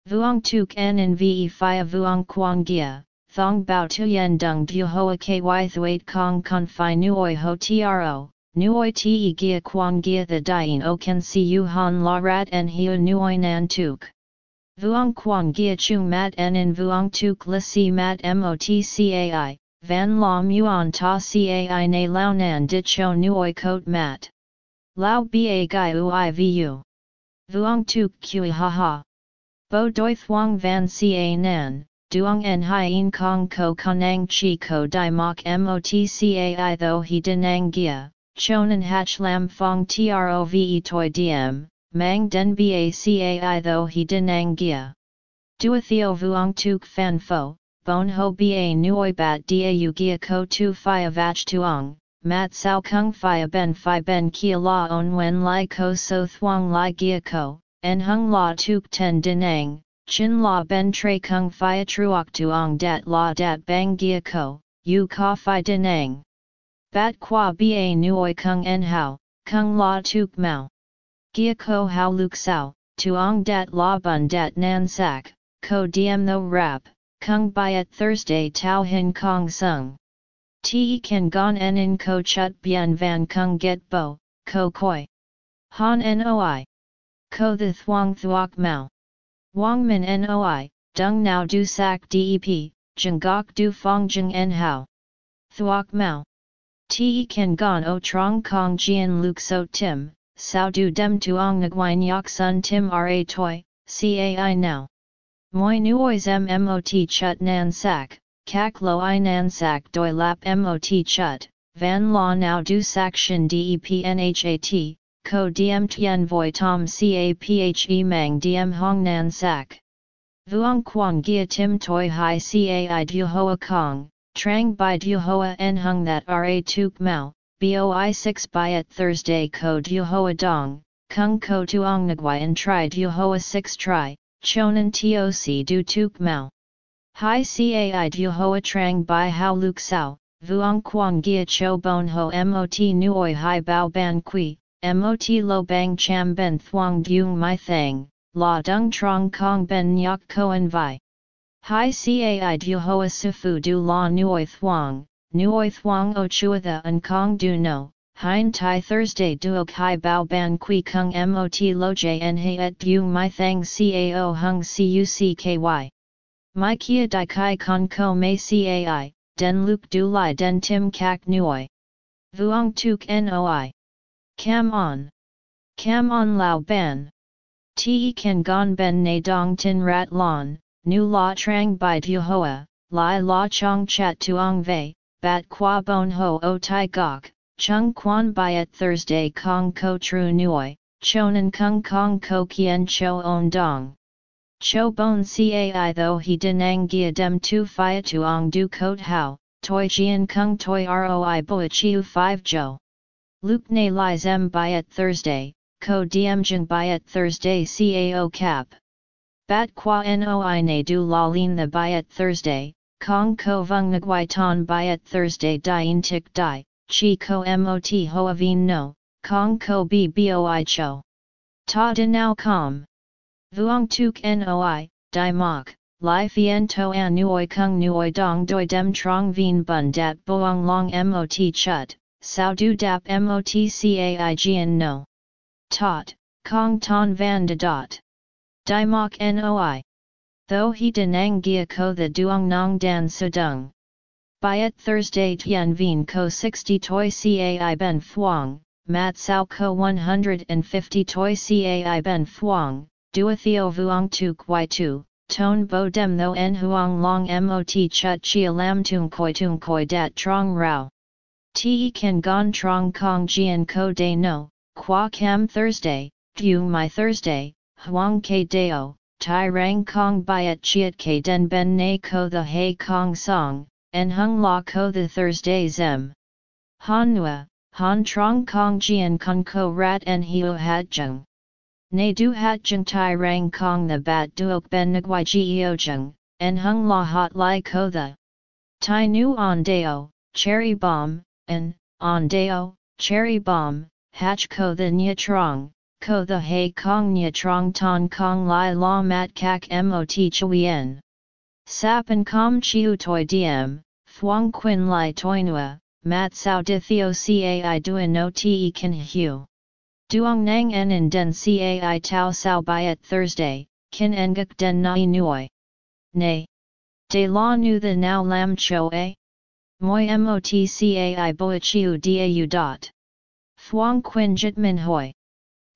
Vuong tuk en in ve fia vuong quang gia, thong bao tu yen dung du hoa ky thuat kong con fi nuoi ho tro, nuoi te gia quang gia the dien o can si u han la rat en hiu nuoi nan tuk. Vuong quang gia chung mat en in vuong tuk la si mat mot cai, van la muon ta cai na lao nan dit cho nuoi coat mat. Lao ba gai ui vu. Vuong tuk kui ha ha. Bo doi thuong van ca nan, duong en hien kong ko kanang chi ko di mok mot cai tho he denang gia, chonan hach lam fong trove toi diem, mang den ba cai tho he denang gia. Dua theo vuong tuk fan fo, bon ho ba nuoi bat dau gia ko tu fia vach tuong, mat sao kung fia ben fi ben kia la on wen lai ko so thuong lai gia ko, en hung la tuk ten denang, chin la ben tre kung fia truok tuong dat la dat bang gia ko, yu ka fi denang. Bat qua ba nuoi kung en hao, kung la tuk mao. Gia ko hao luk sao, tuong dat la bun dat nan sak, ko diem tho rap, kung byet Thursday tau hin kong sung. Te kan gon en in ko chut bien van kung get bo, ko koi. Han noi. Ko the thuong thuok mau. Wang min noi, dung now du sak dep, gok du fong jing en hao. Thuok mao. Te kan gon o trong kong jian luk so tim, sao du dem tuong nguyen yak sun tim ra toi, cai now. Moi nuois mmot chut nan sak, kak lo i nan sak doi lap mot chut, van la now du sak shin dep nhat, ko diem tien voi tom caphe mang diem hong nan sak. Vuong quang gia tim toi hai cai du hoa kong, trang by du hoa en hung that ra tuk mao, boi 6 by at Thursday ko du hoa dong, kung ko tuong nagwai and tri du hoa 6 tri, chonan toc du tuk mao. Hai cai du hoa trang by hao luk sao, vuong quang gia cho bon ho mot nuoi hai bao ban qui, mot lo bang cham ben thuong dung mai thang, la dung trong kong ben nyok koan vi. Hai cai du hoa sifu du la nuoi thuong, nuoi thuong o chua the an kong du no, hein tai Thursday duok hai bao ban kui kung mot lo jn he et dung my thang cao hung cucky. My kia di kai con ko mei cai, den luk du lai den tim kak nuoi. Vuong tuk noi. Cam on. Cam on lao ban. Te kan gon ben na dong tin rat lon, nu la trang by du hoa, lai la chong chat tuong vei, bat qua bon ho o tai gok, chung quan at Thursday kong ko tru nuoi, chonan kung kong ko kien cho on dong. Cho bon cai tho he denang gia dem tu fia tuong du kot hao, toi jian kung toi roi boi chiu 5 jo. Luke ne li zem by at Thursday, ko diem jeng at Thursday cao cap. Bat qua noi ne du la lin the at Thursday, kong ko vung nguai ton at Thursday dien tik di, chi ko mot hoa vin no, kong ko b boi cho. Ta de now com. Vuong tuk noi, di mok, li fien to an nuoi kung nuoi dong doi dem trong vin bun dat boang long mot chut, sao du dap motcai gian no. Tot, kong ton van de dot. Di mok noi. though he denang gia ko the duong nong dan sudung. Byet Thursday Tian Vien ko 60 toi cai ben fuang, mat sao ko 150 toi cai ben fuang, duathio vuong tu quai tu, ton bo dem tho en huang long mot chut chia lam tung koi tung koi dat trong rao. Te kan gon trong kong jian ko de no, qua cam Thursday, gu my Thursday, huang ke deo, tai rang kong byet chiat ke den ben na ko the hay kong song, en hung la ko the Thursday zem. Han nua, han trong kong jian kun ko rat en hiu hat jung. Ne du hat jung tai rang kong the bat duok ben nguai geo jung, en hung la hot lai ko the. Tai nu on deo, cherry bomb, en, on deo, cherry bomb, hatch ko the nya trong, ko the hay kong nya trong ton kong lai la mat kak mot chuyen. Sapan kom chiu toi diem, thuong quin lai toi nua, mat sao di theo cai duan no te kan hu. Duong nang en in den cai tau sao byet Thursday, kin engak den nai nuoi. Nay. De la nu the now lam cho a? Moi motcai boachiu dau dot. Thuong quin jit min hoi.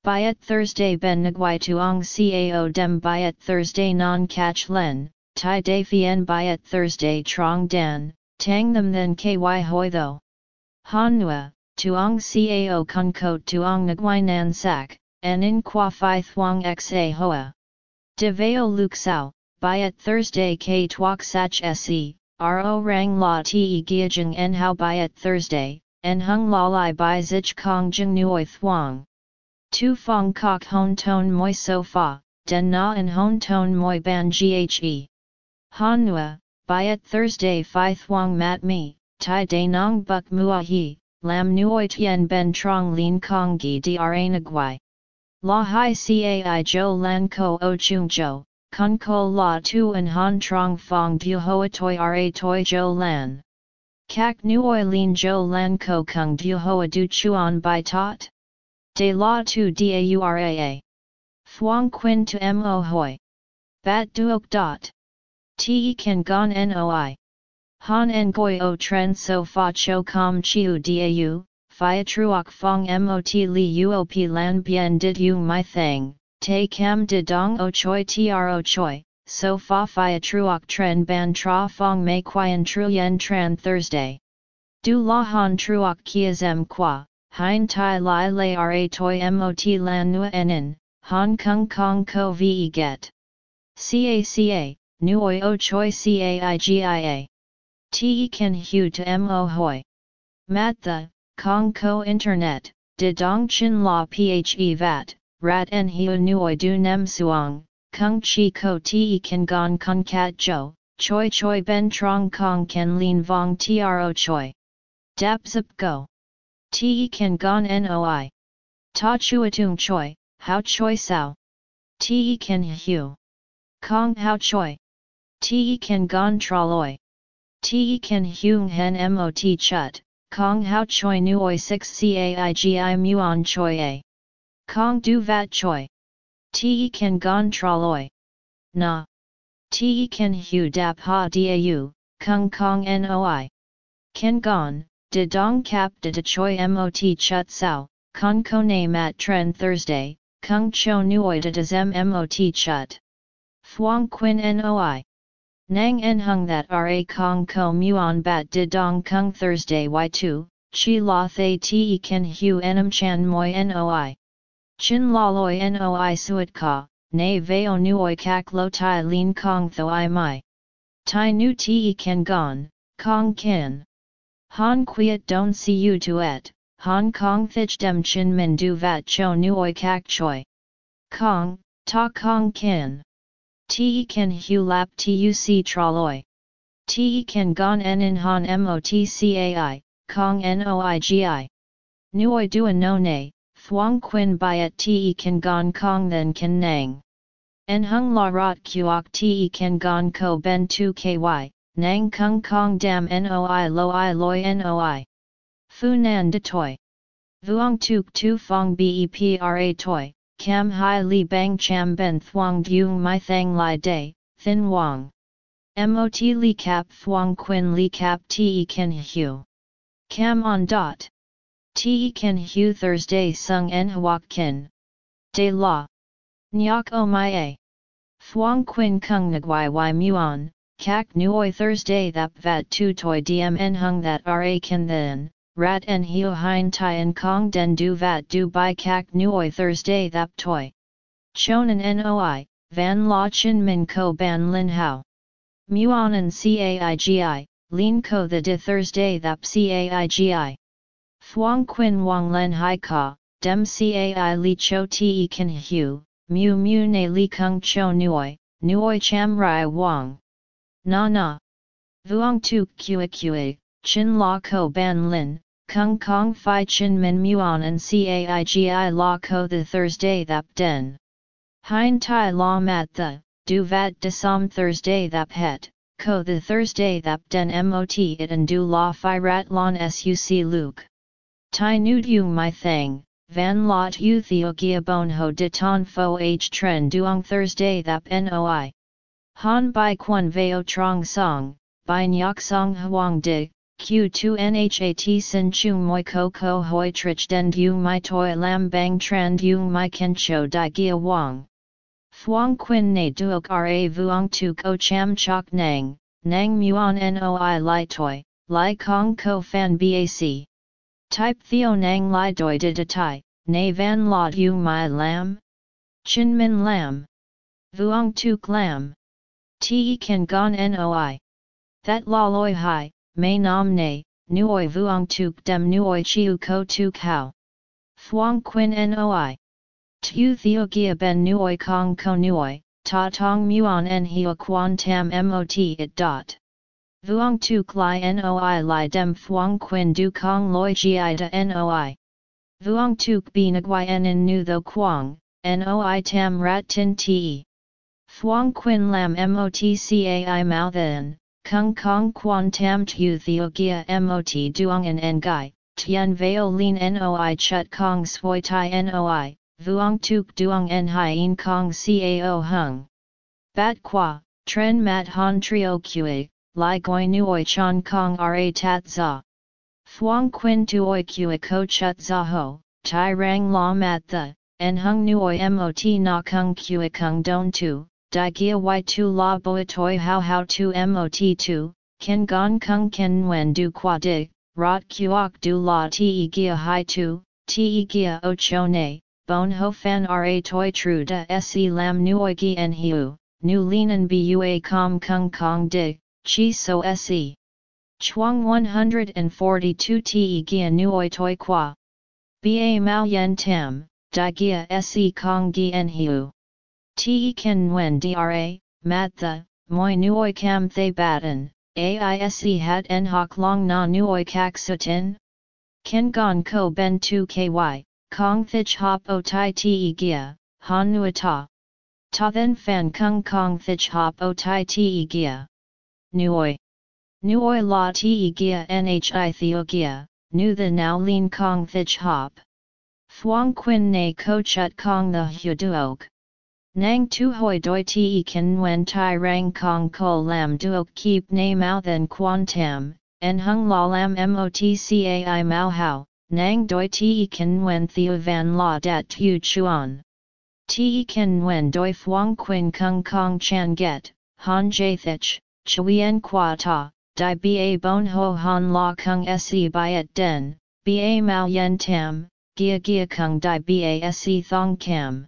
Byet Thursday ben nguai tuong cao dem byet Thursday non catch len, tai de fien byet Thursday trong dan, tang them then ky hoi tho. Han nua, tuong cao kun coat tuong nguai nan sak, en in qua phi thuong xa hoa. De veo luk sao, byet Thursday k tuok sach se, ro rang la te giajeng en how byet Thursday, en hung la lai by zich kong jing nuoi thuong. Tu fong kok hon ton moi so fa, den na en hon ton moi ban ghe. Han nua, byet Thursday fi thuong mat mi, tai de nong buk mua hi, lam nuoi tien ben trong lin kong gi di dra nagwai. La hai cai jo lan ko o chung jo, kun ko la tu en han trong fong du hoa toi ra toi jo lan. Kak nuoi lin jo lan ko kung du hoa du chuan bai tot? De la tu dauraa. Thuong quin to mo hoi. Bat duok dot. Te kan gon noi. Han en goi o tren so fa cho com chiu dau, fia truok fong mot li uop lan bien did u my thing, te cam de dong o choi tro choi, so fa fia truok tren ban tra fong mei quien truyen tran Thursday. Du la han truok kiazem qua, hein tai lai lai ra toi mot lan nua enin, hong kong kong ko ve get. Caca, nuoi o choi caigia. Te kan hu to mo hoi. Mat the, kong ko internet, de dong chin la phe vat, rat en hiu nuoi du nem suong, kung chi ko te kan gon kun kat jo, choi choi ben trong kong ken lin vong tro choi. Dap zip go. Te kan gon noi. Ta chuatung choi, how choi sao. Te kan hu. Kong how choi. Te kan gon traloi. Te kan hung hen mot chut, kong how choi nuoi 6 caigi muon choi a. Kong du vat choi. Te kan gon traloi. Na. Te kan hu dap ha dau, kung kong noi. Ken gon, De dong kap de de choi mot chut sao, con ko na mat tren Thursday, kung cho nuoi de de zem mot chut. Thuong quin noi. Nang en hung that ra kong ko muon bat de dong kung Thursday y2, chi la thay te ken hu enam chan moi noi. Chin la loi noi suet ka, na veo nuoi kak lo tai lin kong tho i mai. Tai nu te ken gon, kong kin. Han quiet don you to et, Hong Kong thich dem chin min du vat cho nuoi kak choi. Kong, ta kong kin. Te kan hu lap tuc traloi. Te kan gon en in han motcai, kong noigi. Nuoi dua no ne, thuong quin byet te kan gon kong then kan nang. En hung la rot kuok te kan gon ko ben tu ky, Nang kung kong dam noi lo i loi noi. Fu nan de toi. Vuong tuk tu fong bepra toi, cam hai li bang cham ben thuong dung my thang lai day, thin wang. Mot li cap thuang quin li cap te kan hu. Cam on dot. Te kan hu Thursday sung en huak kin. De la. Nyok o my a. Thuang quin kung nagwai y muon, kak nuoi Thursday thap vat tu toi dm en hung that ra kan then, rat en hio hein tai en kong den du vat du by kak nuoi Thursday thap toi. Chonan noi, van la chin min ko ban lin hao. Muonan caigi, lin ko the de Thursday thap caigi. Thuong quin wang len hai ka, dem cai li cho te kan hu, mu mu ne li kung cho nuoi, nuoi cham rai wang. Na na. Vuong tu kua kua, chin la ko ban lin, kung kong fi chin min muon and caigi la ko the Thursday thap den. Hein tai la mat the, du vat de som Thursday thap het, ko the Thursday thap den mot it and du la fi rat lon suc luke. Tai nu du my thang, van lot u theogia bon ho de ton fo h tren duong Thursday thap noi. Han bai quan veo trong song, bai nyok song huang de, q2 nhat sin chu moi ko ko hoi trich den du my toi lam bang tran du my kencho di gia wang. Thuong quin ne duok ra vuong tu ko cham chok nang, nang muon noi li toi, li kong ko fan bac. Type theo nang li doi de de tai, ne van la du my lam? Chin min lam. Vuong tuk lam. Te kan gon noi. That la loi hai, may nam ne, nuoi vuong tuk dem nuoi chiu ko tuk hao. Thuong quin noi. Tu theo gia ben nuoi kong ko nuoi, ta tong muon en hio quan tam mot it dot. Vuong tu li noi li dem thuong quin du kong loi gi da noi. Vuong tuk bi nagwai en nu tho quang, noi tam rat tin te. Thuong quin lam motcai mao then, kung kong quan tam tu theo gia mot duong en en gai, tien veo lin noi chut kong swoi tai noi, vuong tuk duong en hien kong cao hung. Bat qua, tren mat han trio kue, li goi nuoi chan kong ra tat za. Thuong quin tuoi kue ko chut za ho, tai rang la mat the, en hung nuoi mot na kung kue kung don tu, di gia y tu la boi toi how how tu mot tu, ken gon kung ken wen du qua dig, rot kuok du la te gia hai tu, te gia o cho ne, bon ho fan ra toi tru da se lam nuoi gi en hiu, nu linan bua com kung kong dig, chi so se. Chuang 142 te gia nuoi toi qua. Ba mao yen tam, di gia se kong gi en hiu. Te ken wen dra, mat the, moi nuoi cam thay batten, aise hat en hok long na nuoi kak sutin? Ken gon ko ben tu ky, kong thich hop o tai te gia, han nua ta. Ta then fan kung kong thich hop o tai te gia. Nuoi. Nuoi la te gia nhi theo gia, nu the now lean kong thich hop. Thuong quin ne ko chut kong the hu duok. Nang tu hoi doi te kan wen tai rang kong ko lam duok keep na mao then quan tam, en hung la lam motcai mao hao, nang doi te kan wen theo van la dat tu chuan. Te kan wen doi fuang quin kung kong chan get, han jathich, chuyen qua ta, di ba bon ho han la kung se byet den, ba mao yen tam, gia gia kung di ba se thong cam.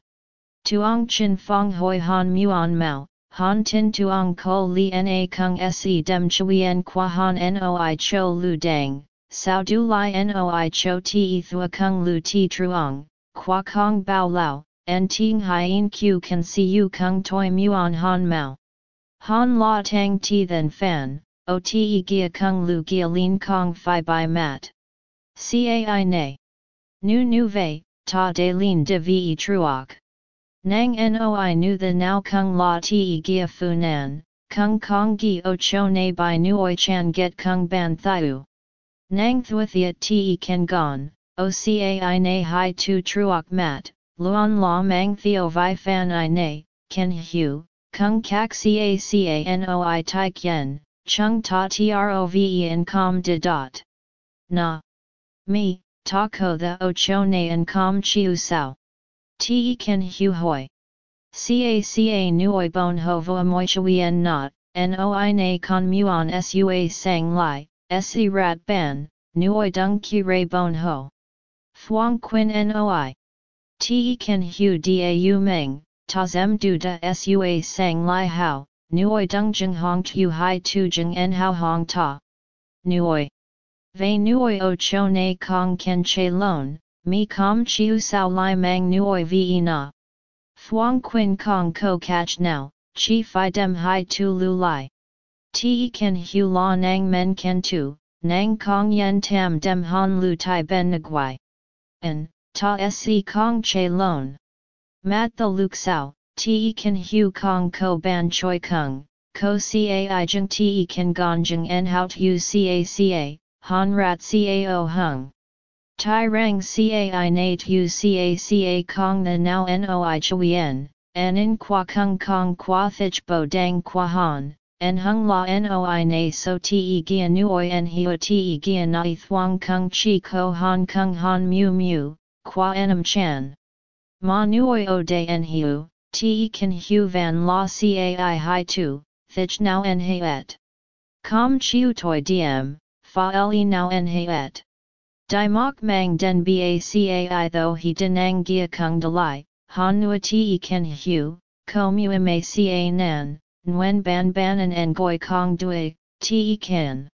Tuong chin fong hoi han muon mao, han tin tuong ko li na kung se dem chuyen qua han noi cho lu dang, sao du li noi cho ti thua kung lu ti truong, qua kong bao lao, en ting hien q can see you kung toi muon han mao. Han la tang ti then fan, o te gia kung lu gia lin kong fi by mat. Cai ne. Nu nu vei, ta de lin de ve truok. Nang noi nu the now kung la ti gia funan, kung kong gi o cho ne by nuoi chan get kung ban thiu. Nang thuathia ti ken gon, o cai ne hai tu truok mat, luon la mang theo vi fan i ne, ken hu, kung kak ca ca noi tai kien, chung ta trove in com de dot. Na. Mi, ta ko the o cho na en com chiu sao. Te ken hu hoi. Ca ca nuoi bon ho vo moi chui en not, noi na con muon sua sang lai, se rat ban, nuoi dung ki ray bon ho. Thuong quin noi. Te ken hu da u meng, ta zem du da sua sang lai hao, nuoi dung jeng hong tu hai tu jeng en hao hong ta. Nuoi. Ve nuoi o cho na kong ken che lon, mi com chiu sao lai mang nuoi ve na. Thuong quin kong ko catch now, chi fi dem hai tu lu lai. Te ken hu la nang men ken tu, nang kong yen tam dem han lu tai ben nguai. En, ta se kong che lon. Mat the luk sao, te ken hu kong ko ban choi kung, ko cai jeng te ken gong jeng en hout hu ca ca, han rat cao hung. Tai rang cai nate hu ca ca kong the now noi chuyen, an in qua kung kong qua thich bo dang qua han, en hung la noi na so te gia nuoi en hio te gia nai thuang kung chi ko han kung han mu mu, qua enam chan. Ma nuoi o de en hiu, te kan hu van la cai hai tu, thich now en et. Com chiu toi diem, fa le now en et. Dai mok mang den bacai though he denang gia kung de lai, han nua te ken hu, ko mu ma ca nan, nguen ban ban and en goi kong dui, te ken.